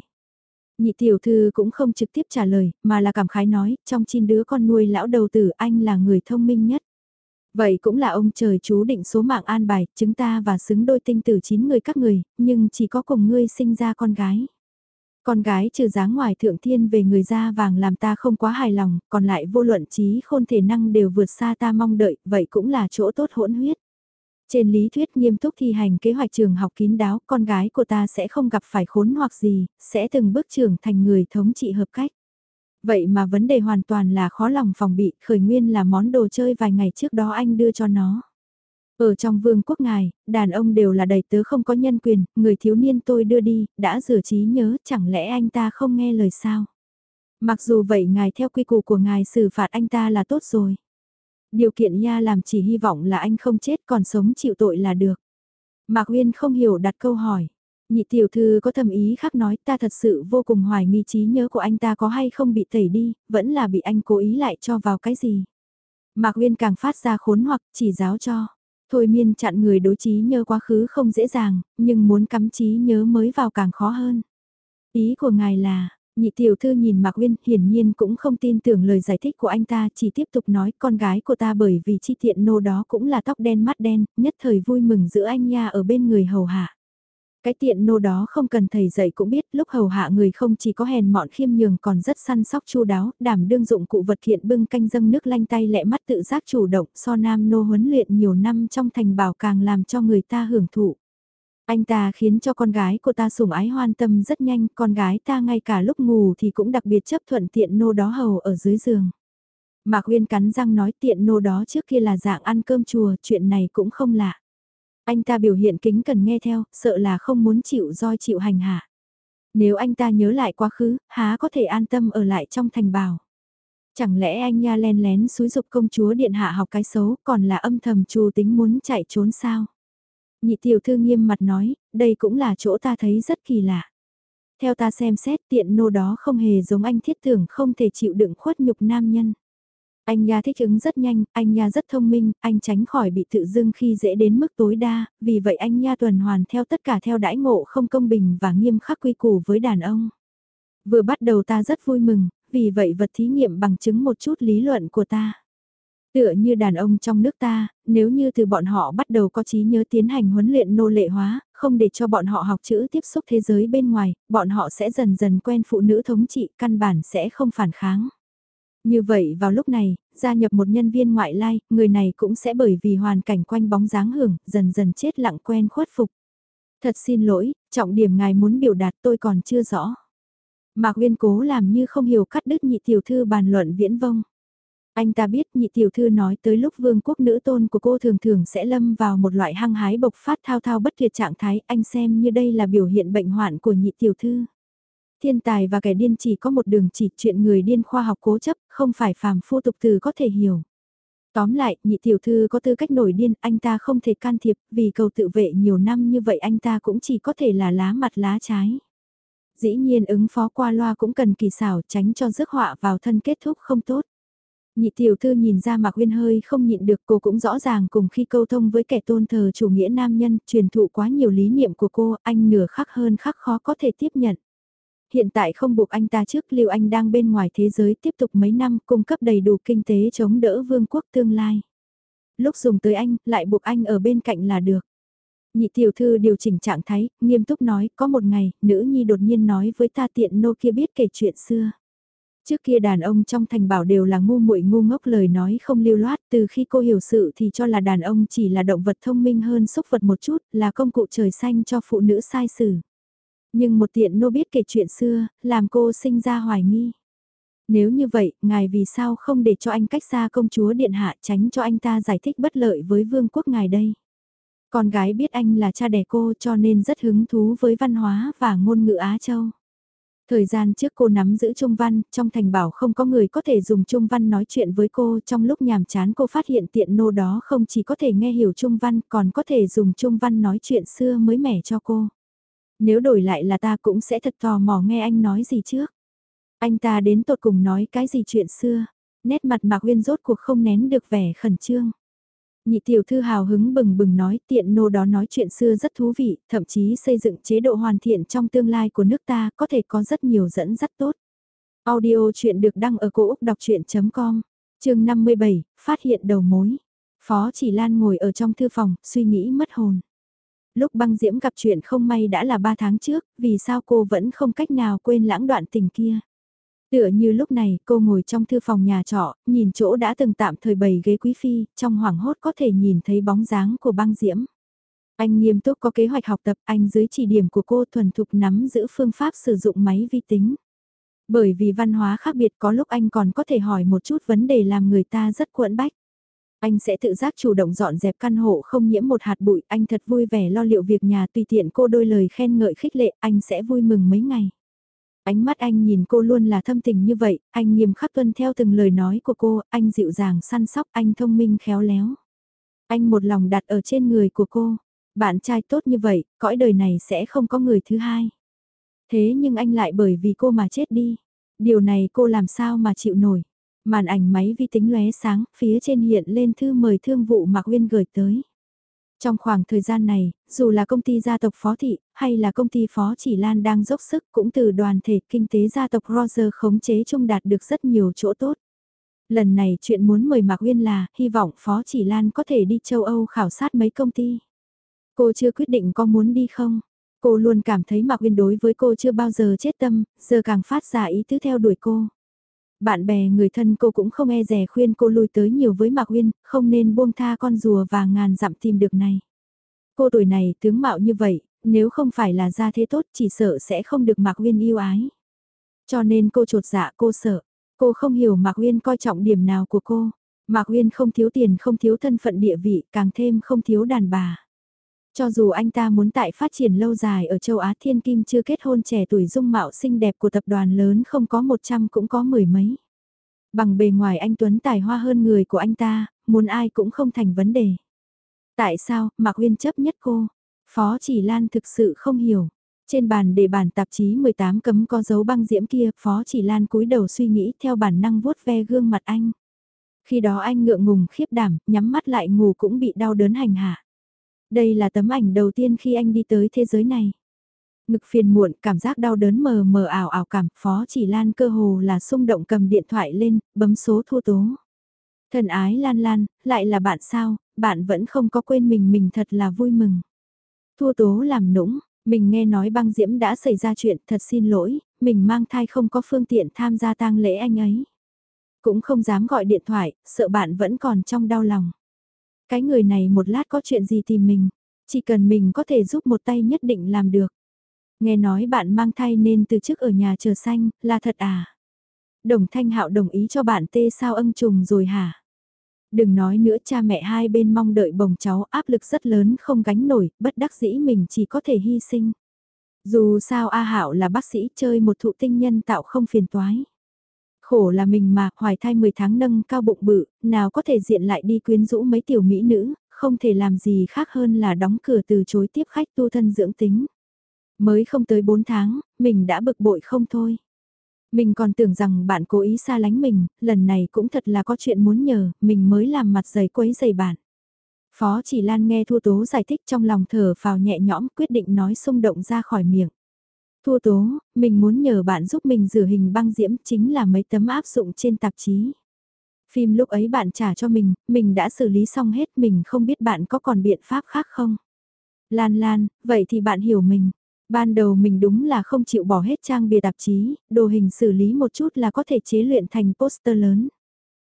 Nhị tiểu thư cũng không trực tiếp trả lời, mà là cảm khái nói, trong chín đứa con nuôi lão đầu tử anh là người thông minh nhất. Vậy cũng là ông trời chú định số mạng an bài, chúng ta và xứng đôi tinh tử chín người các người, nhưng chỉ có cùng ngươi sinh ra con gái. Con gái trừ dáng ngoài thượng thiên về người da vàng làm ta không quá hài lòng, còn lại vô luận trí khôn thể năng đều vượt xa ta mong đợi, vậy cũng là chỗ tốt hỗn huyết. Trên lý thuyết nghiêm túc thi hành kế hoạch trường học kín đáo, con gái của ta sẽ không gặp phải khốn hoặc gì, sẽ từng bước trưởng thành người thống trị hợp cách. Vậy mà vấn đề hoàn toàn là khó lòng phòng bị, khởi nguyên là món đồ chơi vài ngày trước đó anh đưa cho nó. Ở trong vương quốc ngài, đàn ông đều là đầy tớ không có nhân quyền, người thiếu niên tôi đưa đi, đã rửa trí nhớ, chẳng lẽ anh ta không nghe lời sao? Mặc dù vậy ngài theo quy củ của ngài xử phạt anh ta là tốt rồi. Điều kiện nha làm chỉ hy vọng là anh không chết còn sống chịu tội là được. Mạc Uyên không hiểu đặt câu hỏi. Nhị tiểu thư có thầm ý khác nói ta thật sự vô cùng hoài nghi trí nhớ của anh ta có hay không bị tẩy đi, vẫn là bị anh cố ý lại cho vào cái gì. Mạc Uyên càng phát ra khốn hoặc chỉ giáo cho. Thôi miên chặn người đối trí nhớ quá khứ không dễ dàng, nhưng muốn cắm trí nhớ mới vào càng khó hơn. Ý của ngài là, nhị tiểu thư nhìn Mạc Uyên hiển nhiên cũng không tin tưởng lời giải thích của anh ta chỉ tiếp tục nói con gái của ta bởi vì chi tiện nô đó cũng là tóc đen mắt đen, nhất thời vui mừng giữa anh nha ở bên người hầu hạ. Cái tiện nô đó không cần thầy dạy cũng biết lúc hầu hạ người không chỉ có hèn mọn khiêm nhường còn rất săn sóc chu đáo, đảm đương dụng cụ vật thiện bưng canh dâng nước lanh tay lẹ mắt tự giác chủ động so nam nô huấn luyện nhiều năm trong thành bảo càng làm cho người ta hưởng thụ. Anh ta khiến cho con gái của ta sủng ái hoan tâm rất nhanh, con gái ta ngay cả lúc ngủ thì cũng đặc biệt chấp thuận tiện nô đó hầu ở dưới giường. Mạc Huyên cắn răng nói tiện nô đó trước kia là dạng ăn cơm chùa, chuyện này cũng không lạ. Anh ta biểu hiện kính cần nghe theo, sợ là không muốn chịu roi chịu hành hạ. Nếu anh ta nhớ lại quá khứ, há có thể an tâm ở lại trong thành bào. Chẳng lẽ anh nha len lén xúi dục công chúa điện hạ học cái xấu còn là âm thầm trù tính muốn chạy trốn sao? Nhị tiểu thư nghiêm mặt nói, đây cũng là chỗ ta thấy rất kỳ lạ. Theo ta xem xét tiện nô đó không hề giống anh thiết tưởng không thể chịu đựng khuất nhục nam nhân. Anh Nha thích ứng rất nhanh, anh Nha rất thông minh, anh tránh khỏi bị tự dưng khi dễ đến mức tối đa, vì vậy anh Nha tuần hoàn theo tất cả theo đãi ngộ không công bình và nghiêm khắc quy củ với đàn ông. Vừa bắt đầu ta rất vui mừng, vì vậy vật thí nghiệm bằng chứng một chút lý luận của ta. Tựa như đàn ông trong nước ta, nếu như từ bọn họ bắt đầu có trí nhớ tiến hành huấn luyện nô lệ hóa, không để cho bọn họ học chữ tiếp xúc thế giới bên ngoài, bọn họ sẽ dần dần quen phụ nữ thống trị, căn bản sẽ không phản kháng. Như vậy vào lúc này, gia nhập một nhân viên ngoại lai, người này cũng sẽ bởi vì hoàn cảnh quanh bóng dáng hưởng, dần dần chết lặng quen khuất phục. Thật xin lỗi, trọng điểm ngài muốn biểu đạt tôi còn chưa rõ. Mạc Uyên cố làm như không hiểu cắt đứt nhị tiểu thư bàn luận viễn vông. Anh ta biết nhị tiểu thư nói tới lúc vương quốc nữ tôn của cô thường thường sẽ lâm vào một loại hăng hái bộc phát thao thao bất tuyệt trạng thái anh xem như đây là biểu hiện bệnh hoạn của nhị tiểu thư. Thiên tài và kẻ điên chỉ có một đường chỉ chuyện người điên khoa học cố chấp, không phải phàm phu tục từ có thể hiểu. Tóm lại, nhị tiểu thư có tư cách nổi điên, anh ta không thể can thiệp, vì cầu tự vệ nhiều năm như vậy anh ta cũng chỉ có thể là lá mặt lá trái. Dĩ nhiên ứng phó qua loa cũng cần kỳ xảo tránh cho rước họa vào thân kết thúc không tốt. Nhị tiểu thư nhìn ra Mạc Huyên hơi không nhịn được cô cũng rõ ràng cùng khi câu thông với kẻ tôn thờ chủ nghĩa nam nhân truyền thụ quá nhiều lý niệm của cô anh nửa khắc hơn khắc khó có thể tiếp nhận. Hiện tại không buộc anh ta trước Lưu Anh đang bên ngoài thế giới tiếp tục mấy năm cung cấp đầy đủ kinh tế chống đỡ vương quốc tương lai. Lúc dùng tới anh, lại buộc anh ở bên cạnh là được. Nhị tiểu thư điều chỉnh trạng thái, nghiêm túc nói, có một ngày, nữ nhi đột nhiên nói với ta tiện nô kia biết kể chuyện xưa. Trước kia đàn ông trong thành bảo đều là ngu muội ngu ngốc lời nói không lưu loát, từ khi cô hiểu sự thì cho là đàn ông chỉ là động vật thông minh hơn xúc vật một chút, là công cụ trời xanh cho phụ nữ sai xử. Nhưng một tiện nô biết kể chuyện xưa, làm cô sinh ra hoài nghi. Nếu như vậy, ngài vì sao không để cho anh cách xa công chúa điện hạ tránh cho anh ta giải thích bất lợi với vương quốc ngài đây? Con gái biết anh là cha đẻ cô cho nên rất hứng thú với văn hóa và ngôn ngữ Á Châu. Thời gian trước cô nắm giữ Trung Văn, trong thành bảo không có người có thể dùng Trung Văn nói chuyện với cô, trong lúc nhàm chán cô phát hiện tiện nô đó không chỉ có thể nghe hiểu Trung Văn, còn có thể dùng Trung Văn nói chuyện xưa mới mẻ cho cô. Nếu đổi lại là ta cũng sẽ thật tò mò nghe anh nói gì trước. Anh ta đến tột cùng nói cái gì chuyện xưa, nét mặt Mạc Uyên rốt cuộc không nén được vẻ khẩn trương. Nhị tiểu thư hào hứng bừng bừng nói tiện nô đó nói chuyện xưa rất thú vị, thậm chí xây dựng chế độ hoàn thiện trong tương lai của nước ta có thể có rất nhiều dẫn dắt tốt. Audio chuyện được đăng ở cổ Úc đọc chuyện.com, chương 57, phát hiện đầu mối. Phó chỉ Lan ngồi ở trong thư phòng, suy nghĩ mất hồn. Lúc băng diễm gặp chuyện không may đã là 3 tháng trước, vì sao cô vẫn không cách nào quên lãng đoạn tình kia. Tựa như lúc này cô ngồi trong thư phòng nhà trọ, nhìn chỗ đã từng tạm thời bày ghế quý phi, trong hoảng hốt có thể nhìn thấy bóng dáng của băng diễm. Anh nghiêm túc có kế hoạch học tập, anh dưới chỉ điểm của cô thuần thục nắm giữ phương pháp sử dụng máy vi tính. Bởi vì văn hóa khác biệt có lúc anh còn có thể hỏi một chút vấn đề làm người ta rất cuộn bách. Anh sẽ tự giác chủ động dọn dẹp căn hộ không nhiễm một hạt bụi, anh thật vui vẻ lo liệu việc nhà tùy tiện cô đôi lời khen ngợi khích lệ, anh sẽ vui mừng mấy ngày. Ánh mắt anh nhìn cô luôn là thâm tình như vậy, anh nghiêm khắc tuân theo từng lời nói của cô, anh dịu dàng săn sóc, anh thông minh khéo léo. Anh một lòng đặt ở trên người của cô, bạn trai tốt như vậy, cõi đời này sẽ không có người thứ hai. Thế nhưng anh lại bởi vì cô mà chết đi. Điều này cô làm sao mà chịu nổi. Màn ảnh máy vi tính lóe sáng, phía trên hiện lên thư mời thương vụ Mạc Uyên gửi tới. Trong khoảng thời gian này, dù là công ty gia tộc Phó Thị, hay là công ty Phó Chỉ Lan đang dốc sức cũng từ đoàn thể kinh tế gia tộc Roger khống chế chung đạt được rất nhiều chỗ tốt. Lần này chuyện muốn mời Mạc Uyên là, hy vọng Phó Chỉ Lan có thể đi châu Âu khảo sát mấy công ty. Cô chưa quyết định có muốn đi không? Cô luôn cảm thấy Mạc Uyên đối với cô chưa bao giờ chết tâm, giờ càng phát ra ý tứ theo đuổi cô. Bạn bè người thân cô cũng không e rè khuyên cô lui tới nhiều với Mạc Uyên, không nên buông tha con rùa và ngàn dặm tìm được này. Cô tuổi này tướng mạo như vậy, nếu không phải là gia thế tốt chỉ sợ sẽ không được Mạc Uyên yêu ái. Cho nên cô trột dạ cô sợ, cô không hiểu Mạc Uyên coi trọng điểm nào của cô. Mạc Uyên không thiếu tiền không thiếu thân phận địa vị càng thêm không thiếu đàn bà. Cho dù anh ta muốn tại phát triển lâu dài ở châu Á Thiên Kim chưa kết hôn trẻ tuổi dung mạo xinh đẹp của tập đoàn lớn không có 100 cũng có mười mấy. Bằng bề ngoài anh Tuấn tài hoa hơn người của anh ta, muốn ai cũng không thành vấn đề. Tại sao, Mạc Uyên chấp nhất cô? Phó Chỉ Lan thực sự không hiểu. Trên bàn để bản tạp chí 18 cấm có dấu băng diễm kia, Phó Chỉ Lan cúi đầu suy nghĩ theo bản năng vuốt ve gương mặt anh. Khi đó anh ngượng ngùng khiếp đảm, nhắm mắt lại ngủ cũng bị đau đớn hành hạ. Đây là tấm ảnh đầu tiên khi anh đi tới thế giới này. Ngực phiền muộn, cảm giác đau đớn mờ mờ ảo ảo cảm, Phó Chỉ Lan cơ hồ là xung động cầm điện thoại lên, bấm số thu tố. Thần ái Lan Lan, lại là bạn sao, bạn vẫn không có quên mình mình thật là vui mừng. Thua tố làm nũng, mình nghe nói băng diễm đã xảy ra chuyện, thật xin lỗi, mình mang thai không có phương tiện tham gia tang lễ anh ấy. Cũng không dám gọi điện thoại, sợ bạn vẫn còn trong đau lòng. Cái người này một lát có chuyện gì tìm mình, chỉ cần mình có thể giúp một tay nhất định làm được. Nghe nói bạn mang thai nên từ chức ở nhà chờ xanh, là thật à? Đồng Thanh Hạo đồng ý cho bạn tê sao ân trùng rồi hả? Đừng nói nữa cha mẹ hai bên mong đợi bồng cháu áp lực rất lớn không gánh nổi, bất đắc dĩ mình chỉ có thể hy sinh. Dù sao A Hạo là bác sĩ chơi một thụ tinh nhân tạo không phiền toái. Khổ là mình mà, hoài thai 10 tháng nâng cao bụng bự, nào có thể diện lại đi quyến rũ mấy tiểu mỹ nữ, không thể làm gì khác hơn là đóng cửa từ chối tiếp khách tu thân dưỡng tính. Mới không tới 4 tháng, mình đã bực bội không thôi. Mình còn tưởng rằng bạn cố ý xa lánh mình, lần này cũng thật là có chuyện muốn nhờ, mình mới làm mặt giày quấy giày bạn. Phó chỉ Lan nghe Thu Tố giải thích trong lòng thở vào nhẹ nhõm quyết định nói xung động ra khỏi miệng thua Tố, mình muốn nhờ bạn giúp mình rửa hình băng diễm chính là mấy tấm áp dụng trên tạp chí. Phim lúc ấy bạn trả cho mình, mình đã xử lý xong hết mình không biết bạn có còn biện pháp khác không? Lan Lan, vậy thì bạn hiểu mình. Ban đầu mình đúng là không chịu bỏ hết trang bìa tạp chí, đồ hình xử lý một chút là có thể chế luyện thành poster lớn.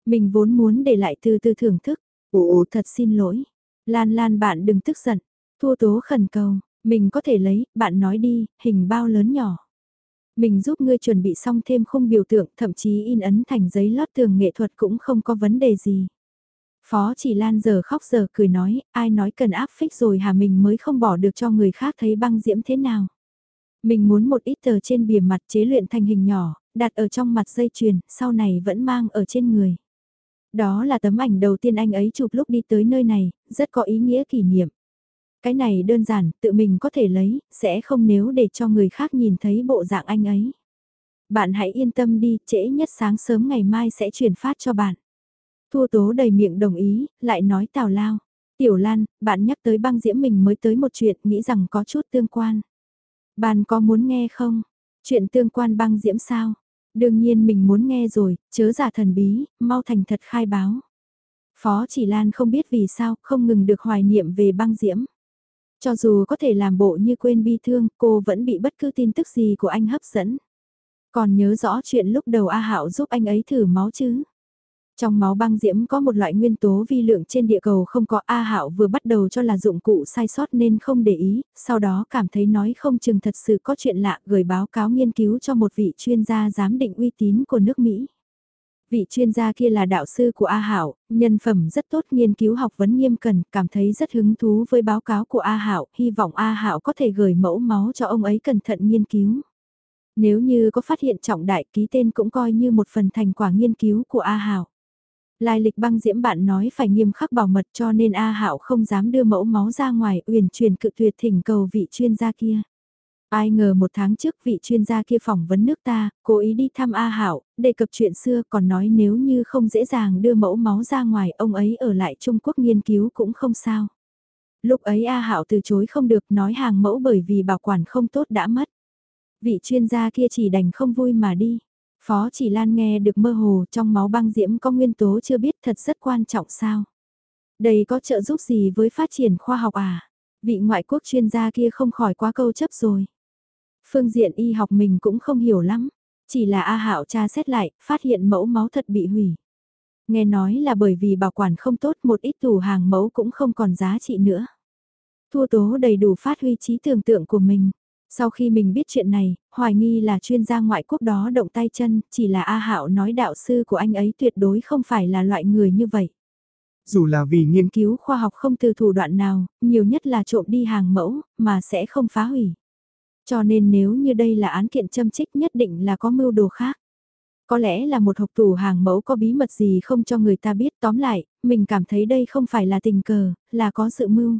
Mình vốn muốn để lại từ từ thưởng thức. Ồ, thật xin lỗi. Lan Lan bạn đừng tức giận. Thua tố khẩn cầu, mình có thể lấy, bạn nói đi, hình bao lớn nhỏ. Mình giúp ngươi chuẩn bị xong thêm khung biểu tượng, thậm chí in ấn thành giấy lót tường nghệ thuật cũng không có vấn đề gì. Phó chỉ Lan giờ khóc giờ cười nói, ai nói cần áp phích rồi hả mình mới không bỏ được cho người khác thấy băng diễm thế nào. Mình muốn một ít tờ trên bìa mặt chế luyện thành hình nhỏ, đặt ở trong mặt dây chuyền, sau này vẫn mang ở trên người. Đó là tấm ảnh đầu tiên anh ấy chụp lúc đi tới nơi này, rất có ý nghĩa kỷ niệm. Cái này đơn giản, tự mình có thể lấy, sẽ không nếu để cho người khác nhìn thấy bộ dạng anh ấy. Bạn hãy yên tâm đi, trễ nhất sáng sớm ngày mai sẽ chuyển phát cho bạn. Thua tố đầy miệng đồng ý, lại nói tào lao. Tiểu Lan, bạn nhắc tới băng diễm mình mới tới một chuyện, nghĩ rằng có chút tương quan. Bạn có muốn nghe không? Chuyện tương quan băng diễm sao? Đương nhiên mình muốn nghe rồi, chớ giả thần bí, mau thành thật khai báo. Phó chỉ Lan không biết vì sao, không ngừng được hoài niệm về băng diễm. Cho dù có thể làm bộ như quên bi thương, cô vẫn bị bất cứ tin tức gì của anh hấp dẫn. Còn nhớ rõ chuyện lúc đầu A Hạo giúp anh ấy thử máu chứ? Trong máu băng diễm có một loại nguyên tố vi lượng trên địa cầu không có A Hạo vừa bắt đầu cho là dụng cụ sai sót nên không để ý, sau đó cảm thấy nói không chừng thật sự có chuyện lạ gửi báo cáo nghiên cứu cho một vị chuyên gia giám định uy tín của nước Mỹ. Vị chuyên gia kia là đạo sư của A Hạo, nhân phẩm rất tốt nghiên cứu học vấn nghiêm cẩn, cảm thấy rất hứng thú với báo cáo của A Hạo, hy vọng A Hạo có thể gửi mẫu máu cho ông ấy cẩn thận nghiên cứu. Nếu như có phát hiện trọng đại ký tên cũng coi như một phần thành quả nghiên cứu của A Hạo. Lai lịch băng diễm bạn nói phải nghiêm khắc bảo mật cho nên A Hạo không dám đưa mẫu máu ra ngoài uyển truyền cự tuyệt thỉnh cầu vị chuyên gia kia. Ai ngờ một tháng trước vị chuyên gia kia phỏng vấn nước ta, cố ý đi thăm A Hạo, đề cập chuyện xưa còn nói nếu như không dễ dàng đưa mẫu máu ra ngoài ông ấy ở lại Trung Quốc nghiên cứu cũng không sao. Lúc ấy A Hạo từ chối không được nói hàng mẫu bởi vì bảo quản không tốt đã mất. Vị chuyên gia kia chỉ đành không vui mà đi. Phó chỉ Lan nghe được mơ hồ trong máu băng diễm có nguyên tố chưa biết thật rất quan trọng sao. Đây có trợ giúp gì với phát triển khoa học à? Vị ngoại quốc chuyên gia kia không khỏi quá câu chấp rồi. Phương diện y học mình cũng không hiểu lắm. Chỉ là A Hạo tra xét lại, phát hiện mẫu máu thật bị hủy. Nghe nói là bởi vì bảo quản không tốt một ít tủ hàng mẫu cũng không còn giá trị nữa. Thua tố đầy đủ phát huy trí tưởng tượng của mình. Sau khi mình biết chuyện này, hoài nghi là chuyên gia ngoại quốc đó động tay chân, chỉ là A Hạo nói đạo sư của anh ấy tuyệt đối không phải là loại người như vậy. Dù là vì nghiên cứu khoa học không từ thủ đoạn nào, nhiều nhất là trộm đi hàng mẫu, mà sẽ không phá hủy. Cho nên nếu như đây là án kiện châm trích nhất định là có mưu đồ khác. Có lẽ là một hộp tủ hàng mẫu có bí mật gì không cho người ta biết tóm lại, mình cảm thấy đây không phải là tình cờ, là có sự mưu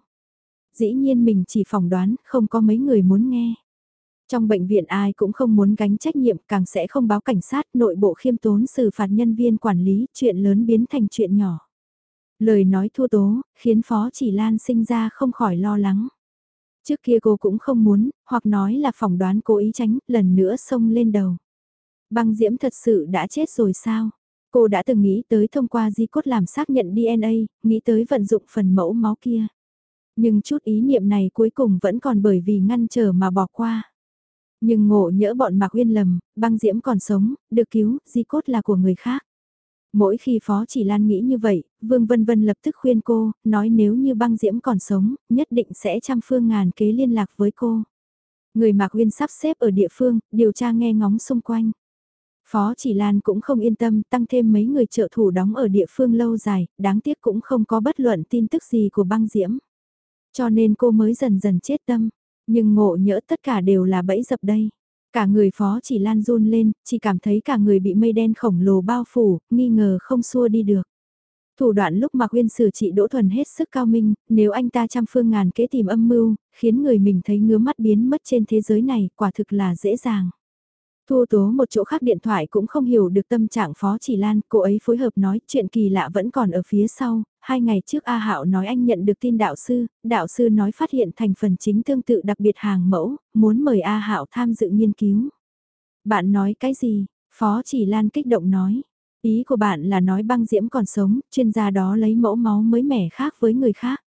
dĩ nhiên mình chỉ phỏng đoán, không có mấy người muốn nghe. Trong bệnh viện ai cũng không muốn gánh trách nhiệm, càng sẽ không báo cảnh sát, nội bộ khiêm tốn xử phạt nhân viên quản lý, chuyện lớn biến thành chuyện nhỏ. Lời nói thua tố, khiến Phó Chỉ Lan sinh ra không khỏi lo lắng. Trước kia cô cũng không muốn, hoặc nói là phỏng đoán cố ý tránh, lần nữa xông lên đầu. Băng diễm thật sự đã chết rồi sao? Cô đã từng nghĩ tới thông qua di cốt làm xác nhận DNA, nghĩ tới vận dụng phần mẫu máu kia. Nhưng chút ý niệm này cuối cùng vẫn còn bởi vì ngăn trở mà bỏ qua. Nhưng ngộ nhỡ bọn Mạc Uyên lầm, băng diễm còn sống, được cứu, di cốt là của người khác. Mỗi khi Phó Chỉ Lan nghĩ như vậy, Vương Vân Vân lập tức khuyên cô, nói nếu như băng diễm còn sống, nhất định sẽ trăm phương ngàn kế liên lạc với cô. Người Mạc Uyên sắp xếp ở địa phương, điều tra nghe ngóng xung quanh. Phó Chỉ Lan cũng không yên tâm tăng thêm mấy người trợ thủ đóng ở địa phương lâu dài, đáng tiếc cũng không có bất luận tin tức gì của băng diễm. Cho nên cô mới dần dần chết tâm, nhưng ngộ nhỡ tất cả đều là bẫy dập đây. Cả người phó chỉ lan run lên, chỉ cảm thấy cả người bị mây đen khổng lồ bao phủ, nghi ngờ không xua đi được. Thủ đoạn lúc Mạc Uyên xử trị Đỗ Thuần hết sức cao minh, nếu anh ta trăm phương ngàn kế tìm âm mưu, khiến người mình thấy ngứa mắt biến mất trên thế giới này, quả thực là dễ dàng. Thu tố một chỗ khác điện thoại cũng không hiểu được tâm trạng Phó Chỉ Lan, cô ấy phối hợp nói chuyện kỳ lạ vẫn còn ở phía sau, hai ngày trước A Hạo nói anh nhận được tin đạo sư, đạo sư nói phát hiện thành phần chính tương tự đặc biệt hàng mẫu, muốn mời A Hạo tham dự nghiên cứu. Bạn nói cái gì? Phó Chỉ Lan kích động nói. Ý của bạn là nói băng diễm còn sống, chuyên gia đó lấy mẫu máu mới mẻ khác với người khác.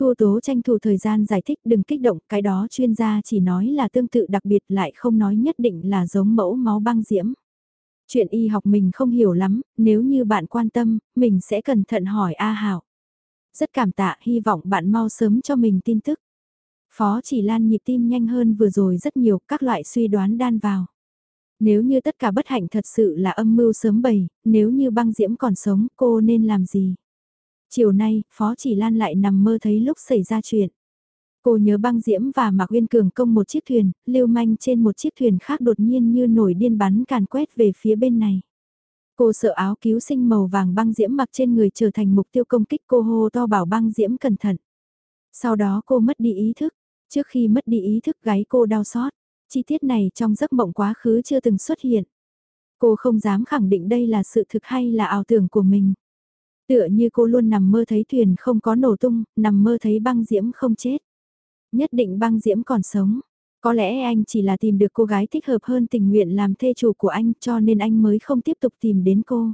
Thua tố tranh thủ thời gian giải thích đừng kích động, cái đó chuyên gia chỉ nói là tương tự đặc biệt lại không nói nhất định là giống mẫu máu băng diễm. Chuyện y học mình không hiểu lắm, nếu như bạn quan tâm, mình sẽ cẩn thận hỏi A Hảo. Rất cảm tạ, hy vọng bạn mau sớm cho mình tin tức. Phó chỉ lan nhịp tim nhanh hơn vừa rồi rất nhiều, các loại suy đoán đan vào. Nếu như tất cả bất hạnh thật sự là âm mưu sớm bày, nếu như băng diễm còn sống, cô nên làm gì? Chiều nay, Phó Chỉ Lan lại nằm mơ thấy lúc xảy ra chuyện. Cô nhớ băng diễm và Mạc Uyên Cường công một chiếc thuyền, lưu manh trên một chiếc thuyền khác đột nhiên như nổi điên bắn càn quét về phía bên này. Cô sợ áo cứu sinh màu vàng băng diễm mặc trên người trở thành mục tiêu công kích cô hô to bảo băng diễm cẩn thận. Sau đó cô mất đi ý thức, trước khi mất đi ý thức gáy cô đau xót. Chi tiết này trong giấc mộng quá khứ chưa từng xuất hiện. Cô không dám khẳng định đây là sự thực hay là ảo tưởng của mình. Tựa như cô luôn nằm mơ thấy thuyền không có nổ tung, nằm mơ thấy băng diễm không chết. Nhất định băng diễm còn sống. Có lẽ anh chỉ là tìm được cô gái thích hợp hơn tình nguyện làm thê chủ của anh cho nên anh mới không tiếp tục tìm đến cô.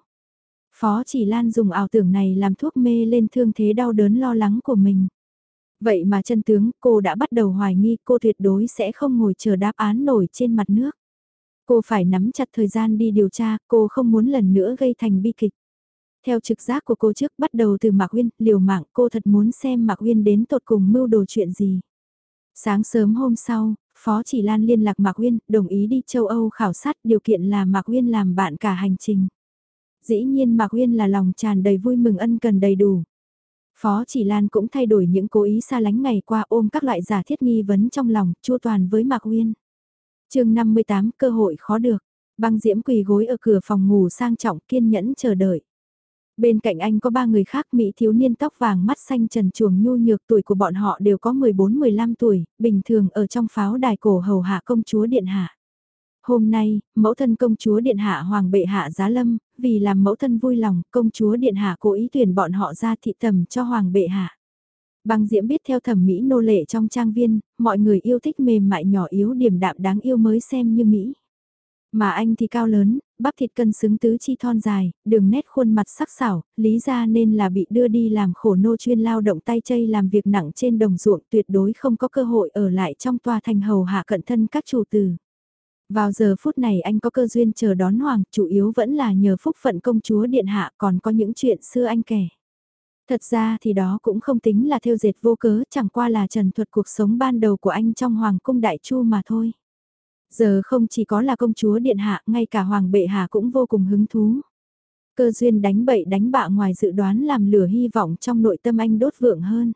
Phó chỉ Lan dùng ảo tưởng này làm thuốc mê lên thương thế đau đớn lo lắng của mình. Vậy mà chân tướng cô đã bắt đầu hoài nghi cô tuyệt đối sẽ không ngồi chờ đáp án nổi trên mặt nước. Cô phải nắm chặt thời gian đi điều tra, cô không muốn lần nữa gây thành bi kịch. Theo trực giác của cô trước bắt đầu từ Mạc Uyên, liều mạng cô thật muốn xem Mạc Uyên đến tột cùng mưu đồ chuyện gì. Sáng sớm hôm sau, Phó Chỉ Lan liên lạc Mạc Uyên, đồng ý đi châu Âu khảo sát điều kiện là Mạc Uyên làm bạn cả hành trình. Dĩ nhiên Mạc Uyên là lòng tràn đầy vui mừng ân cần đầy đủ. Phó Chỉ Lan cũng thay đổi những cố ý xa lánh ngày qua ôm các loại giả thiết nghi vấn trong lòng, chua toàn với Mạc Uyên. chương 58 cơ hội khó được, băng diễm quỳ gối ở cửa phòng ngủ sang trọng kiên nhẫn chờ đợi. Bên cạnh anh có ba người khác Mỹ thiếu niên tóc vàng mắt xanh trần chuồng nhu nhược tuổi của bọn họ đều có 14-15 tuổi, bình thường ở trong pháo đài cổ hầu hạ công chúa Điện Hạ. Hôm nay, mẫu thân công chúa Điện Hạ Hoàng bệ hạ giá lâm, vì làm mẫu thân vui lòng, công chúa Điện Hạ cố ý tuyển bọn họ ra thị tầm cho Hoàng bệ hạ. Băng diễm biết theo thẩm mỹ nô lệ trong trang viên, mọi người yêu thích mềm mại nhỏ yếu điểm đạm đáng yêu mới xem như Mỹ. Mà anh thì cao lớn, bắp thịt cân xứng tứ chi thon dài, đường nét khuôn mặt sắc sảo, lý ra nên là bị đưa đi làm khổ nô chuyên lao động tay chay làm việc nặng trên đồng ruộng tuyệt đối không có cơ hội ở lại trong tòa thành hầu hạ cận thân các chủ tử. Vào giờ phút này anh có cơ duyên chờ đón hoàng, chủ yếu vẫn là nhờ phúc phận công chúa điện hạ còn có những chuyện xưa anh kể. Thật ra thì đó cũng không tính là theo dệt vô cớ, chẳng qua là trần thuật cuộc sống ban đầu của anh trong hoàng cung đại chu mà thôi. Giờ không chỉ có là công chúa điện hạ, ngay cả hoàng bệ hạ cũng vô cùng hứng thú. Cơ duyên đánh bậy đánh bạ ngoài dự đoán làm lửa hy vọng trong nội tâm anh đốt vượng hơn.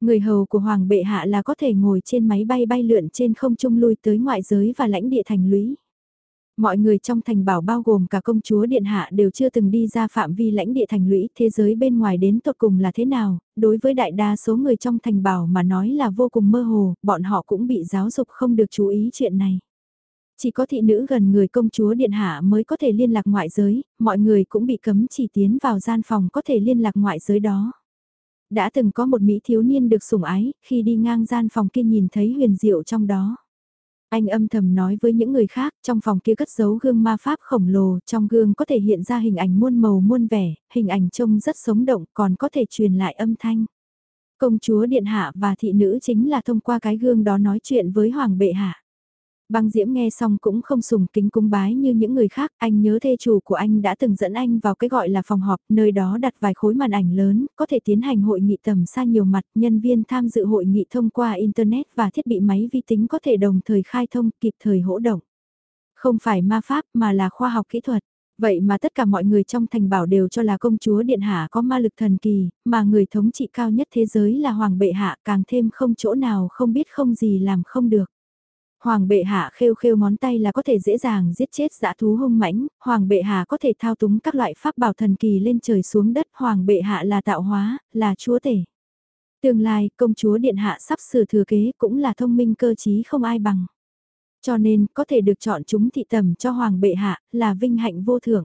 Người hầu của hoàng bệ hạ là có thể ngồi trên máy bay bay lượn trên không trung lui tới ngoại giới và lãnh địa thành lũy. Mọi người trong thành bảo bao gồm cả công chúa điện hạ đều chưa từng đi ra phạm vi lãnh địa thành lũy, thế giới bên ngoài đến tột cùng là thế nào, đối với đại đa số người trong thành bảo mà nói là vô cùng mơ hồ, bọn họ cũng bị giáo dục không được chú ý chuyện này. Chỉ có thị nữ gần người công chúa điện hạ mới có thể liên lạc ngoại giới, mọi người cũng bị cấm chỉ tiến vào gian phòng có thể liên lạc ngoại giới đó. Đã từng có một Mỹ thiếu niên được sủng ái, khi đi ngang gian phòng kia nhìn thấy huyền diệu trong đó. Anh âm thầm nói với những người khác, trong phòng kia cất giấu gương ma pháp khổng lồ, trong gương có thể hiện ra hình ảnh muôn màu muôn vẻ, hình ảnh trông rất sống động, còn có thể truyền lại âm thanh. Công chúa Điện Hạ và thị nữ chính là thông qua cái gương đó nói chuyện với Hoàng bệ Hạ. Băng Diễm nghe xong cũng không sùng kính cung bái như những người khác, anh nhớ thê chủ của anh đã từng dẫn anh vào cái gọi là phòng họp, nơi đó đặt vài khối màn ảnh lớn, có thể tiến hành hội nghị tầm xa nhiều mặt, nhân viên tham dự hội nghị thông qua Internet và thiết bị máy vi tính có thể đồng thời khai thông, kịp thời hỗ động. Không phải ma pháp mà là khoa học kỹ thuật. Vậy mà tất cả mọi người trong thành bảo đều cho là công chúa Điện Hạ có ma lực thần kỳ, mà người thống trị cao nhất thế giới là Hoàng bệ hạ càng thêm không chỗ nào không biết không gì làm không được. Hoàng bệ hạ khêu khêu ngón tay là có thể dễ dàng giết chết dã thú hung mãnh, hoàng bệ hạ có thể thao túng các loại pháp bảo thần kỳ lên trời xuống đất, hoàng bệ hạ là tạo hóa, là chúa tể. Tương lai, công chúa điện hạ sắp sửa thừa kế cũng là thông minh cơ trí không ai bằng. Cho nên, có thể được chọn chúng thị tầm cho hoàng bệ hạ, là vinh hạnh vô thưởng.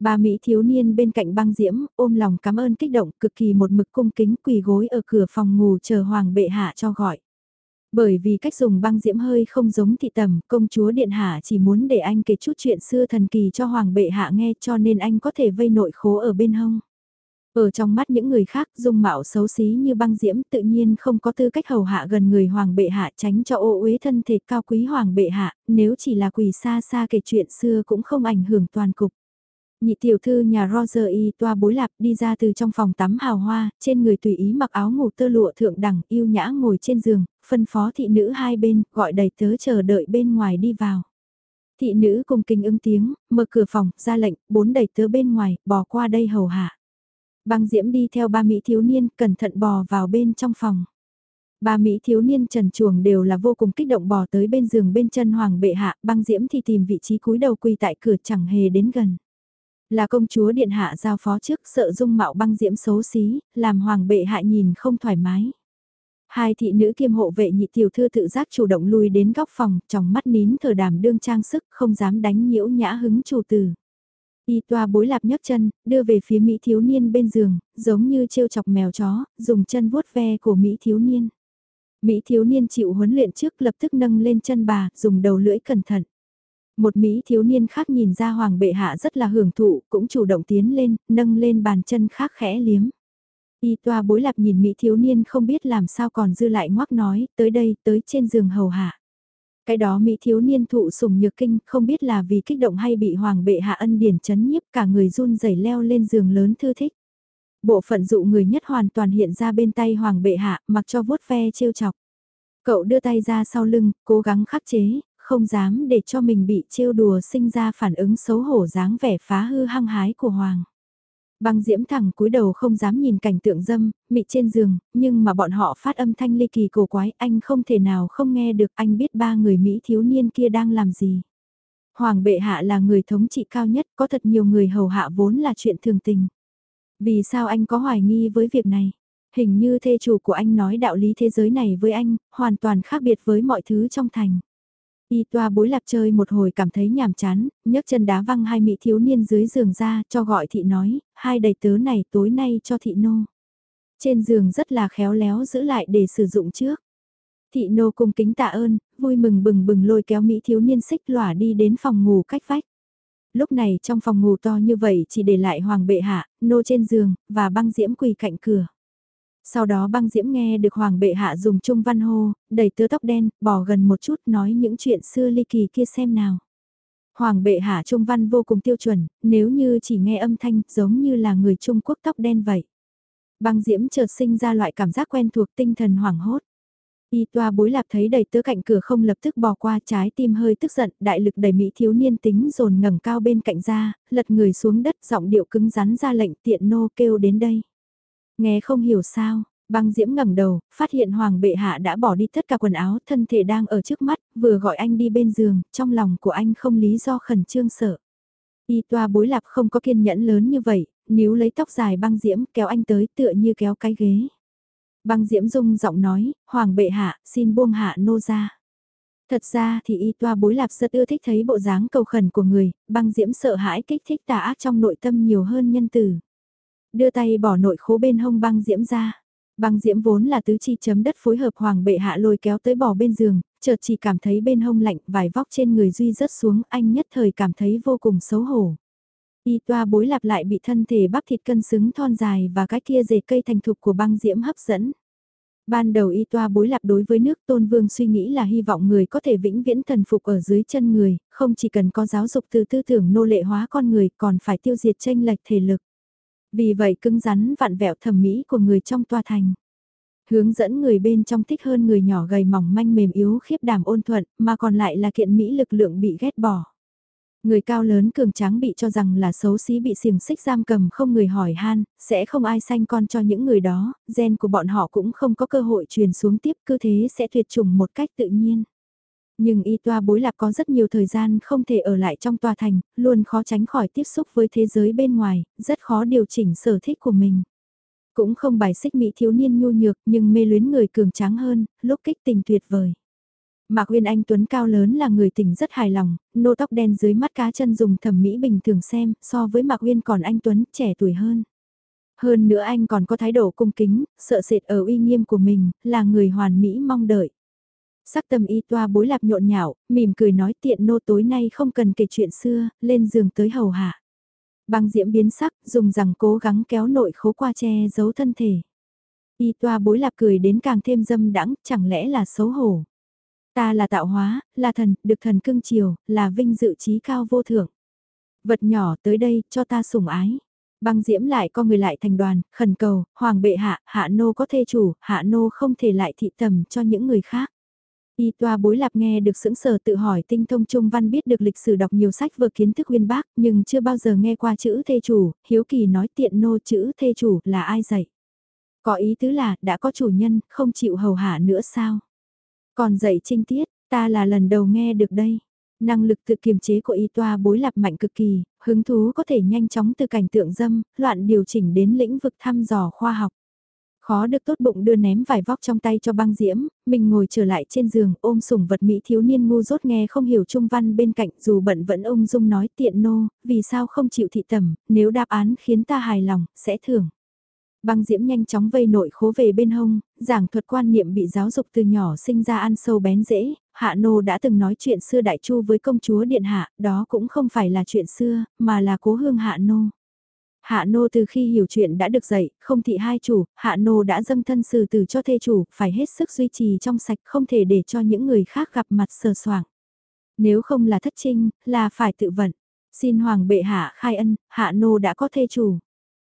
Bà Mỹ thiếu niên bên cạnh băng diễm, ôm lòng cảm ơn kích động, cực kỳ một mực cung kính quỳ gối ở cửa phòng ngủ chờ hoàng bệ hạ cho gọi. Bởi vì cách dùng băng diễm hơi không giống thị tầm, công chúa Điện Hạ chỉ muốn để anh kể chút chuyện xưa thần kỳ cho Hoàng bệ hạ nghe cho nên anh có thể vây nội khố ở bên hông. Ở trong mắt những người khác dung mạo xấu xí như băng diễm tự nhiên không có tư cách hầu hạ gần người Hoàng bệ hạ tránh cho ô uế thân thể cao quý Hoàng bệ hạ, nếu chỉ là quỳ xa xa kể chuyện xưa cũng không ảnh hưởng toàn cục. Nhị tiểu thư nhà Roger y toa bối lạp đi ra từ trong phòng tắm hào hoa, trên người tùy ý mặc áo ngủ tơ lụa thượng đẳng yêu nhã ngồi trên giường, phân phó thị nữ hai bên, gọi đầy tớ chờ đợi bên ngoài đi vào. Thị nữ cùng kinh ứng tiếng, mở cửa phòng, ra lệnh, bốn đầy tớ bên ngoài, bò qua đây hầu hạ. Băng diễm đi theo ba Mỹ thiếu niên, cẩn thận bò vào bên trong phòng. Ba Mỹ thiếu niên trần chuồng đều là vô cùng kích động bò tới bên giường bên chân hoàng bệ hạ, băng diễm thì tìm vị trí cúi đầu quỳ tại cửa chẳng hề đến gần. Là công chúa điện hạ giao phó trước sợ dung mạo băng diễm xấu xí, làm hoàng bệ hạ nhìn không thoải mái. Hai thị nữ kiêm hộ vệ nhị tiểu thư tự giác chủ động lui đến góc phòng, trong mắt nín thở đàm đương trang sức, không dám đánh nhiễu nhã hứng chủ tử. Y toa bối lạp nhấc chân, đưa về phía Mỹ thiếu niên bên giường, giống như trêu chọc mèo chó, dùng chân vuốt ve của Mỹ thiếu niên. Mỹ thiếu niên chịu huấn luyện trước lập tức nâng lên chân bà, dùng đầu lưỡi cẩn thận. Một Mỹ thiếu niên khác nhìn ra hoàng bệ hạ rất là hưởng thụ, cũng chủ động tiến lên, nâng lên bàn chân khác khẽ liếm. Y toa bối lạp nhìn Mỹ thiếu niên không biết làm sao còn dư lại ngoắc nói, tới đây, tới trên giường hầu hạ. Cái đó Mỹ thiếu niên thụ sùng nhược kinh, không biết là vì kích động hay bị hoàng bệ hạ ân điển chấn nhiếp cả người run rẩy leo lên giường lớn thư thích. Bộ phận dụ người nhất hoàn toàn hiện ra bên tay hoàng bệ hạ, mặc cho vuốt ve trêu chọc. Cậu đưa tay ra sau lưng, cố gắng khắc chế, không dám để cho mình bị trêu đùa sinh ra phản ứng xấu hổ dáng vẻ phá hư hăng hái của Hoàng. Băng diễm thẳng cúi đầu không dám nhìn cảnh tượng dâm, mị trên giường, nhưng mà bọn họ phát âm thanh ly kỳ cổ quái, anh không thể nào không nghe được anh biết ba người Mỹ thiếu niên kia đang làm gì. Hoàng bệ hạ là người thống trị cao nhất, có thật nhiều người hầu hạ vốn là chuyện thường tình. Vì sao anh có hoài nghi với việc này? Hình như thê chủ của anh nói đạo lý thế giới này với anh, hoàn toàn khác biệt với mọi thứ trong thành. Y toa bối lạp chơi một hồi cảm thấy nhàm chán, nhấc chân đá văng hai mỹ thiếu niên dưới giường ra cho gọi thị nói, hai đầy tớ này tối nay cho thị nô. Trên giường rất là khéo léo giữ lại để sử dụng trước. Thị nô cung kính tạ ơn, vui mừng bừng bừng lôi kéo mỹ thiếu niên xích lỏa đi đến phòng ngủ cách vách. Lúc này trong phòng ngủ to như vậy chỉ để lại hoàng bệ hạ, nô trên giường, và băng diễm quỳ cạnh cửa. Sau đó băng diễm nghe được hoàng bệ hạ dùng trung văn hô, đẩy tơ tóc đen, bỏ gần một chút nói những chuyện xưa ly kỳ kia xem nào. Hoàng bệ hạ trung văn vô cùng tiêu chuẩn, nếu như chỉ nghe âm thanh giống như là người Trung Quốc tóc đen vậy. Băng diễm chợt sinh ra loại cảm giác quen thuộc tinh thần hoảng hốt. Y toa bối lạp thấy đầy tớ cạnh cửa không lập tức bò qua trái tim hơi tức giận, đại lực đẩy mỹ thiếu niên tính dồn ngẩng cao bên cạnh ra, lật người xuống đất giọng điệu cứng rắn ra lệnh tiện nô kêu đến đây. Nghe không hiểu sao, băng diễm ngẩng đầu, phát hiện hoàng bệ hạ đã bỏ đi tất cả quần áo, thân thể đang ở trước mắt, vừa gọi anh đi bên giường, trong lòng của anh không lý do khẩn trương sợ. Y toa bối lạp không có kiên nhẫn lớn như vậy, níu lấy tóc dài băng diễm kéo anh tới tựa như kéo cái ghế. Băng diễm rung giọng nói, hoàng bệ hạ, xin buông hạ nô ra. Thật ra thì y toa bối lạp rất ưa thích thấy bộ dáng cầu khẩn của người, băng diễm sợ hãi kích thích tà ác trong nội tâm nhiều hơn nhân tử đưa tay bỏ nội khố bên hông băng diễm ra. Băng diễm vốn là tứ chi chấm đất phối hợp hoàng bệ hạ lôi kéo tới bỏ bên giường, chợt chỉ cảm thấy bên hông lạnh vài vóc trên người duy rớt xuống anh nhất thời cảm thấy vô cùng xấu hổ. Y toa bối lặp lại bị thân thể bắp thịt cân xứng thon dài và cái kia dề cây thành thục của băng diễm hấp dẫn. Ban đầu y toa bối lạc đối với nước tôn vương suy nghĩ là hy vọng người có thể vĩnh viễn thần phục ở dưới chân người, không chỉ cần có giáo dục từ tư tưởng nô lệ hóa con người còn phải tiêu diệt tranh lệch thể lực. Vì vậy cứng rắn vặn vẹo thẩm mỹ của người trong tòa thành. Hướng dẫn người bên trong thích hơn người nhỏ gầy mỏng manh mềm yếu khiếp đảm ôn thuận mà còn lại là kiện mỹ lực lượng bị ghét bỏ. Người cao lớn cường tráng bị cho rằng là xấu xí bị xiềng xích giam cầm không người hỏi han, sẽ không ai sanh con cho những người đó, gen của bọn họ cũng không có cơ hội truyền xuống tiếp cứ thế sẽ tuyệt chủng một cách tự nhiên. Nhưng y toa bối lạc có rất nhiều thời gian không thể ở lại trong tòa thành, luôn khó tránh khỏi tiếp xúc với thế giới bên ngoài, rất khó điều chỉnh sở thích của mình. Cũng không bài xích mỹ thiếu niên nhu nhược nhưng mê luyến người cường tráng hơn, lúc kích tình tuyệt vời. Mạc Uyên Anh Tuấn cao lớn là người tỉnh rất hài lòng, nô tóc đen dưới mắt cá chân dùng thẩm mỹ bình thường xem, so với Mạc Uyên còn anh Tuấn trẻ tuổi hơn. Hơn nữa anh còn có thái độ cung kính, sợ sệt ở uy nghiêm của mình, là người hoàn mỹ mong đợi. Sắc tâm y toa bối lạp nhộn nhạo, mỉm cười nói tiện nô tối nay không cần kể chuyện xưa, lên giường tới hầu hạ. Băng diễm biến sắc, dùng rằng cố gắng kéo nội khố qua che giấu thân thể. Y toa bối lạp cười đến càng thêm dâm đãng chẳng lẽ là xấu hổ. Ta là tạo hóa, là thần, được thần cưng chiều, là vinh dự trí cao vô thượng. Vật nhỏ tới đây, cho ta sủng ái. Băng diễm lại co người lại thành đoàn, khẩn cầu, hoàng bệ hạ, hạ nô có thê chủ, hạ nô không thể lại thị tầm cho những người khác. Y toa bối lạp nghe được sững sờ tự hỏi tinh thông trung văn biết được lịch sử đọc nhiều sách vừa kiến thức uyên bác nhưng chưa bao giờ nghe qua chữ thê chủ, hiếu kỳ nói tiện nô chữ thê chủ là ai dạy. Có ý tứ là đã có chủ nhân, không chịu hầu hạ nữa sao? Còn dạy trinh tiết, ta là lần đầu nghe được đây. Năng lực tự kiềm chế của y toa bối lạp mạnh cực kỳ, hứng thú có thể nhanh chóng từ cảnh tượng dâm, loạn điều chỉnh đến lĩnh vực thăm dò khoa học. Khó được tốt bụng đưa ném vài vóc trong tay cho băng diễm, mình ngồi trở lại trên giường ôm sủng vật mỹ thiếu niên ngu dốt nghe không hiểu trung văn bên cạnh dù bận vẫn ung dung nói tiện nô, vì sao không chịu thị tầm, nếu đáp án khiến ta hài lòng, sẽ thưởng. Băng diễm nhanh chóng vây nội khố về bên hông, giảng thuật quan niệm bị giáo dục từ nhỏ sinh ra ăn sâu bén dễ, hạ nô đã từng nói chuyện xưa đại chu với công chúa điện hạ, đó cũng không phải là chuyện xưa, mà là cố hương hạ nô. Hạ nô từ khi hiểu chuyện đã được dạy, không thị hai chủ, hạ nô đã dâng thân xử từ cho thê chủ, phải hết sức duy trì trong sạch không thể để cho những người khác gặp mặt sờ soạng. Nếu không là thất trinh, là phải tự vận. Xin hoàng bệ hạ khai ân, hạ nô đã có thê chủ.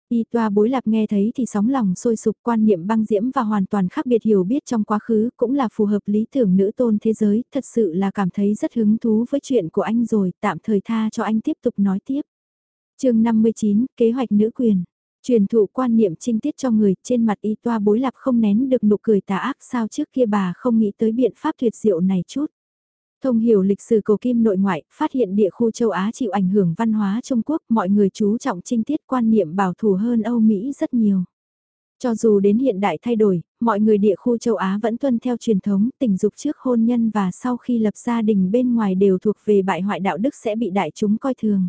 Y toa bối lạp nghe thấy thì sóng lòng sôi sục quan niệm băng diễm và hoàn toàn khác biệt hiểu biết trong quá khứ cũng là phù hợp lý tưởng nữ tôn thế giới, thật sự là cảm thấy rất hứng thú với chuyện của anh rồi, tạm thời tha cho anh tiếp tục nói tiếp chương 59, kế hoạch nữ quyền. Truyền thụ quan niệm trinh tiết cho người trên mặt y toa bối lạp không nén được nụ cười tà ác sao trước kia bà không nghĩ tới biện pháp tuyệt diệu này chút. Thông hiểu lịch sử cổ kim nội ngoại, phát hiện địa khu châu Á chịu ảnh hưởng văn hóa Trung Quốc, mọi người chú trọng trinh tiết quan niệm bảo thủ hơn Âu Mỹ rất nhiều. Cho dù đến hiện đại thay đổi, mọi người địa khu châu Á vẫn tuân theo truyền thống tình dục trước hôn nhân và sau khi lập gia đình bên ngoài đều thuộc về bại hoại đạo đức sẽ bị đại chúng coi thường.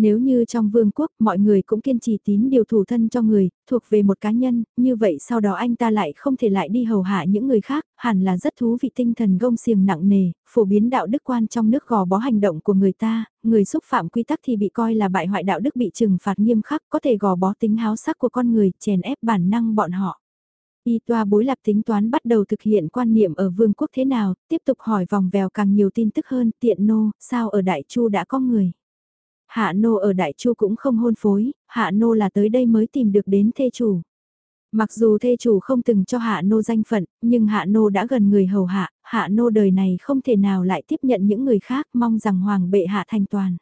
Nếu như trong vương quốc mọi người cũng kiên trì tín điều thủ thân cho người, thuộc về một cá nhân, như vậy sau đó anh ta lại không thể lại đi hầu hạ những người khác, hẳn là rất thú vị tinh thần gông xiềng nặng nề, phổ biến đạo đức quan trong nước gò bó hành động của người ta, người xúc phạm quy tắc thì bị coi là bại hoại đạo đức bị trừng phạt nghiêm khắc, có thể gò bó tính háo sắc của con người, chèn ép bản năng bọn họ. Y toa bối lạc tính toán bắt đầu thực hiện quan niệm ở vương quốc thế nào, tiếp tục hỏi vòng vèo càng nhiều tin tức hơn, tiện nô, sao ở Đại Chu đã có người. Hạ nô ở Đại Chu cũng không hôn phối, hạ nô là tới đây mới tìm được đến thê chủ. Mặc dù thê chủ không từng cho hạ nô danh phận, nhưng hạ nô đã gần người hầu hạ, hạ nô đời này không thể nào lại tiếp nhận những người khác mong rằng hoàng bệ hạ thành toàn.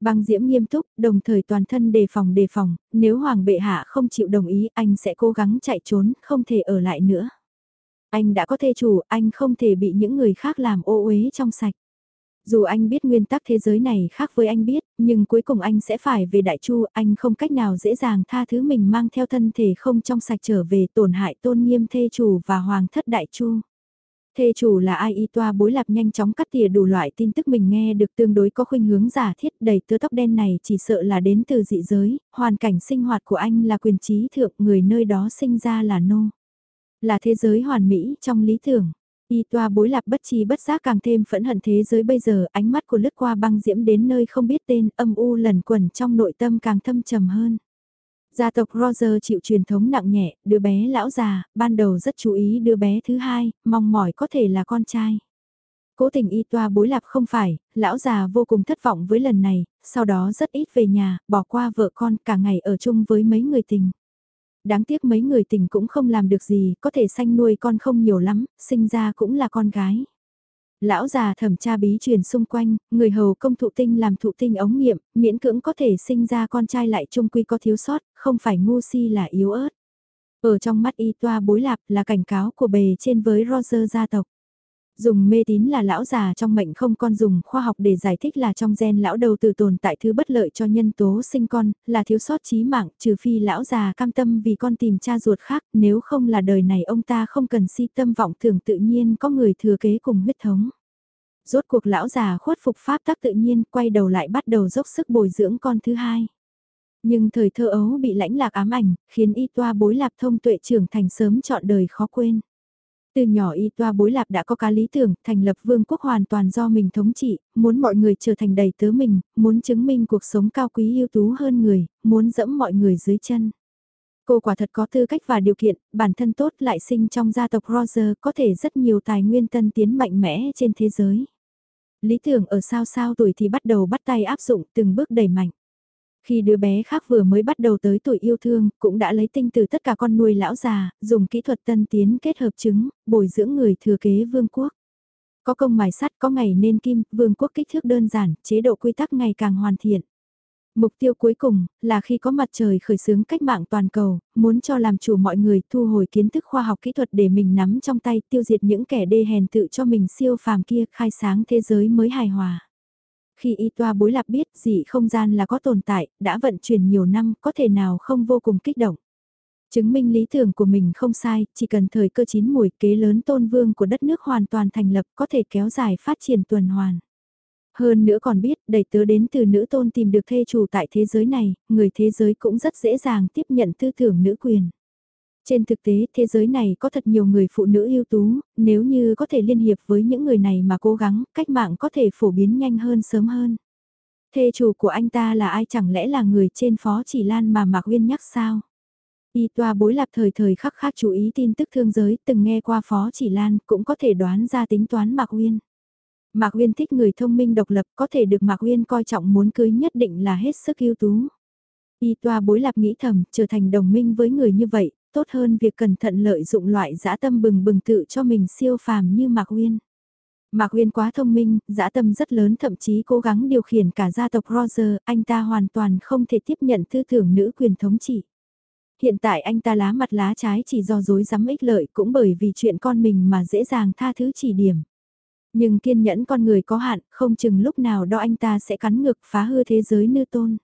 Băng diễm nghiêm túc, đồng thời toàn thân đề phòng đề phòng, nếu hoàng bệ hạ không chịu đồng ý anh sẽ cố gắng chạy trốn, không thể ở lại nữa. Anh đã có thê chủ, anh không thể bị những người khác làm ô uế trong sạch. Dù anh biết nguyên tắc thế giới này khác với anh biết, nhưng cuối cùng anh sẽ phải về Đại Chu, anh không cách nào dễ dàng tha thứ mình mang theo thân thể không trong sạch trở về tổn hại tôn nghiêm thê chủ và hoàng thất Đại Chu. Thê chủ là ai y toa bối lạp nhanh chóng cắt tỉa đủ loại tin tức mình nghe được tương đối có khuynh hướng giả thiết đầy tơ tóc đen này chỉ sợ là đến từ dị giới, hoàn cảnh sinh hoạt của anh là quyền trí thượng người nơi đó sinh ra là nô. Là thế giới hoàn mỹ trong lý tưởng. Y toa bối lạc bất chi bất giác càng thêm phẫn hận thế giới bây giờ, ánh mắt của lướt qua băng diễm đến nơi không biết tên, âm u lần quẩn trong nội tâm càng thâm trầm hơn. Gia tộc Roger chịu truyền thống nặng nhẹ, đứa bé lão già, ban đầu rất chú ý đứa bé thứ hai, mong mỏi có thể là con trai. Cố tình y toa bối lạp không phải, lão già vô cùng thất vọng với lần này, sau đó rất ít về nhà, bỏ qua vợ con cả ngày ở chung với mấy người tình. Đáng tiếc mấy người tình cũng không làm được gì, có thể sanh nuôi con không nhiều lắm, sinh ra cũng là con gái. Lão già thẩm tra bí truyền xung quanh, người hầu công thụ tinh làm thụ tinh ống nghiệm, miễn cưỡng có thể sinh ra con trai lại trung quy có thiếu sót, không phải ngu si là yếu ớt. Ở trong mắt y toa bối lạp là cảnh cáo của bề trên với Roger gia tộc. Dùng mê tín là lão già trong mệnh không con dùng khoa học để giải thích là trong gen lão đầu từ tồn tại thứ bất lợi cho nhân tố sinh con, là thiếu sót trí mạng, trừ phi lão già cam tâm vì con tìm cha ruột khác, nếu không là đời này ông ta không cần si tâm vọng tưởng tự nhiên có người thừa kế cùng huyết thống. Rốt cuộc lão già khuất phục pháp tắc tự nhiên quay đầu lại bắt đầu dốc sức bồi dưỡng con thứ hai. Nhưng thời thơ ấu bị lãnh lạc ám ảnh, khiến y toa bối lạp thông tuệ trưởng thành sớm chọn đời khó quên. Từ nhỏ y toa bối lạp đã có cá lý tưởng, thành lập vương quốc hoàn toàn do mình thống trị, muốn mọi người trở thành đầy tớ mình, muốn chứng minh cuộc sống cao quý ưu tú hơn người, muốn dẫm mọi người dưới chân. Cô quả thật có tư cách và điều kiện, bản thân tốt lại sinh trong gia tộc Roger có thể rất nhiều tài nguyên tân tiến mạnh mẽ trên thế giới. Lý tưởng ở sao sao tuổi thì bắt đầu bắt tay áp dụng từng bước đẩy mạnh. Khi đứa bé khác vừa mới bắt đầu tới tuổi yêu thương, cũng đã lấy tinh từ tất cả con nuôi lão già, dùng kỹ thuật tân tiến kết hợp trứng, bồi dưỡng người thừa kế vương quốc. Có công mài sắt, có ngày nên kim, vương quốc kích thước đơn giản, chế độ quy tắc ngày càng hoàn thiện. Mục tiêu cuối cùng là khi có mặt trời khởi xướng cách mạng toàn cầu, muốn cho làm chủ mọi người thu hồi kiến thức khoa học kỹ thuật để mình nắm trong tay tiêu diệt những kẻ đê hèn tự cho mình siêu phàm kia khai sáng thế giới mới hài hòa. Khi y toa bối lạc biết gì không gian là có tồn tại, đã vận chuyển nhiều năm, có thể nào không vô cùng kích động. Chứng minh lý tưởng của mình không sai, chỉ cần thời cơ chín mùi kế lớn tôn vương của đất nước hoàn toàn thành lập có thể kéo dài phát triển tuần hoàn. Hơn nữa còn biết, đẩy tớ đến từ nữ tôn tìm được thê chủ tại thế giới này, người thế giới cũng rất dễ dàng tiếp nhận tư tưởng nữ quyền. Trên thực tế, thế giới này có thật nhiều người phụ nữ ưu tú, nếu như có thể liên hiệp với những người này mà cố gắng, cách mạng có thể phổ biến nhanh hơn sớm hơn. Thê chủ của anh ta là ai chẳng lẽ là người trên phó chỉ lan mà Mạc Uyên nhắc sao? Y toa bối lạp thời thời khắc khắc chú ý tin tức thương giới từng nghe qua phó chỉ lan cũng có thể đoán ra tính toán Mạc Uyên. Mạc Uyên thích người thông minh độc lập có thể được Mạc Uyên coi trọng muốn cưới nhất định là hết sức ưu tú. Y toa bối lạp nghĩ thầm trở thành đồng minh với người như vậy, tốt hơn việc cẩn thận lợi dụng loại dã tâm bừng bừng tự cho mình siêu phàm như Mạc Uyên. Mạc Uyên quá thông minh, dã tâm rất lớn thậm chí cố gắng điều khiển cả gia tộc Roger, anh ta hoàn toàn không thể tiếp nhận tư tưởng nữ quyền thống trị. Hiện tại anh ta lá mặt lá trái chỉ do dối dám ích lợi cũng bởi vì chuyện con mình mà dễ dàng tha thứ chỉ điểm. Nhưng kiên nhẫn con người có hạn, không chừng lúc nào đó anh ta sẽ cắn ngực phá hư thế giới nư tôn.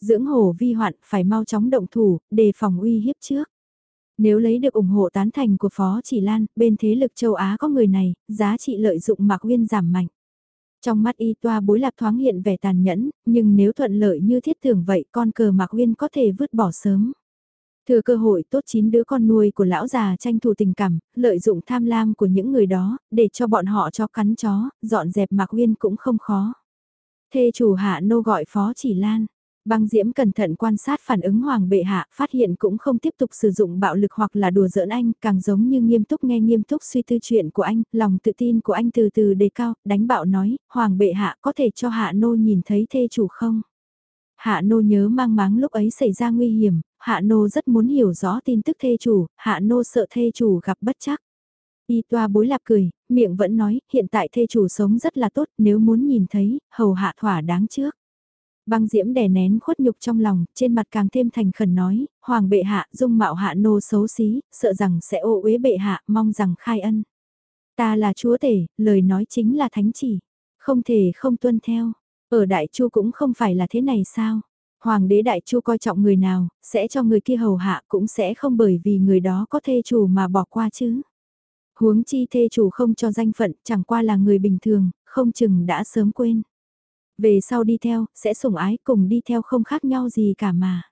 Dưỡng hổ vi hoạn phải mau chóng động thủ, đề phòng uy hiếp trước. Nếu lấy được ủng hộ tán thành của Phó Chỉ Lan, bên thế lực châu Á có người này, giá trị lợi dụng Mạc Uyên giảm mạnh. Trong mắt y toa bối lạp thoáng hiện vẻ tàn nhẫn, nhưng nếu thuận lợi như thiết tưởng vậy con cờ Mạc Uyên có thể vứt bỏ sớm. Thừa cơ hội tốt chín đứa con nuôi của lão già tranh thủ tình cảm, lợi dụng tham lam của những người đó, để cho bọn họ cho cắn chó, dọn dẹp Mạc Uyên cũng không khó. Thê chủ hạ nô gọi Phó Chỉ Lan. Băng Diễm cẩn thận quan sát phản ứng Hoàng bệ hạ, phát hiện cũng không tiếp tục sử dụng bạo lực hoặc là đùa giỡn anh, càng giống như nghiêm túc nghe nghiêm túc suy tư chuyện của anh, lòng tự tin của anh từ từ đề cao, đánh bạo nói, Hoàng bệ hạ có thể cho hạ nô nhìn thấy thê chủ không? Hạ nô nhớ mang máng lúc ấy xảy ra nguy hiểm, hạ nô rất muốn hiểu rõ tin tức thê chủ, hạ nô sợ thê chủ gặp bất chắc. Y toa bối lạp cười, miệng vẫn nói, hiện tại thê chủ sống rất là tốt, nếu muốn nhìn thấy, hầu hạ thỏa đáng trước. Băng diễm đè nén khuất nhục trong lòng, trên mặt càng thêm thành khẩn nói, hoàng bệ hạ, dung mạo hạ nô xấu xí, sợ rằng sẽ ô uế bệ hạ, mong rằng khai ân. Ta là chúa tể, lời nói chính là thánh chỉ, không thể không tuân theo. Ở đại chu cũng không phải là thế này sao? Hoàng đế đại chu coi trọng người nào, sẽ cho người kia hầu hạ cũng sẽ không bởi vì người đó có thê chủ mà bỏ qua chứ. Huống chi thê chủ không cho danh phận, chẳng qua là người bình thường, không chừng đã sớm quên. Về sau đi theo, sẽ sủng ái cùng đi theo không khác nhau gì cả mà.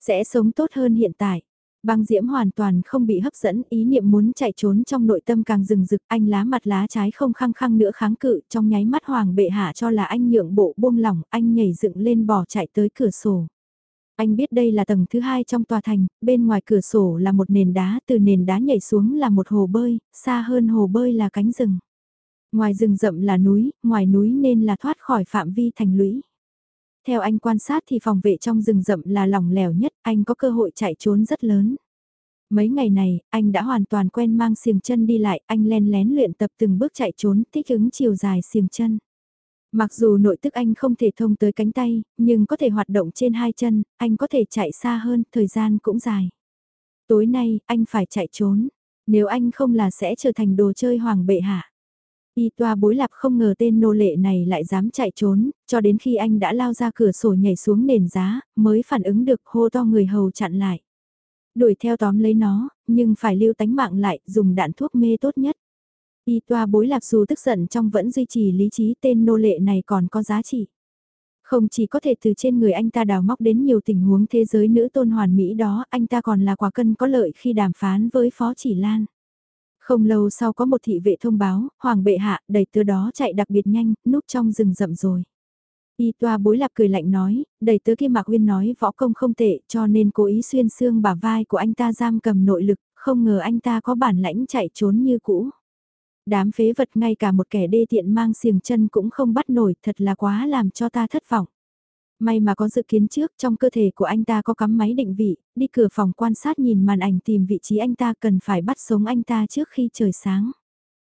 Sẽ sống tốt hơn hiện tại. Băng diễm hoàn toàn không bị hấp dẫn, ý niệm muốn chạy trốn trong nội tâm càng rừng rực, anh lá mặt lá trái không khăng khăng nữa kháng cự, trong nháy mắt hoàng bệ hạ cho là anh nhượng bộ buông lỏng, anh nhảy dựng lên bỏ chạy tới cửa sổ. Anh biết đây là tầng thứ hai trong tòa thành, bên ngoài cửa sổ là một nền đá, từ nền đá nhảy xuống là một hồ bơi, xa hơn hồ bơi là cánh rừng. Ngoài rừng rậm là núi, ngoài núi nên là thoát khỏi phạm vi thành lũy. Theo anh quan sát thì phòng vệ trong rừng rậm là lỏng lẻo nhất, anh có cơ hội chạy trốn rất lớn. Mấy ngày này, anh đã hoàn toàn quen mang xiềng chân đi lại, anh len lén luyện tập từng bước chạy trốn, thích ứng chiều dài xiềng chân. Mặc dù nội tức anh không thể thông tới cánh tay, nhưng có thể hoạt động trên hai chân, anh có thể chạy xa hơn, thời gian cũng dài. Tối nay, anh phải chạy trốn. Nếu anh không là sẽ trở thành đồ chơi hoàng bệ hạ. Y toa bối lạp không ngờ tên nô lệ này lại dám chạy trốn, cho đến khi anh đã lao ra cửa sổ nhảy xuống nền giá, mới phản ứng được hô to người hầu chặn lại. Đuổi theo tóm lấy nó, nhưng phải lưu tánh mạng lại, dùng đạn thuốc mê tốt nhất. Y toa bối lạp dù tức giận trong vẫn duy trì lý trí tên nô lệ này còn có giá trị. Không chỉ có thể từ trên người anh ta đào móc đến nhiều tình huống thế giới nữ tôn hoàn mỹ đó, anh ta còn là quả cân có lợi khi đàm phán với Phó Chỉ Lan. Không lâu sau có một thị vệ thông báo, Hoàng bệ hạ, đẩy tớ đó chạy đặc biệt nhanh, núp trong rừng rậm rồi. Y toa bối lạp cười lạnh nói, đẩy tớ kia Mạc Uyên nói võ công không tệ cho nên cố ý xuyên xương bả vai của anh ta giam cầm nội lực, không ngờ anh ta có bản lãnh chạy trốn như cũ. Đám phế vật ngay cả một kẻ đê tiện mang xiềng chân cũng không bắt nổi thật là quá làm cho ta thất vọng. May mà có dự kiến trước trong cơ thể của anh ta có cắm máy định vị, đi cửa phòng quan sát nhìn màn ảnh tìm vị trí anh ta cần phải bắt sống anh ta trước khi trời sáng.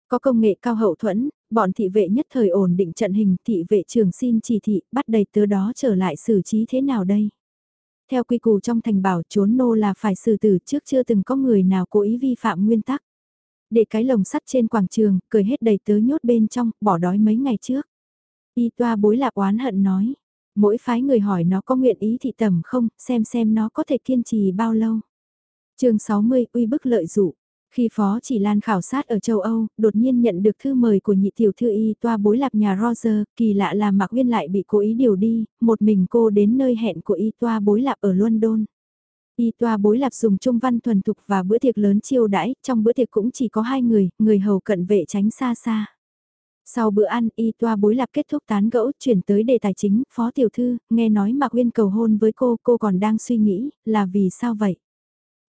Có công nghệ cao hậu thuẫn, bọn thị vệ nhất thời ổn định trận hình thị vệ trường xin chỉ thị bắt đầy tớ đó trở lại xử trí thế nào đây. Theo quy củ trong thành bảo trốn nô là phải xử tử trước chưa từng có người nào cố ý vi phạm nguyên tắc. Để cái lồng sắt trên quảng trường, cười hết đầy tớ nhốt bên trong, bỏ đói mấy ngày trước. Y toa bối lạc oán hận nói, mỗi phái người hỏi nó có nguyện ý thị tầm không, xem xem nó có thể kiên trì bao lâu. chương 60 uy bức lợi dụ khi Phó Chỉ Lan khảo sát ở châu Âu, đột nhiên nhận được thư mời của nhị tiểu thư y toa bối lạc nhà Roger, kỳ lạ là Mạc uyên lại bị cố ý điều đi, một mình cô đến nơi hẹn của y toa bối lạc ở London. Y toa bối lạc dùng trung văn thuần thục và bữa tiệc lớn chiêu đãi, trong bữa tiệc cũng chỉ có hai người, người hầu cận vệ tránh xa xa. Sau bữa ăn, y toa bối lạc kết thúc tán gẫu, chuyển tới đề tài chính, phó tiểu thư, nghe nói Mạc uyên cầu hôn với cô, cô còn đang suy nghĩ, là vì sao vậy?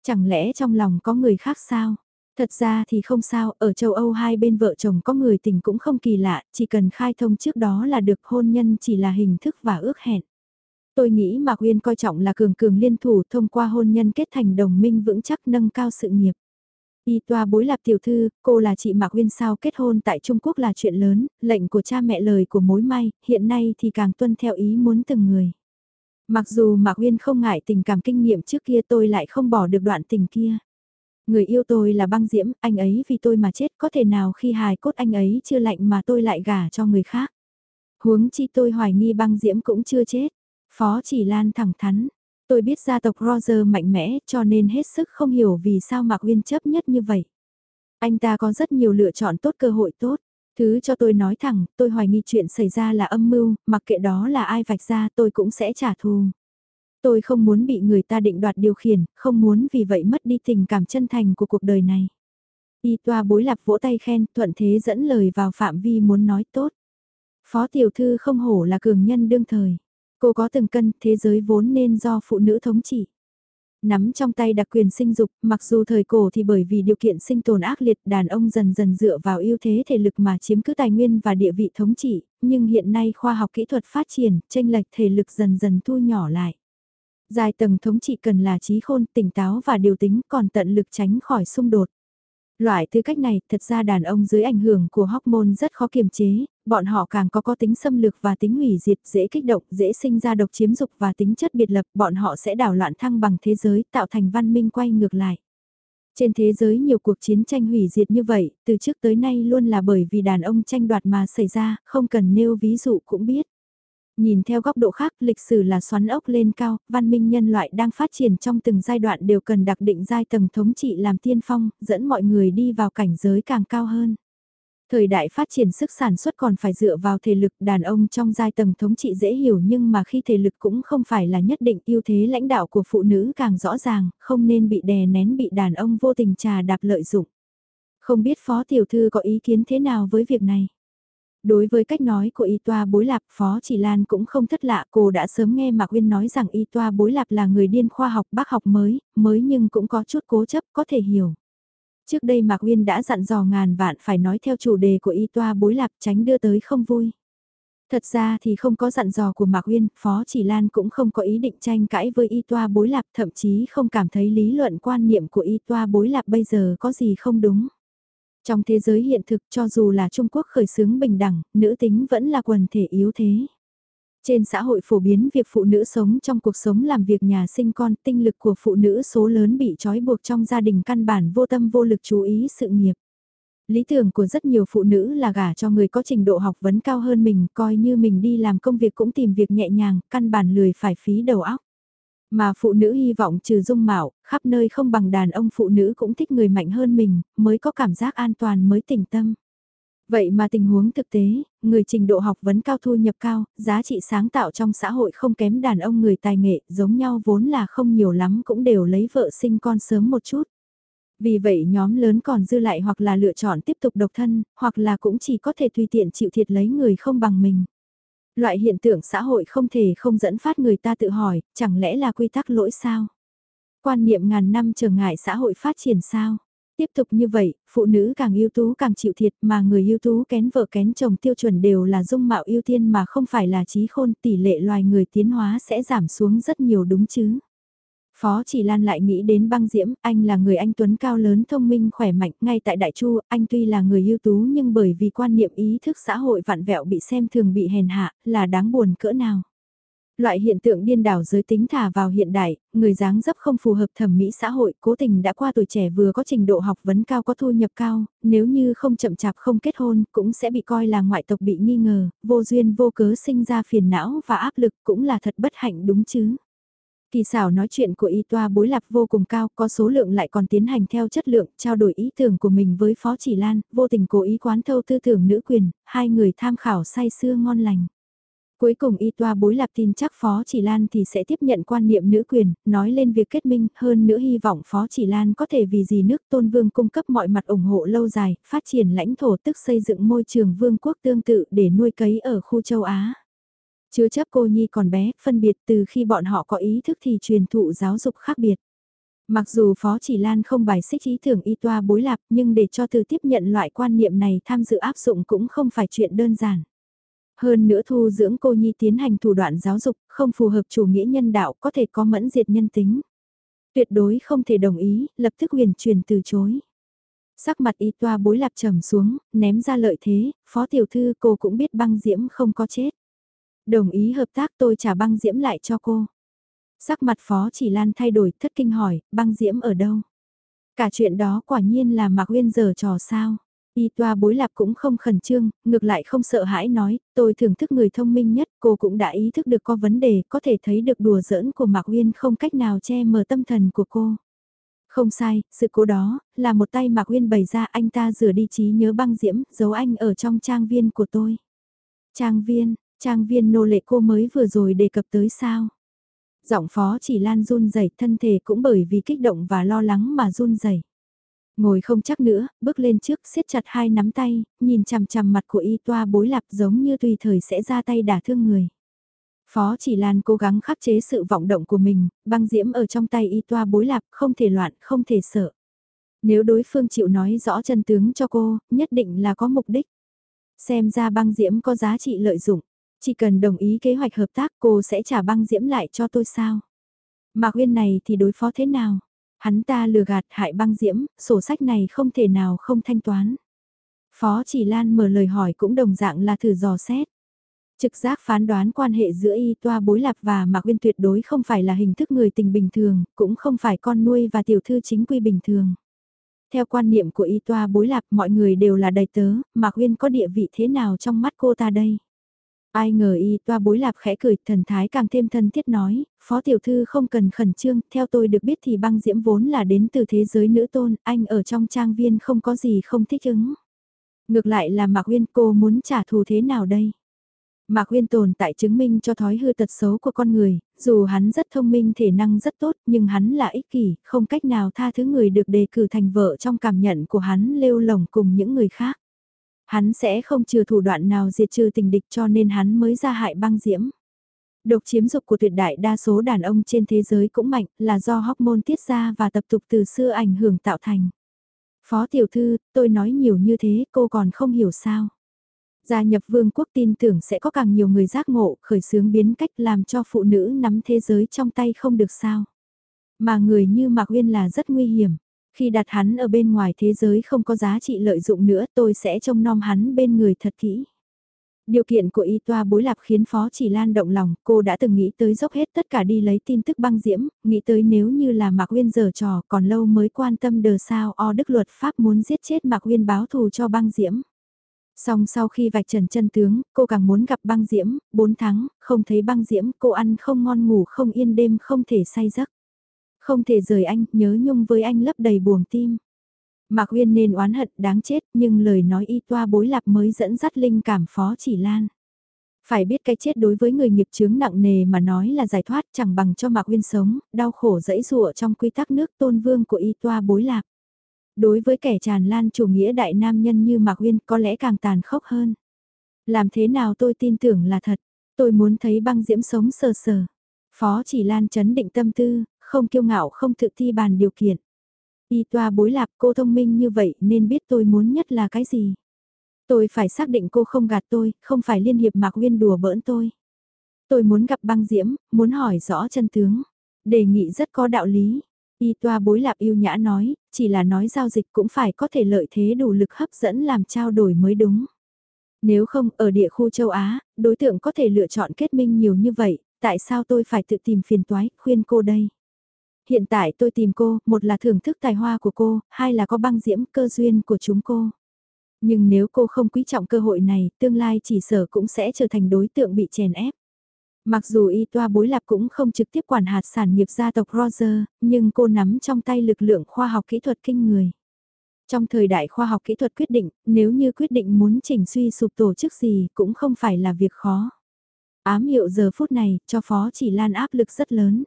Chẳng lẽ trong lòng có người khác sao? Thật ra thì không sao, ở châu Âu hai bên vợ chồng có người tình cũng không kỳ lạ, chỉ cần khai thông trước đó là được hôn nhân chỉ là hình thức và ước hẹn. Tôi nghĩ Mạc Uyên coi trọng là cường cường liên thủ thông qua hôn nhân kết thành đồng minh vững chắc nâng cao sự nghiệp. Y toa bối lạp tiểu thư, cô là chị Mạc Uyên sao kết hôn tại Trung Quốc là chuyện lớn, lệnh của cha mẹ lời của mối may, hiện nay thì càng tuân theo ý muốn từng người. Mặc dù Mạc Uyên không ngại tình cảm kinh nghiệm trước kia tôi lại không bỏ được đoạn tình kia. Người yêu tôi là băng diễm, anh ấy vì tôi mà chết có thể nào khi hài cốt anh ấy chưa lạnh mà tôi lại gả cho người khác. Huống chi tôi hoài nghi băng diễm cũng chưa chết. Phó chỉ lan thẳng thắn. Tôi biết gia tộc Roger mạnh mẽ cho nên hết sức không hiểu vì sao Mạc Uyên chấp nhất như vậy. Anh ta có rất nhiều lựa chọn tốt cơ hội tốt. Thứ cho tôi nói thẳng, tôi hoài nghi chuyện xảy ra là âm mưu, mặc kệ đó là ai vạch ra tôi cũng sẽ trả thù. Tôi không muốn bị người ta định đoạt điều khiển, không muốn vì vậy mất đi tình cảm chân thành của cuộc đời này. Y toa bối lạp vỗ tay khen, thuận thế dẫn lời vào phạm vi muốn nói tốt. Phó tiểu thư không hổ là cường nhân đương thời. Cô có từng cân, thế giới vốn nên do phụ nữ thống trị. Nắm trong tay đặc quyền sinh dục, mặc dù thời cổ thì bởi vì điều kiện sinh tồn ác liệt đàn ông dần dần dựa vào ưu thế thể lực mà chiếm cứ tài nguyên và địa vị thống trị, nhưng hiện nay khoa học kỹ thuật phát triển, tranh lệch thể lực dần dần thu nhỏ lại. Dài tầng thống trị cần là trí khôn, tỉnh táo và điều tính còn tận lực tránh khỏi xung đột. Loại tư cách này, thật ra đàn ông dưới ảnh hưởng của hormone rất khó kiềm chế, bọn họ càng có có tính xâm lược và tính hủy diệt, dễ kích động, dễ sinh ra độc chiếm dục và tính chất biệt lập, bọn họ sẽ đảo loạn thăng bằng thế giới, tạo thành văn minh quay ngược lại. Trên thế giới nhiều cuộc chiến tranh hủy diệt như vậy, từ trước tới nay luôn là bởi vì đàn ông tranh đoạt mà xảy ra, không cần nêu ví dụ cũng biết. Nhìn theo góc độ khác, lịch sử là xoắn ốc lên cao, văn minh nhân loại đang phát triển trong từng giai đoạn đều cần đặc định giai tầng thống trị làm tiên phong, dẫn mọi người đi vào cảnh giới càng cao hơn. Thời đại phát triển sức sản xuất còn phải dựa vào thể lực đàn ông trong giai tầng thống trị dễ hiểu nhưng mà khi thể lực cũng không phải là nhất định ưu thế lãnh đạo của phụ nữ càng rõ ràng, không nên bị đè nén bị đàn ông vô tình trà đạp lợi dụng. Không biết phó tiểu thư có ý kiến thế nào với việc này? Đối với cách nói của y toa bối lạp Phó Chỉ Lan cũng không thất lạ cô đã sớm nghe Mạc Uyên nói rằng y toa bối lạp là người điên khoa học bác học mới, mới nhưng cũng có chút cố chấp có thể hiểu. Trước đây Mạc Uyên đã dặn dò ngàn vạn phải nói theo chủ đề của y toa bối lạp tránh đưa tới không vui. Thật ra thì không có dặn dò của Mạc Uyên, Phó Chỉ Lan cũng không có ý định tranh cãi với y toa bối lạp thậm chí không cảm thấy lý luận quan niệm của y toa bối lạp bây giờ có gì không đúng. Trong thế giới hiện thực cho dù là Trung Quốc khởi xướng bình đẳng, nữ tính vẫn là quần thể yếu thế. Trên xã hội phổ biến việc phụ nữ sống trong cuộc sống làm việc nhà sinh con, tinh lực của phụ nữ số lớn bị trói buộc trong gia đình căn bản vô tâm vô lực chú ý sự nghiệp. Lý tưởng của rất nhiều phụ nữ là gả cho người có trình độ học vấn cao hơn mình, coi như mình đi làm công việc cũng tìm việc nhẹ nhàng, căn bản lười phải phí đầu óc. Mà phụ nữ hy vọng trừ dung mạo, khắp nơi không bằng đàn ông phụ nữ cũng thích người mạnh hơn mình, mới có cảm giác an toàn mới tỉnh tâm. Vậy mà tình huống thực tế, người trình độ học vấn cao thu nhập cao, giá trị sáng tạo trong xã hội không kém đàn ông người tài nghệ, giống nhau vốn là không nhiều lắm cũng đều lấy vợ sinh con sớm một chút. Vì vậy nhóm lớn còn dư lại hoặc là lựa chọn tiếp tục độc thân, hoặc là cũng chỉ có thể tùy tiện chịu thiệt lấy người không bằng mình. Loại hiện tượng xã hội không thể không dẫn phát người ta tự hỏi, chẳng lẽ là quy tắc lỗi sao? Quan niệm ngàn năm trở ngại xã hội phát triển sao? Tiếp tục như vậy, phụ nữ càng ưu tú càng chịu thiệt mà người ưu tú kén vợ kén chồng tiêu chuẩn đều là dung mạo ưu tiên mà không phải là trí khôn tỷ lệ loài người tiến hóa sẽ giảm xuống rất nhiều đúng chứ. Phó chỉ Lan lại nghĩ đến băng diễm, anh là người anh Tuấn cao lớn thông minh khỏe mạnh, ngay tại Đại Chu, anh tuy là người ưu tú nhưng bởi vì quan niệm ý thức xã hội vạn vẹo bị xem thường bị hèn hạ, là đáng buồn cỡ nào. Loại hiện tượng điên đảo giới tính thả vào hiện đại, người dáng dấp không phù hợp thẩm mỹ xã hội, cố tình đã qua tuổi trẻ vừa có trình độ học vấn cao có thu nhập cao, nếu như không chậm chạp không kết hôn cũng sẽ bị coi là ngoại tộc bị nghi ngờ, vô duyên vô cớ sinh ra phiền não và áp lực cũng là thật bất hạnh đúng chứ. Kỳ xảo nói chuyện của y toa bối lạc vô cùng cao, có số lượng lại còn tiến hành theo chất lượng, trao đổi ý tưởng của mình với Phó Chỉ Lan, vô tình cố ý quán thâu tư tưởng nữ quyền, hai người tham khảo say sưa ngon lành. Cuối cùng y toa bối lạc tin chắc Phó Chỉ Lan thì sẽ tiếp nhận quan niệm nữ quyền, nói lên việc kết minh, hơn nữa hy vọng Phó Chỉ Lan có thể vì gì nước tôn vương cung cấp mọi mặt ủng hộ lâu dài, phát triển lãnh thổ tức xây dựng môi trường vương quốc tương tự để nuôi cấy ở khu châu Á. Chứa chấp cô Nhi còn bé, phân biệt từ khi bọn họ có ý thức thì truyền thụ giáo dục khác biệt. Mặc dù Phó Chỉ Lan không bài xích ý tưởng y toa bối lạp nhưng để cho từ tiếp nhận loại quan niệm này tham dự áp dụng cũng không phải chuyện đơn giản. Hơn nữa thu dưỡng cô Nhi tiến hành thủ đoạn giáo dục không phù hợp chủ nghĩa nhân đạo có thể có mẫn diệt nhân tính. Tuyệt đối không thể đồng ý, lập tức huyền truyền từ chối. Sắc mặt y toa bối lạp trầm xuống, ném ra lợi thế, phó tiểu thư cô cũng biết băng diễm không có chết. Đồng ý hợp tác tôi trả băng diễm lại cho cô. Sắc mặt phó chỉ lan thay đổi thất kinh hỏi, băng diễm ở đâu? Cả chuyện đó quả nhiên là Mạc Uyên giờ trò sao. Y toa bối lạp cũng không khẩn trương, ngược lại không sợ hãi nói, tôi thưởng thức người thông minh nhất, cô cũng đã ý thức được có vấn đề, có thể thấy được đùa giỡn của Mạc Uyên không cách nào che mờ tâm thần của cô. Không sai, sự cố đó, là một tay Mạc Uyên bày ra anh ta rửa đi trí nhớ băng diễm, giấu anh ở trong trang viên của tôi. Trang viên, trang viên nô lệ cô mới vừa rồi đề cập tới sao? Giọng phó chỉ lan run rẩy thân thể cũng bởi vì kích động và lo lắng mà run rẩy Ngồi không chắc nữa, bước lên trước siết chặt hai nắm tay, nhìn chằm chằm mặt của y toa bối lạp giống như tùy thời sẽ ra tay đả thương người. Phó chỉ lan cố gắng khắc chế sự vọng động của mình, băng diễm ở trong tay y toa bối lạp không thể loạn, không thể sợ. Nếu đối phương chịu nói rõ chân tướng cho cô, nhất định là có mục đích. Xem ra băng diễm có giá trị lợi dụng, chỉ cần đồng ý kế hoạch hợp tác cô sẽ trả băng diễm lại cho tôi sao? Mạc Uyên này thì đối phó thế nào? Hắn ta lừa gạt hại băng diễm, sổ sách này không thể nào không thanh toán. Phó chỉ Lan mở lời hỏi cũng đồng dạng là thử dò xét. Trực giác phán đoán quan hệ giữa y toa bối lạp và Mạc Uyên tuyệt đối không phải là hình thức người tình bình thường, cũng không phải con nuôi và tiểu thư chính quy bình thường. Theo quan niệm của y toa bối lạp mọi người đều là đầy tớ, Mạc Uyên có địa vị thế nào trong mắt cô ta đây? Ai ngờ y toa bối lạp khẽ cười thần thái càng thêm thân thiết nói, phó tiểu thư không cần khẩn trương, theo tôi được biết thì băng diễm vốn là đến từ thế giới nữ tôn, anh ở trong trang viên không có gì không thích ứng. Ngược lại là Mạc Uyên cô muốn trả thù thế nào đây? Mạc Uyên tồn tại chứng minh cho thói hư tật xấu của con người, dù hắn rất thông minh thể năng rất tốt nhưng hắn là ích kỷ, không cách nào tha thứ người được đề cử thành vợ trong cảm nhận của hắn lêu lồng cùng những người khác. Hắn sẽ không trừ thủ đoạn nào diệt trừ tình địch cho nên hắn mới ra hại băng diễm. Độc chiếm dục của tuyệt đại đa số đàn ông trên thế giới cũng mạnh là do hormone tiết ra và tập tục từ xưa ảnh hưởng tạo thành. Phó tiểu thư, tôi nói nhiều như thế cô còn không hiểu sao. Gia nhập vương quốc tin tưởng sẽ có càng nhiều người giác ngộ khởi xướng biến cách làm cho phụ nữ nắm thế giới trong tay không được sao. Mà người như Mạc Uyên là rất nguy hiểm. Khi đặt hắn ở bên ngoài thế giới không có giá trị lợi dụng nữa tôi sẽ trông nom hắn bên người thật kỹ. Điều kiện của y toa bối lạp khiến Phó Chỉ Lan động lòng, cô đã từng nghĩ tới dốc hết tất cả đi lấy tin tức băng diễm, nghĩ tới nếu như là Mạc Uyên giờ trò còn lâu mới quan tâm đờ sao o đức luật pháp muốn giết chết Mạc Uyên báo thù cho băng diễm. Song sau khi vạch trần chân tướng, cô càng muốn gặp băng diễm, 4 tháng, không thấy băng diễm, cô ăn không ngon ngủ không yên đêm không thể say giấc. Không thể rời anh, nhớ nhung với anh lấp đầy buồng tim. Mạc Uyên nên oán hận đáng chết nhưng lời nói y toa bối lạc mới dẫn dắt linh cảm phó chỉ lan. Phải biết cái chết đối với người nghiệp chướng nặng nề mà nói là giải thoát chẳng bằng cho Mạc Uyên sống, đau khổ dẫy dụa trong quy tắc nước tôn vương của y toa bối lạc. Đối với kẻ tràn lan chủ nghĩa đại nam nhân như Mạc Uyên có lẽ càng tàn khốc hơn. Làm thế nào tôi tin tưởng là thật, tôi muốn thấy băng diễm sống sờ sờ. Phó chỉ lan chấn định tâm tư, không kiêu ngạo không tự thi bàn điều kiện. Y toa bối lạp cô thông minh như vậy nên biết tôi muốn nhất là cái gì. Tôi phải xác định cô không gạt tôi, không phải liên hiệp mạc uyên đùa bỡn tôi. Tôi muốn gặp băng diễm, muốn hỏi rõ chân tướng. Đề nghị rất có đạo lý. Y toa bối lạp yêu nhã nói, chỉ là nói giao dịch cũng phải có thể lợi thế đủ lực hấp dẫn làm trao đổi mới đúng. Nếu không, ở địa khu châu Á, đối tượng có thể lựa chọn kết minh nhiều như vậy, tại sao tôi phải tự tìm phiền toái, khuyên cô đây? Hiện tại tôi tìm cô, một là thưởng thức tài hoa của cô, hai là có băng diễm cơ duyên của chúng cô. Nhưng nếu cô không quý trọng cơ hội này, tương lai chỉ sở cũng sẽ trở thành đối tượng bị chèn ép. Mặc dù y toa bối lạp cũng không trực tiếp quản hạt sản nghiệp gia tộc Roger, nhưng cô nắm trong tay lực lượng khoa học kỹ thuật kinh người. Trong thời đại khoa học kỹ thuật quyết định, nếu như quyết định muốn chỉnh suy sụp tổ chức gì cũng không phải là việc khó. Ám hiệu giờ phút này, cho Phó Chỉ Lan áp lực rất lớn.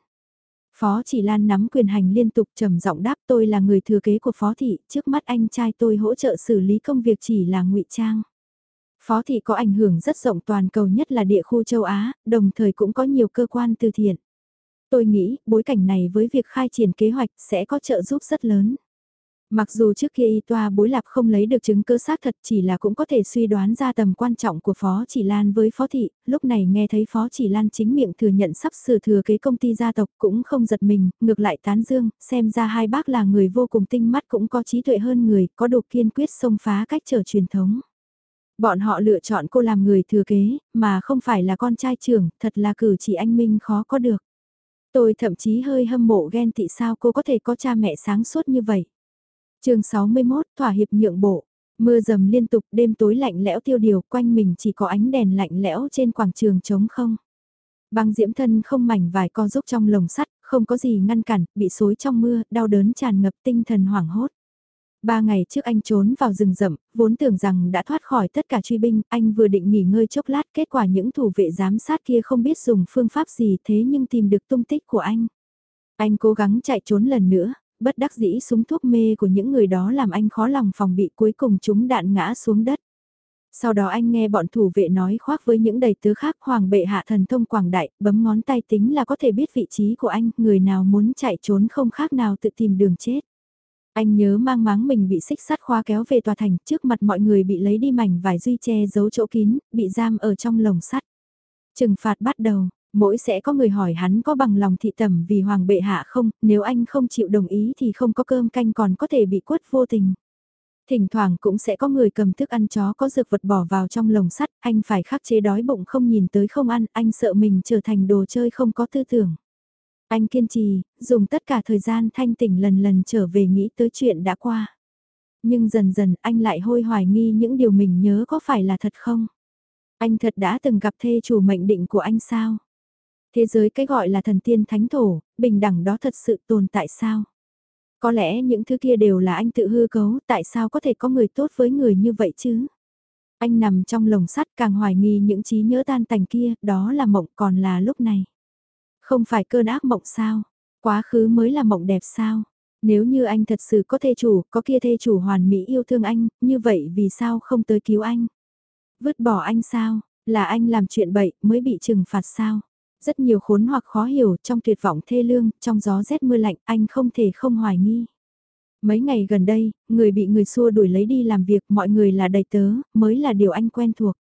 Phó Chỉ Lan nắm quyền hành liên tục trầm giọng đáp tôi là người thừa kế của Phó Thị, trước mắt anh trai tôi hỗ trợ xử lý công việc chỉ là ngụy trang. Phó Thị có ảnh hưởng rất rộng toàn cầu nhất là địa khu châu Á, đồng thời cũng có nhiều cơ quan từ thiện. Tôi nghĩ bối cảnh này với việc khai triển kế hoạch sẽ có trợ giúp rất lớn. Mặc dù trước kia y toa bối lạp không lấy được chứng cơ xác thật chỉ là cũng có thể suy đoán ra tầm quan trọng của Phó Chỉ Lan với Phó Thị, lúc này nghe thấy Phó Chỉ Lan chính miệng thừa nhận sắp sửa thừa kế công ty gia tộc cũng không giật mình, ngược lại tán dương, xem ra hai bác là người vô cùng tinh mắt cũng có trí tuệ hơn người, có độ kiên quyết xông phá cách trở truyền thống. Bọn họ lựa chọn cô làm người thừa kế, mà không phải là con trai trưởng, thật là cử chỉ anh Minh khó có được. Tôi thậm chí hơi hâm mộ ghen tị sao cô có thể có cha mẹ sáng suốt như vậy chương 61, thỏa hiệp nhượng bộ. Mưa dầm liên tục, đêm tối lạnh lẽo tiêu điều, quanh mình chỉ có ánh đèn lạnh lẽo trên quảng trường trống không. Băng diễm thân không mảnh vài co rúc trong lồng sắt, không có gì ngăn cản, bị xối trong mưa, đau đớn tràn ngập tinh thần hoảng hốt. Ba ngày trước anh trốn vào rừng rậm, vốn tưởng rằng đã thoát khỏi tất cả truy binh, anh vừa định nghỉ ngơi chốc lát, kết quả những thủ vệ giám sát kia không biết dùng phương pháp gì thế nhưng tìm được tung tích của anh. Anh cố gắng chạy trốn lần nữa, bất đắc dĩ súng thuốc mê của những người đó làm anh khó lòng phòng bị cuối cùng chúng đạn ngã xuống đất. Sau đó anh nghe bọn thủ vệ nói khoác với những đầy tứ khác hoàng bệ hạ thần thông quảng đại, bấm ngón tay tính là có thể biết vị trí của anh, người nào muốn chạy trốn không khác nào tự tìm đường chết. Anh nhớ mang máng mình bị xích sắt khóa kéo về tòa thành, trước mặt mọi người bị lấy đi mảnh vải duy che giấu chỗ kín, bị giam ở trong lồng sắt. Trừng phạt bắt đầu, mỗi sẽ có người hỏi hắn có bằng lòng thị tẩm vì hoàng bệ hạ không, nếu anh không chịu đồng ý thì không có cơm canh còn có thể bị quất vô tình. Thỉnh thoảng cũng sẽ có người cầm thức ăn chó có dược vật bỏ vào trong lồng sắt, anh phải khắc chế đói bụng không nhìn tới không ăn, anh sợ mình trở thành đồ chơi không có tư tưởng. Anh kiên trì, dùng tất cả thời gian thanh tỉnh lần lần trở về nghĩ tới chuyện đã qua. Nhưng dần dần anh lại hôi hoài nghi những điều mình nhớ có phải là thật không? Anh thật đã từng gặp thê chủ mệnh định của anh sao? Thế giới cái gọi là thần tiên thánh thổ, bình đẳng đó thật sự tồn tại sao? Có lẽ những thứ kia đều là anh tự hư cấu, tại sao có thể có người tốt với người như vậy chứ? Anh nằm trong lồng sắt càng hoài nghi những trí nhớ tan tành kia, đó là mộng còn là lúc này. Không phải cơn ác mộng sao? Quá khứ mới là mộng đẹp sao? Nếu như anh thật sự có thê chủ, có kia thê chủ hoàn mỹ yêu thương anh, như vậy vì sao không tới cứu anh? Vứt bỏ anh sao? Là anh làm chuyện bậy mới bị trừng phạt sao? Rất nhiều khốn hoặc khó hiểu trong tuyệt vọng thê lương, trong gió rét mưa lạnh anh không thể không hoài nghi. Mấy ngày gần đây, người bị người xua đuổi lấy đi làm việc mọi người là đầy tớ, mới là điều anh quen thuộc.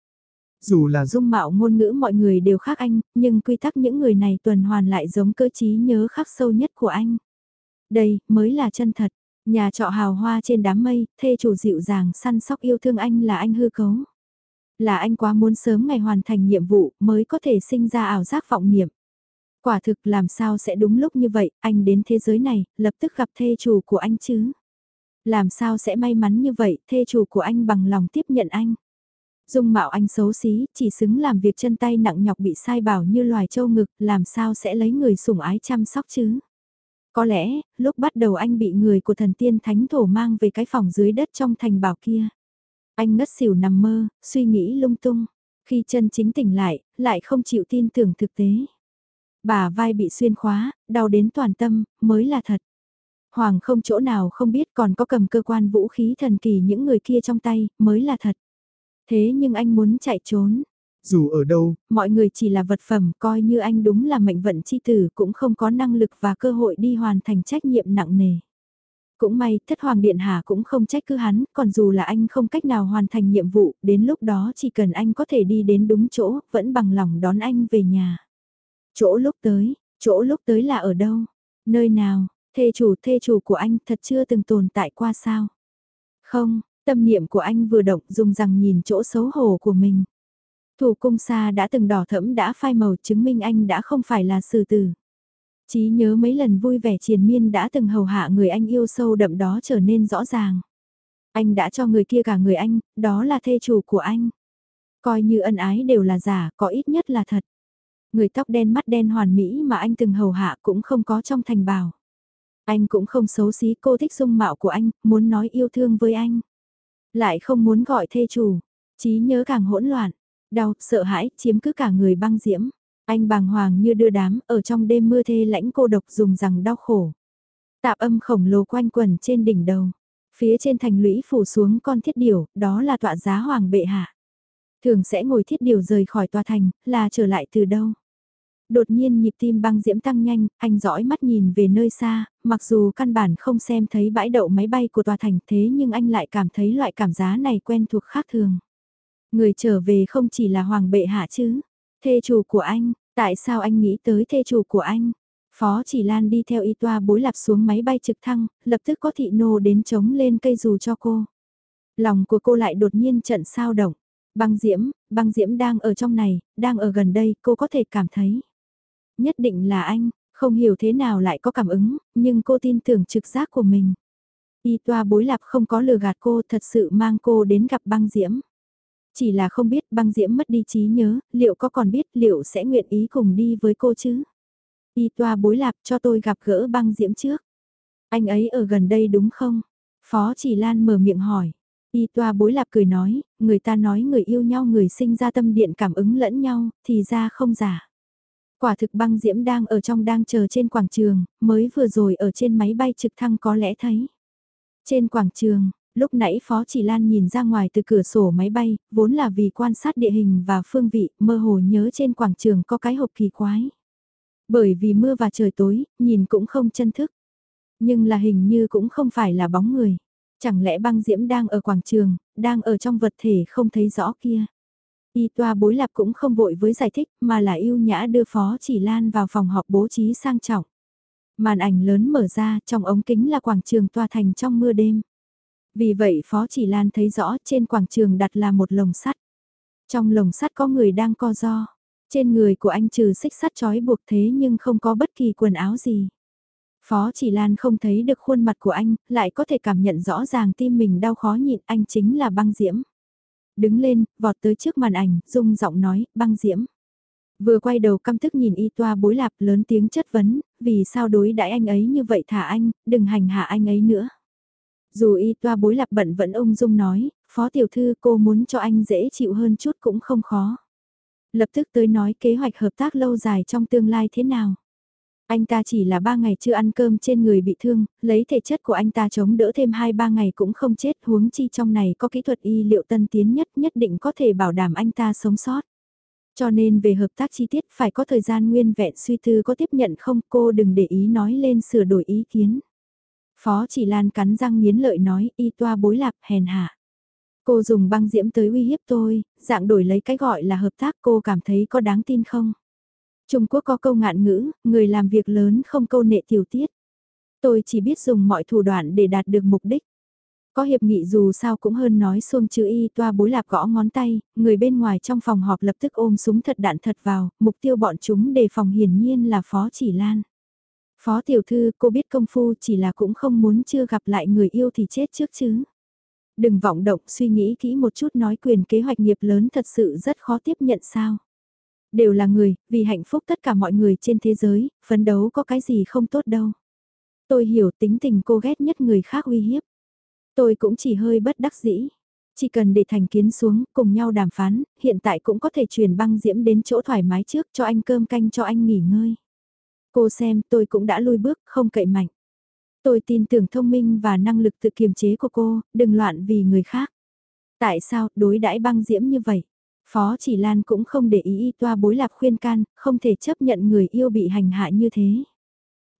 Dù là dung mạo ngôn ngữ mọi người đều khác anh, nhưng quy tắc những người này tuần hoàn lại giống cơ trí nhớ khắc sâu nhất của anh. Đây, mới là chân thật. Nhà trọ hào hoa trên đám mây, thê chủ dịu dàng săn sóc yêu thương anh là anh hư cấu. Là anh quá muốn sớm ngày hoàn thành nhiệm vụ mới có thể sinh ra ảo giác vọng niệm. Quả thực làm sao sẽ đúng lúc như vậy, anh đến thế giới này, lập tức gặp thê chủ của anh chứ. Làm sao sẽ may mắn như vậy, thê chủ của anh bằng lòng tiếp nhận anh. Dung mạo anh xấu xí, chỉ xứng làm việc chân tay nặng nhọc bị sai bảo như loài trâu ngực, làm sao sẽ lấy người sủng ái chăm sóc chứ. Có lẽ, lúc bắt đầu anh bị người của thần tiên thánh thổ mang về cái phòng dưới đất trong thành bảo kia. Anh ngất xỉu nằm mơ, suy nghĩ lung tung. Khi chân chính tỉnh lại, lại không chịu tin tưởng thực tế. Bà vai bị xuyên khóa, đau đến toàn tâm, mới là thật. Hoàng không chỗ nào không biết còn có cầm cơ quan vũ khí thần kỳ những người kia trong tay, mới là thật. Thế nhưng anh muốn chạy trốn. Dù ở đâu, mọi người chỉ là vật phẩm coi như anh đúng là mệnh vận chi tử cũng không có năng lực và cơ hội đi hoàn thành trách nhiệm nặng nề. Cũng may, thất hoàng điện hạ cũng không trách cứ hắn, còn dù là anh không cách nào hoàn thành nhiệm vụ, đến lúc đó chỉ cần anh có thể đi đến đúng chỗ, vẫn bằng lòng đón anh về nhà. Chỗ lúc tới, chỗ lúc tới là ở đâu? Nơi nào? Thê chủ thê chủ của anh thật chưa từng tồn tại qua sao? Không, tâm niệm của anh vừa động dùng rằng nhìn chỗ xấu hổ của mình. Thủ cung xa đã từng đỏ thẫm đã phai màu chứng minh anh đã không phải là sử tử. Chí nhớ mấy lần vui vẻ triền miên đã từng hầu hạ người anh yêu sâu đậm đó trở nên rõ ràng. Anh đã cho người kia cả người anh, đó là thê chủ của anh. Coi như ân ái đều là giả, có ít nhất là thật. Người tóc đen mắt đen hoàn mỹ mà anh từng hầu hạ cũng không có trong thành bào. Anh cũng không xấu xí cô thích dung mạo của anh, muốn nói yêu thương với anh. Lại không muốn gọi thê chủ, trí nhớ càng hỗn loạn, đau, sợ hãi, chiếm cứ cả người băng diễm. Anh bàng hoàng như đưa đám, ở trong đêm mưa thê lãnh cô độc dùng rằng đau khổ. Tạp âm khổng lồ quanh quần trên đỉnh đầu. Phía trên thành lũy phủ xuống con thiết điểu, đó là tọa giá hoàng bệ hạ. Thường sẽ ngồi thiết điểu rời khỏi tòa thành, là trở lại từ đâu. Đột nhiên nhịp tim băng diễm tăng nhanh, anh dõi mắt nhìn về nơi xa, mặc dù căn bản không xem thấy bãi đậu máy bay của tòa thành thế nhưng anh lại cảm thấy loại cảm giá này quen thuộc khác thường. Người trở về không chỉ là hoàng bệ hạ chứ, thê chủ của anh, tại sao anh nghĩ tới thê chủ của anh? Phó chỉ lan đi theo y toa bối lạp xuống máy bay trực thăng, lập tức có thị nô đến chống lên cây dù cho cô. Lòng của cô lại đột nhiên trận sao động. Băng diễm, băng diễm đang ở trong này, đang ở gần đây, cô có thể cảm thấy. Nhất định là anh, không hiểu thế nào lại có cảm ứng, nhưng cô tin tưởng trực giác của mình. Y toa bối lạp không có lừa gạt cô thật sự mang cô đến gặp băng diễm. Chỉ là không biết băng diễm mất đi trí nhớ, liệu có còn biết liệu sẽ nguyện ý cùng đi với cô chứ? Y toa bối lạp cho tôi gặp gỡ băng diễm trước. Anh ấy ở gần đây đúng không? Phó chỉ lan mở miệng hỏi. Y toa bối lạp cười nói, người ta nói người yêu nhau người sinh ra tâm điện cảm ứng lẫn nhau, thì ra không giả. Quả thực băng diễm đang ở trong đang chờ trên quảng trường, mới vừa rồi ở trên máy bay trực thăng có lẽ thấy. Trên quảng trường, lúc nãy Phó Chỉ Lan nhìn ra ngoài từ cửa sổ máy bay, vốn là vì quan sát địa hình và phương vị, mơ hồ nhớ trên quảng trường có cái hộp kỳ quái. Bởi vì mưa và trời tối, nhìn cũng không chân thức. Nhưng là hình như cũng không phải là bóng người. Chẳng lẽ băng diễm đang ở quảng trường, đang ở trong vật thể không thấy rõ kia. Y toa bối lạp cũng không vội với giải thích mà là yêu nhã đưa Phó Chỉ Lan vào phòng họp bố trí sang trọng. Màn ảnh lớn mở ra trong ống kính là quảng trường toa thành trong mưa đêm. Vì vậy Phó Chỉ Lan thấy rõ trên quảng trường đặt là một lồng sắt. Trong lồng sắt có người đang co do. Trên người của anh trừ xích sắt trói buộc thế nhưng không có bất kỳ quần áo gì. Phó Chỉ Lan không thấy được khuôn mặt của anh, lại có thể cảm nhận rõ ràng tim mình đau khó nhịn anh chính là băng diễm. Đứng lên, vọt tới trước màn ảnh, rung giọng nói, băng diễm. Vừa quay đầu căm tức nhìn y toa bối lạp lớn tiếng chất vấn, vì sao đối đãi anh ấy như vậy thả anh, đừng hành hạ anh ấy nữa. Dù y toa bối lạp bận vẫn ung dung nói, phó tiểu thư cô muốn cho anh dễ chịu hơn chút cũng không khó. Lập tức tới nói kế hoạch hợp tác lâu dài trong tương lai thế nào. Anh ta chỉ là ba ngày chưa ăn cơm trên người bị thương, lấy thể chất của anh ta chống đỡ thêm 2-3 ngày cũng không chết huống chi trong này có kỹ thuật y liệu tân tiến nhất nhất định có thể bảo đảm anh ta sống sót. Cho nên về hợp tác chi tiết phải có thời gian nguyên vẹn suy tư có tiếp nhận không cô đừng để ý nói lên sửa đổi ý kiến. Phó chỉ lan cắn răng nghiến lợi nói y toa bối lạp hèn hạ. Cô dùng băng diễm tới uy hiếp tôi, dạng đổi lấy cái gọi là hợp tác cô cảm thấy có đáng tin không? Trung Quốc có câu ngạn ngữ, người làm việc lớn không câu nệ tiểu tiết. Tôi chỉ biết dùng mọi thủ đoạn để đạt được mục đích. Có hiệp nghị dù sao cũng hơn nói xuông chữ y toa bối lạp gõ ngón tay, người bên ngoài trong phòng họp lập tức ôm súng thật đạn thật vào, mục tiêu bọn chúng đề phòng hiển nhiên là Phó Chỉ Lan. Phó tiểu thư cô biết công phu chỉ là cũng không muốn chưa gặp lại người yêu thì chết trước chứ. Đừng vọng động suy nghĩ kỹ một chút nói quyền kế hoạch nghiệp lớn thật sự rất khó tiếp nhận sao. Đều là người, vì hạnh phúc tất cả mọi người trên thế giới, phấn đấu có cái gì không tốt đâu. Tôi hiểu tính tình cô ghét nhất người khác uy hiếp. Tôi cũng chỉ hơi bất đắc dĩ. Chỉ cần để thành kiến xuống, cùng nhau đàm phán, hiện tại cũng có thể truyền băng diễm đến chỗ thoải mái trước cho anh cơm canh cho anh nghỉ ngơi. Cô xem tôi cũng đã lui bước, không cậy mạnh. Tôi tin tưởng thông minh và năng lực tự kiềm chế của cô, đừng loạn vì người khác. Tại sao đối đãi băng diễm như vậy? Phó chỉ Lan cũng không để ý y toa bối lạp khuyên can, không thể chấp nhận người yêu bị hành hạ như thế.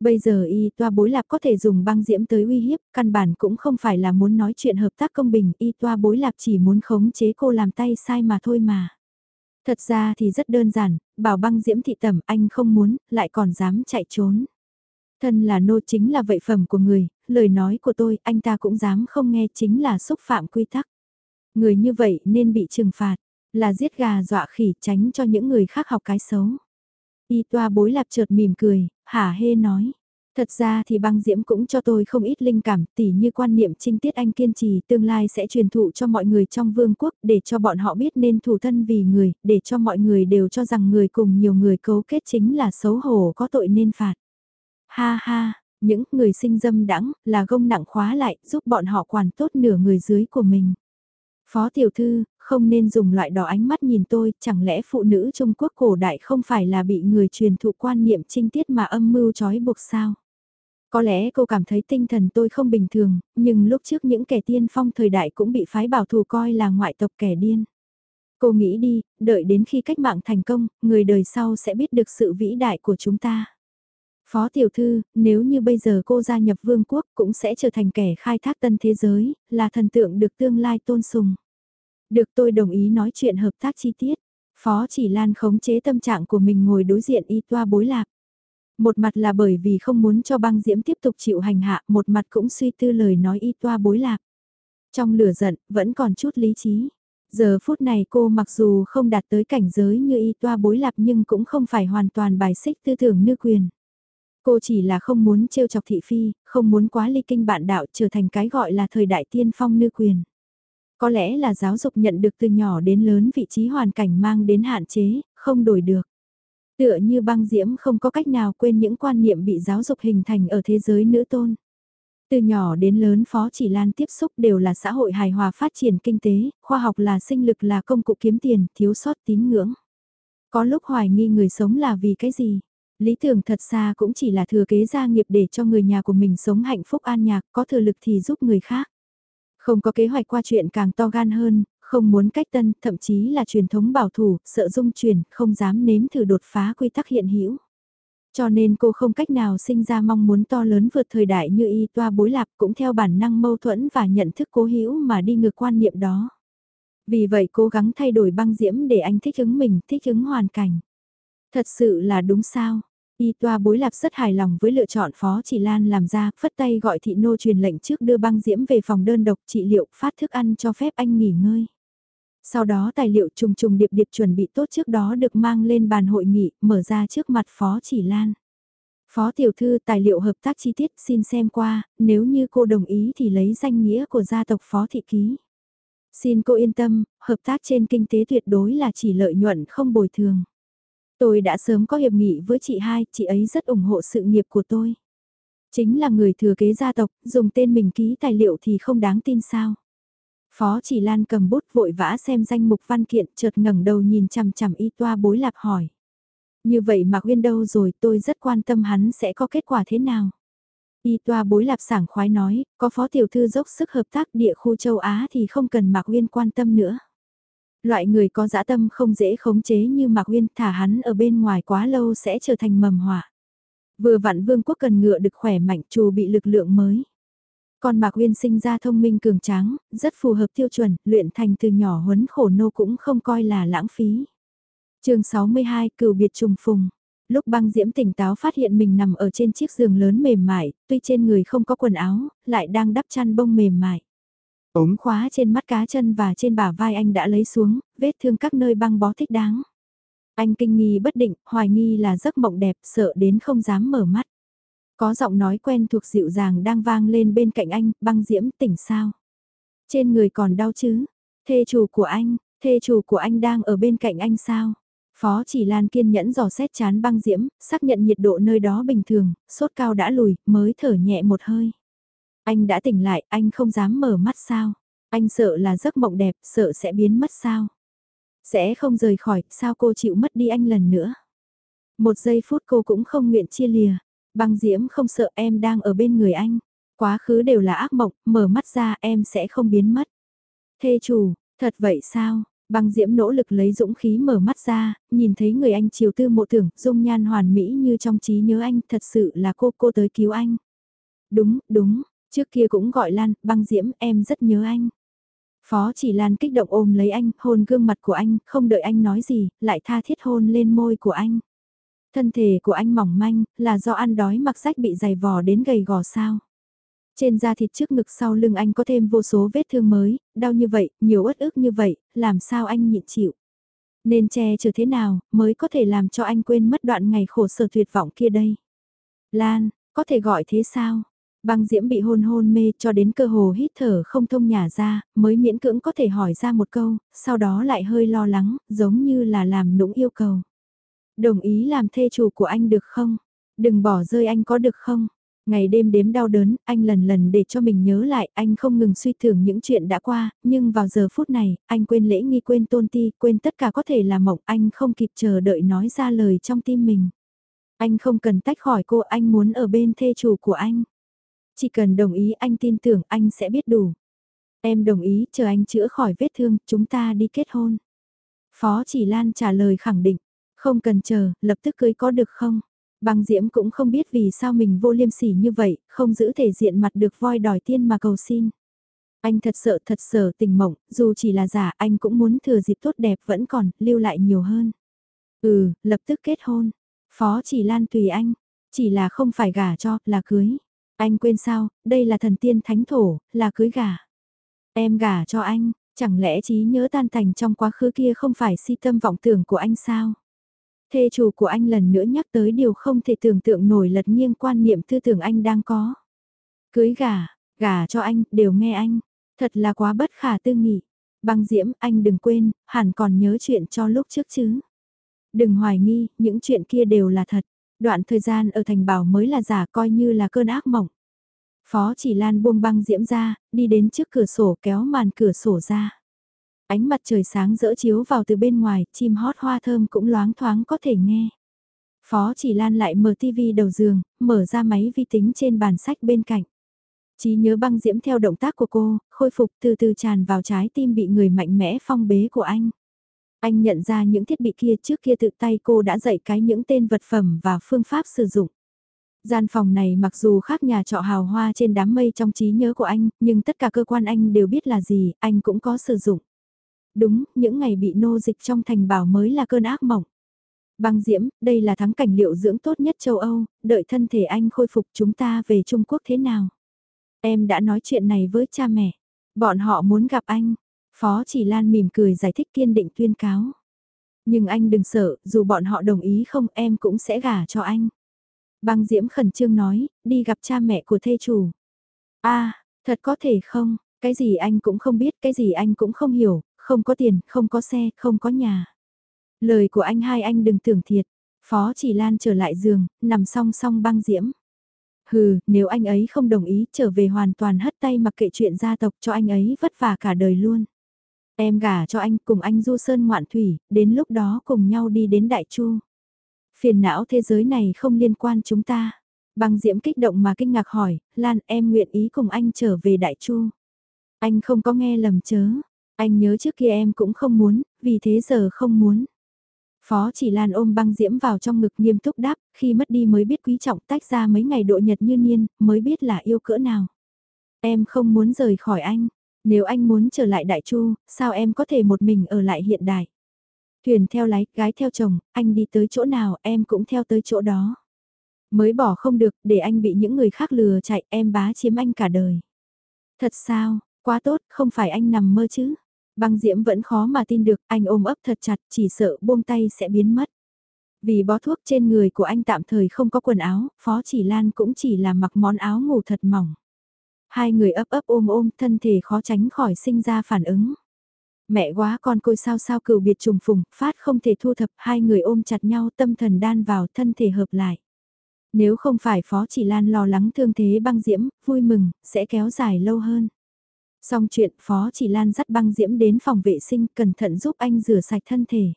Bây giờ y toa bối lạp có thể dùng băng diễm tới uy hiếp, căn bản cũng không phải là muốn nói chuyện hợp tác công bình, y toa bối lạp chỉ muốn khống chế cô làm tay sai mà thôi mà. Thật ra thì rất đơn giản, bảo băng diễm thị tẩm anh không muốn, lại còn dám chạy trốn. Thân là nô chính là vậy phẩm của người, lời nói của tôi anh ta cũng dám không nghe chính là xúc phạm quy tắc. Người như vậy nên bị trừng phạt, là giết gà dọa khỉ tránh cho những người khác học cái xấu. Y toa bối lạp chợt mỉm cười, hả hê nói. Thật ra thì băng diễm cũng cho tôi không ít linh cảm, tỉ như quan niệm trinh tiết anh kiên trì tương lai sẽ truyền thụ cho mọi người trong vương quốc để cho bọn họ biết nên thủ thân vì người, để cho mọi người đều cho rằng người cùng nhiều người cấu kết chính là xấu hổ có tội nên phạt. Ha ha, những người sinh dâm đãng là gông nặng khóa lại giúp bọn họ quản tốt nửa người dưới của mình. Phó tiểu thư, không nên dùng loại đỏ ánh mắt nhìn tôi, chẳng lẽ phụ nữ Trung Quốc cổ đại không phải là bị người truyền thụ quan niệm trinh tiết mà âm mưu trói buộc sao? Có lẽ cô cảm thấy tinh thần tôi không bình thường, nhưng lúc trước những kẻ tiên phong thời đại cũng bị phái bảo thù coi là ngoại tộc kẻ điên. Cô nghĩ đi, đợi đến khi cách mạng thành công, người đời sau sẽ biết được sự vĩ đại của chúng ta. Phó tiểu thư, nếu như bây giờ cô gia nhập vương quốc cũng sẽ trở thành kẻ khai thác tân thế giới, là thần tượng được tương lai tôn sùng. Được tôi đồng ý nói chuyện hợp tác chi tiết. Phó chỉ lan khống chế tâm trạng của mình ngồi đối diện y toa bối lạc. Một mặt là bởi vì không muốn cho băng diễm tiếp tục chịu hành hạ, một mặt cũng suy tư lời nói y toa bối lạc. Trong lửa giận, vẫn còn chút lý trí. Giờ phút này cô mặc dù không đạt tới cảnh giới như y toa bối lạc nhưng cũng không phải hoàn toàn bài xích tư tưởng nữ quyền. Cô chỉ là không muốn trêu chọc thị phi, không muốn quá ly kinh bạn đạo trở thành cái gọi là thời đại tiên phong nữ quyền. Có lẽ là giáo dục nhận được từ nhỏ đến lớn vị trí hoàn cảnh mang đến hạn chế, không đổi được. Tựa như băng diễm không có cách nào quên những quan niệm bị giáo dục hình thành ở thế giới nữ tôn. Từ nhỏ đến lớn Phó Chỉ Lan tiếp xúc đều là xã hội hài hòa phát triển kinh tế, khoa học là sinh lực là công cụ kiếm tiền, thiếu sót tín ngưỡng. Có lúc hoài nghi người sống là vì cái gì? Lý tưởng thật xa cũng chỉ là thừa kế gia nghiệp để cho người nhà của mình sống hạnh phúc an nhạc, có thừa lực thì giúp người khác. Không có kế hoạch qua chuyện càng to gan hơn, không muốn cách tân, thậm chí là truyền thống bảo thủ, sợ dung truyền, không dám nếm thử đột phá quy tắc hiện hữu. Cho nên cô không cách nào sinh ra mong muốn to lớn vượt thời đại như y toa bối lạp cũng theo bản năng mâu thuẫn và nhận thức cố hữu mà đi ngược quan niệm đó. Vì vậy cố gắng thay đổi băng diễm để anh thích ứng mình, thích ứng hoàn cảnh. Thật sự là đúng sao? Y toa bối lạp rất hài lòng với lựa chọn Phó Chỉ Lan làm ra, phất tay gọi thị nô truyền lệnh trước đưa băng diễm về phòng đơn độc trị liệu phát thức ăn cho phép anh nghỉ ngơi. Sau đó tài liệu trùng trùng điệp điệp chuẩn bị tốt trước đó được mang lên bàn hội nghị, mở ra trước mặt Phó Chỉ Lan. Phó tiểu thư tài liệu hợp tác chi tiết xin xem qua, nếu như cô đồng ý thì lấy danh nghĩa của gia tộc Phó Thị Ký. Xin cô yên tâm, hợp tác trên kinh tế tuyệt đối là chỉ lợi nhuận không bồi thường. Tôi đã sớm có hiệp nghị với chị hai, chị ấy rất ủng hộ sự nghiệp của tôi. Chính là người thừa kế gia tộc, dùng tên mình ký tài liệu thì không đáng tin sao. Phó chỉ Lan cầm bút vội vã xem danh mục văn kiện chợt ngẩng đầu nhìn chằm chằm y toa bối lạc hỏi. Như vậy Mạc Uyên đâu rồi tôi rất quan tâm hắn sẽ có kết quả thế nào. Y toa bối lạp sảng khoái nói, có phó tiểu thư dốc sức hợp tác địa khu châu Á thì không cần Mạc Uyên quan tâm nữa. Loại người có dã tâm không dễ khống chế như Mạc Uyên thả hắn ở bên ngoài quá lâu sẽ trở thành mầm họa. Vừa vặn vương quốc cần ngựa được khỏe mạnh trù bị lực lượng mới. Còn Mạc Uyên sinh ra thông minh cường tráng, rất phù hợp tiêu chuẩn, luyện thành từ nhỏ huấn khổ nô cũng không coi là lãng phí. chương 62 cửu biệt trùng phùng. Lúc băng diễm tỉnh táo phát hiện mình nằm ở trên chiếc giường lớn mềm mại, tuy trên người không có quần áo, lại đang đắp chăn bông mềm mại. Ống khóa trên mắt cá chân và trên bả vai anh đã lấy xuống, vết thương các nơi băng bó thích đáng. Anh kinh nghi bất định, hoài nghi là giấc mộng đẹp, sợ đến không dám mở mắt. Có giọng nói quen thuộc dịu dàng đang vang lên bên cạnh anh, băng diễm tỉnh sao. Trên người còn đau chứ, thê chủ của anh, thê chủ của anh đang ở bên cạnh anh sao. Phó chỉ Lan kiên nhẫn dò xét chán băng diễm, xác nhận nhiệt độ nơi đó bình thường, sốt cao đã lùi, mới thở nhẹ một hơi. Anh đã tỉnh lại, anh không dám mở mắt sao? Anh sợ là giấc mộng đẹp, sợ sẽ biến mất sao? Sẽ không rời khỏi, sao cô chịu mất đi anh lần nữa? Một giây phút cô cũng không nguyện chia lìa. Băng diễm không sợ em đang ở bên người anh. Quá khứ đều là ác mộng, mở mắt ra em sẽ không biến mất. Thê chủ, thật vậy sao? Băng diễm nỗ lực lấy dũng khí mở mắt ra, nhìn thấy người anh chiều tư mộ tưởng, dung nhan hoàn mỹ như trong trí nhớ anh, thật sự là cô, cô tới cứu anh. Đúng, đúng, trước kia cũng gọi Lan, băng diễm, em rất nhớ anh. Phó chỉ Lan kích động ôm lấy anh, hôn gương mặt của anh, không đợi anh nói gì, lại tha thiết hôn lên môi của anh. Thân thể của anh mỏng manh, là do ăn đói mặc rách bị dày vò đến gầy gò sao. Trên da thịt trước ngực sau lưng anh có thêm vô số vết thương mới, đau như vậy, nhiều uất ức như vậy, làm sao anh nhịn chịu. Nên che chở thế nào, mới có thể làm cho anh quên mất đoạn ngày khổ sở tuyệt vọng kia đây. Lan, có thể gọi thế sao? Băng diễm bị hôn hôn mê cho đến cơ hồ hít thở không thông nhả ra, mới miễn cưỡng có thể hỏi ra một câu, sau đó lại hơi lo lắng, giống như là làm nũng yêu cầu. Đồng ý làm thê chủ của anh được không? Đừng bỏ rơi anh có được không? Ngày đêm đếm đau đớn, anh lần lần để cho mình nhớ lại, anh không ngừng suy tưởng những chuyện đã qua, nhưng vào giờ phút này, anh quên lễ nghi quên tôn ti, quên tất cả có thể là mộng, anh không kịp chờ đợi nói ra lời trong tim mình. Anh không cần tách khỏi cô, anh muốn ở bên thê chủ của anh. Chỉ cần đồng ý anh tin tưởng anh sẽ biết đủ. Em đồng ý chờ anh chữa khỏi vết thương, chúng ta đi kết hôn. Phó chỉ Lan trả lời khẳng định, không cần chờ, lập tức cưới có được không? Băng Diễm cũng không biết vì sao mình vô liêm sỉ như vậy, không giữ thể diện mặt được voi đòi tiên mà cầu xin. Anh thật sợ thật sợ tình mộng, dù chỉ là giả anh cũng muốn thừa dịp tốt đẹp vẫn còn, lưu lại nhiều hơn. Ừ, lập tức kết hôn. Phó chỉ lan tùy anh, chỉ là không phải gả cho, là cưới. Anh quên sao, đây là thần tiên thánh thổ, là cưới gả. Em gả cho anh, chẳng lẽ trí nhớ tan thành trong quá khứ kia không phải si tâm vọng tưởng của anh sao? Thê chủ của anh lần nữa nhắc tới điều không thể tưởng tượng nổi lật nghiêng quan niệm tư tưởng anh đang có. Cưới gà, gà cho anh, đều nghe anh. Thật là quá bất khả tư nghị. Băng diễm, anh đừng quên, hẳn còn nhớ chuyện cho lúc trước chứ. Đừng hoài nghi, những chuyện kia đều là thật. Đoạn thời gian ở thành bảo mới là giả coi như là cơn ác mộng. Phó chỉ lan buông băng diễm ra, đi đến trước cửa sổ kéo màn cửa sổ ra. Ánh mặt trời sáng rỡ chiếu vào từ bên ngoài, chim hót hoa thơm cũng loáng thoáng có thể nghe. Phó chỉ lan lại mở tivi đầu giường, mở ra máy vi tính trên bàn sách bên cạnh. Chí nhớ băng diễm theo động tác của cô, khôi phục từ từ tràn vào trái tim bị người mạnh mẽ phong bế của anh. Anh nhận ra những thiết bị kia trước kia tự tay cô đã dạy cái những tên vật phẩm và phương pháp sử dụng. Gian phòng này mặc dù khác nhà trọ hào hoa trên đám mây trong trí nhớ của anh, nhưng tất cả cơ quan anh đều biết là gì, anh cũng có sử dụng. Đúng, những ngày bị nô dịch trong thành bảo mới là cơn ác mộng. Băng Diễm, đây là thắng cảnh liệu dưỡng tốt nhất châu Âu, đợi thân thể anh khôi phục chúng ta về Trung Quốc thế nào? Em đã nói chuyện này với cha mẹ. Bọn họ muốn gặp anh. Phó chỉ Lan mỉm cười giải thích kiên định tuyên cáo. Nhưng anh đừng sợ, dù bọn họ đồng ý không em cũng sẽ gả cho anh. Băng Diễm khẩn trương nói, đi gặp cha mẹ của thê chủ. a thật có thể không, cái gì anh cũng không biết, cái gì anh cũng không hiểu, không có tiền, không có xe, không có nhà. Lời của anh hai anh đừng tưởng thiệt. Phó chỉ Lan trở lại giường, nằm song song băng diễm. Hừ, nếu anh ấy không đồng ý trở về hoàn toàn hất tay mặc kệ chuyện gia tộc cho anh ấy vất vả cả đời luôn. Em gả cho anh cùng anh du sơn ngoạn thủy, đến lúc đó cùng nhau đi đến Đại Chu. Phiền não thế giới này không liên quan chúng ta. Băng Diễm kích động mà kinh ngạc hỏi, Lan em nguyện ý cùng anh trở về Đại Chu. Anh không có nghe lầm chớ. Anh nhớ trước kia em cũng không muốn, vì thế giờ không muốn. Phó chỉ Lan ôm băng diễm vào trong ngực nghiêm túc đáp, khi mất đi mới biết quý trọng tách ra mấy ngày độ nhật như niên, mới biết là yêu cỡ nào. Em không muốn rời khỏi anh, nếu anh muốn trở lại đại chu, sao em có thể một mình ở lại hiện đại. Thuyền theo lái, gái theo chồng, anh đi tới chỗ nào em cũng theo tới chỗ đó. Mới bỏ không được, để anh bị những người khác lừa chạy, em bá chiếm anh cả đời. Thật sao, quá tốt, không phải anh nằm mơ chứ. Băng diễm vẫn khó mà tin được, anh ôm ấp thật chặt, chỉ sợ buông tay sẽ biến mất. Vì bó thuốc trên người của anh tạm thời không có quần áo, Phó Chỉ Lan cũng chỉ là mặc món áo ngủ thật mỏng. Hai người ấp ấp ôm ôm, thân thể khó tránh khỏi sinh ra phản ứng. Mẹ quá con côi sao sao cừu biệt trùng phùng, phát không thể thu thập, hai người ôm chặt nhau tâm thần đan vào thân thể hợp lại. Nếu không phải Phó Chỉ Lan lo lắng thương thế băng diễm, vui mừng, sẽ kéo dài lâu hơn. Xong chuyện Phó Chỉ Lan dắt băng diễm đến phòng vệ sinh cẩn thận giúp anh rửa sạch thân thể.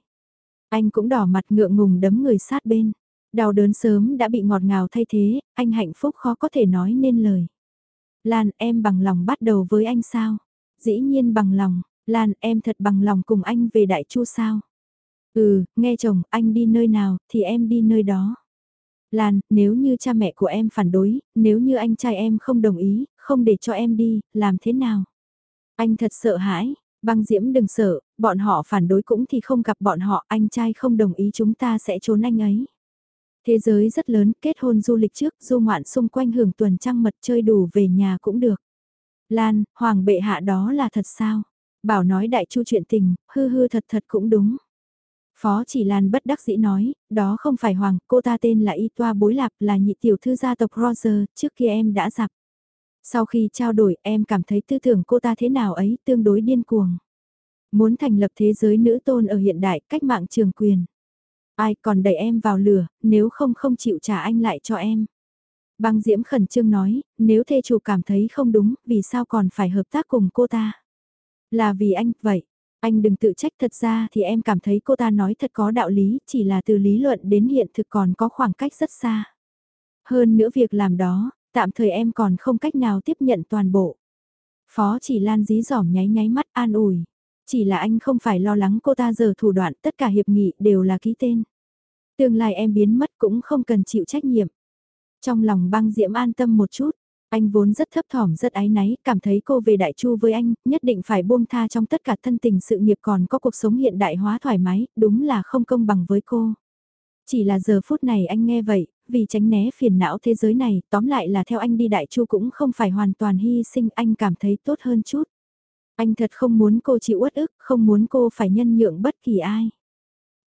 Anh cũng đỏ mặt ngượng ngùng đấm người sát bên. Đau đớn sớm đã bị ngọt ngào thay thế, anh hạnh phúc khó có thể nói nên lời. Lan em bằng lòng bắt đầu với anh sao? Dĩ nhiên bằng lòng, Lan em thật bằng lòng cùng anh về Đại Chu sao? Ừ, nghe chồng, anh đi nơi nào, thì em đi nơi đó. Lan, nếu như cha mẹ của em phản đối, nếu như anh trai em không đồng ý, không để cho em đi, làm thế nào? Anh thật sợ hãi, băng diễm đừng sợ, bọn họ phản đối cũng thì không gặp bọn họ, anh trai không đồng ý chúng ta sẽ trốn anh ấy. Thế giới rất lớn, kết hôn du lịch trước, du ngoạn xung quanh hưởng tuần trăng mật chơi đủ về nhà cũng được. Lan, hoàng bệ hạ đó là thật sao? Bảo nói đại chu chuyện tình, hư hư thật thật cũng đúng. Phó chỉ Lan bất đắc dĩ nói, đó không phải hoàng, cô ta tên là Y Toa Bối Lạp là nhị tiểu thư gia tộc Roger, trước kia em đã giặc. Sau khi trao đổi em cảm thấy tư tưởng cô ta thế nào ấy tương đối điên cuồng. Muốn thành lập thế giới nữ tôn ở hiện đại cách mạng trường quyền. Ai còn đẩy em vào lửa, nếu không không chịu trả anh lại cho em. Băng Diễm khẩn trương nói, nếu thê chủ cảm thấy không đúng, vì sao còn phải hợp tác cùng cô ta? Là vì anh, vậy. Anh đừng tự trách thật ra thì em cảm thấy cô ta nói thật có đạo lý, chỉ là từ lý luận đến hiện thực còn có khoảng cách rất xa. Hơn nữa việc làm đó, tạm thời em còn không cách nào tiếp nhận toàn bộ. Phó chỉ lan dí dỏm nháy nháy mắt an ủi. Chỉ là anh không phải lo lắng cô ta giờ thủ đoạn tất cả hiệp nghị đều là ký tên. Tương lai em biến mất cũng không cần chịu trách nhiệm. Trong lòng băng diễm an tâm một chút, anh vốn rất thấp thỏm rất ái náy, cảm thấy cô về đại chu với anh, nhất định phải buông tha trong tất cả thân tình sự nghiệp còn có cuộc sống hiện đại hóa thoải mái, đúng là không công bằng với cô. Chỉ là giờ phút này anh nghe vậy, vì tránh né phiền não thế giới này, tóm lại là theo anh đi đại chu cũng không phải hoàn toàn hy sinh, anh cảm thấy tốt hơn chút. Anh thật không muốn cô chịu uất ức, không muốn cô phải nhân nhượng bất kỳ ai.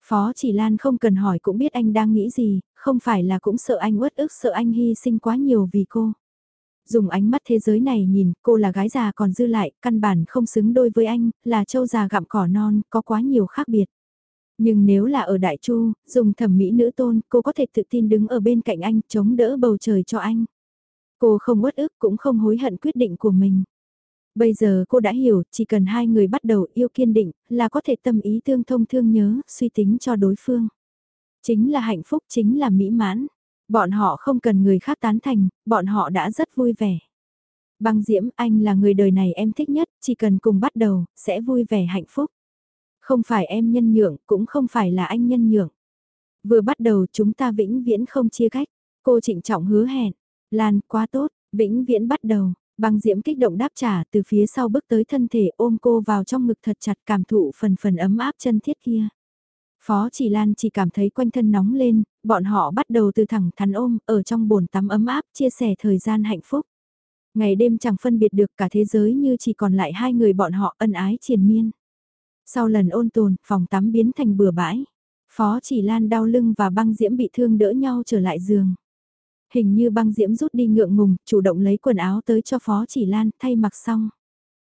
Phó chỉ Lan không cần hỏi cũng biết anh đang nghĩ gì, không phải là cũng sợ anh uất ức sợ anh hy sinh quá nhiều vì cô. Dùng ánh mắt thế giới này nhìn, cô là gái già còn dư lại, căn bản không xứng đôi với anh, là châu già gặm cỏ non, có quá nhiều khác biệt. Nhưng nếu là ở Đại Chu, dùng thẩm mỹ nữ tôn, cô có thể tự tin đứng ở bên cạnh anh, chống đỡ bầu trời cho anh. Cô không uất ức cũng không hối hận quyết định của mình. Bây giờ cô đã hiểu, chỉ cần hai người bắt đầu yêu kiên định, là có thể tâm ý tương thông thương nhớ, suy tính cho đối phương. Chính là hạnh phúc, chính là mỹ mãn. Bọn họ không cần người khác tán thành, bọn họ đã rất vui vẻ. Băng Diễm, anh là người đời này em thích nhất, chỉ cần cùng bắt đầu, sẽ vui vẻ hạnh phúc. Không phải em nhân nhượng, cũng không phải là anh nhân nhượng. Vừa bắt đầu chúng ta vĩnh viễn không chia cách. Cô trịnh trọng hứa hẹn. Lan, quá tốt, vĩnh viễn bắt đầu. Băng diễm kích động đáp trả từ phía sau bước tới thân thể ôm cô vào trong ngực thật chặt cảm thụ phần phần ấm áp chân thiết kia. Phó chỉ Lan chỉ cảm thấy quanh thân nóng lên, bọn họ bắt đầu từ thẳng thắn ôm, ở trong bồn tắm ấm áp, chia sẻ thời gian hạnh phúc. Ngày đêm chẳng phân biệt được cả thế giới như chỉ còn lại hai người bọn họ ân ái triền miên. Sau lần ôn tồn, phòng tắm biến thành bừa bãi. Phó chỉ Lan đau lưng và băng diễm bị thương đỡ nhau trở lại giường. Hình như băng diễm rút đi ngượng ngùng, chủ động lấy quần áo tới cho Phó chỉ Lan thay mặc xong.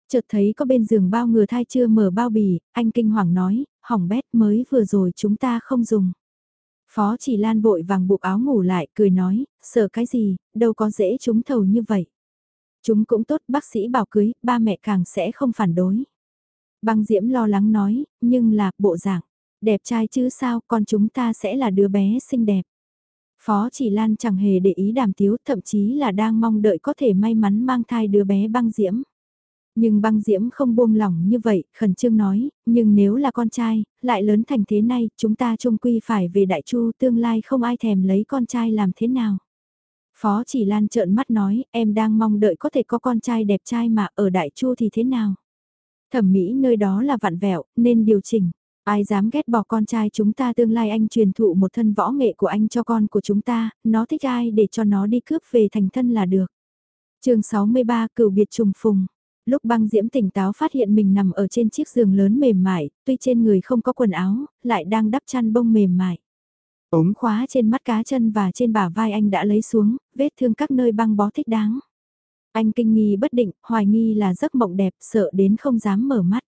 Chợt thấy có bên giường bao ngừa thai chưa mở bao bì, anh kinh hoàng nói, hỏng bét mới vừa rồi chúng ta không dùng. Phó chỉ Lan vội vàng buộc áo ngủ lại, cười nói, sợ cái gì, đâu có dễ chúng thầu như vậy. Chúng cũng tốt, bác sĩ bảo cưới, ba mẹ càng sẽ không phản đối. Băng Diễm lo lắng nói, nhưng là, bộ dạng. Đẹp trai chứ sao, con chúng ta sẽ là đứa bé xinh đẹp. Phó chỉ Lan chẳng hề để ý đàm tiếu, thậm chí là đang mong đợi có thể may mắn mang thai đứa bé băng diễm. Nhưng băng diễm không buông lỏng như vậy, khẩn trương nói, nhưng nếu là con trai, lại lớn thành thế này, chúng ta trung quy phải về đại chu tương lai không ai thèm lấy con trai làm thế nào. Phó chỉ lan trợn mắt nói, em đang mong đợi có thể có con trai đẹp trai mà ở đại chu thì thế nào. Thẩm mỹ nơi đó là vặn vẹo, nên điều chỉnh. Ai dám ghét bỏ con trai chúng ta tương lai anh truyền thụ một thân võ nghệ của anh cho con của chúng ta, nó thích ai để cho nó đi cướp về thành thân là được. chương 63 cửu biệt trùng phùng. Lúc băng diễm tỉnh táo phát hiện mình nằm ở trên chiếc giường lớn mềm mại, tuy trên người không có quần áo, lại đang đắp chăn bông mềm mại. Ống khóa trên mắt cá chân và trên bả vai anh đã lấy xuống, vết thương các nơi băng bó thích đáng. Anh kinh nghi bất định, hoài nghi là giấc mộng đẹp, sợ đến không dám mở mắt.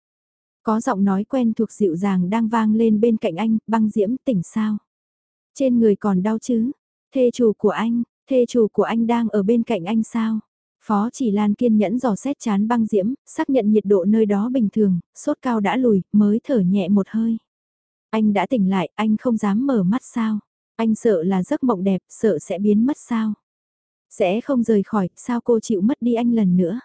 Có giọng nói quen thuộc dịu dàng đang vang lên bên cạnh anh, băng diễm tỉnh sao. Trên người còn đau chứ, thê chủ của anh, thê chủ của anh đang ở bên cạnh anh sao. Phó chỉ Lan kiên nhẫn dò xét chán băng diễm, xác nhận nhiệt độ nơi đó bình thường, sốt cao đã lùi, mới thở nhẹ một hơi. Anh đã tỉnh lại, anh không dám mở mắt sao? Anh sợ là giấc mộng đẹp, sợ sẽ biến mất sao? Sẽ không rời khỏi, sao cô chịu mất đi anh lần nữa?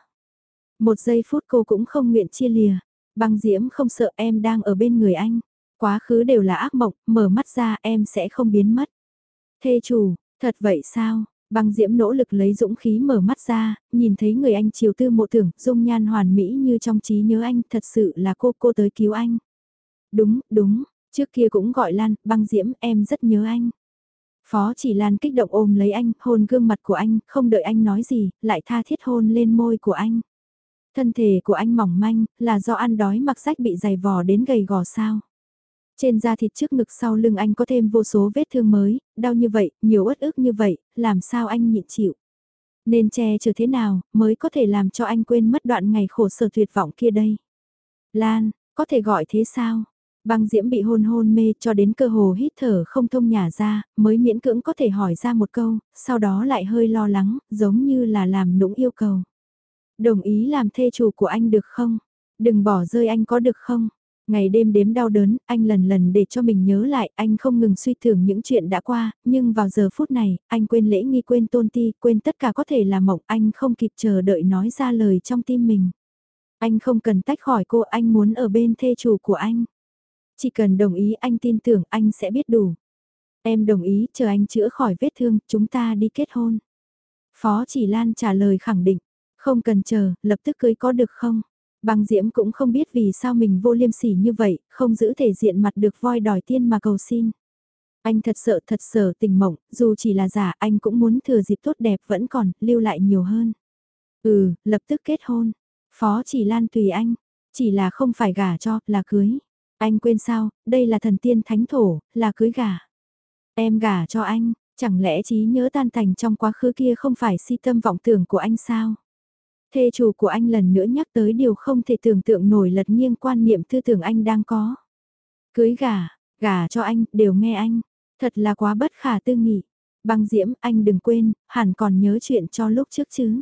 Một giây phút cô cũng không nguyện chia lìa. Băng diễm không sợ em đang ở bên người anh. Quá khứ đều là ác mộng, mở mắt ra em sẽ không biến mất. Thê chủ, thật vậy sao? Băng diễm nỗ lực lấy dũng khí mở mắt ra, nhìn thấy người anh chiều tư mộ tưởng, dung nhan hoàn mỹ như trong trí nhớ anh, thật sự là cô, cô tới cứu anh. Đúng, đúng, trước kia cũng gọi Lan, băng diễm, em rất nhớ anh. Phó chỉ Lan kích động ôm lấy anh, hôn gương mặt của anh, không đợi anh nói gì, lại tha thiết hôn lên môi của anh. Thân thể của anh mỏng manh, là do ăn đói mặc sách bị dày vò đến gầy gò sao. Trên da thịt trước ngực sau lưng anh có thêm vô số vết thương mới, đau như vậy, nhiều uất ức như vậy, làm sao anh nhịn chịu. Nên che chở thế nào, mới có thể làm cho anh quên mất đoạn ngày khổ sở tuyệt vọng kia đây. Lan, có thể gọi thế sao? Băng diễm bị hôn hôn mê cho đến cơ hồ hít thở không thông nhà ra, mới miễn cưỡng có thể hỏi ra một câu, sau đó lại hơi lo lắng, giống như là làm nũng yêu cầu. Đồng ý làm thê chủ của anh được không? Đừng bỏ rơi anh có được không? Ngày đêm đếm đau đớn, anh lần lần để cho mình nhớ lại, anh không ngừng suy tưởng những chuyện đã qua, nhưng vào giờ phút này, anh quên lễ nghi quên tôn ti, quên tất cả có thể là mộng, anh không kịp chờ đợi nói ra lời trong tim mình. Anh không cần tách khỏi cô, anh muốn ở bên thê chủ của anh. Chỉ cần đồng ý anh tin tưởng anh sẽ biết đủ. Em đồng ý, chờ anh chữa khỏi vết thương, chúng ta đi kết hôn. Phó chỉ Lan trả lời khẳng định, không cần chờ, lập tức cưới có được không? Băng Diễm cũng không biết vì sao mình vô liêm sỉ như vậy, không giữ thể diện mặt được voi đòi tiên mà cầu xin. Anh thật sợ thật sợ tình mộng, dù chỉ là giả anh cũng muốn thừa dịp tốt đẹp vẫn còn, lưu lại nhiều hơn. Ừ, lập tức kết hôn. Phó chỉ lan tùy anh, chỉ là không phải gả cho, là cưới. Anh quên sao, đây là thần tiên thánh thổ, là cưới gả. Em gả cho anh, chẳng lẽ trí nhớ tan thành trong quá khứ kia không phải si tâm vọng tưởng của anh sao? Thê chủ của anh lần nữa nhắc tới điều không thể tưởng tượng nổi lật nghiêng quan niệm tư tưởng anh đang có. Cưới gà, gà cho anh, đều nghe anh. Thật là quá bất khả tư nghị. Băng diễm, anh đừng quên, hẳn còn nhớ chuyện cho lúc trước chứ.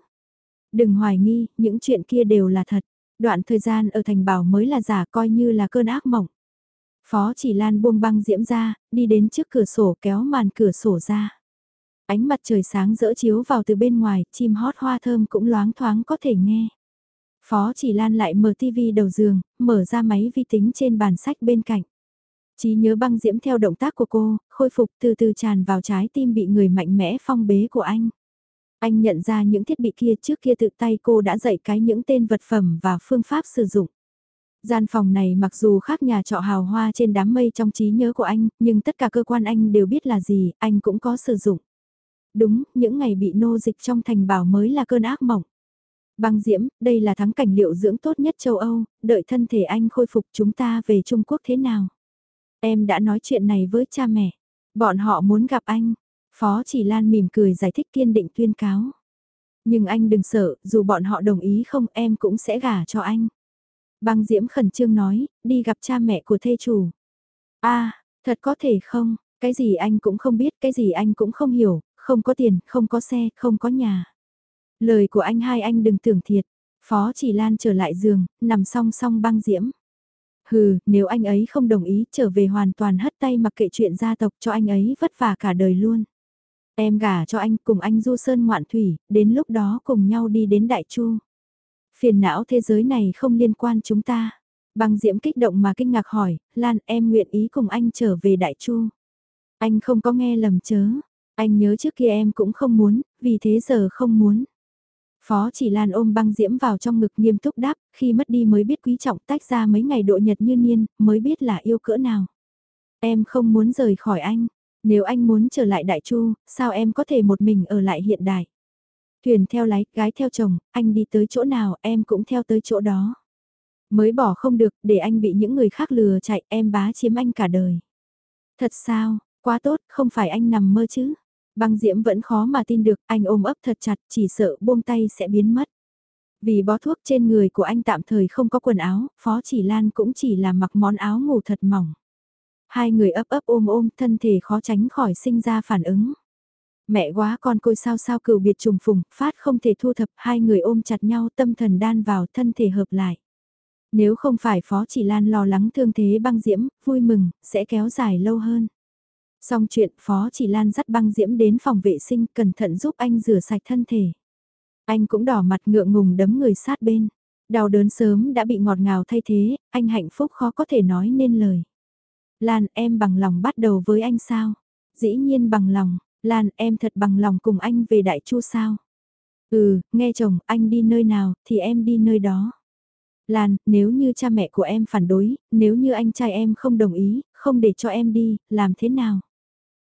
Đừng hoài nghi, những chuyện kia đều là thật. Đoạn thời gian ở thành bảo mới là giả coi như là cơn ác mộng. Phó chỉ lan buông băng diễm ra, đi đến trước cửa sổ kéo màn cửa sổ ra. Ánh mặt trời sáng rỡ chiếu vào từ bên ngoài, chim hót hoa thơm cũng loáng thoáng có thể nghe. Phó chỉ lan lại mở tivi đầu giường, mở ra máy vi tính trên bàn sách bên cạnh. Chí nhớ băng diễm theo động tác của cô, khôi phục từ từ tràn vào trái tim bị người mạnh mẽ phong bế của anh. Anh nhận ra những thiết bị kia trước kia tự tay cô đã dạy cái những tên vật phẩm và phương pháp sử dụng. Gian phòng này mặc dù khác nhà trọ hào hoa trên đám mây trong trí nhớ của anh, nhưng tất cả cơ quan anh đều biết là gì, anh cũng có sử dụng. Đúng, những ngày bị nô dịch trong thành bảo mới là cơn ác mộng. Băng Diễm, đây là thắng cảnh liệu dưỡng tốt nhất châu Âu, đợi thân thể anh khôi phục chúng ta về Trung Quốc thế nào? Em đã nói chuyện này với cha mẹ. Bọn họ muốn gặp anh. Phó chỉ Lan mỉm cười giải thích kiên định tuyên cáo. Nhưng anh đừng sợ, dù bọn họ đồng ý không em cũng sẽ gả cho anh. Băng Diễm khẩn trương nói, đi gặp cha mẹ của thê chủ. a thật có thể không, cái gì anh cũng không biết, cái gì anh cũng không hiểu, không có tiền, không có xe, không có nhà. Lời của anh hai anh đừng tưởng thiệt. Phó chỉ lan trở lại giường, nằm song song băng diễm. Hừ, nếu anh ấy không đồng ý trở về hoàn toàn hất tay mặc kệ chuyện gia tộc cho anh ấy vất vả cả đời luôn. Em gả cho anh cùng anh du sơn ngoạn thủy, đến lúc đó cùng nhau đi đến Đại Chu. Phiền não thế giới này không liên quan chúng ta. Băng diễm kích động mà kinh ngạc hỏi, Lan em nguyện ý cùng anh trở về Đại Chu. Anh không có nghe lầm chớ, anh nhớ trước kia em cũng không muốn, vì thế giờ không muốn. Phó chỉ Lan ôm băng diễm vào trong ngực nghiêm túc đáp, khi mất đi mới biết quý trọng tách ra mấy ngày độ nhật như niên, mới biết là yêu cỡ nào. Em không muốn rời khỏi anh, nếu anh muốn trở lại đại chu, sao em có thể một mình ở lại hiện đại. Thuyền theo lái, gái theo chồng, anh đi tới chỗ nào em cũng theo tới chỗ đó. Mới bỏ không được, để anh bị những người khác lừa chạy, em bá chiếm anh cả đời. Thật sao, quá tốt, không phải anh nằm mơ chứ. Băng diễm vẫn khó mà tin được, anh ôm ấp thật chặt, chỉ sợ buông tay sẽ biến mất. Vì bó thuốc trên người của anh tạm thời không có quần áo, Phó Chỉ Lan cũng chỉ là mặc món áo ngủ thật mỏng. Hai người ấp ấp ôm ôm, thân thể khó tránh khỏi sinh ra phản ứng. Mẹ quá con côi sao sao cừu biệt trùng phùng, phát không thể thu thập, hai người ôm chặt nhau tâm thần đan vào thân thể hợp lại. Nếu không phải Phó Chỉ Lan lo lắng thương thế băng diễm, vui mừng, sẽ kéo dài lâu hơn. Xong chuyện Phó Chỉ Lan dắt băng diễm đến phòng vệ sinh cẩn thận giúp anh rửa sạch thân thể. Anh cũng đỏ mặt ngượng ngùng đấm người sát bên. Đau đớn sớm đã bị ngọt ngào thay thế, anh hạnh phúc khó có thể nói nên lời. Lan em bằng lòng bắt đầu với anh sao? Dĩ nhiên bằng lòng, Lan em thật bằng lòng cùng anh về Đại Chu sao? Ừ, nghe chồng, anh đi nơi nào, thì em đi nơi đó. Lan, nếu như cha mẹ của em phản đối, nếu như anh trai em không đồng ý, không để cho em đi, làm thế nào?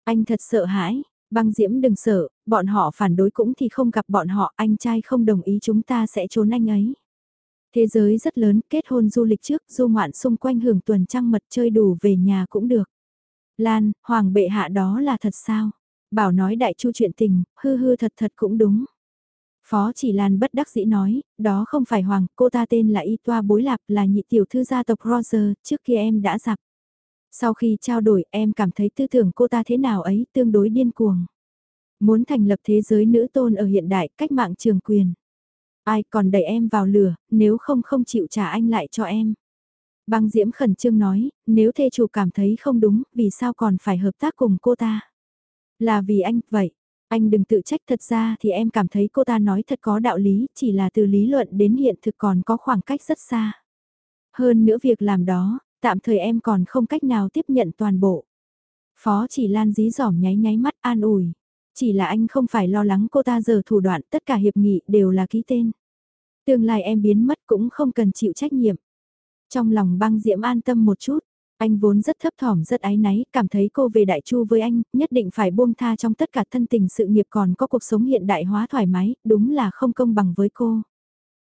Anh thật sợ hãi, băng diễm đừng sợ, bọn họ phản đối cũng thì không gặp bọn họ, anh trai không đồng ý chúng ta sẽ trốn anh ấy. Thế giới rất lớn, kết hôn du lịch trước, du ngoạn xung quanh hưởng tuần trăng mật chơi đủ về nhà cũng được. Lan, hoàng bệ hạ đó là thật sao? Bảo nói đại chu chuyện tình, hư hư thật thật cũng đúng. Phó chỉ Lan bất đắc dĩ nói, đó không phải hoàng, cô ta tên là Y Toa Bối Lạp là nhị tiểu thư gia tộc Roger, trước kia em đã gặp Sau khi trao đổi em cảm thấy tư tưởng cô ta thế nào ấy tương đối điên cuồng. Muốn thành lập thế giới nữ tôn ở hiện đại cách mạng trường quyền. Ai còn đẩy em vào lửa, nếu không không chịu trả anh lại cho em. Băng Diễm khẩn trương nói, nếu thê chủ cảm thấy không đúng, vì sao còn phải hợp tác cùng cô ta? Là vì anh, vậy. Anh đừng tự trách thật ra thì em cảm thấy cô ta nói thật có đạo lý, chỉ là từ lý luận đến hiện thực còn có khoảng cách rất xa. Hơn nữa việc làm đó, tạm thời em còn không cách nào tiếp nhận toàn bộ. Phó chỉ lan dí dỏm nháy nháy mắt an ủi. Chỉ là anh không phải lo lắng cô ta giờ thủ đoạn tất cả hiệp nghị đều là ký tên. Tương lai em biến mất cũng không cần chịu trách nhiệm. Trong lòng băng diễm an tâm một chút, anh vốn rất thấp thỏm rất ái náy, cảm thấy cô về Đại Chu với anh, nhất định phải buông tha trong tất cả thân tình sự nghiệp còn có cuộc sống hiện đại hóa thoải mái, đúng là không công bằng với cô.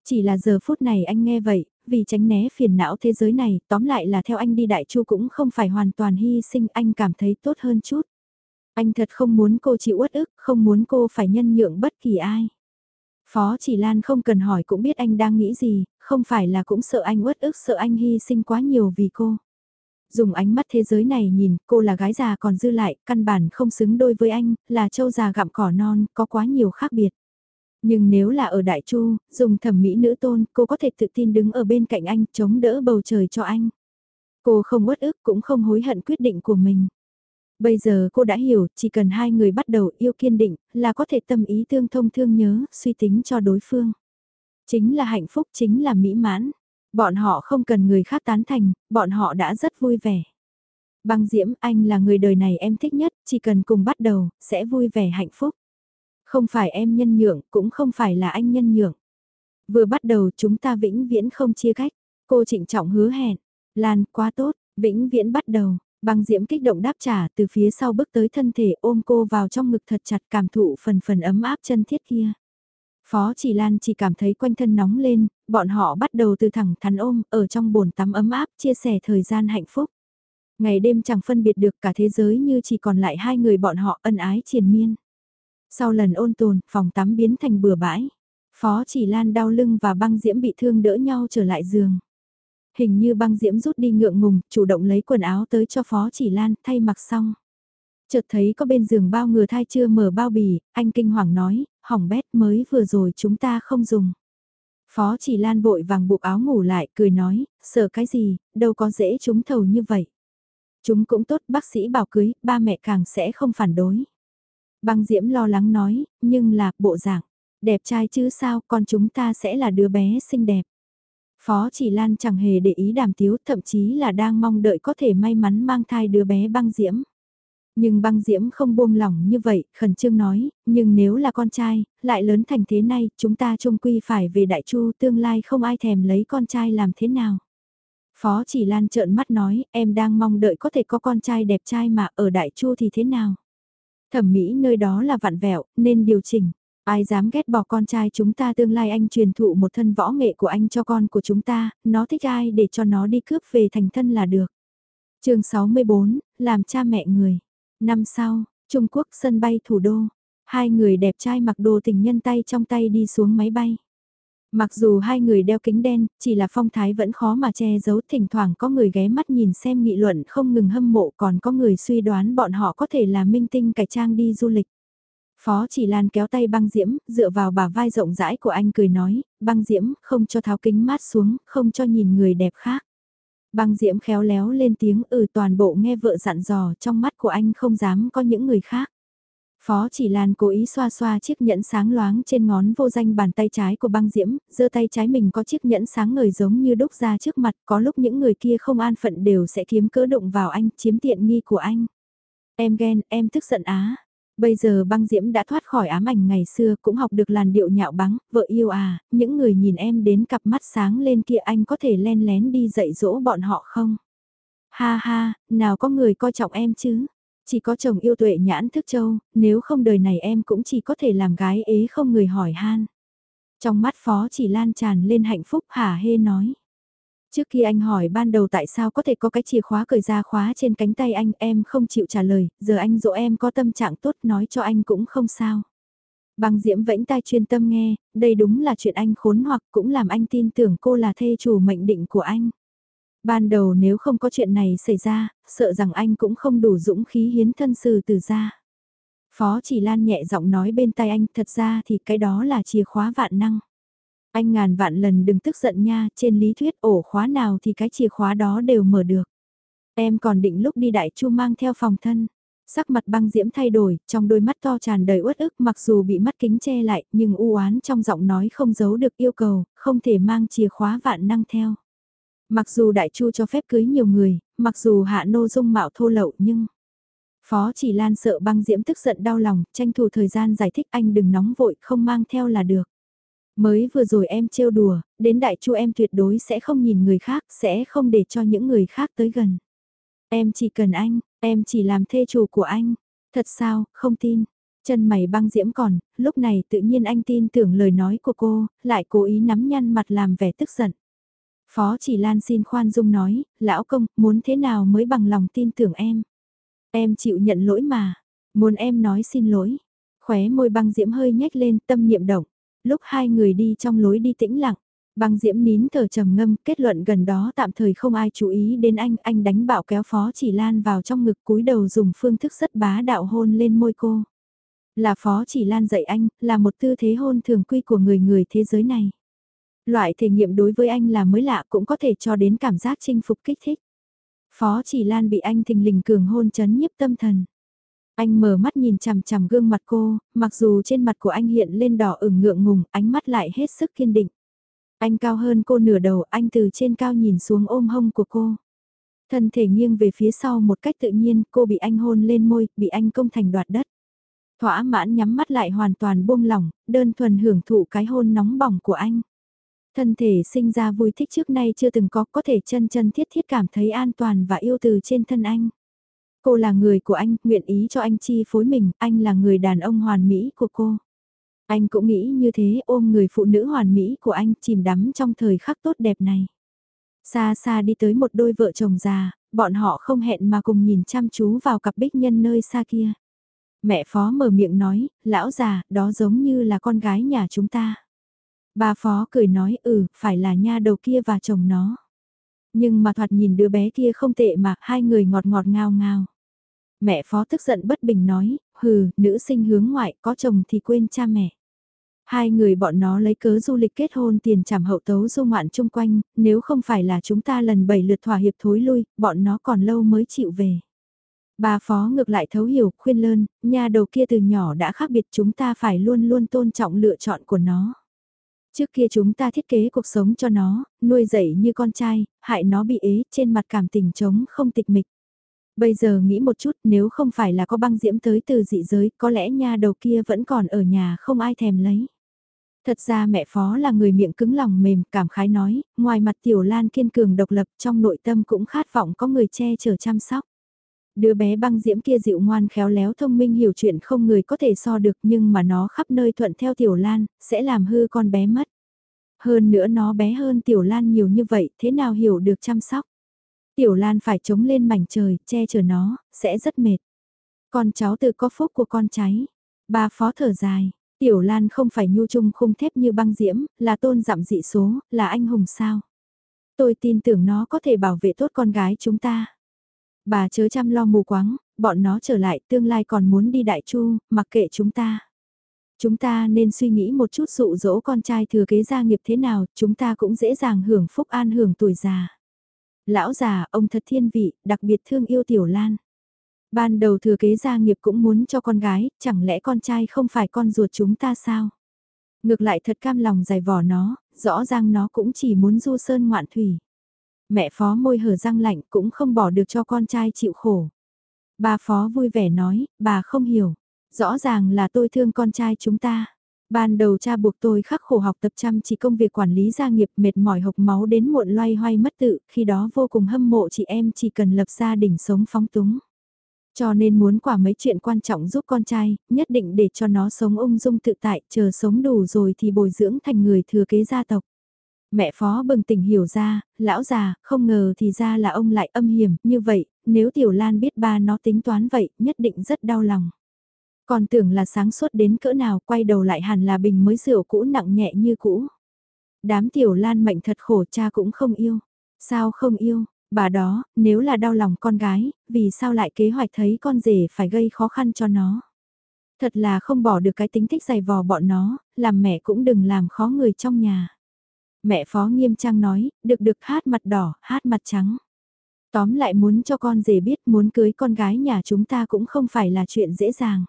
Chỉ là giờ phút này anh nghe vậy, vì tránh né phiền não thế giới này, tóm lại là theo anh đi Đại Chu cũng không phải hoàn toàn hy sinh, anh cảm thấy tốt hơn chút. Anh thật không muốn cô chịu uất ức, không muốn cô phải nhân nhượng bất kỳ ai. Phó chỉ Lan không cần hỏi cũng biết anh đang nghĩ gì, không phải là cũng sợ anh uất ức sợ anh hy sinh quá nhiều vì cô. Dùng ánh mắt thế giới này nhìn, cô là gái già còn dư lại, căn bản không xứng đôi với anh, là châu già gặm cỏ non, có quá nhiều khác biệt. Nhưng nếu là ở Đại Chu, dùng thẩm mỹ nữ tôn, cô có thể tự tin đứng ở bên cạnh anh, chống đỡ bầu trời cho anh. Cô không uất ức cũng không hối hận quyết định của mình. Bây giờ cô đã hiểu, chỉ cần hai người bắt đầu yêu kiên định, là có thể tâm ý tương thông thương nhớ, suy tính cho đối phương. Chính là hạnh phúc, chính là mỹ mãn. Bọn họ không cần người khác tán thành, bọn họ đã rất vui vẻ. Băng Diễm, anh là người đời này em thích nhất, chỉ cần cùng bắt đầu, sẽ vui vẻ hạnh phúc. Không phải em nhân nhượng, cũng không phải là anh nhân nhượng. Vừa bắt đầu chúng ta vĩnh viễn không chia cách. Cô trịnh trọng hứa hẹn. Lan, quá tốt, vĩnh viễn bắt đầu. Băng diễm kích động đáp trả từ phía sau bước tới thân thể ôm cô vào trong ngực thật chặt cảm thụ phần phần ấm áp chân thiết kia. Phó chỉ Lan chỉ cảm thấy quanh thân nóng lên, bọn họ bắt đầu từ thẳng thắn ôm, ở trong bồn tắm ấm áp, chia sẻ thời gian hạnh phúc. Ngày đêm chẳng phân biệt được cả thế giới như chỉ còn lại hai người bọn họ ân ái triền miên. Sau lần ôn tồn, phòng tắm biến thành bừa bãi. Phó chỉ Lan đau lưng và băng diễm bị thương đỡ nhau trở lại giường. Hình như băng diễm rút đi ngượng ngùng, chủ động lấy quần áo tới cho Phó chỉ Lan thay mặc xong. Chợt thấy có bên giường bao ngừa thai chưa mở bao bì, anh kinh hoàng nói, hỏng bét mới vừa rồi chúng ta không dùng. Phó chỉ lan vội vàng buộc áo ngủ lại, cười nói, sợ cái gì, đâu có dễ chúng thầu như vậy. Chúng cũng tốt, bác sĩ bảo cưới, ba mẹ càng sẽ không phản đối. Băng Diễm lo lắng nói, nhưng là, bộ dạng, đẹp trai chứ sao, con chúng ta sẽ là đứa bé xinh đẹp. Phó chỉ lan chẳng hề để ý đàm tiếu, thậm chí là đang mong đợi có thể may mắn mang thai đứa bé băng diễm. Nhưng băng diễm không buông lỏng như vậy, khẩn trương nói, nhưng nếu là con trai, lại lớn thành thế này, chúng ta trông quy phải về đại chu tương lai không ai thèm lấy con trai làm thế nào. Phó chỉ lan trợn mắt nói, em đang mong đợi có thể có con trai đẹp trai mà ở đại chu thì thế nào. Thẩm mỹ nơi đó là vạn vẹo, nên điều chỉnh. Ai dám ghét bỏ con trai chúng ta tương lai anh truyền thụ một thân võ nghệ của anh cho con của chúng ta, nó thích ai để cho nó đi cướp về thành thân là được. chương 64, làm cha mẹ người. Năm sau, Trung Quốc sân bay thủ đô, hai người đẹp trai mặc đồ tình nhân tay trong tay đi xuống máy bay. Mặc dù hai người đeo kính đen, chỉ là phong thái vẫn khó mà che giấu thỉnh thoảng có người ghé mắt nhìn xem nghị luận không ngừng hâm mộ còn có người suy đoán bọn họ có thể là minh tinh cải trang đi du lịch. Phó chỉ lan kéo tay băng diễm, dựa vào bả vai rộng rãi của anh cười nói, băng diễm không cho tháo kính mát xuống, không cho nhìn người đẹp khác. Băng diễm khéo léo lên tiếng ừ toàn bộ nghe vợ dặn dò trong mắt của anh không dám có những người khác. Phó chỉ lan cố ý xoa xoa chiếc nhẫn sáng loáng trên ngón vô danh bàn tay trái của băng diễm, giơ tay trái mình có chiếc nhẫn sáng ngời giống như đúc ra trước mặt, có lúc những người kia không an phận đều sẽ kiếm cỡ đụng vào anh, chiếm tiện nghi của anh. Em ghen, em tức giận á. Bây giờ băng diễm đã thoát khỏi ám ảnh ngày xưa cũng học được làn điệu nhạo báng, vợ yêu à, những người nhìn em đến cặp mắt sáng lên kia anh có thể len lén đi dạy dỗ bọn họ không? Ha ha, nào có người coi trọng em chứ? Chỉ có chồng yêu tuệ nhãn thức châu, nếu không đời này em cũng chỉ có thể làm gái ế không người hỏi han. Trong mắt phó chỉ lan tràn lên hạnh phúc hả hê nói. Trước khi anh hỏi ban đầu tại sao có thể có cái chìa khóa cởi ra khóa trên cánh tay anh em không chịu trả lời, giờ anh dỗ em có tâm trạng tốt nói cho anh cũng không sao. Băng diễm vẫy tai chuyên tâm nghe, đây đúng là chuyện anh khốn hoặc cũng làm anh tin tưởng cô là thê chủ mệnh định của anh. Ban đầu nếu không có chuyện này xảy ra, sợ rằng anh cũng không đủ dũng khí hiến thân sự từ ra. Phó chỉ lan nhẹ giọng nói bên tai anh, thật ra thì cái đó là chìa khóa vạn năng. Anh ngàn vạn lần đừng tức giận nha, trên lý thuyết ổ khóa nào thì cái chìa khóa đó đều mở được. Em còn định lúc đi đại chu mang theo phòng thân. Sắc mặt băng diễm thay đổi, trong đôi mắt to tràn đầy uất ức mặc dù bị mắt kính che lại, nhưng u oán trong giọng nói không giấu được yêu cầu, không thể mang chìa khóa vạn năng theo. Mặc dù đại chu cho phép cưới nhiều người, mặc dù hạ nô dung mạo thô lậu nhưng... Phó chỉ lan sợ băng diễm tức giận đau lòng, tranh thủ thời gian giải thích anh đừng nóng vội, không mang theo là được. Mới vừa rồi em trêu đùa, đến đại chu em tuyệt đối sẽ không nhìn người khác, sẽ không để cho những người khác tới gần. Em chỉ cần anh, em chỉ làm thê chủ của anh. Thật sao, không tin. Chân mày băng diễm còn, lúc này tự nhiên anh tin tưởng lời nói của cô, lại cố ý nắm nhăn mặt làm vẻ tức giận. Phó chỉ Lan xin khoan dung nói, lão công, muốn thế nào mới bằng lòng tin tưởng em. Em chịu nhận lỗi mà, muốn em nói xin lỗi. Khóe môi băng diễm hơi nhếch lên tâm niệm động lúc hai người đi trong lối đi tĩnh lặng. Băng diễm nín thở trầm ngâm, kết luận gần đó tạm thời không ai chú ý đến anh, anh đánh bạo kéo phó chỉ lan vào trong ngực cúi đầu dùng phương thức rất bá đạo hôn lên môi cô. Là phó chỉ lan dạy anh, là một tư thế hôn thường quy của người người thế giới này. Loại thể nghiệm đối với anh là mới lạ cũng có thể cho đến cảm giác chinh phục kích thích. Phó chỉ lan bị anh thình lình cường hôn chấn nhiếp tâm thần. Anh mở mắt nhìn chằm chằm gương mặt cô, mặc dù trên mặt của anh hiện lên đỏ ửng ngượng ngùng, ánh mắt lại hết sức kiên định. Anh cao hơn cô nửa đầu, anh từ trên cao nhìn xuống ôm hông của cô. Thân thể nghiêng về phía sau một cách tự nhiên, cô bị anh hôn lên môi, bị anh công thành đoạt đất. Thỏa mãn nhắm mắt lại hoàn toàn buông lỏng, đơn thuần hưởng thụ cái hôn nóng bỏng của anh. Thân thể sinh ra vui thích trước nay chưa từng có, có thể chân chân thiết thiết cảm thấy an toàn và yêu từ trên thân anh. Cô là người của anh, nguyện ý cho anh chi phối mình, anh là người đàn ông hoàn mỹ của cô. Anh cũng nghĩ như thế ôm người phụ nữ hoàn mỹ của anh chìm đắm trong thời khắc tốt đẹp này. Xa xa đi tới một đôi vợ chồng già, bọn họ không hẹn mà cùng nhìn chăm chú vào cặp bích nhân nơi xa kia. Mẹ phó mở miệng nói, lão già, đó giống như là con gái nhà chúng ta. Bà phó cười nói ừ, phải là nha đầu kia và chồng nó. Nhưng mà thoạt nhìn đứa bé kia không tệ mà, hai người ngọt ngọt ngào ngào. Mẹ phó tức giận bất bình nói, hừ, nữ sinh hướng ngoại, có chồng thì quên cha mẹ. Hai người bọn nó lấy cớ du lịch kết hôn tiền trảm hậu tấu du ngoạn chung quanh, nếu không phải là chúng ta lần bảy lượt thỏa hiệp thối lui, bọn nó còn lâu mới chịu về. Bà phó ngược lại thấu hiểu, khuyên lơn, nhà đầu kia từ nhỏ đã khác biệt chúng ta phải luôn luôn tôn trọng lựa chọn của nó. Trước kia chúng ta thiết kế cuộc sống cho nó, nuôi dạy như con trai, hại nó bị ế trên mặt cảm tình trống không tịch mịch. Bây giờ nghĩ một chút nếu không phải là có băng diễm tới từ dị giới có lẽ nha đầu kia vẫn còn ở nhà không ai thèm lấy. Thật ra mẹ phó là người miệng cứng lòng mềm cảm khái nói, ngoài mặt tiểu lan kiên cường độc lập trong nội tâm cũng khát vọng có người che chở chăm sóc. Đứa bé băng diễm kia dịu ngoan khéo léo thông minh hiểu chuyện không người có thể so được nhưng mà nó khắp nơi thuận theo tiểu lan, sẽ làm hư con bé mất. Hơn nữa nó bé hơn tiểu lan nhiều như vậy, thế nào hiểu được chăm sóc. Tiểu lan phải chống lên mảnh trời, che chở nó, sẽ rất mệt. Con cháu tự có phúc của con cháy. Ba phó thở dài, tiểu lan không phải nhu trung khung thép như băng diễm, là tôn dặm dị số, là anh hùng sao. Tôi tin tưởng nó có thể bảo vệ tốt con gái chúng ta. Bà chớ chăm lo mù quáng, bọn nó trở lại tương lai còn muốn đi đại chu, mặc kệ chúng ta. Chúng ta nên suy nghĩ một chút dụ dỗ con trai thừa kế gia nghiệp thế nào, chúng ta cũng dễ dàng hưởng phúc an hưởng tuổi già. Lão già, ông thật thiên vị, đặc biệt thương yêu Tiểu Lan. Ban đầu thừa kế gia nghiệp cũng muốn cho con gái, chẳng lẽ con trai không phải con ruột chúng ta sao? Ngược lại thật cam lòng giải vỏ nó, rõ ràng nó cũng chỉ muốn du sơn ngoạn thủy mẹ phó môi hở răng lạnh cũng không bỏ được cho con trai chịu khổ. Bà phó vui vẻ nói, bà không hiểu, rõ ràng là tôi thương con trai chúng ta. Ban đầu cha buộc tôi khắc khổ học tập chăm chỉ công việc quản lý gia nghiệp mệt mỏi hộc máu đến muộn loay hoay mất tự, khi đó vô cùng hâm mộ chị em chỉ cần lập gia đình sống phóng túng. Cho nên muốn quả mấy chuyện quan trọng giúp con trai, nhất định để cho nó sống ung dung tự tại, chờ sống đủ rồi thì bồi dưỡng thành người thừa kế gia tộc. Mẹ phó bừng tỉnh hiểu ra, lão già, không ngờ thì ra là ông lại âm hiểm, như vậy, nếu Tiểu Lan biết ba nó tính toán vậy, nhất định rất đau lòng. Còn tưởng là sáng suốt đến cỡ nào, quay đầu lại hẳn là bình mới rượu cũ nặng nhẹ như cũ. Đám Tiểu Lan mệnh thật khổ cha cũng không yêu. Sao không yêu, bà đó, nếu là đau lòng con gái, vì sao lại kế hoạch thấy con rể phải gây khó khăn cho nó. Thật là không bỏ được cái tính thích dày vò bọn nó, làm mẹ cũng đừng làm khó người trong nhà. Mẹ phó nghiêm trang nói, được được hát mặt đỏ, hát mặt trắng. Tóm lại muốn cho con rể biết muốn cưới con gái nhà chúng ta cũng không phải là chuyện dễ dàng.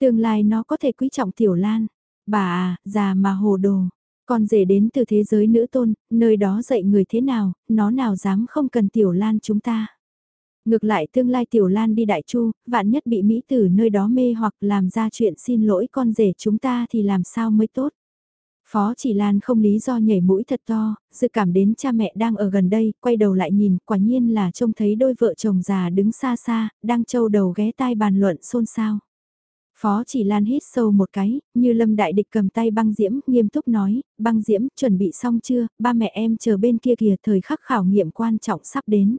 Tương lai nó có thể quý trọng tiểu lan. Bà à, già mà hồ đồ. Con rể đến từ thế giới nữ tôn, nơi đó dạy người thế nào, nó nào dám không cần tiểu lan chúng ta. Ngược lại tương lai tiểu lan đi đại chu, vạn nhất bị Mỹ tử nơi đó mê hoặc làm ra chuyện xin lỗi con rể chúng ta thì làm sao mới tốt. Phó chỉ Lan không lý do nhảy mũi thật to, dự cảm đến cha mẹ đang ở gần đây, quay đầu lại nhìn, quả nhiên là trông thấy đôi vợ chồng già đứng xa xa, đang trâu đầu ghé tai bàn luận xôn xao. Phó chỉ Lan hít sâu một cái, như lâm đại địch cầm tay băng diễm, nghiêm túc nói, băng diễm, chuẩn bị xong chưa, ba mẹ em chờ bên kia kìa thời khắc khảo nghiệm quan trọng sắp đến.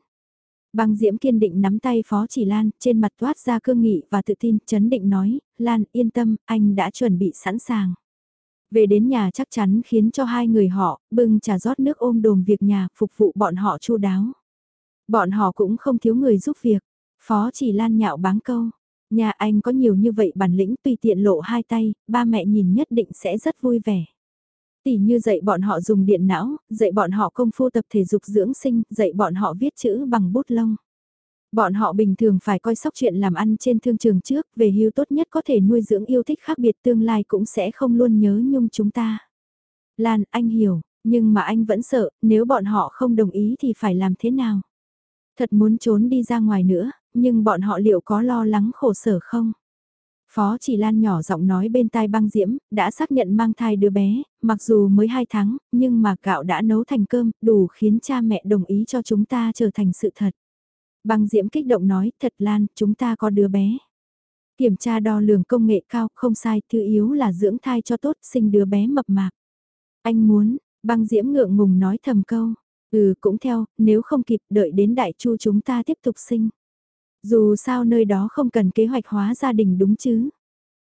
Băng diễm kiên định nắm tay phó chỉ Lan, trên mặt toát ra cương nghị và tự tin, chấn định nói, Lan yên tâm, anh đã chuẩn bị sẵn sàng. Về đến nhà chắc chắn khiến cho hai người họ, bưng trà rót nước ôm đồm việc nhà, phục vụ bọn họ chu đáo. Bọn họ cũng không thiếu người giúp việc. Phó chỉ lan nhạo báng câu. Nhà anh có nhiều như vậy bản lĩnh tùy tiện lộ hai tay, ba mẹ nhìn nhất định sẽ rất vui vẻ. Tỷ như dạy bọn họ dùng điện não, dạy bọn họ công phu tập thể dục dưỡng sinh, dạy bọn họ viết chữ bằng bút lông. Bọn họ bình thường phải coi sóc chuyện làm ăn trên thương trường trước, về hưu tốt nhất có thể nuôi dưỡng yêu thích khác biệt tương lai cũng sẽ không luôn nhớ nhung chúng ta. Lan, anh hiểu, nhưng mà anh vẫn sợ, nếu bọn họ không đồng ý thì phải làm thế nào? Thật muốn trốn đi ra ngoài nữa, nhưng bọn họ liệu có lo lắng khổ sở không? Phó chỉ Lan nhỏ giọng nói bên tai băng diễm, đã xác nhận mang thai đứa bé, mặc dù mới 2 tháng, nhưng mà gạo đã nấu thành cơm, đủ khiến cha mẹ đồng ý cho chúng ta trở thành sự thật. Băng diễm kích động nói, thật Lan, chúng ta có đứa bé. Kiểm tra đo lường công nghệ cao, không sai, thứ yếu là dưỡng thai cho tốt, sinh đứa bé mập mạp. Anh muốn, băng diễm ngượng ngùng nói thầm câu. Ừ cũng theo, nếu không kịp đợi đến đại chu chúng ta tiếp tục sinh. Dù sao nơi đó không cần kế hoạch hóa gia đình đúng chứ.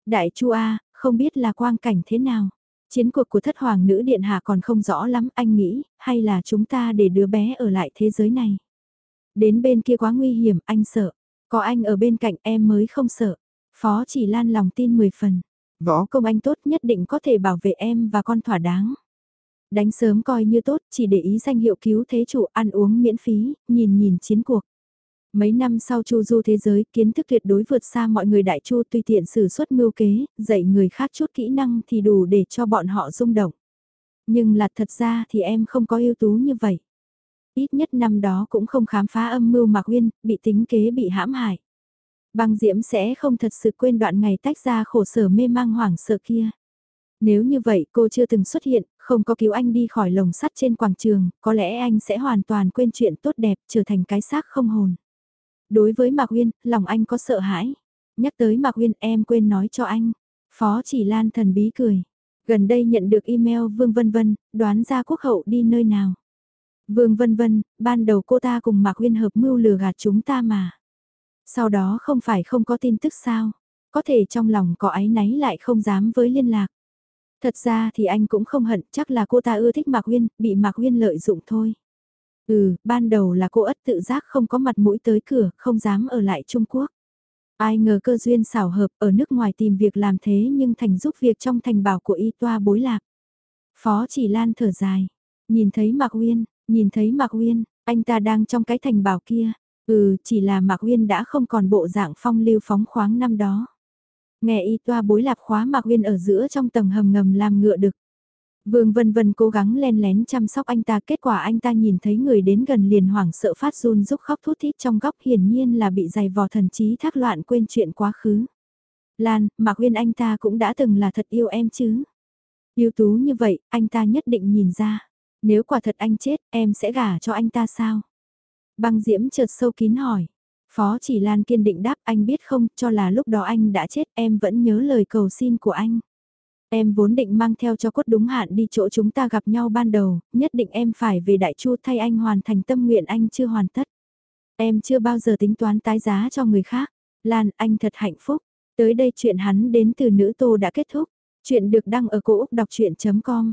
Đại chu A, không biết là quang cảnh thế nào. Chiến cuộc của thất hoàng nữ điện hạ còn không rõ lắm anh nghĩ, hay là chúng ta để đứa bé ở lại thế giới này. Đến bên kia quá nguy hiểm, anh sợ. Có anh ở bên cạnh em mới không sợ. Phó chỉ lan lòng tin 10 phần. Võ công anh tốt nhất định có thể bảo vệ em và con thỏa đáng. Đánh sớm coi như tốt, chỉ để ý danh hiệu cứu thế chủ ăn uống miễn phí, nhìn nhìn chiến cuộc. Mấy năm sau chu du thế giới, kiến thức tuyệt đối vượt xa mọi người đại chu tùy tiện sử xuất mưu kế, dạy người khác chút kỹ năng thì đủ để cho bọn họ rung động. Nhưng là thật ra thì em không có ưu tú như vậy. Ít nhất năm đó cũng không khám phá âm mưu Mạc Uyên, bị tính kế bị hãm hại. Băng Diễm sẽ không thật sự quên đoạn ngày tách ra khổ sở mê mang hoảng sợ kia. Nếu như vậy cô chưa từng xuất hiện, không có cứu anh đi khỏi lồng sắt trên quảng trường, có lẽ anh sẽ hoàn toàn quên chuyện tốt đẹp trở thành cái xác không hồn. Đối với Mạc Uyên, lòng anh có sợ hãi. Nhắc tới Mạc Uyên em quên nói cho anh. Phó chỉ lan thần bí cười. Gần đây nhận được email Vương Vân Vân, đoán ra quốc hậu đi nơi nào. Vương Vân Vân, ban đầu cô ta cùng Mạc Uyên hợp mưu lừa gạt chúng ta mà. Sau đó không phải không có tin tức sao, có thể trong lòng có ái náy lại không dám với liên lạc. Thật ra thì anh cũng không hận, chắc là cô ta ưa thích Mạc Uyên, bị Mạc Uyên lợi dụng thôi. Ừ, ban đầu là cô ất tự giác không có mặt mũi tới cửa, không dám ở lại Trung Quốc. Ai ngờ cơ duyên xảo hợp ở nước ngoài tìm việc làm thế nhưng thành giúp việc trong thành bảo của y toa bối lạc. Phó chỉ lan thở dài, nhìn thấy Mạc Uyên, nhìn thấy Mạc Uyên, anh ta đang trong cái thành bảo kia. Ừ, chỉ là Mạc Uyên đã không còn bộ dạng phong lưu phóng khoáng năm đó. Nghe y toa bối lạp khóa Mạc Uyên ở giữa trong tầng hầm ngầm làm ngựa đực. Vương Vân Vân cố gắng len lén chăm sóc anh ta, kết quả anh ta nhìn thấy người đến gần liền hoảng sợ phát run rúc khóc thút thít trong góc hiển nhiên là bị dày vò thần trí thác loạn quên chuyện quá khứ. Lan, Mạc Uyên anh ta cũng đã từng là thật yêu em chứ. Yêu tú như vậy, anh ta nhất định nhìn ra. Nếu quả thật anh chết, em sẽ gả cho anh ta sao? Băng diễm chợt sâu kín hỏi. Phó chỉ Lan kiên định đáp anh biết không, cho là lúc đó anh đã chết em vẫn nhớ lời cầu xin của anh. Em vốn định mang theo cho cốt đúng hạn đi chỗ chúng ta gặp nhau ban đầu, nhất định em phải về Đại Chu thay anh hoàn thành tâm nguyện anh chưa hoàn tất. Em chưa bao giờ tính toán tái giá cho người khác. Lan, anh thật hạnh phúc. Tới đây chuyện hắn đến từ nữ tô đã kết thúc. Chuyện được đăng ở cổ Úc đọc chuyện.com.